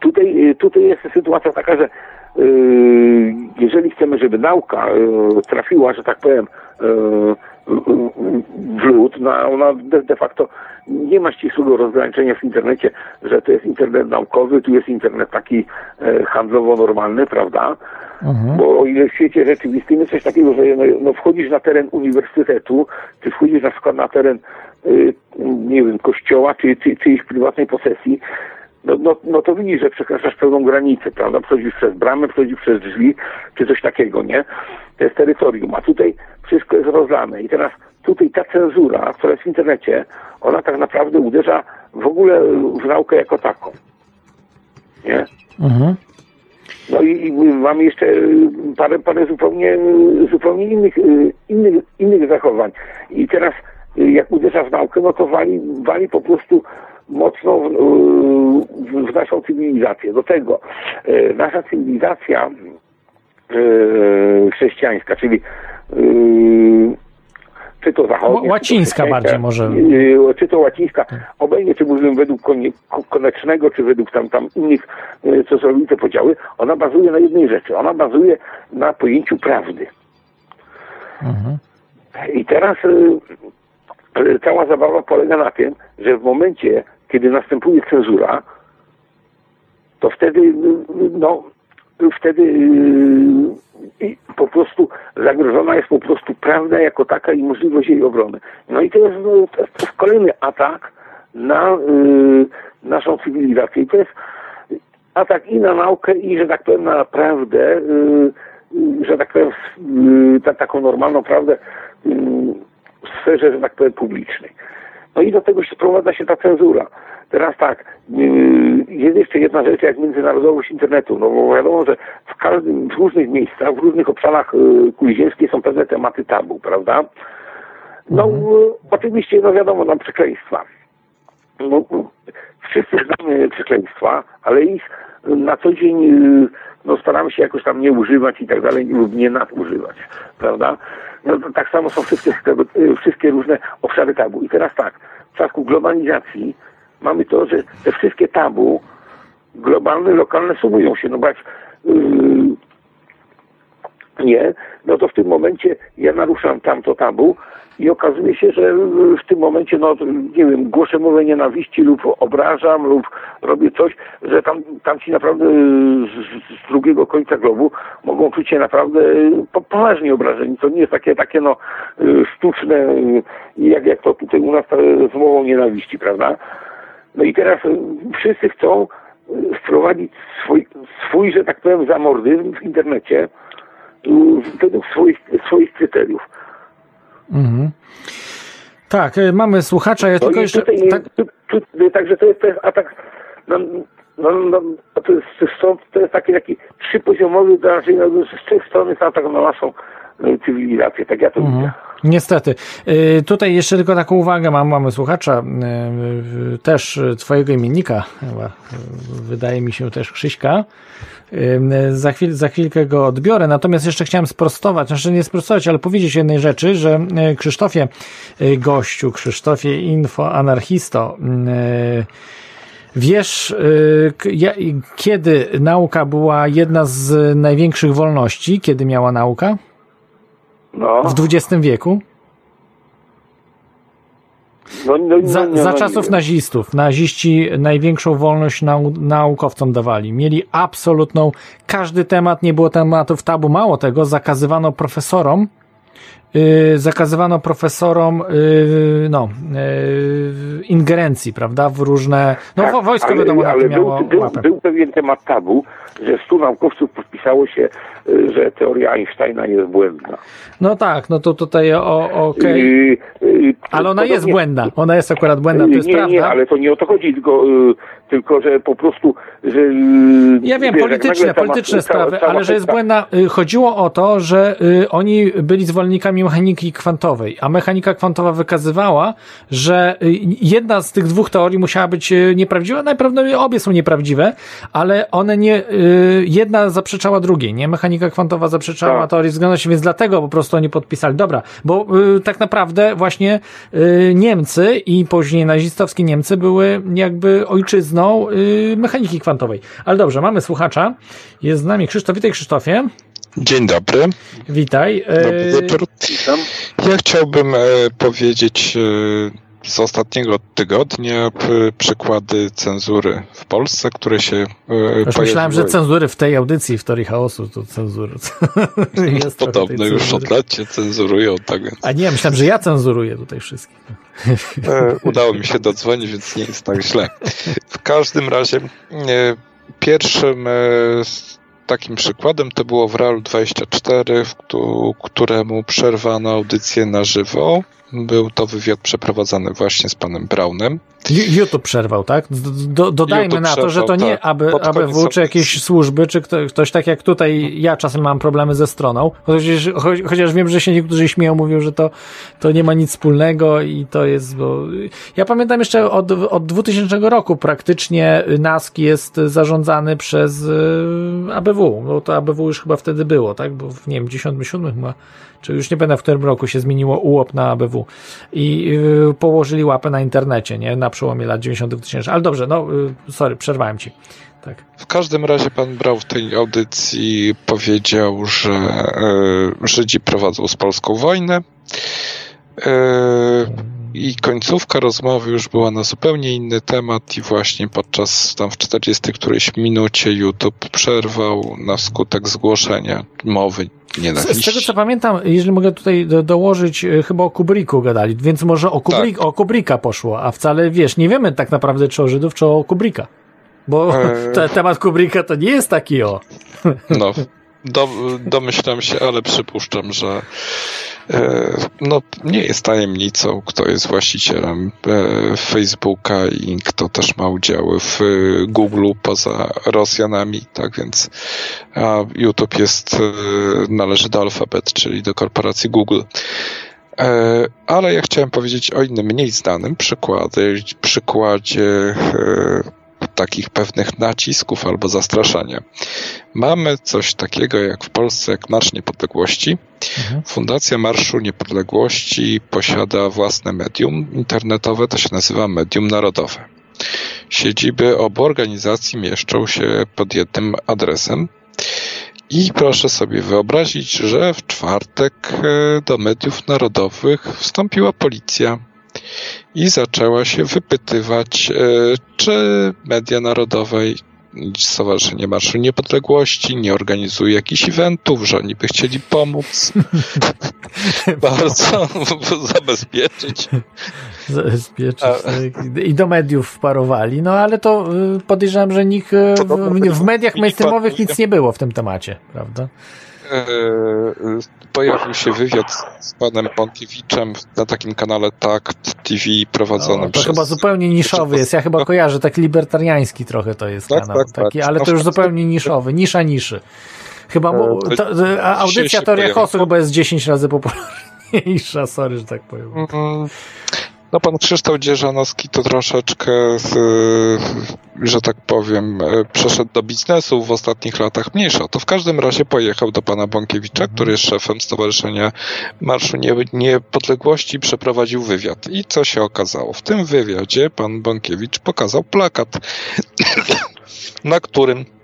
tutaj, tutaj jest sytuacja taka, że yy, jeżeli chcemy, żeby nauka yy, trafiła, że tak powiem, yy, w lód, no, ona de, de facto nie ma ścisłego rozgraniczenia w internecie, że to jest internet naukowy, tu jest internet taki e, handlowo normalny, prawda? Mhm. Bo o ile w świecie rzeczywistym jest coś takiego, że no, no wchodzisz na teren uniwersytetu, czy wchodzisz na przykład na teren, y, nie wiem, kościoła, czy, czy czyjejś prywatnej posesji, no, no, no to widzisz, że przekraczasz pewną granicę, prawda? Przechodzisz przez bramę, przechodzisz przez drzwi, czy coś takiego, nie? To jest terytorium, a tutaj wszystko jest rozlane. I teraz tutaj ta cenzura, która jest w internecie, ona tak naprawdę uderza w ogóle w naukę jako taką. Nie? Mhm. No i, i mamy jeszcze parę, parę zupełnie, zupełnie innych, innych, innych zachowań. I teraz jak uderza w naukę, no to wali, wali po prostu mocno w, w, w naszą cywilizację. Do tego y, nasza cywilizacja y, chrześcijańska, czyli y, czy to zachodnia, to Łacińska chrześcijańska, bardziej może. czy to łacińska, obejmie czy mówimy według konie- ko- koniecznego, czy według tam, tam innych, co zrobili te podziały, ona bazuje na jednej rzeczy. Ona bazuje na pojęciu prawdy. Mhm. I teraz cała zabawa polega na tym, że w momencie, kiedy następuje cenzura, to wtedy, no, wtedy y, i po prostu zagrożona jest po prostu prawda jako taka i możliwość jej obrony. No i to jest, no, to jest kolejny atak na y, naszą cywilizację. I to jest atak i na naukę, i że tak powiem na prawdę, y, y, że tak powiem y, ta, taką normalną prawdę y, w sferze, że tak powiem, publicznej. No i do tego się sprowadza się ta cenzura. Teraz tak, yy, jest jeszcze jedna rzecz jak międzynarodowość internetu, no bo wiadomo, że w każdym, w różnych miejscach, w różnych obszarach yy, kuli ziemskiej są pewne tematy tabu, prawda? No yy, oczywiście, no wiadomo, nam przekleństwa. No, wszyscy znamy przekleństwa, ale ich na co dzień no, staramy się jakoś tam nie używać i tak dalej lub nie nadużywać, prawda? No to tak samo są wszystkie, y, wszystkie różne obszary tabu. I teraz tak, w przypadku globalizacji mamy to, że te wszystkie tabu globalne, lokalne sumują się. No bo jak yy, nie, no to w tym momencie ja naruszam tamto tabu i okazuje się, że w tym momencie, no nie wiem, głoszę mowę nienawiści lub obrażam lub robię coś, że tam, tam ci naprawdę z, z drugiego końca globu mogą czuć się naprawdę po, poważnie obrażeni. To nie jest takie, takie no sztuczne, jak, jak to tutaj u nas z mową nienawiści, prawda? No i teraz wszyscy chcą wprowadzić swój, swój że tak powiem, zamordyzm w internecie według swoich, swoich kryteriów. Mhm. Tak, y, mamy słuchacza, ja No tylko jeszcze... tutaj, Tak, tu, tu, także to jest, to jest atak no, no, no, to, jest, to, jest taki, taki trzypoziomowy, znaczy, no, z trzech stron jest atak na naszą cywilizację, tak ja to Mhm. widzę. Niestety. Y, Tutaj jeszcze tylko taką uwagę mam, mamy słuchacza, y, y, też twojego imiennika, chyba, wydaje mi się też Krzyśka. Za, chwil, za chwilkę go odbiorę, natomiast jeszcze chciałem sprostować, znaczy nie sprostować, ale powiedzieć jednej rzeczy, że Krzysztofie gościu, Krzysztofie info anarchisto, Wiesz, kiedy nauka była jedna z największych wolności? Kiedy miała nauka? No, W XX wieku? no, no, no, Za, no, za no, czasów nazistów naziści największą wolność nau, naukowcom dawali. Mieli absolutną, każdy temat, nie było tematów tabu. Mało tego, zakazywano profesorom, zakazywano profesorom, yy, no, yy, ingerencji, prawda, w różne, no wo- wojsko ale, wiadomo, ale miało był, był, pewien temat tabu, że stu naukowców podpisało się, y, że teoria Einsteina jest błędna. No tak, no to tutaj okej. Y, y, Ale ona jest błędna, ona jest akurat błędna, to jest nie, prawda. nie, ale to nie o to chodzi, tylko, y, tylko że po prostu, że... y, Ja wiem, wiesz, polityczne, sama- polityczne cała- sprawy, cała ale że jest błędna. y, Chodziło o to, że y, oni byli zwolennikami mechaniki kwantowej, a mechanika kwantowa wykazywała, że jedna z tych dwóch teorii musiała być nieprawdziwa, najprawdopodobniej obie są nieprawdziwe, ale one nie, jedna zaprzeczała drugiej, nie? Mechanika kwantowa zaprzeczała Tak. teorii względności, więc dlatego po prostu oni podpisali. Dobra, bo tak naprawdę właśnie Niemcy i później nazistowskie Niemcy były jakby ojczyzną y, mechaniki kwantowej. Ale dobrze, mamy słuchacza. Jest z nami Krzysztof. Witaj Krzysztofie. Dzień dobry, Witaj. dobry Y, wieczór. Witam. Ja chciałbym e, powiedzieć e, z ostatniego tygodnia przykłady cenzury w Polsce, które się e, Już myślałem, że cenzury w tej audycji, w teorii chaosu, to cenzury. [LAUGHS] Jest Podobno już cenzury. od lat się cenzurują, tak więc A nie, myślałem, że ja cenzuruję tutaj wszystkich. e, udało mi się dodzwonić, więc nie jest tak źle. W każdym razie e, pierwszym takim przykładem to było w Realu 24, w któ- któremu przerwano audycję na żywo. Był to wywiad przeprowadzany właśnie z panem Brownem. YouTube przerwał, tak? Do, dodajmy YouTube na to, że to przerwał, nie tak. aby, ABW czy jakieś służby, czy kto, ktoś tak jak tutaj, ja czasem mam problemy ze stroną, chociaż, cho- chociaż wiem, że się niektórzy śmieją, mówią, że to, to nie ma nic wspólnego i to jest, bo ja pamiętam jeszcze od, od 2000 roku praktycznie NASK jest zarządzany przez y, ABW, bo to ABW już chyba wtedy było, tak? Bo w, nie wiem, 97 chyba, czy już nie pamiętam w którym roku się zmieniło UOP na ABW i y, położyli łapę na internecie, nie? Na przełomie lat 90 2000. Ale dobrze, no, y, sorry, przerwałem ci. Tak. W każdym razie pan Brał w tej audycji powiedział, że e, Żydzi prowadzą z Polską wojnę. E, I końcówka rozmowy już była na zupełnie inny temat i właśnie podczas tam w 40 którejś minucie YouTube przerwał na skutek zgłoszenia mowy Z, nienawiści. z tego co pamiętam, jeżeli mogę tutaj do, dołożyć, y, chyba o Kubricku gadali, więc może o, Kubrik, o Kubricka poszło, a wcale, wiesz, nie wiemy tak naprawdę czy o Żydów, czy o Kubricka. Bo Eee. [LAUGHS] te, temat Kubricka to nie jest taki o. No, do, domyślam się, ale przypuszczam, że e, no, nie jest tajemnicą, kto jest właścicielem e, Facebooka i kto też ma udziały w e, Google poza Rosjanami, tak więc YouTube jest, e, należy do Alphabet, czyli do korporacji Google. E, Ale ja chciałem powiedzieć o innym, mniej znanym przykładzie, przykładzie e, takich pewnych nacisków albo zastraszania. Mamy coś takiego jak w Polsce, jak Marsz Niepodległości. Mhm. Fundacja Marszu Niepodległości posiada własne medium internetowe, to się nazywa Medium Narodowe. Siedziby obu organizacji mieszczą się pod jednym adresem. I proszę sobie wyobrazić, że w czwartek e, do mediów narodowych wstąpiła policja i zaczęła się wypytywać, e, czy media narodowe Stowarzyszenie Marszu Niepodległości nie organizuje jakichś eventów, że oni by chcieli pomóc [LAUGHS] bardzo [LAUGHS] zabezpieczyć. Zabezpieczyć. Tak. I do mediów wparowali, no ale to y, podejrzewam, że nikt y, w, w mediach mainstreamowych nic nie było w tym temacie, prawda? Pojawił się wywiad z panem Bąkiewiczem na takim kanale Tak TV prowadzonym no, to przez... chyba zupełnie niszowy jest. Ja chyba kojarzę, taki libertariański trochę to jest tak, kanał. Tak, taki, tak. ale to już zupełnie niszowy, nisza niszy. Chyba mu, e, to, audycja Teoria Chaosu chyba jest 10 razy [LAUGHS] popularniejsza, sorry, że tak powiem. Mm, no pan Krzysztof Dzierżanowski to troszeczkę, że tak powiem, e, przeszedł do biznesu w ostatnich latach mniejsza. To w każdym razie pojechał do pana Bąkiewicza, mhm. który jest szefem Stowarzyszenia Marszu Niepodległości, przeprowadził wywiad. I co się okazało? W tym wywiadzie pan Bąkiewicz pokazał plakat, [COUGHS] na którym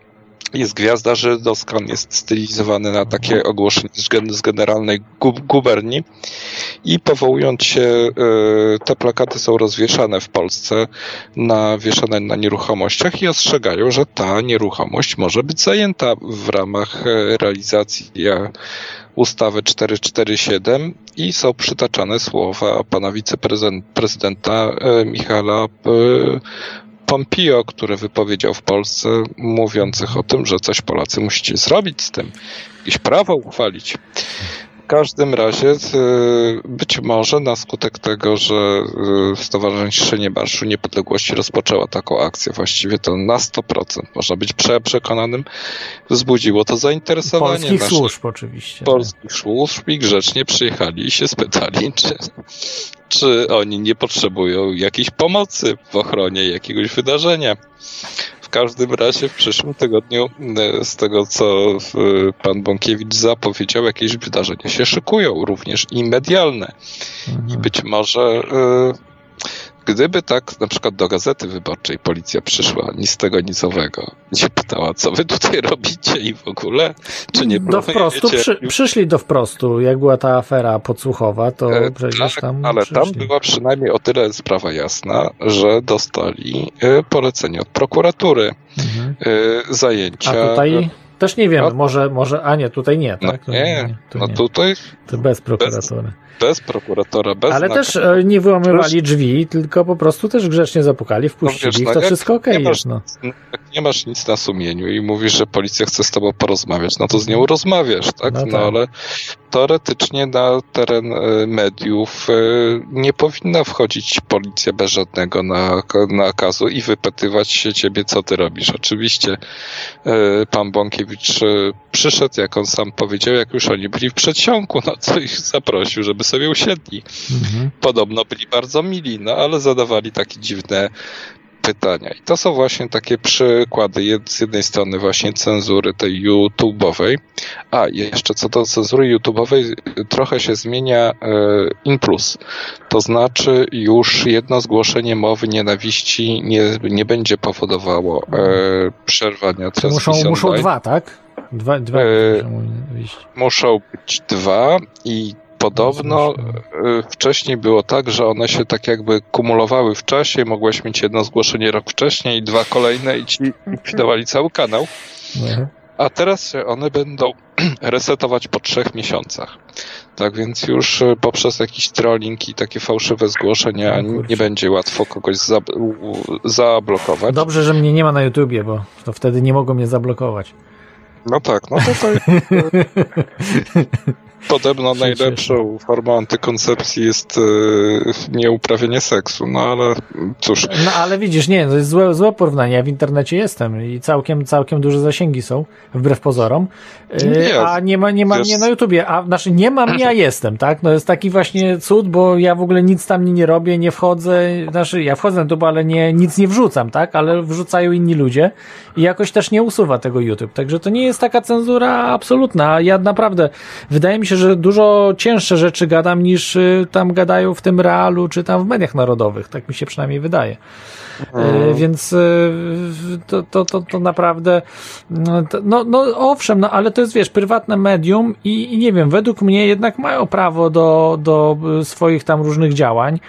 jest gwiazda żydowska, on jest stylizowany na takie ogłoszenie z generalnej guberni. I powołując się, e, te plakaty są rozwieszane w Polsce, na, wieszane na nieruchomościach i ostrzegają, że ta nieruchomość może być zajęta w ramach e, realizacji ustawy 447 i są przytaczane słowa pana wiceprezydenta e, Michała Pompeo, który wypowiedział w Polsce, mówiących o tym, że coś Polacy musicie zrobić z tym, jakieś prawo uchwalić. W każdym razie e, być może na skutek tego, że e, Stowarzyszenie Marszu Niepodległości rozpoczęła taką akcję, właściwie to na 100%, można być przekonanym, wzbudziło to zainteresowanie. Polskich służb oczywiście. Polskich służb i grzecznie przyjechali i się spytali, czy czy oni nie potrzebują jakiejś pomocy w ochronie jakiegoś wydarzenia. W każdym razie w przyszłym tygodniu, e, z tego co pan Bąkiewicz zapowiedział, jakieś wydarzenia się szykują, również i medialne. Mhm. I być może e, Gdyby tak na przykład do Gazety Wyborczej policja przyszła nic z tego nicowego się pytała, co wy tutaj [LAUGHS] robicie i w ogóle, czy nie Do wprostu, przy, przyszli do wprostu, jak była ta afera podsłuchowa, to e, przecież tak, tam Ale przyszli. tam była przynajmniej o tyle sprawa jasna, że dostali e, polecenie od prokuratury mhm. e, zajęcia... A tutaj... Też nie wiem, no, może, może, a nie, tutaj nie, no tak? No nie, nie, tu no nie. tutaj... To bez prokuratury. Bez, bez prokuratora, bez Ale też e, nie wyłamywali drzwi, tylko po prostu też grzecznie zapukali, wpuścili no wiesz, no, to wszystko okej okay jest. No. Nie masz nic na sumieniu i mówisz, że policja chce z tobą porozmawiać, no to z nią rozmawiasz, tak? No, no tak. ale teoretycznie na teren e, mediów e, nie powinna wchodzić policja bez żadnego nakazu i wypytywać się ciebie, co ty robisz. Oczywiście pan Bąkiewicz przyszedł, jak on sam powiedział, jak już oni byli w przedsionku, no to ich zaprosił, żeby sobie usiedli. Mhm. Podobno byli bardzo mili, no ale zadawali takie dziwne pytania. I to są właśnie takie przykłady z jednej strony właśnie cenzury tej YouTube'owej, a jeszcze co do cenzury YouTube'owej trochę się zmienia e, in plus. To znaczy już jedno zgłoszenie mowy nienawiści nie, nie będzie powodowało e, przerwania transmisji muszą, muszą dwa, tak? Dwa, dwa e, muszą być dwa i Podobno e, wcześniej było tak, że one się tak jakby kumulowały w czasie, mogłeś mieć jedno zgłoszenie rok wcześniej i dwa kolejne i ci likwidowali cały kanał. Mhm. A teraz się one będą [CLEARS THROAT] resetować po trzech miesiącach. Tak więc już e, poprzez jakiś trolling i takie fałszywe zgłoszenia nie będzie łatwo kogoś zablokować. Dobrze, że mnie nie ma na YouTubie, bo to wtedy nie mogą mnie zablokować. No tak, no to, to [LAUGHS] Podobno najlepszą formą antykoncepcji jest e, nieuprawienie seksu, no ale cóż. No ale widzisz, nie, to jest złe, złe porównanie. Ja w internecie jestem i całkiem, całkiem duże zasięgi są, wbrew pozorom. E, Nie, a nie ma, nie ma mnie na YouTubie, a znaczy nie ma mnie, a jestem, tak? No jest taki właśnie cud, bo ja w ogóle nic tam nie, nie robię, nie wchodzę, znaczy ja wchodzę na YouTube, ale nie, nic nie wrzucam, tak? Ale wrzucają inni ludzie i jakoś też nie usuwa tego YouTube. Także to nie jest taka cenzura absolutna. Ja naprawdę, wydaje mi się, że dużo cięższe rzeczy gadam niż y, tam gadają w tym realu, czy tam w mediach narodowych. Tak mi się przynajmniej wydaje. E, Więc e, to, to, to, to naprawdę, no, no, no owszem, no ale to jest, wiesz, prywatne medium i, i nie wiem, według mnie jednak mają prawo do, do swoich tam różnych działań,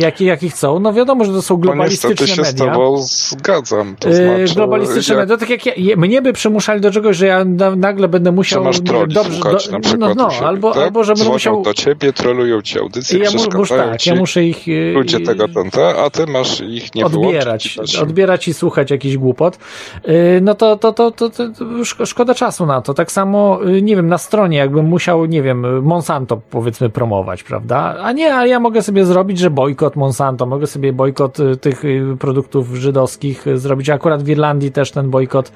jakie, jakie chcą. No wiadomo, że to są No globalistyczne niestety się z media. tobą zgadzam. To E, znaczy, globalistyczne ja, media, tak jak ja, mnie by przymuszali do czegoś, że ja na, nagle będę musiał masz nie wiem, troli dobrze, słuchać na przykład no, u siebie, no, albo, tak? albo żebym Dzwonią musiał do ciebie, trolują ci audycję, ja mu, muszę, tak, ja muszę ich e, ludzie tego ten, te, a ty masz ich nie odbierać, wyłączyć. odbierać i słuchać jakichś głupot, yy, no to, to, to, to, to, to szko- szkoda czasu na to. Tak samo, nie wiem, na stronie jakbym musiał, nie wiem, Monsanto powiedzmy promować, prawda? A nie, a ja mogę sobie zrobić, że bojkot Monsanto, mogę sobie bojkot y, tych y, produktów żydowskich y, zrobić. Akurat w Irlandii też ten bojkot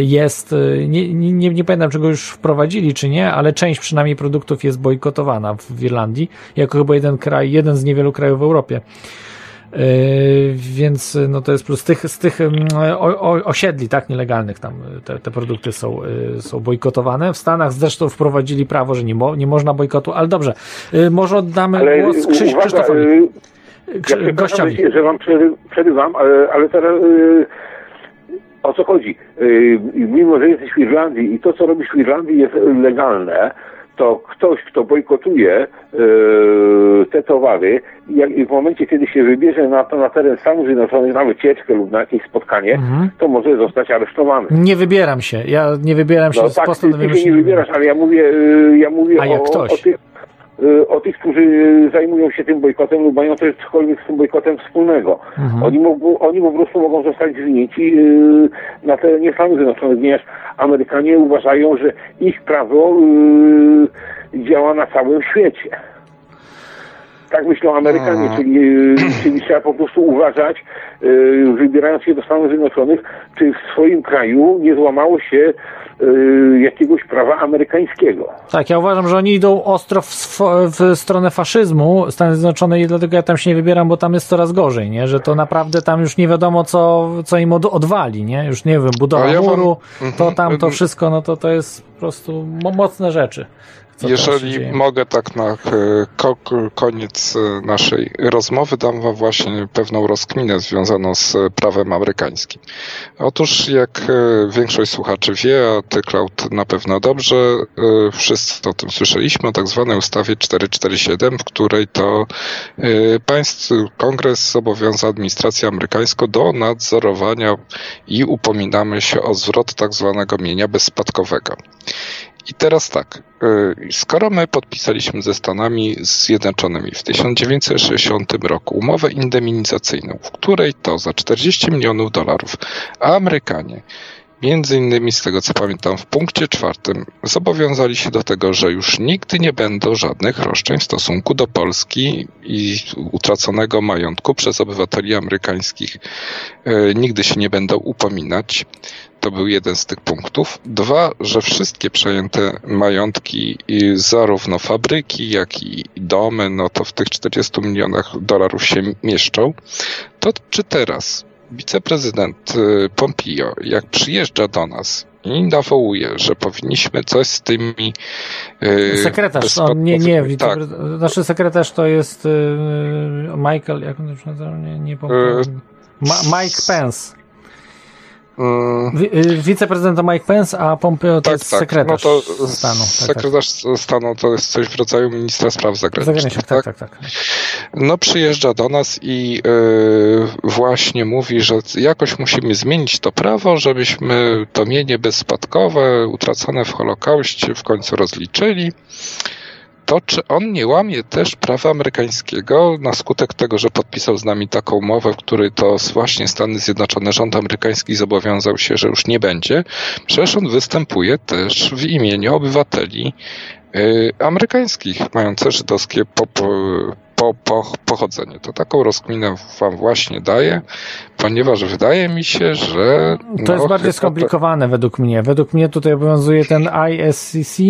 jest, nie, nie, nie, pamiętam czego już wprowadzili, czy nie, ale część przynajmniej produktów jest bojkotowana w Irlandii, jako chyba jeden kraj, jeden z niewielu krajów w Europie. Yy, więc no to jest plus z tych, z tych mm, osiedli tak nielegalnych tam y, te, te produkty są, y, są bojkotowane. W Stanach zresztą wprowadzili prawo, że nie, mo, nie można bojkotu, ale dobrze. Y, może oddamy Ale głos Krzyś, uwaga, Krzysztofowi, y, ja Krzy- przepraszam, gościowi. że wam przery- przerywam, ale, ale teraz y, o co chodzi? Y, mimo, że jesteś w Irlandii i to, co robisz w Irlandii jest legalne, to ktoś, kto bojkotuje y, te towary, jak, i w momencie, kiedy się wybierze na, to, na teren Stanów Zjednoczonych na wycieczkę lub na jakieś spotkanie, Mhm. to może zostać aresztowany. Nie wybieram się. Ja nie wybieram się No tak, ty, ty się nie wybierasz, ale ja mówię, y, ja mówię A jak o, ktoś? o tych o tych, którzy zajmują się tym bojkotem lub mają cokolwiek z tym bojkotem wspólnego. Mhm. Oni, mogą, oni po prostu mogą zostać zwinięci y, na terenie Stanów Zjednoczonych, ponieważ Amerykanie uważają, że ich prawo y, działa na całym świecie. Tak myślą Amerykanie, czyli, y, czyli trzeba po prostu uważać, y, wybierając się do Stanów Zjednoczonych, czy w swoim kraju nie złamało się y, jakiegoś prawa amerykańskiego. Tak, ja uważam, że oni idą ostro w, w stronę faszyzmu Stany Zjednoczone i dlatego ja tam się nie wybieram, bo tam jest coraz gorzej, nie? Że to naprawdę tam już nie wiadomo, co, co im od, odwali, nie? Już nie wiem, budowa ja muru, to Mhm. tam, to wszystko, no to to jest po prostu mo- mocne rzeczy. Co Jeżeli mogę tak na e, ko- koniec e, naszej rozmowy, dam wam właśnie pewną rozkminę związaną z e, prawem amerykańskim. Otóż jak większość słuchaczy wie, a ty Cloud na pewno dobrze, wszyscy o tym słyszeliśmy, o tak zwanej ustawie 447, w której to państw, kongres zobowiązał administrację amerykańską do nadzorowania i upominamy się o zwrot tak zwanego mienia bezspadkowego. I teraz tak, y, skoro my podpisaliśmy ze Stanami Zjednoczonymi w 1960 roku umowę indemnizacyjną, w której to za 40 milionów dolarów Amerykanie, między innymi z tego co pamiętam w punkcie czwartym, zobowiązali się do tego, że już nigdy nie będą żadnych roszczeń w stosunku do Polski i utraconego majątku przez obywateli amerykańskich. y, Nigdy się nie będą upominać. To był jeden z tych punktów. Dwa, że wszystkie przejęte majątki, i zarówno fabryki, jak i domy, no to w tych 40 milionach dolarów się mieszczą. To czy teraz wiceprezydent y, Pompeo, jak przyjeżdża do nas i nawołuje, że powinniśmy coś z tymi. y, Sekretarz, on nie, nie, bezpodstawowymi- tak, znaczy sekretarz to jest y, Michael, jak on się nazywa? Nie, nie pamiętam. Ma, Mike Pence. Mm, Wi- y, Wiceprezydent to Mike Pence, a Pompeo to tak, jest tak. sekretarz no to stanu. Tak, tak. sekretarz stanu to jest coś w rodzaju ministra spraw zagranicznych. Zagranicznych, tak, tak, tak. No przyjeżdża do nas i e, właśnie mówi, że jakoś musimy zmienić to prawo, żebyśmy to mienie bezspadkowe utracone w Holokauście w końcu rozliczyli. To czy on nie łamie też prawa amerykańskiego na skutek tego, że podpisał z nami taką umowę, w której to właśnie Stany Zjednoczone, rząd amerykański zobowiązał się, że już nie będzie. Przecież on występuje też w imieniu obywateli y, amerykańskich, mające żydowskie po, po, po, po, pochodzenie. To taką rozkminę wam właśnie daję, ponieważ wydaje mi się, że... To jest no, bardziej chyba skomplikowane według mnie. Według mnie tutaj obowiązuje ten ISCC,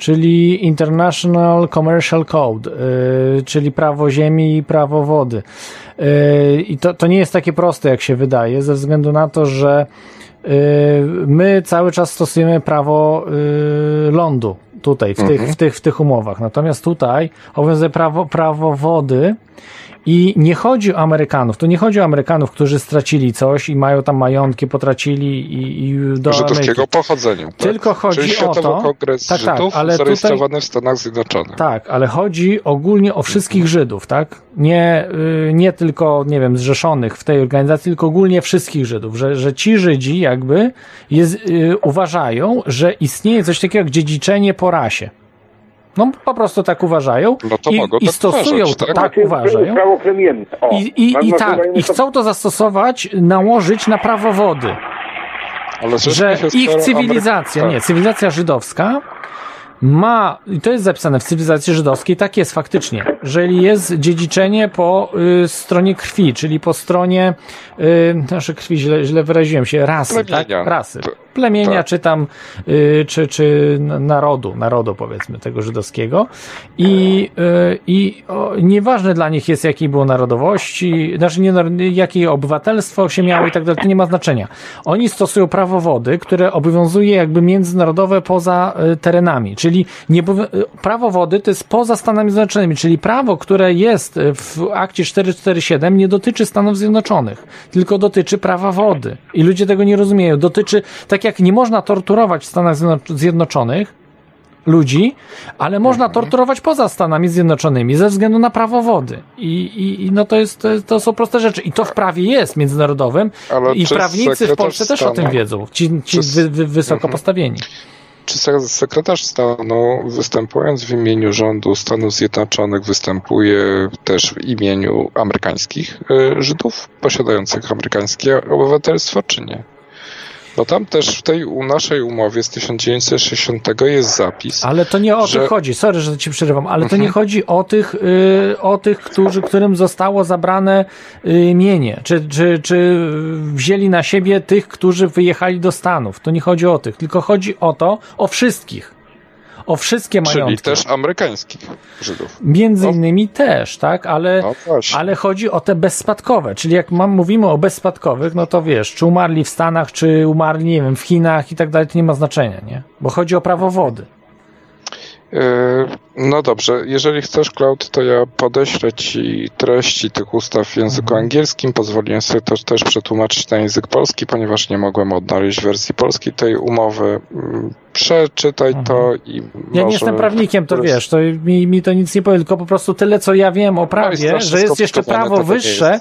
czyli International Commercial Code, yy, czyli prawo ziemi i prawo wody. Yy, I to, to nie jest takie proste, jak się wydaje, ze względu na to, że yy, my cały czas stosujemy prawo yy, lądu tutaj, w, tych, w, tych, w tych umowach. Natomiast tutaj obowiązuje prawo, prawo wody, i nie chodzi o Amerykanów. Tu nie chodzi o Amerykanów, którzy stracili coś i mają tam majątki, potracili i, i do żydowskiego Ameryki. pochodzenia. Tak? Tylko chodzi Czyli o to- Kongres tak, tak, Żydów ale zarejestrowany w Stanach Zjednoczonych. Tak, ale chodzi ogólnie o wszystkich Żydów, tak? Nie, y, nie tylko, nie wiem, zrzeszonych w tej organizacji, tylko ogólnie wszystkich Żydów, że, że ci Żydzi jakby jest, y, uważają, że istnieje coś takiego jak dziedziczenie po rasie. No po prostu tak uważają No to i, mogą i tak stosują uważać, to, tak? tak Znaczy, uważają. Prawo plemienne. O, I, i, i tak, i chcą to zastosować, nałożyć na prawo wody. Ale że ich cywilizacja, Amery- nie, cywilizacja żydowska ma, i to jest zapisane w cywilizacji żydowskiej, tak jest faktycznie, jeżeli jest dziedziczenie po y, stronie krwi, czyli po stronie y, nasze krwi, źle, źle wyraziłem się, rasy, Plemienia. tak? Rasy. Plemienia, tak. czy tam, y, czy, czy narodu, narodu powiedzmy, tego żydowskiego. I, y, i o, nieważne dla nich jest, jakiej było narodowości, znaczy nie, jakie obywatelstwo się miało i tak dalej, to nie ma znaczenia. Oni stosują prawo wody, które obowiązuje jakby międzynarodowe poza y, terenami, czyli nie, y, prawo wody to jest poza Stanami Zjednoczonymi, czyli prawo, które jest y, w akcie 447 nie dotyczy Stanów Zjednoczonych, tylko dotyczy prawa wody. I ludzie tego nie rozumieją. Dotyczy, tak jak nie można torturować w Stanach Zjednoc- Zjednoczonych, ludzi, ale można torturować poza Stanami Zjednoczonymi ze względu na prawo wody. I, i, i no to, jest, to, są proste rzeczy. I to w prawie jest międzynarodowym Ale i prawnicy w Polsce też o tym wiedzą. Ci, ci wy, wy, wysoko Mhm. postawieni. Czy se- sekretarz stanu, występując w imieniu rządu Stanów Zjednoczonych, występuje też w imieniu amerykańskich y, Żydów posiadających amerykańskie obywatelstwo, czy nie? Bo tam też w tej u naszej umowie z 1960 jest zapis. Ale to nie o że- tych chodzi, sorry, że ci przerywam, ale to Mhm. nie chodzi o tych, y, o tych którzy, którym zostało zabrane y, mienie, czy, czy, czy wzięli na siebie tych, którzy wyjechali do Stanów. To nie chodzi o tych, tylko chodzi o to, o wszystkich. O wszystkie Czyli majątki. też amerykańskich Żydów. Między No. innymi też, tak, ale, No ale chodzi o te bezspadkowe, czyli jak mam, mówimy o bezspadkowych, no to wiesz, czy umarli w Stanach, czy umarli, nie wiem, w Chinach i tak dalej, to nie ma znaczenia, nie? Bo chodzi o prawo wody. Yy, No dobrze, jeżeli chcesz, Cloud, to ja podeślę Ci treści tych ustaw w języku Mhm. angielskim. Pozwoliłem sobie to też przetłumaczyć na język polski, ponieważ nie mogłem odnaleźć wersji polskiej tej umowy. Mm, Przeczytaj to i Mhm. Ja nie jestem prawnikiem, to wiesz, to mi, mi to nic nie powie, tylko po prostu tyle, co ja wiem o prawie, strasznie że jest jeszcze prawo wyższe,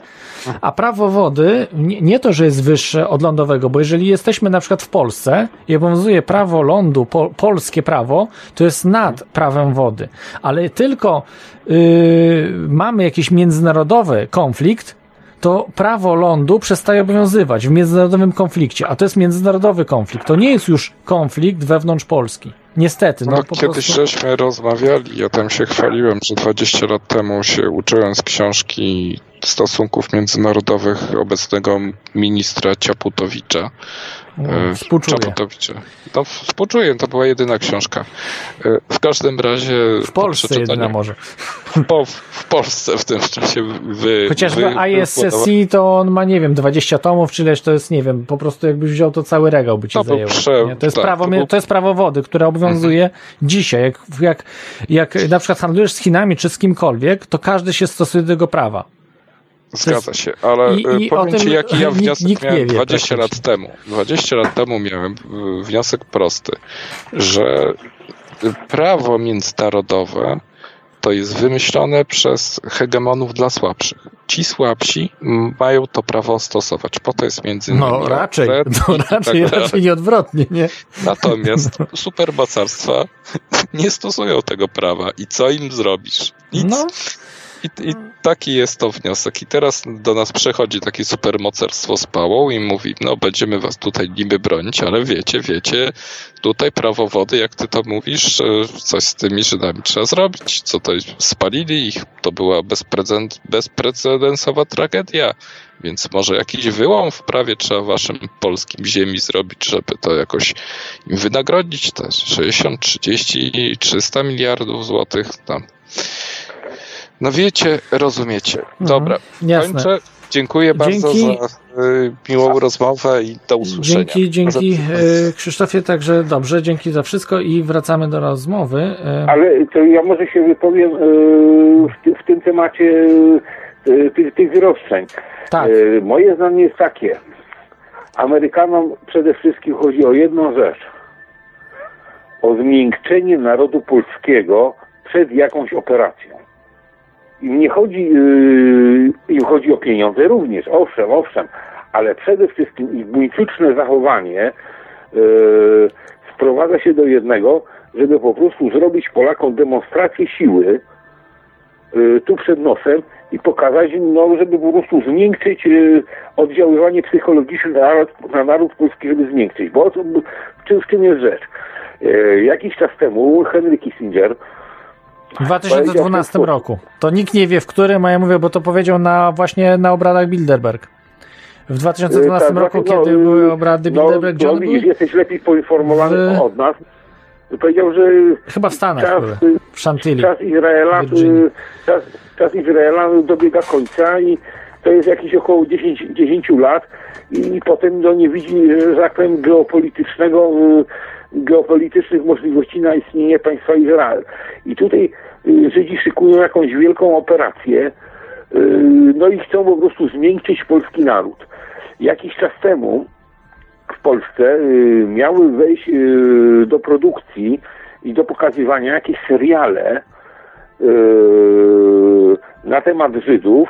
a prawo wody, nie, nie to, że jest wyższe od lądowego, bo jeżeli jesteśmy na przykład w Polsce i obowiązuje prawo lądu, po, polskie prawo, to jest nad prawem wody, ale tylko yy, mamy jakiś międzynarodowy konflikt, to prawo lądu przestaje obowiązywać w międzynarodowym konflikcie, a to jest międzynarodowy konflikt. To nie jest już konflikt wewnątrz Polski. Niestety, no, No, kiedyś prostu... żeśmy rozmawiali, ja tam się chwaliłem, że 20 lat temu się uczyłem z książki stosunków międzynarodowych obecnego ministra Ciaputowicza. No, E, Współczuję. Czaputowicza. No, współczuję, to była jedyna książka. E, W każdym razie... W Polsce jedyna może. Po, w Polsce w tym czasie wy... Chociażby wy, ISSC to on ma, nie wiem, 20 tomów, czy ileś to jest, nie wiem, po prostu jakbyś wziął to cały regał by ci To zajęło. prze-? To, jest tak, prawo, to był- to jest prawo wody, które obowiązuje dzisiaj. Jak, jak, jak na przykład handlujesz z Chinami czy z kimkolwiek, to każdy się stosuje do tego prawa. Zgadza się, ale I- i o powiem Ci, jaki ja nikt- wniosek nikt nie miałem wie 20 lat temu. 20 lat temu miałem e, wniosek prosty, że prawo międzynarodowe to jest wymyślone przez hegemonów dla słabszych. Ci słabsi mają to prawo stosować. Po to jest między innymi No raczej, no i tak raczej, raczej nie odwrotnie, nie? Natomiast supermocarstwa [LAUGHS] nie stosują tego prawa. I co im zrobisz? Nic. No, i, I taki jest to wniosek. I teraz do nas przychodzi takie supermocerstwo z pałą i mówi, no będziemy was tutaj niby bronić, ale wiecie, wiecie, tutaj prawo wody, jak ty to mówisz, coś z tymi Żydami trzeba zrobić. Co to spalili ich, to była bezprecedensowa tragedia. Więc może jakiś wyłom w prawie trzeba waszym polskim ziemi zrobić, żeby to jakoś im wynagrodzić te 60, 30, 300 miliardów złotych tam. No wiecie, rozumiecie. Mhm. Dobra, mhm, kończę. Dziękuję bardzo dzięki. za y, miłą rozmowę i do usłyszenia. Dzięki, dzięki y, Krzysztofie, także dobrze, dzięki za wszystko i wracamy do rozmowy. Y. Ale to ja może się wypowiem y, w, w, tym temacie y, tych, tych wyroszczeń. Tak. Y, moje zdanie jest takie. Amerykanom przede wszystkim chodzi o jedną rzecz. O zmiękczenie narodu polskiego przed jakąś operacją. Im nie chodzi, yy, im chodzi o pieniądze również, owszem, owszem, ale przede wszystkim ich buńczuczne zachowanie yy, sprowadza się do jednego, żeby po prostu zrobić Polakom demonstrację siły yy, tu przed nosem i pokazać im, no, żeby po prostu zmiękczyć yy, oddziaływanie psychologiczne na naród, na naród polski, żeby zmiękczyć. Bo w czym, w czym jest rzecz? Yy, jakiś czas temu Henry Kissinger w 2012 roku. To nikt nie wie w którym, a ja mówię, bo to powiedział na właśnie na obradach Bilderberg. W 2012 tak, roku, no, kiedy były obrady no, Bilderberg, no, widzisz, jesteś lepiej poinformowany w... od nas. Powiedział, że chyba w Stanach czas, były, w Chantilly, czas Izraela, y, czas, czas Izraela dobiega końca i to jest jakieś około 10, 10 lat i potem no, nie widzi, że tak powiem, geopolitycznego y, geopolitycznych możliwości na istnienie państwa Izrael. I tutaj y, Żydzi szykują jakąś wielką operację, y, no i chcą po prostu zmiękczyć polski naród. Jakiś czas temu w Polsce y, miały wejść do produkcji i do pokazywania jakieś seriale na temat Żydów,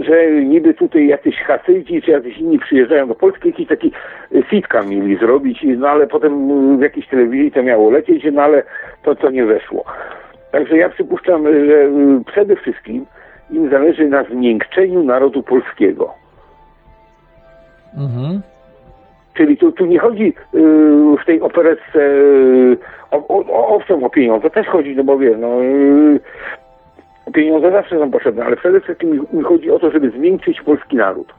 że niby tutaj jacyś Hasydzi czy jacyś inni przyjeżdżają do Polski, jakiś taki sitka mieli zrobić, no ale potem w jakiejś telewizji to miało lecieć, no ale to co nie weszło. Także ja przypuszczam, że y, przede wszystkim im zależy na zmiękczeniu narodu polskiego. Mhm. Czyli tu, tu nie chodzi y, w tej operetce y, o, o, owszem o pieniądze, też chodzi, no bo wie, no, y, Pieniądze zawsze są potrzebne, ale przede wszystkim mi chodzi o to, żeby zmiękczyć polski naród.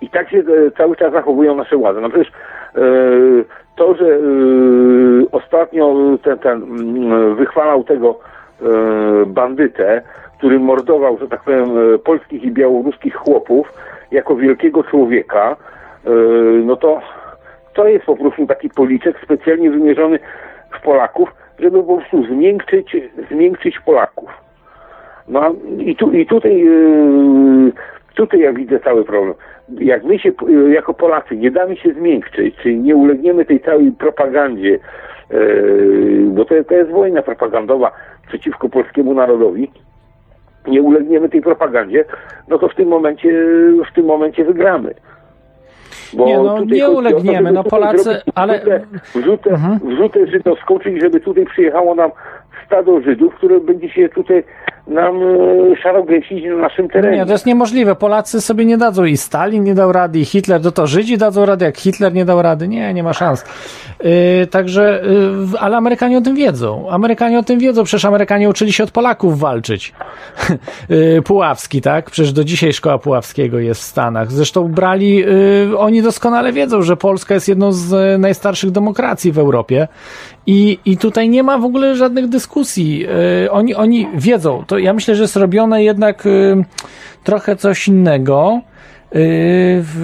I tak się e, cały czas zachowują nasze władze. No przecież e, to, że e, ostatnio ten, ten mm, wychwalał tego bandytę, który mordował, że tak powiem, polskich i białoruskich chłopów jako wielkiego człowieka, no to to jest po prostu taki policzek specjalnie wymierzony w Polaków, żeby po prostu zmiękczyć, zmiękczyć Polaków. No i, tu, i tutaj, yy, tutaj ja widzę cały problem. Jak my się yy, jako Polacy nie damy się zmiękczyć, czyli nie ulegniemy tej całej propagandzie, yy, bo to, to jest wojna propagandowa przeciwko polskiemu narodowi, nie ulegniemy tej propagandzie, no to w tym momencie, w tym momencie wygramy. Bo nie, no, nie ulegniemy, to, no Polacy, ale... Wrzutę, mhm. wrzutę żydowską, czyli żeby tutaj przyjechało nam stado Żydów, które będzie się tutaj nam e, szarogrysić na naszym terenie. Nie, to jest niemożliwe. Polacy sobie nie dadzą i Stalin nie dał rady, i Hitler, to to Żydzi dadzą rady, jak Hitler nie dał rady. Nie, nie ma szans. Yy, także, yy, ale Amerykanie o tym wiedzą. Amerykanie o tym wiedzą. Przecież Amerykanie uczyli się od Polaków walczyć. yy, [LAUGHS] Puławski, tak? Przecież do dzisiaj szkoła Puławskiego jest w Stanach. Zresztą brali, oni doskonale wiedzą, że Polska jest jedną z najstarszych demokracji w Europie i, I tutaj nie ma w ogóle żadnych dyskusji. Yy, oni, oni wiedzą. To ja myślę, że jest robione jednak yy, trochę coś innego. Yy,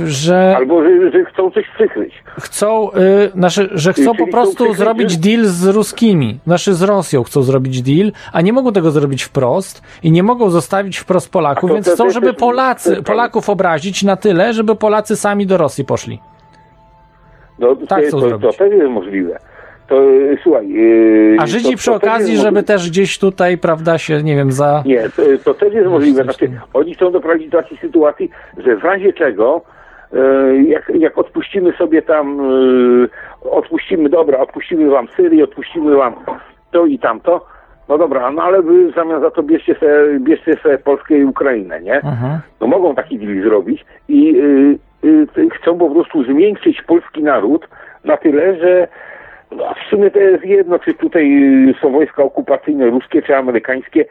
że. Albo że, że, chcą coś przykryć. Chcą, yy, znaczy, że chcą Czyli po prostu chcą zrobić deal z ruskimi. Znaczy z Rosją chcą zrobić deal, a nie mogą tego zrobić wprost i nie mogą zostawić wprost Polaków, więc chcą, żeby Polacy, Polaków obrazić na tyle, żeby Polacy sami do Rosji poszli. No, tak to, to, to też jest możliwe to słuchaj... Yy, A Żydzi to, przy okazji, żeby też gdzieś tutaj, prawda, się, nie wiem, za... Nie, to, to też jest możliwe. Znaczy, oni chcą doprowadzić do takiej sytuacji, że w razie czego, yy, jak, jak odpuścimy sobie tam, yy, odpuścimy, dobra, odpuścimy wam Syrię, odpuścimy wam to i tamto, No dobra, no ale wy zamiast za to bierzcie sobie, bierzcie sobie Polskę i Ukrainę, nie? Mhm. No mogą taki deal zrobić i y, y, chcą po prostu zmiękczyć polski naród na tyle, że w sumie to jest jedno, czy tutaj y, są wojska okupacyjne ruskie, czy amerykańskie.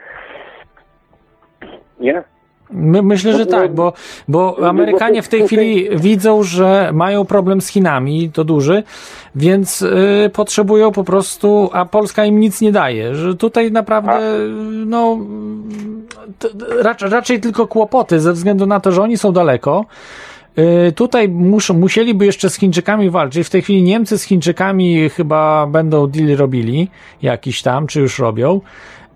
Nie? My, myślę, że tak, bo, bo Amerykanie w tej chwili widzą, że mają problem z Chinami, to duży, więc y, potrzebują po prostu, a Polska im nic nie daje, że tutaj naprawdę, no, raczej, raczej tylko kłopoty ze względu na to, że oni są daleko. Y, Tutaj muszą, musieliby jeszcze z Chińczykami walczyć. W tej chwili Niemcy z Chińczykami chyba będą deal robili, jakiś tam, czy już robią.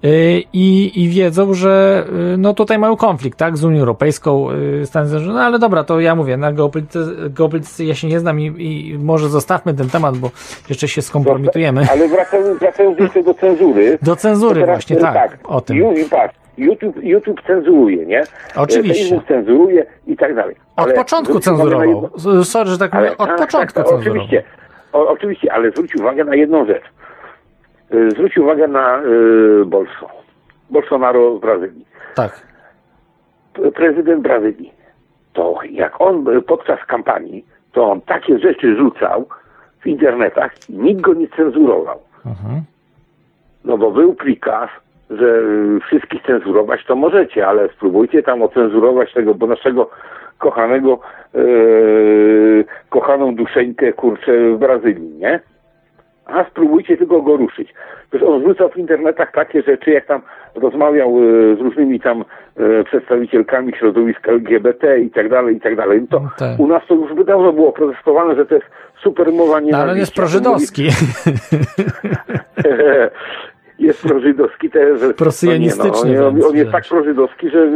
Y, I, I wiedzą, że y, no tutaj mają konflikt, tak, z Unią Europejską, Stany Zjednoczone, no ale dobra, to ja mówię, na geopolityce, geopolityce ja się nie znam i, i może zostawmy ten temat, bo jeszcze się skompromitujemy. Ale wracając, wracając jeszcze do cenzury. Do cenzury właśnie, e, tak, o tym. Ju- patrz, YouTube, YouTube cenzuruje, nie? Oczywiście. Facebook cenzuruje i tak dalej. Od Ale początku uwagę na cenzurował. S- Sorry, że tak Ale mówię, od tak, początku tak, tak, cenzurował. Oczywiście, o, oczywiście, ale zwróć uwagę na jedną rzecz. Y, Zwróć uwagę na y, Bolso. Bolsonaro w Brazylii. Tak. Prezydent Brazylii. To jak on podczas kampanii, to on takie rzeczy rzucał w internetach i nikt go nie cenzurował. Mhm. No bo był prikaz, że y, wszystkich cenzurować to możecie, ale spróbujcie tam ocenzurować tego, bo naszego kochanego, yy, kochaną duszeńkę, kurczę, w Brazylii, nie? A spróbujcie tylko go ruszyć. Wiesz, on rzucał w internetach takie rzeczy, jak tam rozmawiał y, z różnymi tam y, przedstawicielkami środowisk LGBT i tak dalej, i tak dalej. No to No tak. u nas to już by dawno było protestowane, że to jest super mowa nienawiści. No, ale on jest prożydowski. [LAUGHS] [LAUGHS] jest prożydowski też. że- Prosyjonistyczny No nie, no, on, on jest tak prożydowski, że,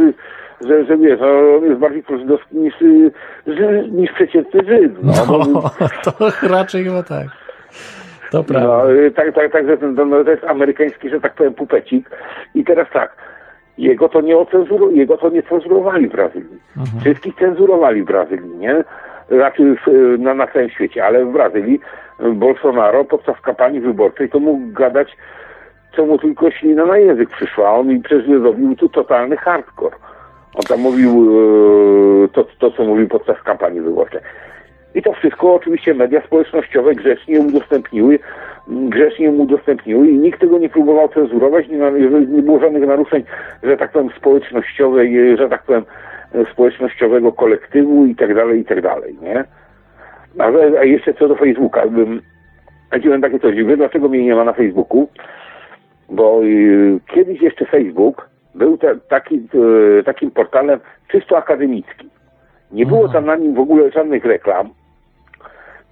że, że wiesz, no, on jest bardziej prożydowski niż, niż przeciętny Żyd. No, No, [LAUGHS] to raczej chyba tak. To prawda. no, tak, tak, tak, że ten, no, to jest amerykański, że tak powiem, pupecik. I teraz tak, jego to nie ocenzuro, jego to nie cenzurowali w Brazylii. Mhm. Wszystkich cenzurowali w Brazylii, nie? Raczej w, y, na, na całym świecie, ale w Brazylii Bolsonaro podczas kampanii wyborczej to mógł gadać co mu tylko ślina na język przyszła. On mi przecież zrobił tu totalny hardcore. On tam mówił e, to, to, co mówił podczas kampanii wyborczej. I to wszystko oczywiście media społecznościowe grzecznie udostępniły, m, grzecznie mu udostępniły i nikt tego nie próbował cenzurować, nie, nie było żadnych naruszeń, że tak powiem, społecznościowej, że tak powiem, społecznościowego kolektywu i tak dalej, i tak dalej, nie? Ale a jeszcze co do Facebooka, bym, ja takie coś, dlaczego mnie nie ma na Facebooku? Bo y, kiedyś jeszcze Facebook był te, taki, y, takim portalem czysto akademickim. Nie było tam na nim w ogóle żadnych reklam,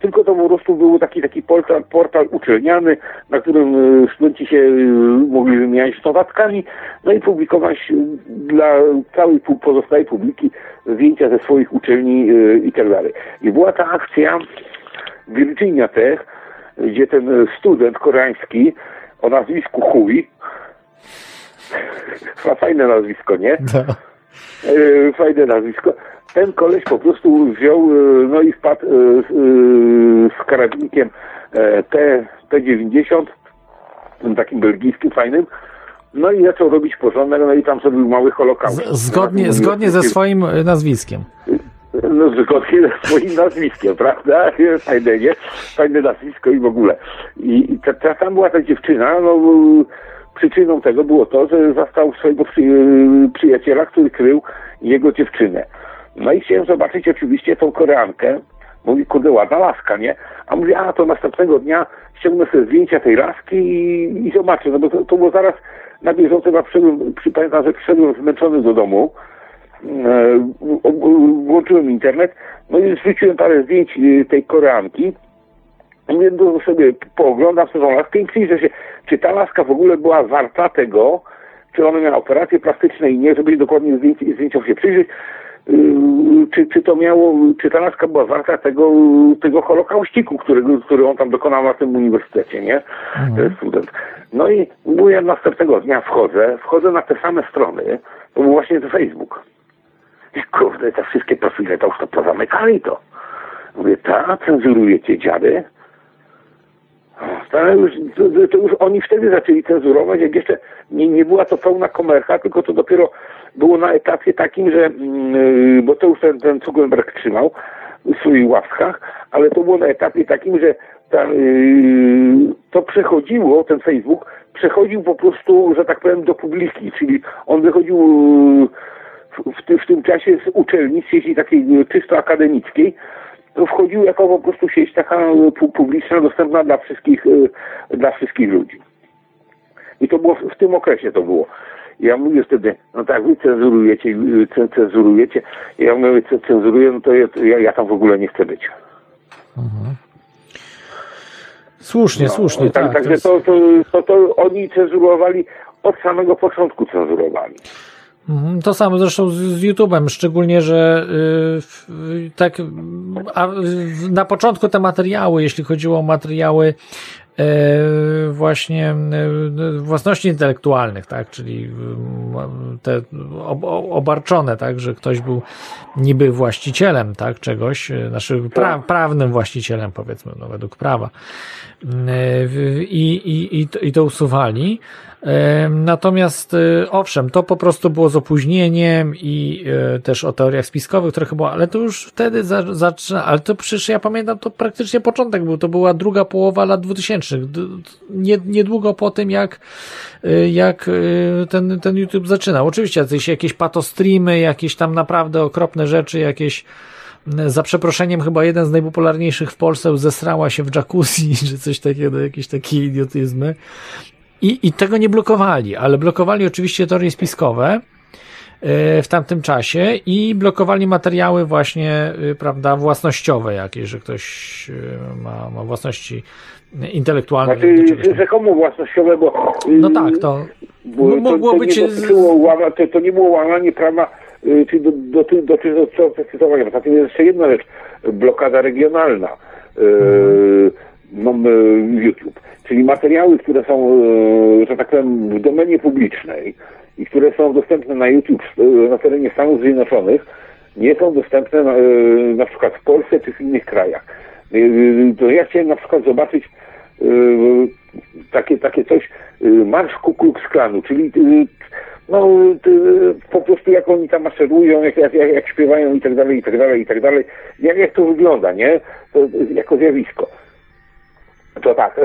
tylko to po prostu był taki, taki portal, portal uczelniany, na którym y, studenci się mogli wymieniać notatkami, no i publikować dla całej pozostałej publiki zdjęcia ze swoich uczelni i tak dalej. I była ta akcja Virginia Tech, gdzie ten student koreański o nazwisku Hui, [LAUGHS] ma fajne nazwisko, nie? No. E, fajne nazwisko. Ten koleś po prostu wziął, e, no i wpadł e, z, karabinkiem T, T90, tym takim belgijskim, fajnym, no i zaczął robić porządek, no i tam zrobił mały holokaust. Zgodnie, zgodnie ze swoim nazwiskiem. No ze swoim nazwiskiem, prawda? Fajne, nie? Fajne nazwisko i w ogóle. I, ta, ta, tam była ta dziewczyna, no przyczyną tego było to, że zastał swojego przy, przyjaciela, który krył jego dziewczynę. No i chciałem zobaczyć oczywiście tą Koreankę. Mówi, kurde, ładna laska, nie? A mówi, a to następnego dnia ściągnę sobie zdjęcia tej laski i, i zobaczę, no bo to, to było zaraz na bieżąco, chyba przypamiętam, że przyszedłem zmęczony do domu, włączyłem internet, no i zwróciłem parę zdjęć e, tej Koreanki. Mówię, no sobie pooglądam tą laskę i przyjrzę się, czy ta laska w ogóle była warta tego, czy ona miała operacje plastyczne i nie, żeby dokładnie zdjęć, zdjęciom się przyjrzeć, yy, czy, czy to miało, czy ta laska była warta tego, tego holokauściku, którego, który on tam dokonał na tym uniwersytecie, nie? Ten student. No i mówię, następnego dnia wchodzę, wchodzę na te same strony, to był właśnie ten Facebook. I kurde, te wszystkie profile to już to pozamykali to. Mówię, ta, cenzurujecie dziady? To już, to, to już oni wtedy zaczęli cenzurować, jak jeszcze nie, nie była to pełna komercha, tylko to dopiero było na etapie takim, że, mm, bo to już ten, ten Zuckerberg trzymał w swoich ławkach, ale to było na etapie takim, że ta, yy, to przechodziło, ten Facebook przechodził po prostu, że tak powiem, do publiki, czyli on wychodził yy, w, ty- w tym czasie z uczelni, z sieci takiej yy, czysto akademickiej, to wchodził jako po prostu sieć taka pu- publiczna, dostępna dla wszystkich, yy, dla wszystkich ludzi. I to było w, w tym okresie to było. Ja mówię wtedy, no tak, wy cenzurujecie, ce- cenzurujecie. Ja mówię, ce- cenzuruję, no to ja, to ja, tam w ogóle nie chcę być. Słusznie, No, słusznie, tak, tak. Także jest- to, to, to, to oni cenzurowali, od samego początku cenzurowali. Mhm, To samo zresztą z, z YouTube'em, szczególnie, że y, w- y, tak a, na początku te materiały, jeśli chodziło o materiały e, właśnie e, własności intelektualnych, tak, czyli y, te ob, obarczone, tak, że ktoś był niby właścicielem, tak, czegoś, e, znaczy pra, prawnym właścicielem, powiedzmy, no, według prawa. I, i, i, to- I to usuwali. Natomiast e, owszem, to po prostu było z opóźnieniem i e, też o teoriach spiskowych trochę było, ale to już wtedy za- zaczyna, ale to przecież ja pamiętam, to praktycznie początek był, to była druga połowa lat 2000, d- nie, niedługo po tym jak, e, jak ten, ten YouTube zaczynał. Oczywiście jakieś, jakieś patostreamy, jakieś tam naprawdę okropne rzeczy, jakieś za przeproszeniem chyba jeden z najpopularniejszych w Polsce zesrała się w jacuzzi, [LAUGHS] czy coś takiego, jakieś takie idiotyzmy. I, I tego nie blokowali, ale blokowali oczywiście teorie spiskowe e, w tamtym czasie i blokowali materiały właśnie, e, prawda, własnościowe jakieś, że ktoś e, ma, ma własności intelektualne. do Znaczy, rzekomo własnościowe, bo... No tak, to Bo mogło to, być... Nie łama, to, to nie było łamanie prawa, y, czyli do, do, do, do, do, do. Poza tym jest jeszcze jedna rzecz, blokada regionalna y, no, YouTube. Czyli materiały, które są, y, że tak powiem, w domenie publicznej i które są dostępne na YouTube y, na terenie Stanów Zjednoczonych, nie są dostępne na, na przykład w Polsce czy w innych krajach. To ja chciałem na przykład zobaczyć takie, takie coś, marsz Ku Klux Klanu, czyli no, po prostu jak oni tam maszerują, jak, jak, jak, śpiewają i tak dalej, i tak dalej, i tak dalej. Jak, jak to wygląda, nie? To, jako zjawisko. To tak, y,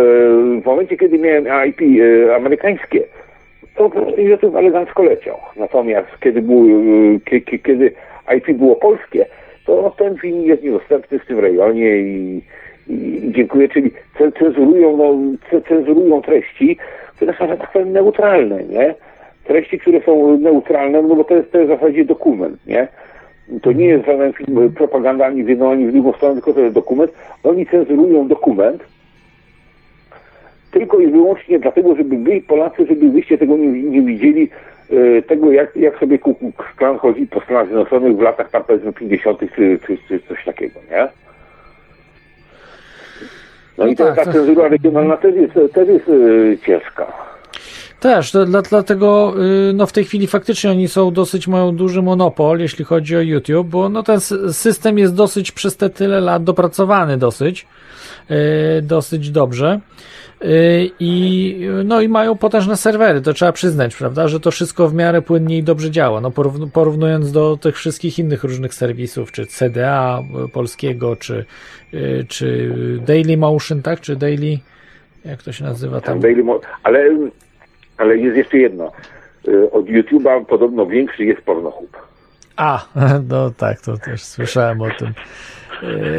w momencie, kiedy miałem IP y, amerykańskie, to YouTube elegancko leciał. Natomiast kiedy, był, kie- kiedy IP było polskie, to ten film jest niedostępny w tym rejonie i, i, dziękuję, czyli ce- cenzurują, no, ce- cenzurują treści, które są, tak powiem, neutralne, nie? Treści, które są neutralne, no bo to jest, to jest w zasadzie dokument, nie? To nie jest żaden film propaganda ani w jedną, ani w drugą stronę, tylko to jest dokument. Oni cenzurują dokument, tylko i wyłącznie dlatego, żeby wy Polacy, żeby wyście tego nie, nie widzieli, e, tego jak, jak sobie Klan chodzi po Stanach Zjednoczonych w latach tam powiedzmy 50. Czy, czy, czy coś takiego, nie? No, No i tak, ta to- cenzura regionalna też jest, też jest e, ciężka. Też, dla, dlatego y, no w tej chwili faktycznie oni są dosyć, mają duży monopol, jeśli chodzi o YouTube, bo no ten system jest dosyć przez te tyle lat dopracowany dosyć, y, dosyć dobrze. Y, I, no i mają potężne serwery, to trzeba przyznać, prawda, że to wszystko w miarę płynnie i dobrze działa. No porównu- porównując do tych wszystkich innych różnych serwisów, czy CDA polskiego, czy, czy Daily Motion, tak, czy Daily, jak to się nazywa? Tam Daily Mo- ale, ale jest jeszcze jedno. E, Od YouTube'a podobno większy jest pornohub. A, [LAUGHS] no tak, to też słyszałem o tym.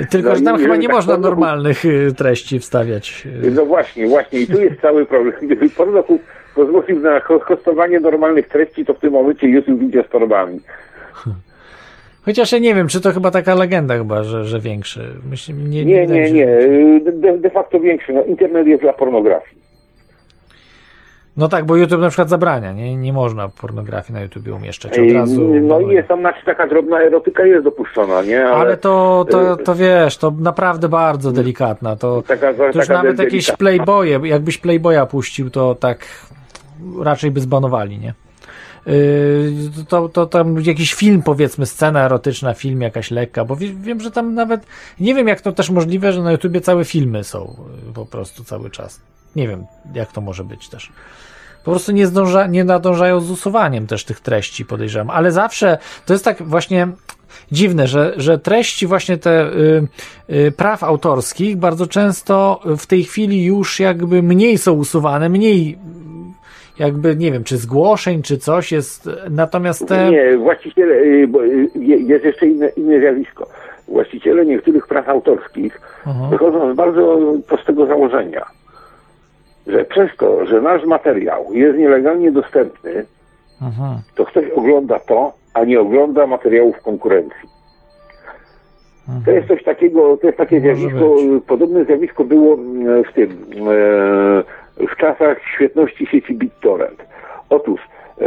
E, Tylko, No że tam chyba jeżeli nie tak można normalnych treści wstawiać. No właśnie, właśnie i tu jest cały problem. [LAUGHS] Gdyby pornohub pozwolił na ho- hostowanie normalnych treści, to w tym momencie YouTube idzie z torbami. Chociaż ja nie wiem, czy to chyba taka legenda chyba, że, że większy. Myślę, nie, Nie, nie, nie. większy. De, de facto większy. No, internet jest dla pornografii. No tak, bo YouTube na przykład zabrania, nie, nie można pornografii na YouTube umieszczać od razu. No i jest tam znaczy taka drobna erotyka jest dopuszczona, nie? Ale to, to, y, to wiesz, to naprawdę bardzo delikatna. To, Taka, to już nawet jakieś playboye, jakbyś playboya puścił, to tak raczej by zbanowali, nie? Yy, to, to tam jakiś film, powiedzmy, scena erotyczna, film jakaś lekka, bo wie, wiem, że tam nawet, nie wiem jak to też możliwe, że na YouTubie całe filmy są yy, po prostu cały czas. Nie wiem, jak to może być też. Po prostu nie, zdąża, nie nadążają z usuwaniem też tych treści, podejrzewam. Ale zawsze to jest tak właśnie dziwne, że, że treści właśnie te y, y, praw autorskich bardzo często w tej chwili już jakby mniej są usuwane, mniej jakby, nie wiem, czy zgłoszeń, czy coś jest, natomiast te... Nie, właściciele, y, bo y, je- jest jeszcze inne, inne zjawisko. Właściciele niektórych praw autorskich Aha. wychodzą z bardzo prostego założenia, że przez to, że nasz materiał jest nielegalnie dostępny, Aha. to ktoś ogląda to, a nie ogląda materiałów konkurencji. To jest coś takiego, to jest takie Może zjawisko, być. podobne zjawisko było w tym, e, w czasach świetności sieci BitTorrent. Otóż e,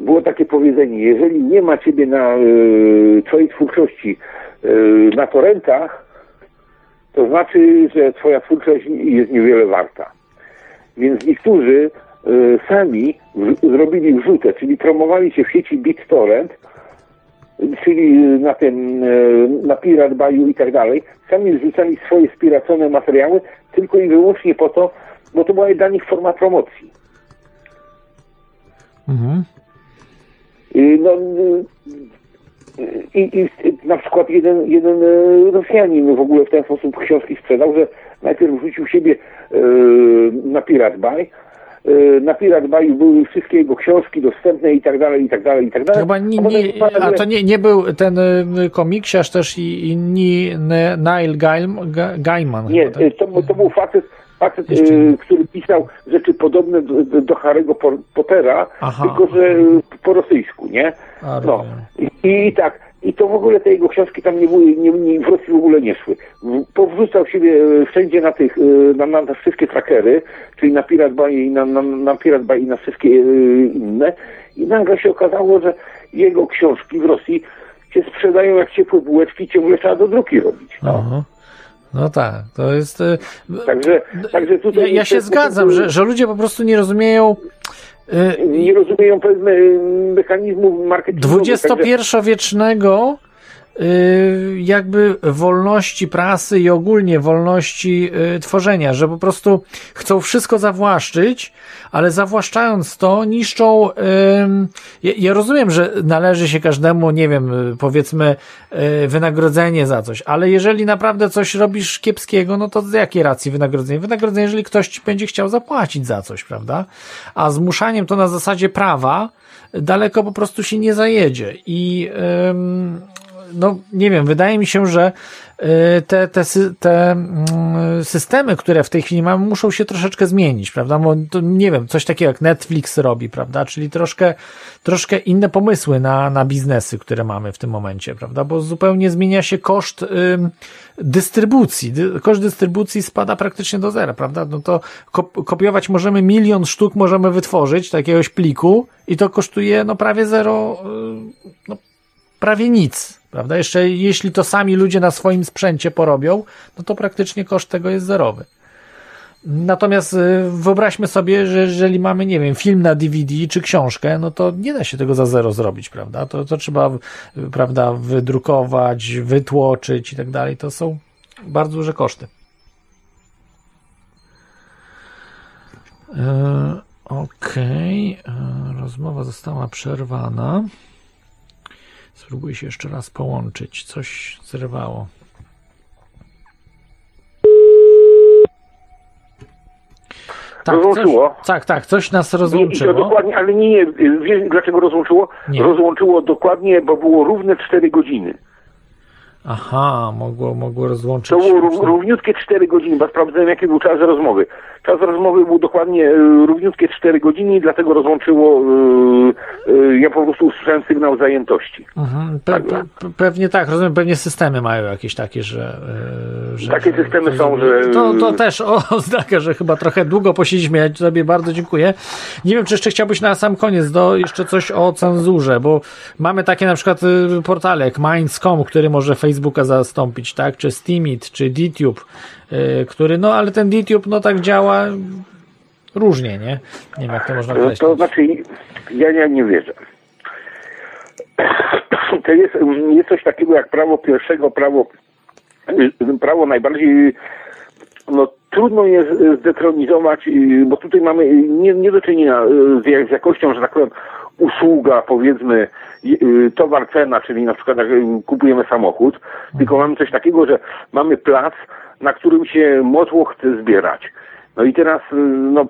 było takie powiedzenie, jeżeli nie ma ciebie na e, twojej twórczości e, na torrentach, to znaczy, że twoja twórczość jest niewiele warta. Więc niektórzy sami w, zrobili wrzutę, czyli promowali się w sieci BitTorrent, czyli na tym, e, na Pirate Bayou i tak dalej, sami wrzucali swoje spiracone materiały tylko i wyłącznie po to, bo to była dla nich forma promocji. Mhm. Y, No, i, i na przykład jeden, jeden e, Rosjanin w ogóle w ten sposób książki sprzedał, że najpierw wrzucił siebie e, na Pirate Bay, e, na Pirate Bay były wszystkie jego książki dostępne i tak dalej, i tak dalej, i tak dalej. chyba nie, nie, a to nie, nie był ten y, komiksiarz też i, i ni, ne, Neil Gaim- Ga- Gaiman. Nie, chyba, tak? y, to, to był facet, facet Jeszcze y, który pisał rzeczy podobne do, do, Harry'ego Po- Pottera, Aha. tylko że y, po rosyjsku, nie? No. I, I tak, i to w ogóle te jego książki tam nie były, nie, nie, w Rosji w ogóle nie szły. Powrzucał siebie y, wszędzie na tych, y, na, na, na wszystkie trackery, czyli na Pirate Bay i na, na, na Bay i na wszystkie y, inne. I nagle się okazało, że jego książki w Rosji się sprzedają jak ciepłe bułeczki, ciągle trzeba do druki robić. No. Aha. No tak, to jest. Także, także tutaj... Ja, ja się zgadzam, że, że ludzie po prostu nie rozumieją. Y, nie rozumieją pewne mechanizmów marketingowych. XXI-wiecznego jakby wolności prasy i ogólnie wolności y, tworzenia, że po prostu chcą wszystko zawłaszczyć, ale zawłaszczając to niszczą ja, ja rozumiem, że należy się każdemu, nie wiem, y, powiedzmy y, wynagrodzenie za coś, ale jeżeli naprawdę coś robisz kiepskiego, no to z jakiej racji wynagrodzenie? Wynagrodzenie, jeżeli ktoś ci będzie chciał zapłacić za coś, prawda? A zmuszaniem to na zasadzie prawa daleko po prostu się nie zajedzie i no nie wiem, wydaje mi się, że y, te, te, te mm, systemy, które w tej chwili mamy, muszą się troszeczkę zmienić, prawda? Bo to, nie wiem, coś takiego jak Netflix robi, prawda? Czyli troszkę, troszkę inne pomysły na, na biznesy, które mamy w tym momencie, prawda? Bo zupełnie zmienia się koszt ym, dystrybucji. Dy, koszt dystrybucji spada praktycznie do zera, prawda? No to kop, kopiować możemy milion sztuk, możemy wytworzyć takiegoś pliku i to kosztuje no prawie zero, y, no prawie nic, prawda? Jeszcze jeśli to sami ludzie na swoim sprzęcie porobią, no to praktycznie koszt tego jest zerowy. Natomiast y, wyobraźmy sobie, że jeżeli mamy, nie wiem, film na DVD czy książkę, no to nie da się tego za zero zrobić, prawda? To, to trzeba, y, prawda, wydrukować, wytłoczyć i tak dalej. To są bardzo duże koszty. E, Okej, e, rozmowa została przerwana. Spróbuję się jeszcze raz połączyć. Coś zrywało. Rozłączyło. Coś, tak, tak, coś nas rozłączyło. dokładnie, ale nie, nie, wiesz dlaczego rozłączyło? Nie. Rozłączyło dokładnie, bo było równe 4 godziny. Aha, mogło, mogło rozłączyć. To było rów, równiutkie 4 godziny, bo sprawdzałem jaki był czas rozmowy. Czas rozmowy był dokładnie e, równiutkie 4 godziny i dlatego rozłączyło, e, e, ja po prostu usłyszałem sygnał zajętości. Mhm, pe, pe, pe- pewnie tak, rozumiem, pewnie systemy mają jakieś takie, że. że Takie że- systemy są, że- To, to też [LAUGHS] oznaka, że chyba trochę długo posiedzieliśmy. Ja Tobie bardzo dziękuję. Nie wiem, czy jeszcze chciałbyś na sam koniec do jeszcze coś o cenzurze, bo mamy takie na przykład portale jak Minds.com, który może Facebooka zastąpić, tak? Czy Steamit, czy DTube, który, no ale ten DTube, no tak działa różnie, nie? Nie wiem, jak to można To określić. znaczy, ja, ja nie wierzę. [CLEARS THROAT] To jest, jest coś takiego jak prawo pierwszego, prawo, prawo najbardziej, no trudno je z- zdetronizować, y, bo tutaj mamy nie, nie do czynienia y, z, z jakością, że tak powiem, usługa, powiedzmy, y, y, towar, cena, czyli na przykład jak y, kupujemy samochód, tylko mamy coś takiego, że mamy plac, na którym się motło chce zbierać. No i teraz, y, no,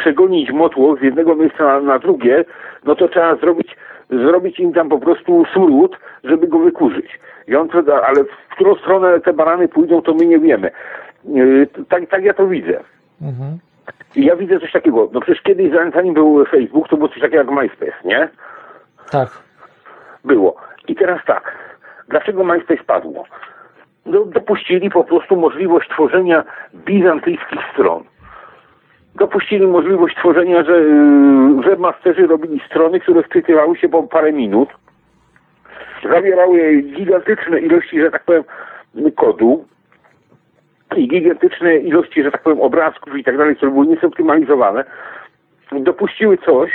przegonić motło z jednego miejsca na, na drugie, no to trzeba zrobić, zrobić im tam po prostu surut, żeby go wykurzyć. I on, ale w którą stronę te barany pójdą, to my nie wiemy. Yy, Tak, tak ja to widzę. Mhm. I ja widzę coś takiego, no przecież kiedyś, zanim był Facebook, to było coś takiego jak MySpace, nie? Tak. Było. I teraz tak, dlaczego MySpace padło? No, dopuścili po prostu możliwość tworzenia bizantyjskich stron. Dopuścili możliwość tworzenia, że yy, webmasterzy robili strony, które wczytywały się po parę minut, zawierały gigantyczne ilości, że tak powiem, kodu i gigantyczne ilości, że tak powiem, obrazków i tak dalej, które były niesoptymalizowane. Dopuściły coś,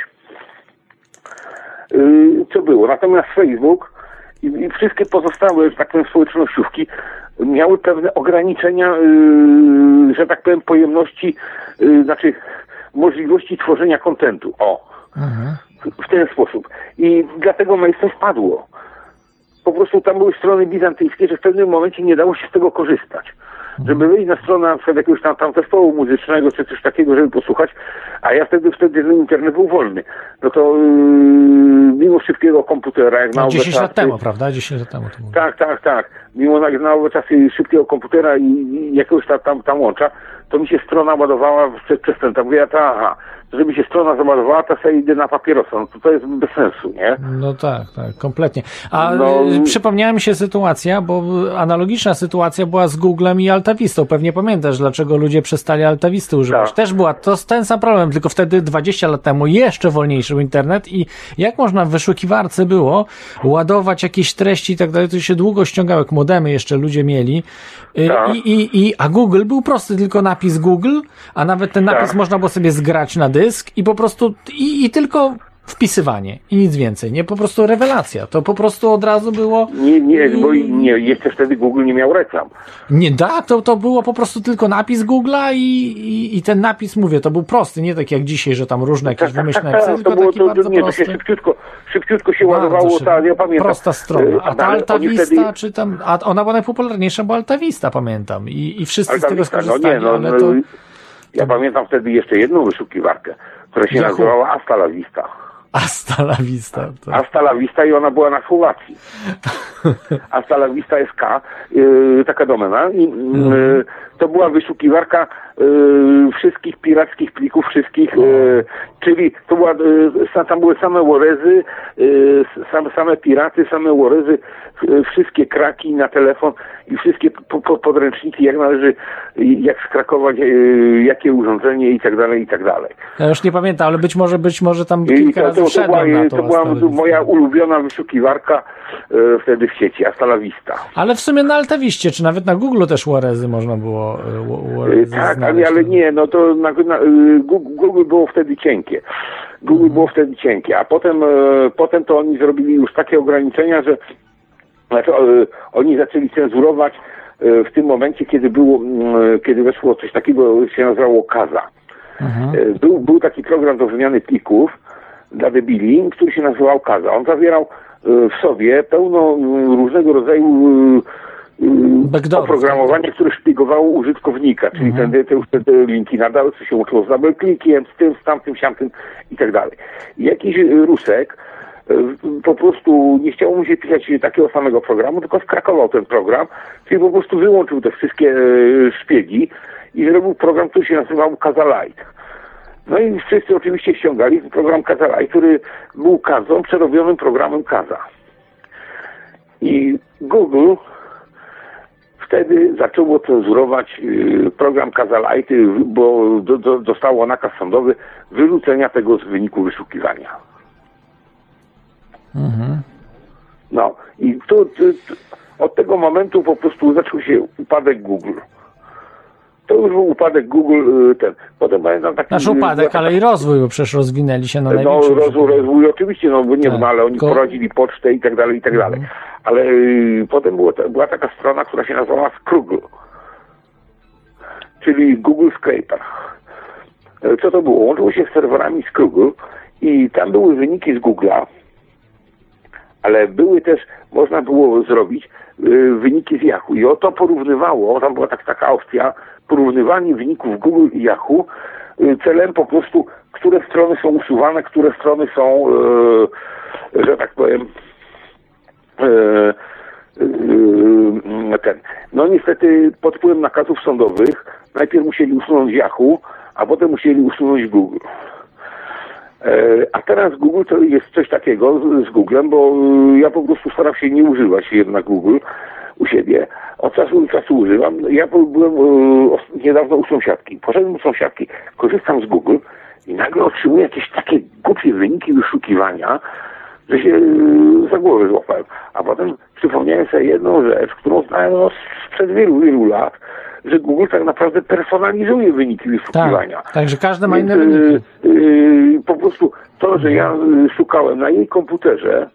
yy, co było. Natomiast Facebook i, i wszystkie pozostałe, że tak powiem, społecznościówki miały pewne ograniczenia, yy, że tak powiem, pojemności, yy, znaczy możliwości tworzenia kontentu. O, Mhm. w ten sposób. I dlatego MySpace spadło. Po prostu tam były strony bizantyjskie, że w pewnym momencie nie dało się z tego korzystać. Żeby wyjść na stronę na przykład jakiegoś tam, tam zespołu muzycznego, czy coś takiego, żeby posłuchać, a ja wtedy, wtedy ten internet był wolny. No to yy, mimo szybkiego komputera, jak na No, owe 10 lat czasy- temu, prawda? 10 lat temu tak, tak, tak. Mimo na, na owe czasy szybkiego komputera i, i jakiegoś tam, tam, tam łącza, to mi się strona ładowała przez, przez ten, tam mówię, ja ta, aha, żeby się strona załadowała, to sobie idę na papierosa, no to to jest bez sensu, nie? No tak, tak, kompletnie. A No- y, przypomniała mi się sytuacja, bo analogiczna sytuacja była z Googlem i Altavistą. Pewnie pamiętasz, dlaczego ludzie przestali Altawisty używać. Tak. Też była to ten sam problem, tylko wtedy 20 lat temu jeszcze wolniejszy był internet i jak można w wyszukiwarce było ładować jakieś treści i tak dalej, to się długo ściągało, jak modemy jeszcze ludzie mieli. Y, Tak. I, i, i, a Google był prosty, tylko napis Google, a nawet ten napis Tak. można było sobie zgrać na dysk i po prostu i, i tylko wpisywanie i nic więcej, nie? Po prostu rewelacja. To po prostu od razu było. Nie, nie, bo nie, jeszcze wtedy Google nie miał reklam. Nie da, to, to było po prostu tylko napis Google'a i, i, i ten napis, mówię, to był prosty, nie tak jak dzisiaj, że tam różne jakieś wymyślne napisy, to tylko było to, bardzo to, nie, to się szybciutko, szybciutko się Bardzo ładowało, szybko. ta, ja pamiętam. Prosta strona. Y, A ta ale Alta oni Vista, wtedy- czy tam, a ona była najpopularniejsza, bo Alta Vista, pamiętam. I, i wszyscy z Alta tego no skorzystali, nie, no, ale no, to... ja pamiętam wtedy jeszcze jedną wyszukiwarkę, która się Yahoo. nazywała Asta la Vista. Asta la Vista. To... Asta la Vista i ona była na Słowacji. [LAUGHS] Asta la Vista SK, yy, taka domena. I, yy, to była wyszukiwarka yy, wszystkich pirackich plików, wszystkich, yy, czyli to była, sa- tam były same łorezy, yy, same, piraty, same łorezy, yy, wszystkie kraki na telefon i wszystkie po, po, podręczniki, jak należy, jak skrakować, yy, jakie urządzenie i tak dalej, i tak dalej. Ja już nie pamiętam, ale być może, być może tam kilka to, razy to, to, była, to. była moja ulubiona wyszukiwarka wtedy w sieci, Asta la Vista. Ale w sumie na Altawiście, czy nawet na Google też Juarezy można było y, E, tak, ale, ale nie, no to na, na, e, Google było wtedy cienkie. Google Mhm. było wtedy cienkie, a potem, e, potem to oni zrobili już takie ograniczenia, że znaczy, e, oni zaczęli cenzurować w tym momencie, kiedy było, kiedy weszło coś takiego, się nazywało Kaza. Mhm. Był, był taki program do wymiany plików dla debili, który się nazywał Kaza. On zawierał w sobie pełno różnego rodzaju Backdoorów, oprogramowanie, które szpiegowało użytkownika, czyli Mhm. te, te, te, linki nadały, co się łączyło z double clickiem, z tym, z tamtym, siamtym i tak dalej. I jakiś Rusek e, po prostu nie chciało mu się pisać takiego samego programu, tylko skrakował ten program, czyli po prostu wyłączył te wszystkie e, szpiegi i zrobił program, który się nazywał Kazalite. No i wszyscy oczywiście ściągali program Kazalite, który był Kazą, przerobionym programem Kaza. I Google wtedy zaczęło cenzurować y, program Kazalite, bo do, do, dostało nakaz sądowy wyrzucenia tego z wyniku wyszukiwania. Mhm. No i tu, tu, tu, od tego momentu po prostu zaczął się upadek Google. To już był upadek Google y, ten. Potem pamiętam taki... Nasz upadek, ale i rozwój, bo przecież rozwinęli się na No największym. rozwój, rozwój oczywiście, no bo nie Tak. wiem, ale oni Ko- prowadzili pocztę i tak dalej, i tak dalej. Ale y, potem było, była taka strona, która się nazywała Scroogle, czyli Google Scraper. E, Co to było? Łączyło się z serwerami Scroogle i tam były wyniki z Google'a, ale były też, można było zrobić y, wyniki z Yahoo i o to porównywało, tam była tak, taka opcja, porównywanie wyników Google i Yahoo y, celem po prostu, które strony są usuwane, które strony są, y, że tak powiem, y, ten. No niestety pod wpływem nakazów sądowych najpierw musieli usunąć Yahoo, a potem musieli usunąć Google. E, A teraz Google to jest coś takiego z, Googlem, bo ja po prostu staram się nie używać jednak Google u siebie. Od czasu do czasu używam. Ja byłem os- niedawno u sąsiadki. Poszedłem do sąsiadki, korzystam z Google i nagle otrzymuję jakieś takie głupie wyniki wyszukiwania, że się y, za głowę złapałem. A potem przypomniałem sobie jedną rzecz, którą znałem no, sprzed wielu, wielu lat, że Google tak naprawdę personalizuje wyniki wyszukiwania. Tak, także każdy ma inne wyniki. y, po prostu to, że ja szukałem na jej komputerze,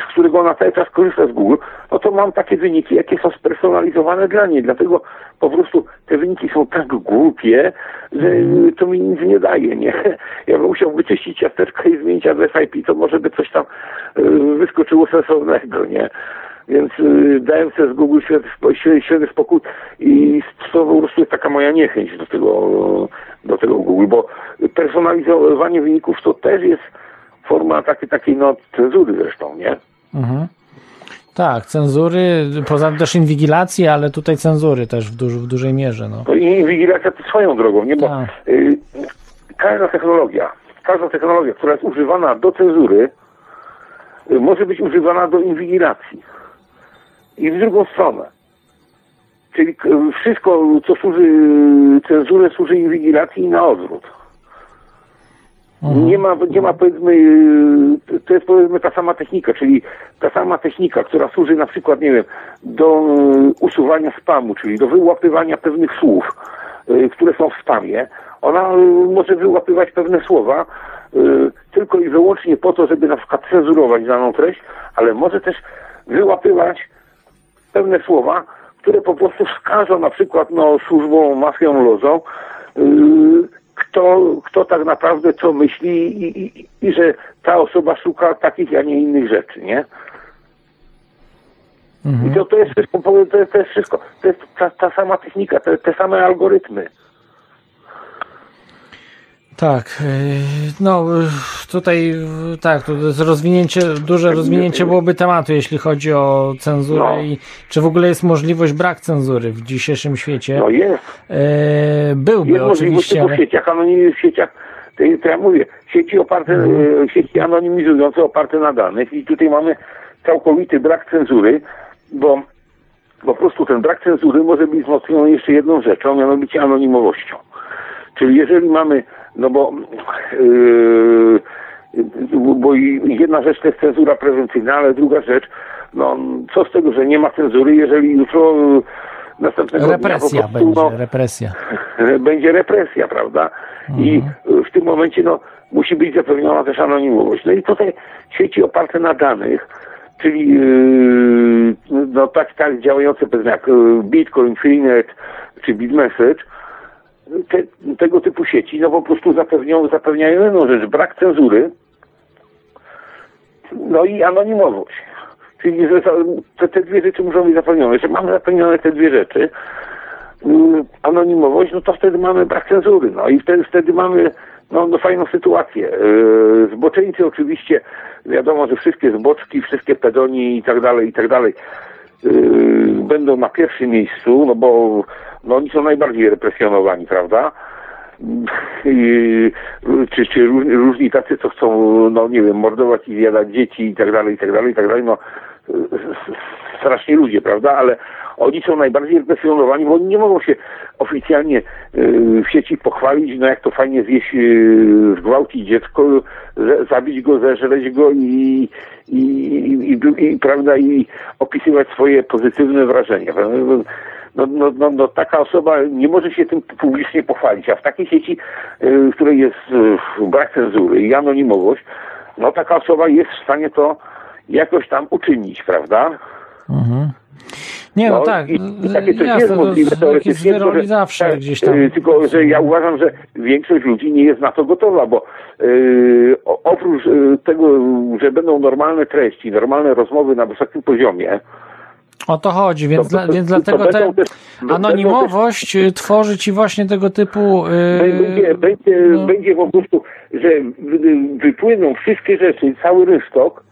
z którego ona cały czas korzysta z Google, no to mam takie wyniki, jakie są spersonalizowane dla niej. Dlatego po prostu te wyniki są tak głupie, że to mi nic nie daje, nie? [LAUGHS] Ja bym musiał wyczyścić ciasteczka i zmienić adres IP, to może by coś tam wyskoczyło sensownego, nie? Więc y, dałem sobie z Google świe- świetny spokój i to po prostu jest taka moja niechęć do tego, do tego Google, bo personalizowanie wyników to też jest forma takiej, takiej no, cenzury zresztą, nie? Mhm. Tak, cenzury, poza tym też inwigilacji, ale tutaj cenzury też w, duż, w dużej mierze. No. I inwigilacja to swoją drogą, nie? Bo Tak. y, każda technologia, każda technologia, która jest używana do cenzury, y, może być używana do inwigilacji. I w drugą stronę. Czyli wszystko, co służy cenzurze, służy inwigilacji i na odwrót. Nie ma, nie ma powiedzmy, y, to jest powiedzmy ta sama technika, czyli ta sama technika, która służy na przykład, nie wiem, do y, usuwania spamu, czyli do wyłapywania pewnych słów, y, które są w spamie. Ona może wyłapywać pewne słowa tylko i wyłącznie po to, żeby na przykład cenzurować daną treść, ale może też wyłapywać pewne słowa, które po prostu wskażą na przykład no, służbą, mafią, lozą, kto, kto tak naprawdę co myśli i, i, i że ta osoba szuka takich, a nie innych rzeczy, nie? I to, to jest wszystko, powiem, to jest, to jest wszystko, to jest ta, ta sama technika, te, te same algorytmy. Tak, yy, no tutaj tak, to jest rozwinięcie, duże rozwinięcie byłoby tematu, jeśli chodzi o cenzurę No. i czy w ogóle jest możliwość brak cenzury w dzisiejszym świecie. No jest, Yy, byłby jest możliwość oczywiście, w ale... sieciach, anonimizowanych w sieciach, to, to ja mówię, sieci oparte, e, sieci anonimizujące oparte na danych i tutaj mamy całkowity brak cenzury, bo po prostu ten brak cenzury może być wzmocniony jeszcze jedną rzeczą, mianowicie anonimowością. Czyli jeżeli mamy, no bo, yy, bo jedna rzecz to jest cenzura prewencyjna, ale druga rzecz, no co z tego, że nie ma cenzury, jeżeli jutro yy, następnego dnia po Represja prostu, będzie, no, represja. [LAUGHS] będzie represja, prawda? I w tym momencie no, musi być zapewniona też anonimowość. No i tutaj sieci oparte na danych, czyli yy, no, tak, tak działające powiedzmy jak yy, Bitcoin, Freenet czy BitMessage, te, tego typu sieci no po prostu zapewniają, zapewniają jedną rzecz, brak cenzury, no i anonimowość. Czyli że te, te dwie rzeczy muszą być zapewnione. Jeżeli mamy zapewnione te dwie rzeczy, mm, anonimowość, no to wtedy mamy brak cenzury. No i wtedy, wtedy mamy no, no fajną sytuację. Yy, Zboczeńcy oczywiście, wiadomo, że wszystkie zboczki, wszystkie pedoni i tak dalej, i tak dalej yy, będą na pierwszym miejscu, no bo no, oni są najbardziej represjonowani, prawda? I, czy, czy ró- różni tacy, co chcą, no nie wiem, mordować i zjadać dzieci i tak dalej, i tak dalej, i tak dalej, no strasznie ludzie, prawda, ale oni są najbardziej represjonowani, bo oni nie mogą się oficjalnie y, w sieci pochwalić, no jak to fajnie zjeść, y, zgwałcić dziecko, ze- zabić go, zeżreć go i, i, i, i prawda, i opisywać swoje pozytywne wrażenia. prawda? No, no, no, no taka osoba nie może się tym publicznie pochwalić, a w takiej sieci, y, w której jest y, brak cenzury i anonimowość, no taka osoba jest w stanie to jakoś tam uczynić, prawda? Mhm. Nie, no, No tak, i- i takie coś jasne, jest możliwe teoretycznie, tylko, że- zawsze tak, gdzieś tam. y, Tylko, że ja uważam, że większość ludzi nie jest na to gotowa, bo y, o- oprócz y, tego, że będą normalne treści, normalne rozmowy na wysokim poziomie, O to chodzi, więc, to- dla, to- więc to dlatego te też- anonimowość y, tworzy ci właśnie tego typu... y, Będzie, będzie, no. będzie po prostu, że wy- wypłyną wszystkie rzeczy, cały rynsztok,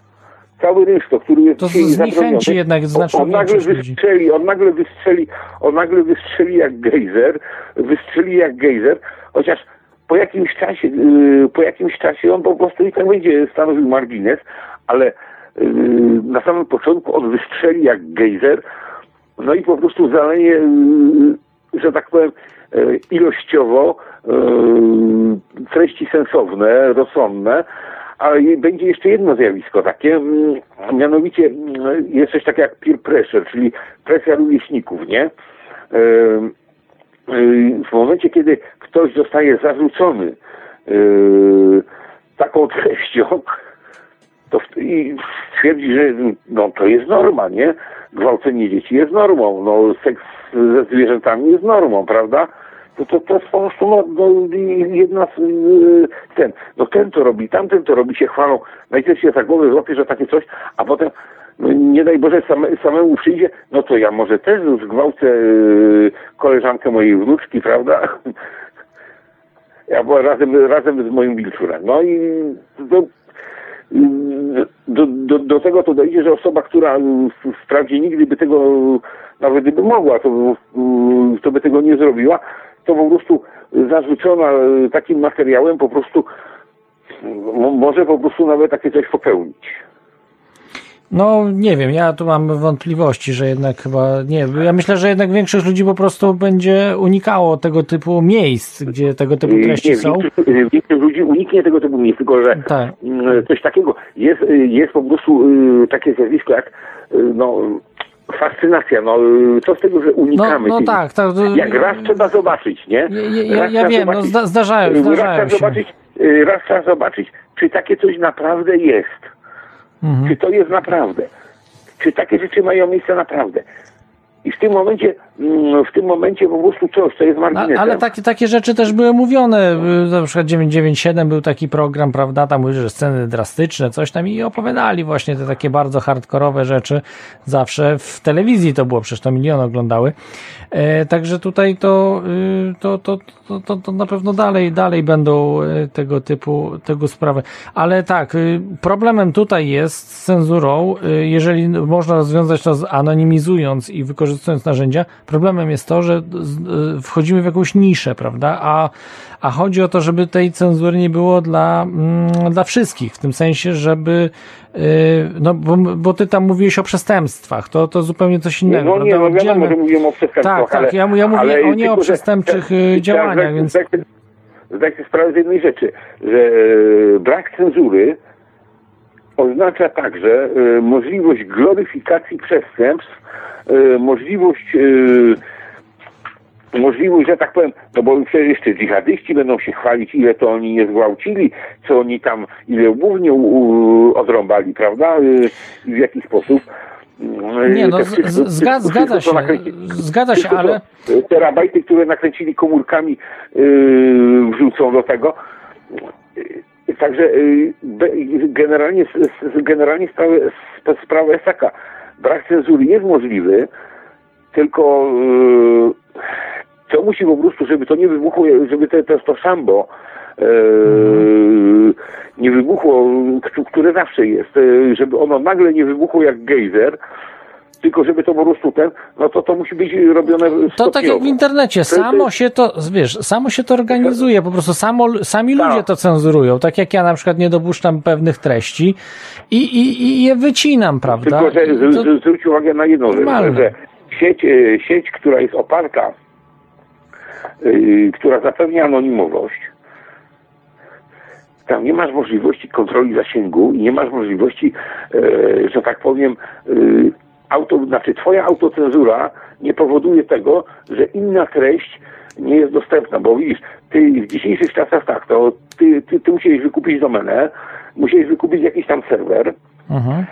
cały rynsztok, który jest To dzisiaj zniechęci jednak znaczną on, nagle ludzi. wystrzeli, on nagle wystrzeli, on nagle wystrzeli jak gejzer, wystrzeli jak gejzer, chociaż po jakimś czasie, yy, po jakimś czasie on po prostu i tak będzie stanowił margines, ale yy, na samym początku on wystrzeli jak gejzer, no i po prostu zaleje, że tak powiem, yy, ilościowo yy, treści sensowne, rozsądne, ale będzie jeszcze jedno zjawisko takie, mm, mianowicie mm, jest coś takiego jak peer pressure, czyli presja rówieśników, nie? Yy, W momencie, kiedy ktoś zostaje zarzucony taką [LAUGHS] treścią, to w, i stwierdzi, że no, to jest norma, nie? Gwałcenie dzieci jest normą, no, seks ze zwierzętami jest normą, prawda? To, to, to jest po prostu no, no, jedna z, yy, ten, no ten to robi, tamten to robi, się chwalą. Najpierw się za głowę złapie, że takie coś, a potem no, nie daj Boże same, samemu przyjdzie, no to ja może też zgwałcę yy, koleżankę mojej wnuczki, prawda? [LAUGHS] Ja była razem, razem z moim wilczurem. No i do, do, do, do tego to dojdzie, że osoba, która wprawdzie nigdy by tego, nawet gdyby mogła, to, to by tego nie zrobiła, to po prostu zarzucona takim materiałem po prostu mo- może po prostu nawet takie coś popełnić. No nie wiem, ja tu mam wątpliwości, że jednak chyba nie. Ja myślę, że jednak większość ludzi po prostu będzie unikało tego typu miejsc, gdzie tego typu treści nie, są. Większość, większość ludzi uniknie tego typu miejsc, tylko że Tak. mm, coś takiego jest, jest po prostu y, takie zjawisko jak y, no, fascynacja. No, y, co z tego, że No, unikamy no tych- tak, tak. Jak raz trzeba zobaczyć, nie? Ja, ja, ja, Raz wiem, no zobaczyć. zda, zdarzają, Raz zdarzają trzeba się. zobaczyć, raz trzeba zobaczyć, czy takie coś naprawdę jest. Mhm. Czy to jest naprawdę. Czy takie rzeczy mają miejsce naprawdę. I w tym momencie, mm, w tym momencie po prostu coś, co jest No, marginesem. ale takie, takie rzeczy też były mówione. y, Na przykład 997 był taki program, prawda? Tam były że sceny drastyczne, coś tam i opowiadali właśnie te takie bardzo hardkorowe rzeczy. Zawsze w telewizji to było, przecież to miliony oglądały. E, także tutaj to, y, to, to, to, to, to na pewno dalej, dalej będą y, tego typu, tego sprawy. Ale tak, y, problemem tutaj jest z cenzurą, jeżeli można rozwiązać to anonimizując i wykorzystując narzędzia, problemem jest to, że y, wchodzimy w jakąś niszę, prawda? A, a chodzi o to, żeby tej cenzury nie było dla, mm, dla wszystkich, w tym sensie, żeby, y, no bo, bo ty tam mówiłeś o przestępstwach, to, to zupełnie coś innego, No nie, prawda? no wiadomo, że mówimy o przestępstwach, Tak, tak, ale, ja, ja mówię ale o nie o tylko, że- przestępczych y, działaniach, zdać- więc zdać sobie- sprawę z jednej rzeczy, że e, brak cenzury oznacza także możliwość gloryfikacji przestępstw, możliwość e, możliwość, że tak powiem, no bo przecież jeszcze dżihadyści będą się chwalić, ile to oni nie zgwałcili, co oni tam, ile głównie odrąbali, prawda, i w jaki sposób. E, Nie, no, te z- wszystko- z- zga- wszystko, zgadza się, nakręci- zgadza się, ale- co, e, terabajty, które nakręcili komórkami, yy, wrzucą do tego. Także yy, generalnie, generalnie sprawa, sp- sprawa jest taka. Brak cenzury jest możliwy, tylko yy, to musi po prostu, żeby to nie wybuchło, żeby to, to, to szambo yy, nie wybuchło, które zawsze jest, yy, żeby ono nagle nie wybuchło jak gejzer, tylko żeby to prostu ten, no to to musi być robione To tak jak w stopniowo. internecie, samo się to, wiesz, samo się to organizuje, po prostu samo, sami Tak. ludzie to cenzurują, tak jak ja na przykład nie dopuszczam pewnych treści i, i, i je wycinam, prawda? Tylko, że z, to, zwróć uwagę na jedną rzecz, że sieć, e, sieć, która jest oparta, e, która zapewnia anonimowość, tam nie masz możliwości kontroli zasięgu i nie masz możliwości, e, że tak powiem, e, auto, znaczy twoja autocenzura nie powoduje tego, że inna treść nie jest dostępna, bo widzisz, ty w dzisiejszych czasach tak, to ty, ty, ty musiałeś wykupić domenę, musiałeś wykupić jakiś tam serwer Mhm.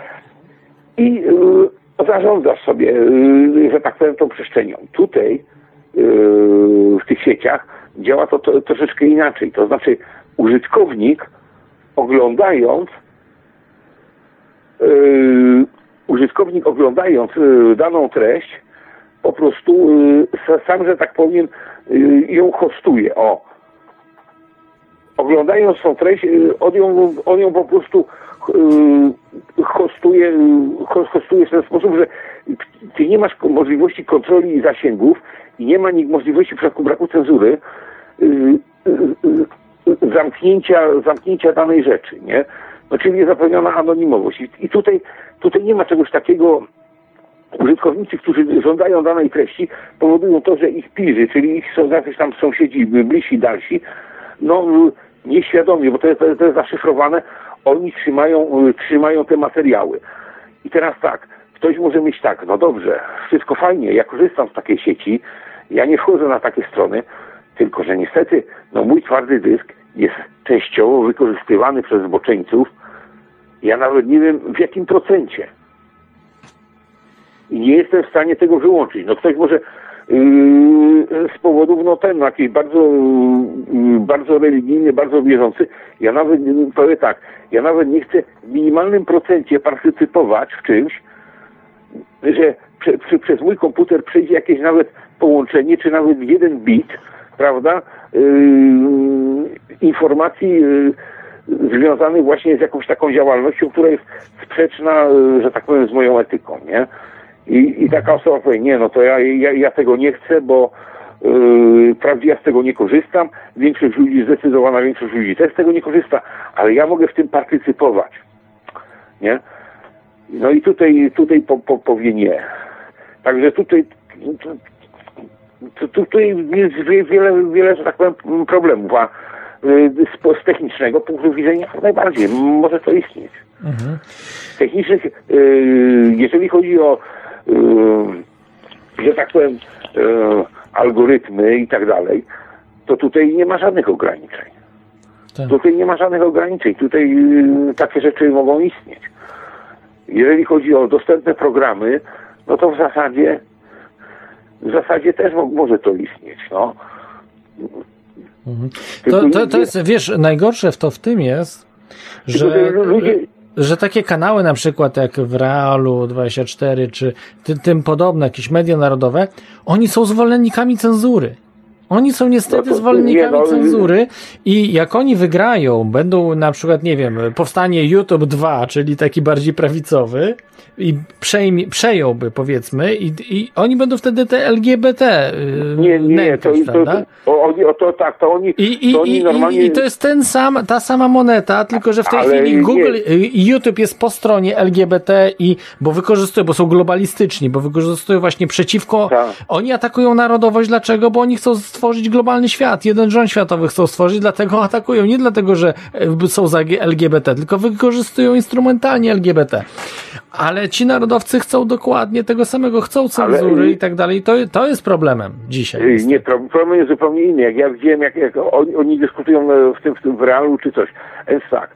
i y, zarządzasz sobie, y, że tak powiem, tą przestrzenią. Tutaj y, w tych sieciach działa to, to troszeczkę inaczej. To znaczy użytkownik oglądając y, użytkownik oglądając y, daną treść po prostu y, sa- sam, że tak powiem, y, ją hostuje. O. Oglądając tą treść, on ją, on ją po prostu hostuje, ho- hostuje w ten sposób, że ty nie masz możliwości kontroli zasięgów i nie ma możliwości w przypadku braku cenzury zamknięcia, zamknięcia danej rzeczy, nie? No, czyli jest zapewniona anonimowość. I tutaj, tutaj nie ma czegoś takiego, użytkownicy, którzy żądają danej treści, powodują to, że ich pirzy, czyli ich są jacyś tam sąsiedzi, bliżsi, dalsi, no nieświadomie, bo to jest, to jest zaszyfrowane, oni trzymają, trzymają te materiały. I teraz tak, ktoś może mieć tak, no dobrze, wszystko fajnie, ja korzystam z takiej sieci, ja nie wchodzę na takie strony, tylko że niestety, no mój twardy dysk jest częściowo wykorzystywany przez zboczeńców, ja nawet nie wiem w jakim procencie. I nie jestem w stanie tego wyłączyć. No ktoś może yy, z powodów, no ten, jakiś bardzo, yy, bardzo religijny, bardzo wierzący, ja nawet, yy, powiem tak, ja nawet nie chcę w minimalnym procencie partycypować w czymś, że prze, prze, przez mój komputer przejdzie jakieś nawet połączenie, czy nawet jeden bit, prawda, yy, informacji yy, związanych właśnie z jakąś taką działalnością, która jest sprzeczna, yy, że tak powiem, z moją etyką, nie? I, I taka osoba powie, nie, no to ja, ja, ja tego nie chcę, bo yy, ja z tego nie korzystam, większość ludzi, zdecydowana większość ludzi też z tego nie korzysta, ale ja mogę w tym partycypować, nie? No i tutaj, tutaj po, po, powie nie. Także tutaj, tu, tu, tutaj jest wie- wiele, wiele, że tak powiem, problemów, a z, z technicznego punktu widzenia jak najbardziej może to istnieć Mhm. technicznych, y, jeżeli chodzi o, y, że tak powiem, y, algorytmy i tak dalej, to tutaj nie ma żadnych ograniczeń. Tak. Tutaj nie ma żadnych ograniczeń. Tutaj y, takie rzeczy mogą istnieć. Jeżeli chodzi o dostępne programy, no to w zasadzie w zasadzie też mo- może to istnieć. No. Mhm. To, to, to jest, wiesz, najgorsze w to w tym jest, że, że takie kanały na przykład jak w Realu 24 czy ty, tym podobne, jakieś media narodowe, oni są zwolennikami cenzury. Oni są niestety No to- zwolennikami nie, no, cenzury i jak oni wygrają, będą na przykład, nie wiem, powstanie YouTube 2, czyli taki bardziej prawicowy i przejmie, przejąłby powiedzmy i, i oni będą wtedy te LGBT yy, Nie, nie, nękać, to, to, prawda? to, o, oni- o, to tak, to oni, I, i, to oni normalnie... i, to jest ten sam, ta sama moneta, tylko że w tej Ale chwili. Google i YouTube jest po stronie LGBT i bo wykorzystują, bo są globalistyczni, bo wykorzystują właśnie przeciwko. Tak. Oni atakują narodowość, dlaczego? Bo oni chcą stworzyć globalny świat. Jeden rząd światowy chcą stworzyć, dlatego atakują. Nie dlatego, że e, są za LGBT, tylko wykorzystują instrumentalnie LGBT. Ale ci narodowcy chcą dokładnie tego samego, chcą cenzury Ale- i tak dalej. To, to jest problemem dzisiaj. Nie, pro- problem jest zupełnie inny. Jak ja widziałem, jak, jak oni, oni dyskutują e, w tym, w tym w realu czy coś. Więc tak,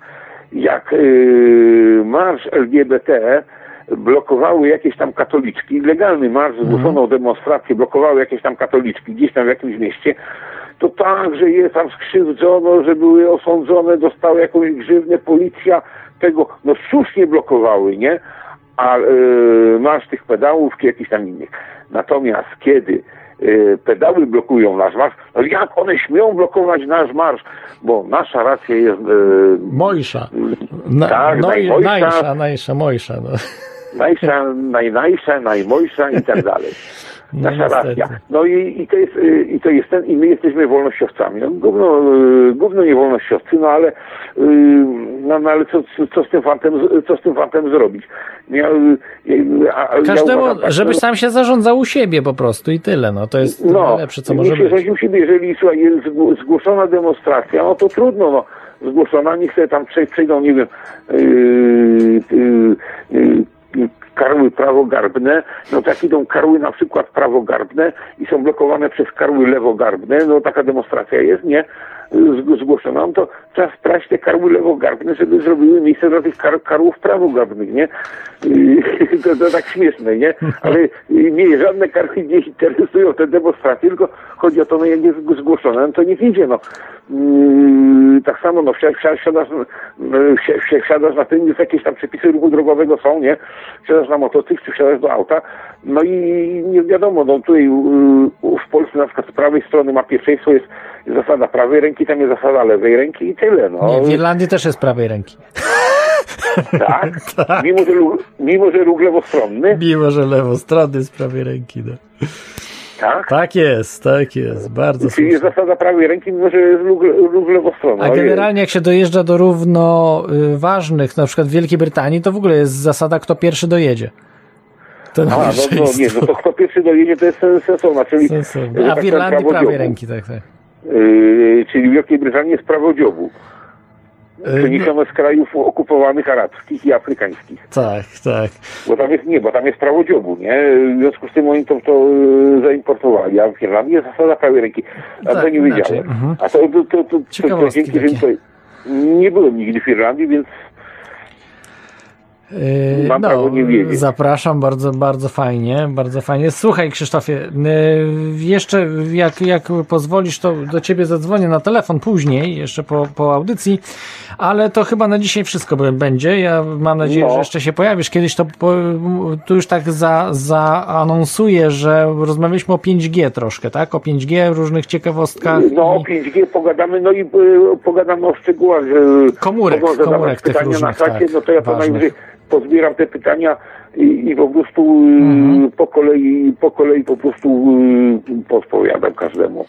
jak yy, marsz LGBT blokowały jakieś tam katoliczki, legalny marsz, zgłoszoną demonstrację, blokowały jakieś tam katoliczki gdzieś tam w jakimś mieście, to tak, że je tam skrzywdzono, że były osądzone, dostały jakąś grzywnę, policja tego, no słusznie blokowały, nie? A yy, marsz tych pedałów czy jakichś tam innych. Natomiast kiedy yy, pedały blokują nasz marsz, no jak one śmią blokować nasz marsz, bo nasza racja jest yy, Mojsza. Na, Tak, no najmojsza. najsza, najsza, mojsza. No. Najsza, najnajsza, najmojsza i tak dalej. [LAUGHS] No Nasza racja. No i, i to jest, y, i to jest ten, i my jesteśmy wolnościowcami. No, gówno, y, gówno nie wolnościowcy, no ale, y, no, no ale co, co, z tym fantem, co z tym fantem zrobić? Ja, ja Każdemu, uważam tak, żebyś no- sam się zarządzał u siebie po prostu i tyle. No to jest no, najlepsze, co może być. u siebie, jeżeli słuchaj, jest zgł- zgłoszona demonstracja, no to trudno, no. Zgłoszona, niech sobie tam przej- przejdą, nie wiem, yy, yy, yy, karły prawogarbne, no tak idą karły na przykład prawogarbne i są blokowane przez karły lewogarbne, no taka demonstracja jest, nie? Z- Zgłoszona, no to trzeba sprać te karły lewogarbne, żeby zrobiły miejsce dla tych kar karłów prawogarbnych, nie? [LAUGHS] To, to tak śmieszne, nie? Ale nie, żadne karły nie interesują te demonstracje, tylko chodzi o to, no jak jest zgłoszone, no to niech idzie, no. Yy, tak samo, no, wsi- wsi- wsiadasz, wsi- wsi- wsiadasz na tym, jest jakieś tam przepisy ruchu drogowego są, nie? Wsiadasz na motocykl, czy wsiadasz do auta, no i nie wiadomo, no tutaj w Polsce na przykład z prawej strony ma pierwszeństwo, jest zasada prawej ręki, tam jest zasada lewej ręki i tyle, no. Nie, w Irlandii też jest prawej ręki. [LAUGHS] [LAUGHS] Tak? Mimo, że, mimo, że ruch lewostronny, Mimo, że lewostrony z prawej ręki. No. Tak? Tak jest, tak jest. Bardzo Czyli jest słusznie. zasada prawej ręki, mimo że jest ruch, ruch lewostronny. A generalnie jak się dojeżdża do równo y, ważnych, na przykład w Wielkiej Brytanii, to w ogóle jest zasada, kto pierwszy dojedzie. To A, no, no nie, no to kto pierwszy dojedzie, to jest sens- sensowna, czyli... Sensowne. że A tak w Irlandii prawej ręki, tak, tak. Yy, czyli w Wielkiej Brytanii jest prawo dziobu. Y, Przeniesione z krajów okupowanych arabskich i afrykańskich. Tak, tak. Bo tam jest, nie, bo tam jest prawo dziobu, nie? W związku z tym oni to, to yy, zaimportowali, a w Irlandii jest zasada prawej ręki. A Tak, to nie wiedziałem. mhm. A to, to, to, to, to, dzięki, że. Nie byłem nigdy w Irlandii, więc Yy, Mam prawo nie wiedzieć. zapraszam, bardzo, bardzo fajnie, bardzo fajnie. Słuchaj, Krzysztofie, yy, jeszcze jak, jak pozwolisz, to do ciebie zadzwonię na telefon później, jeszcze po, po audycji, ale to chyba na dzisiaj wszystko będzie. Ja mam nadzieję, No. że jeszcze się pojawisz kiedyś, to tu już tak za, zaanonsuję, że rozmawialiśmy o 5G troszkę, tak? O 5G, różnych ciekawostkach. No, o i 5G pogadamy, no i y, pogadamy o szczegółach. Komórek, komórek tych na różnych, czacie, tak, no to ja to ważnych. najwyżej pozbieram te pytania i, i po prostu y, Mhm. po kolei po kolei po prostu y, podpowiadam każdemu.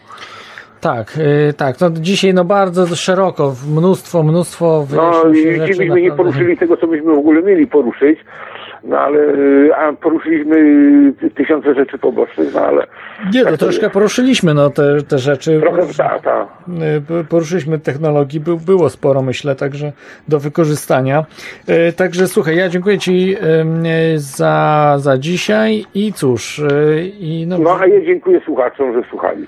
Tak, yy, tak. No dzisiaj no bardzo szeroko, mnóstwo, mnóstwo No ci myśmy nie poruszyli tego, co myśmy w ogóle mieli poruszyć, no ale a poruszyliśmy tysiące rzeczy pobocznych, no ale Nie, no tak to troszkę poruszyliśmy no te, te rzeczy. trochę ta, ta. Y, Poruszyliśmy technologii, By, było sporo myślę, także do wykorzystania. Y, Także słuchaj, ja dziękuję Ci za, za dzisiaj i cóż, y, i no, No a ja dziękuję słuchaczom, że słuchali.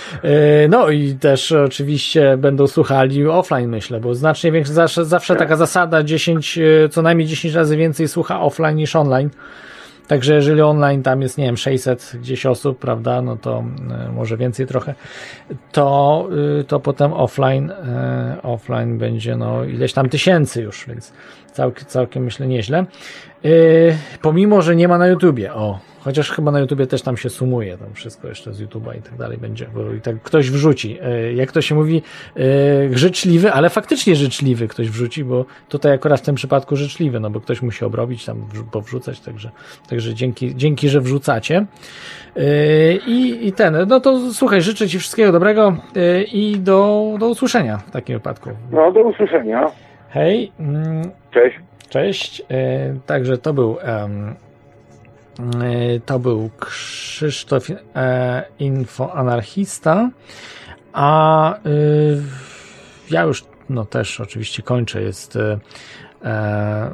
[LAUGHS] no i też oczywiście będą słuchali offline myślę, bo znacznie większe, zawsze, zawsze taka zasada 10, y, co najmniej 10 razy więcej słucha offline niż online. Także jeżeli online tam jest, nie wiem, 600 gdzieś osób, prawda, no to y, może więcej trochę, to, y, to potem offline, y, offline będzie no ileś tam tysięcy już, więc całkiem, całkiem myślę nieźle. Y, pomimo, że nie ma na YouTubie, o, chociaż chyba na YouTubie też tam się sumuje, tam wszystko jeszcze z YouTube'a i tak dalej będzie, bo i tak ktoś wrzuci, y, jak to się mówi, y, życzliwy, ale faktycznie życzliwy ktoś wrzuci, bo tutaj akurat w tym przypadku życzliwy, no bo ktoś musi obrobić, tam wrzu- powrzucać, także, także dzięki, dzięki, że wrzucacie. Yy, I, I ten, no to słuchaj, życzę Ci wszystkiego dobrego yy, i do, do usłyszenia w takim wypadku. No do usłyszenia. Hej, mm, Cześć. Cześć. Yy, Także to był yy, to był Krzysztof e, Infoanarchista, a yy, ja już no też oczywiście kończę, jest e, e,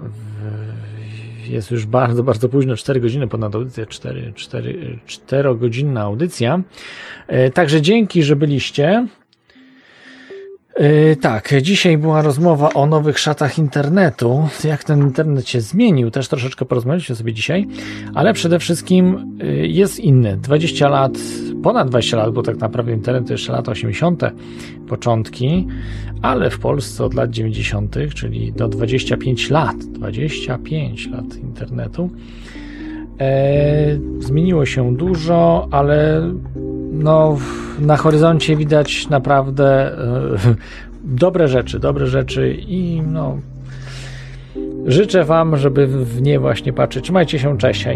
jest już bardzo, bardzo późno, 4 godziny ponad audycję, 4, 4, 4 godzinna audycja. E, Także dzięki, że byliście. E, Tak, dzisiaj była rozmowa o nowych szatach internetu, jak ten internet się zmienił, też troszeczkę porozmawialiśmy sobie dzisiaj, ale przede wszystkim e, jest inny. 20 lat, ponad 20 lat, bo tak naprawdę internet to jeszcze lata 80., początki, ale w Polsce od lat 90., czyli do 25 lat, 25 lat internetu. E, zmieniło się dużo, ale no, na horyzoncie widać naprawdę e, [LAUGHS] dobre rzeczy, dobre rzeczy i no, życzę Wam, żeby w nie właśnie patrzeć. Trzymajcie się, cześć.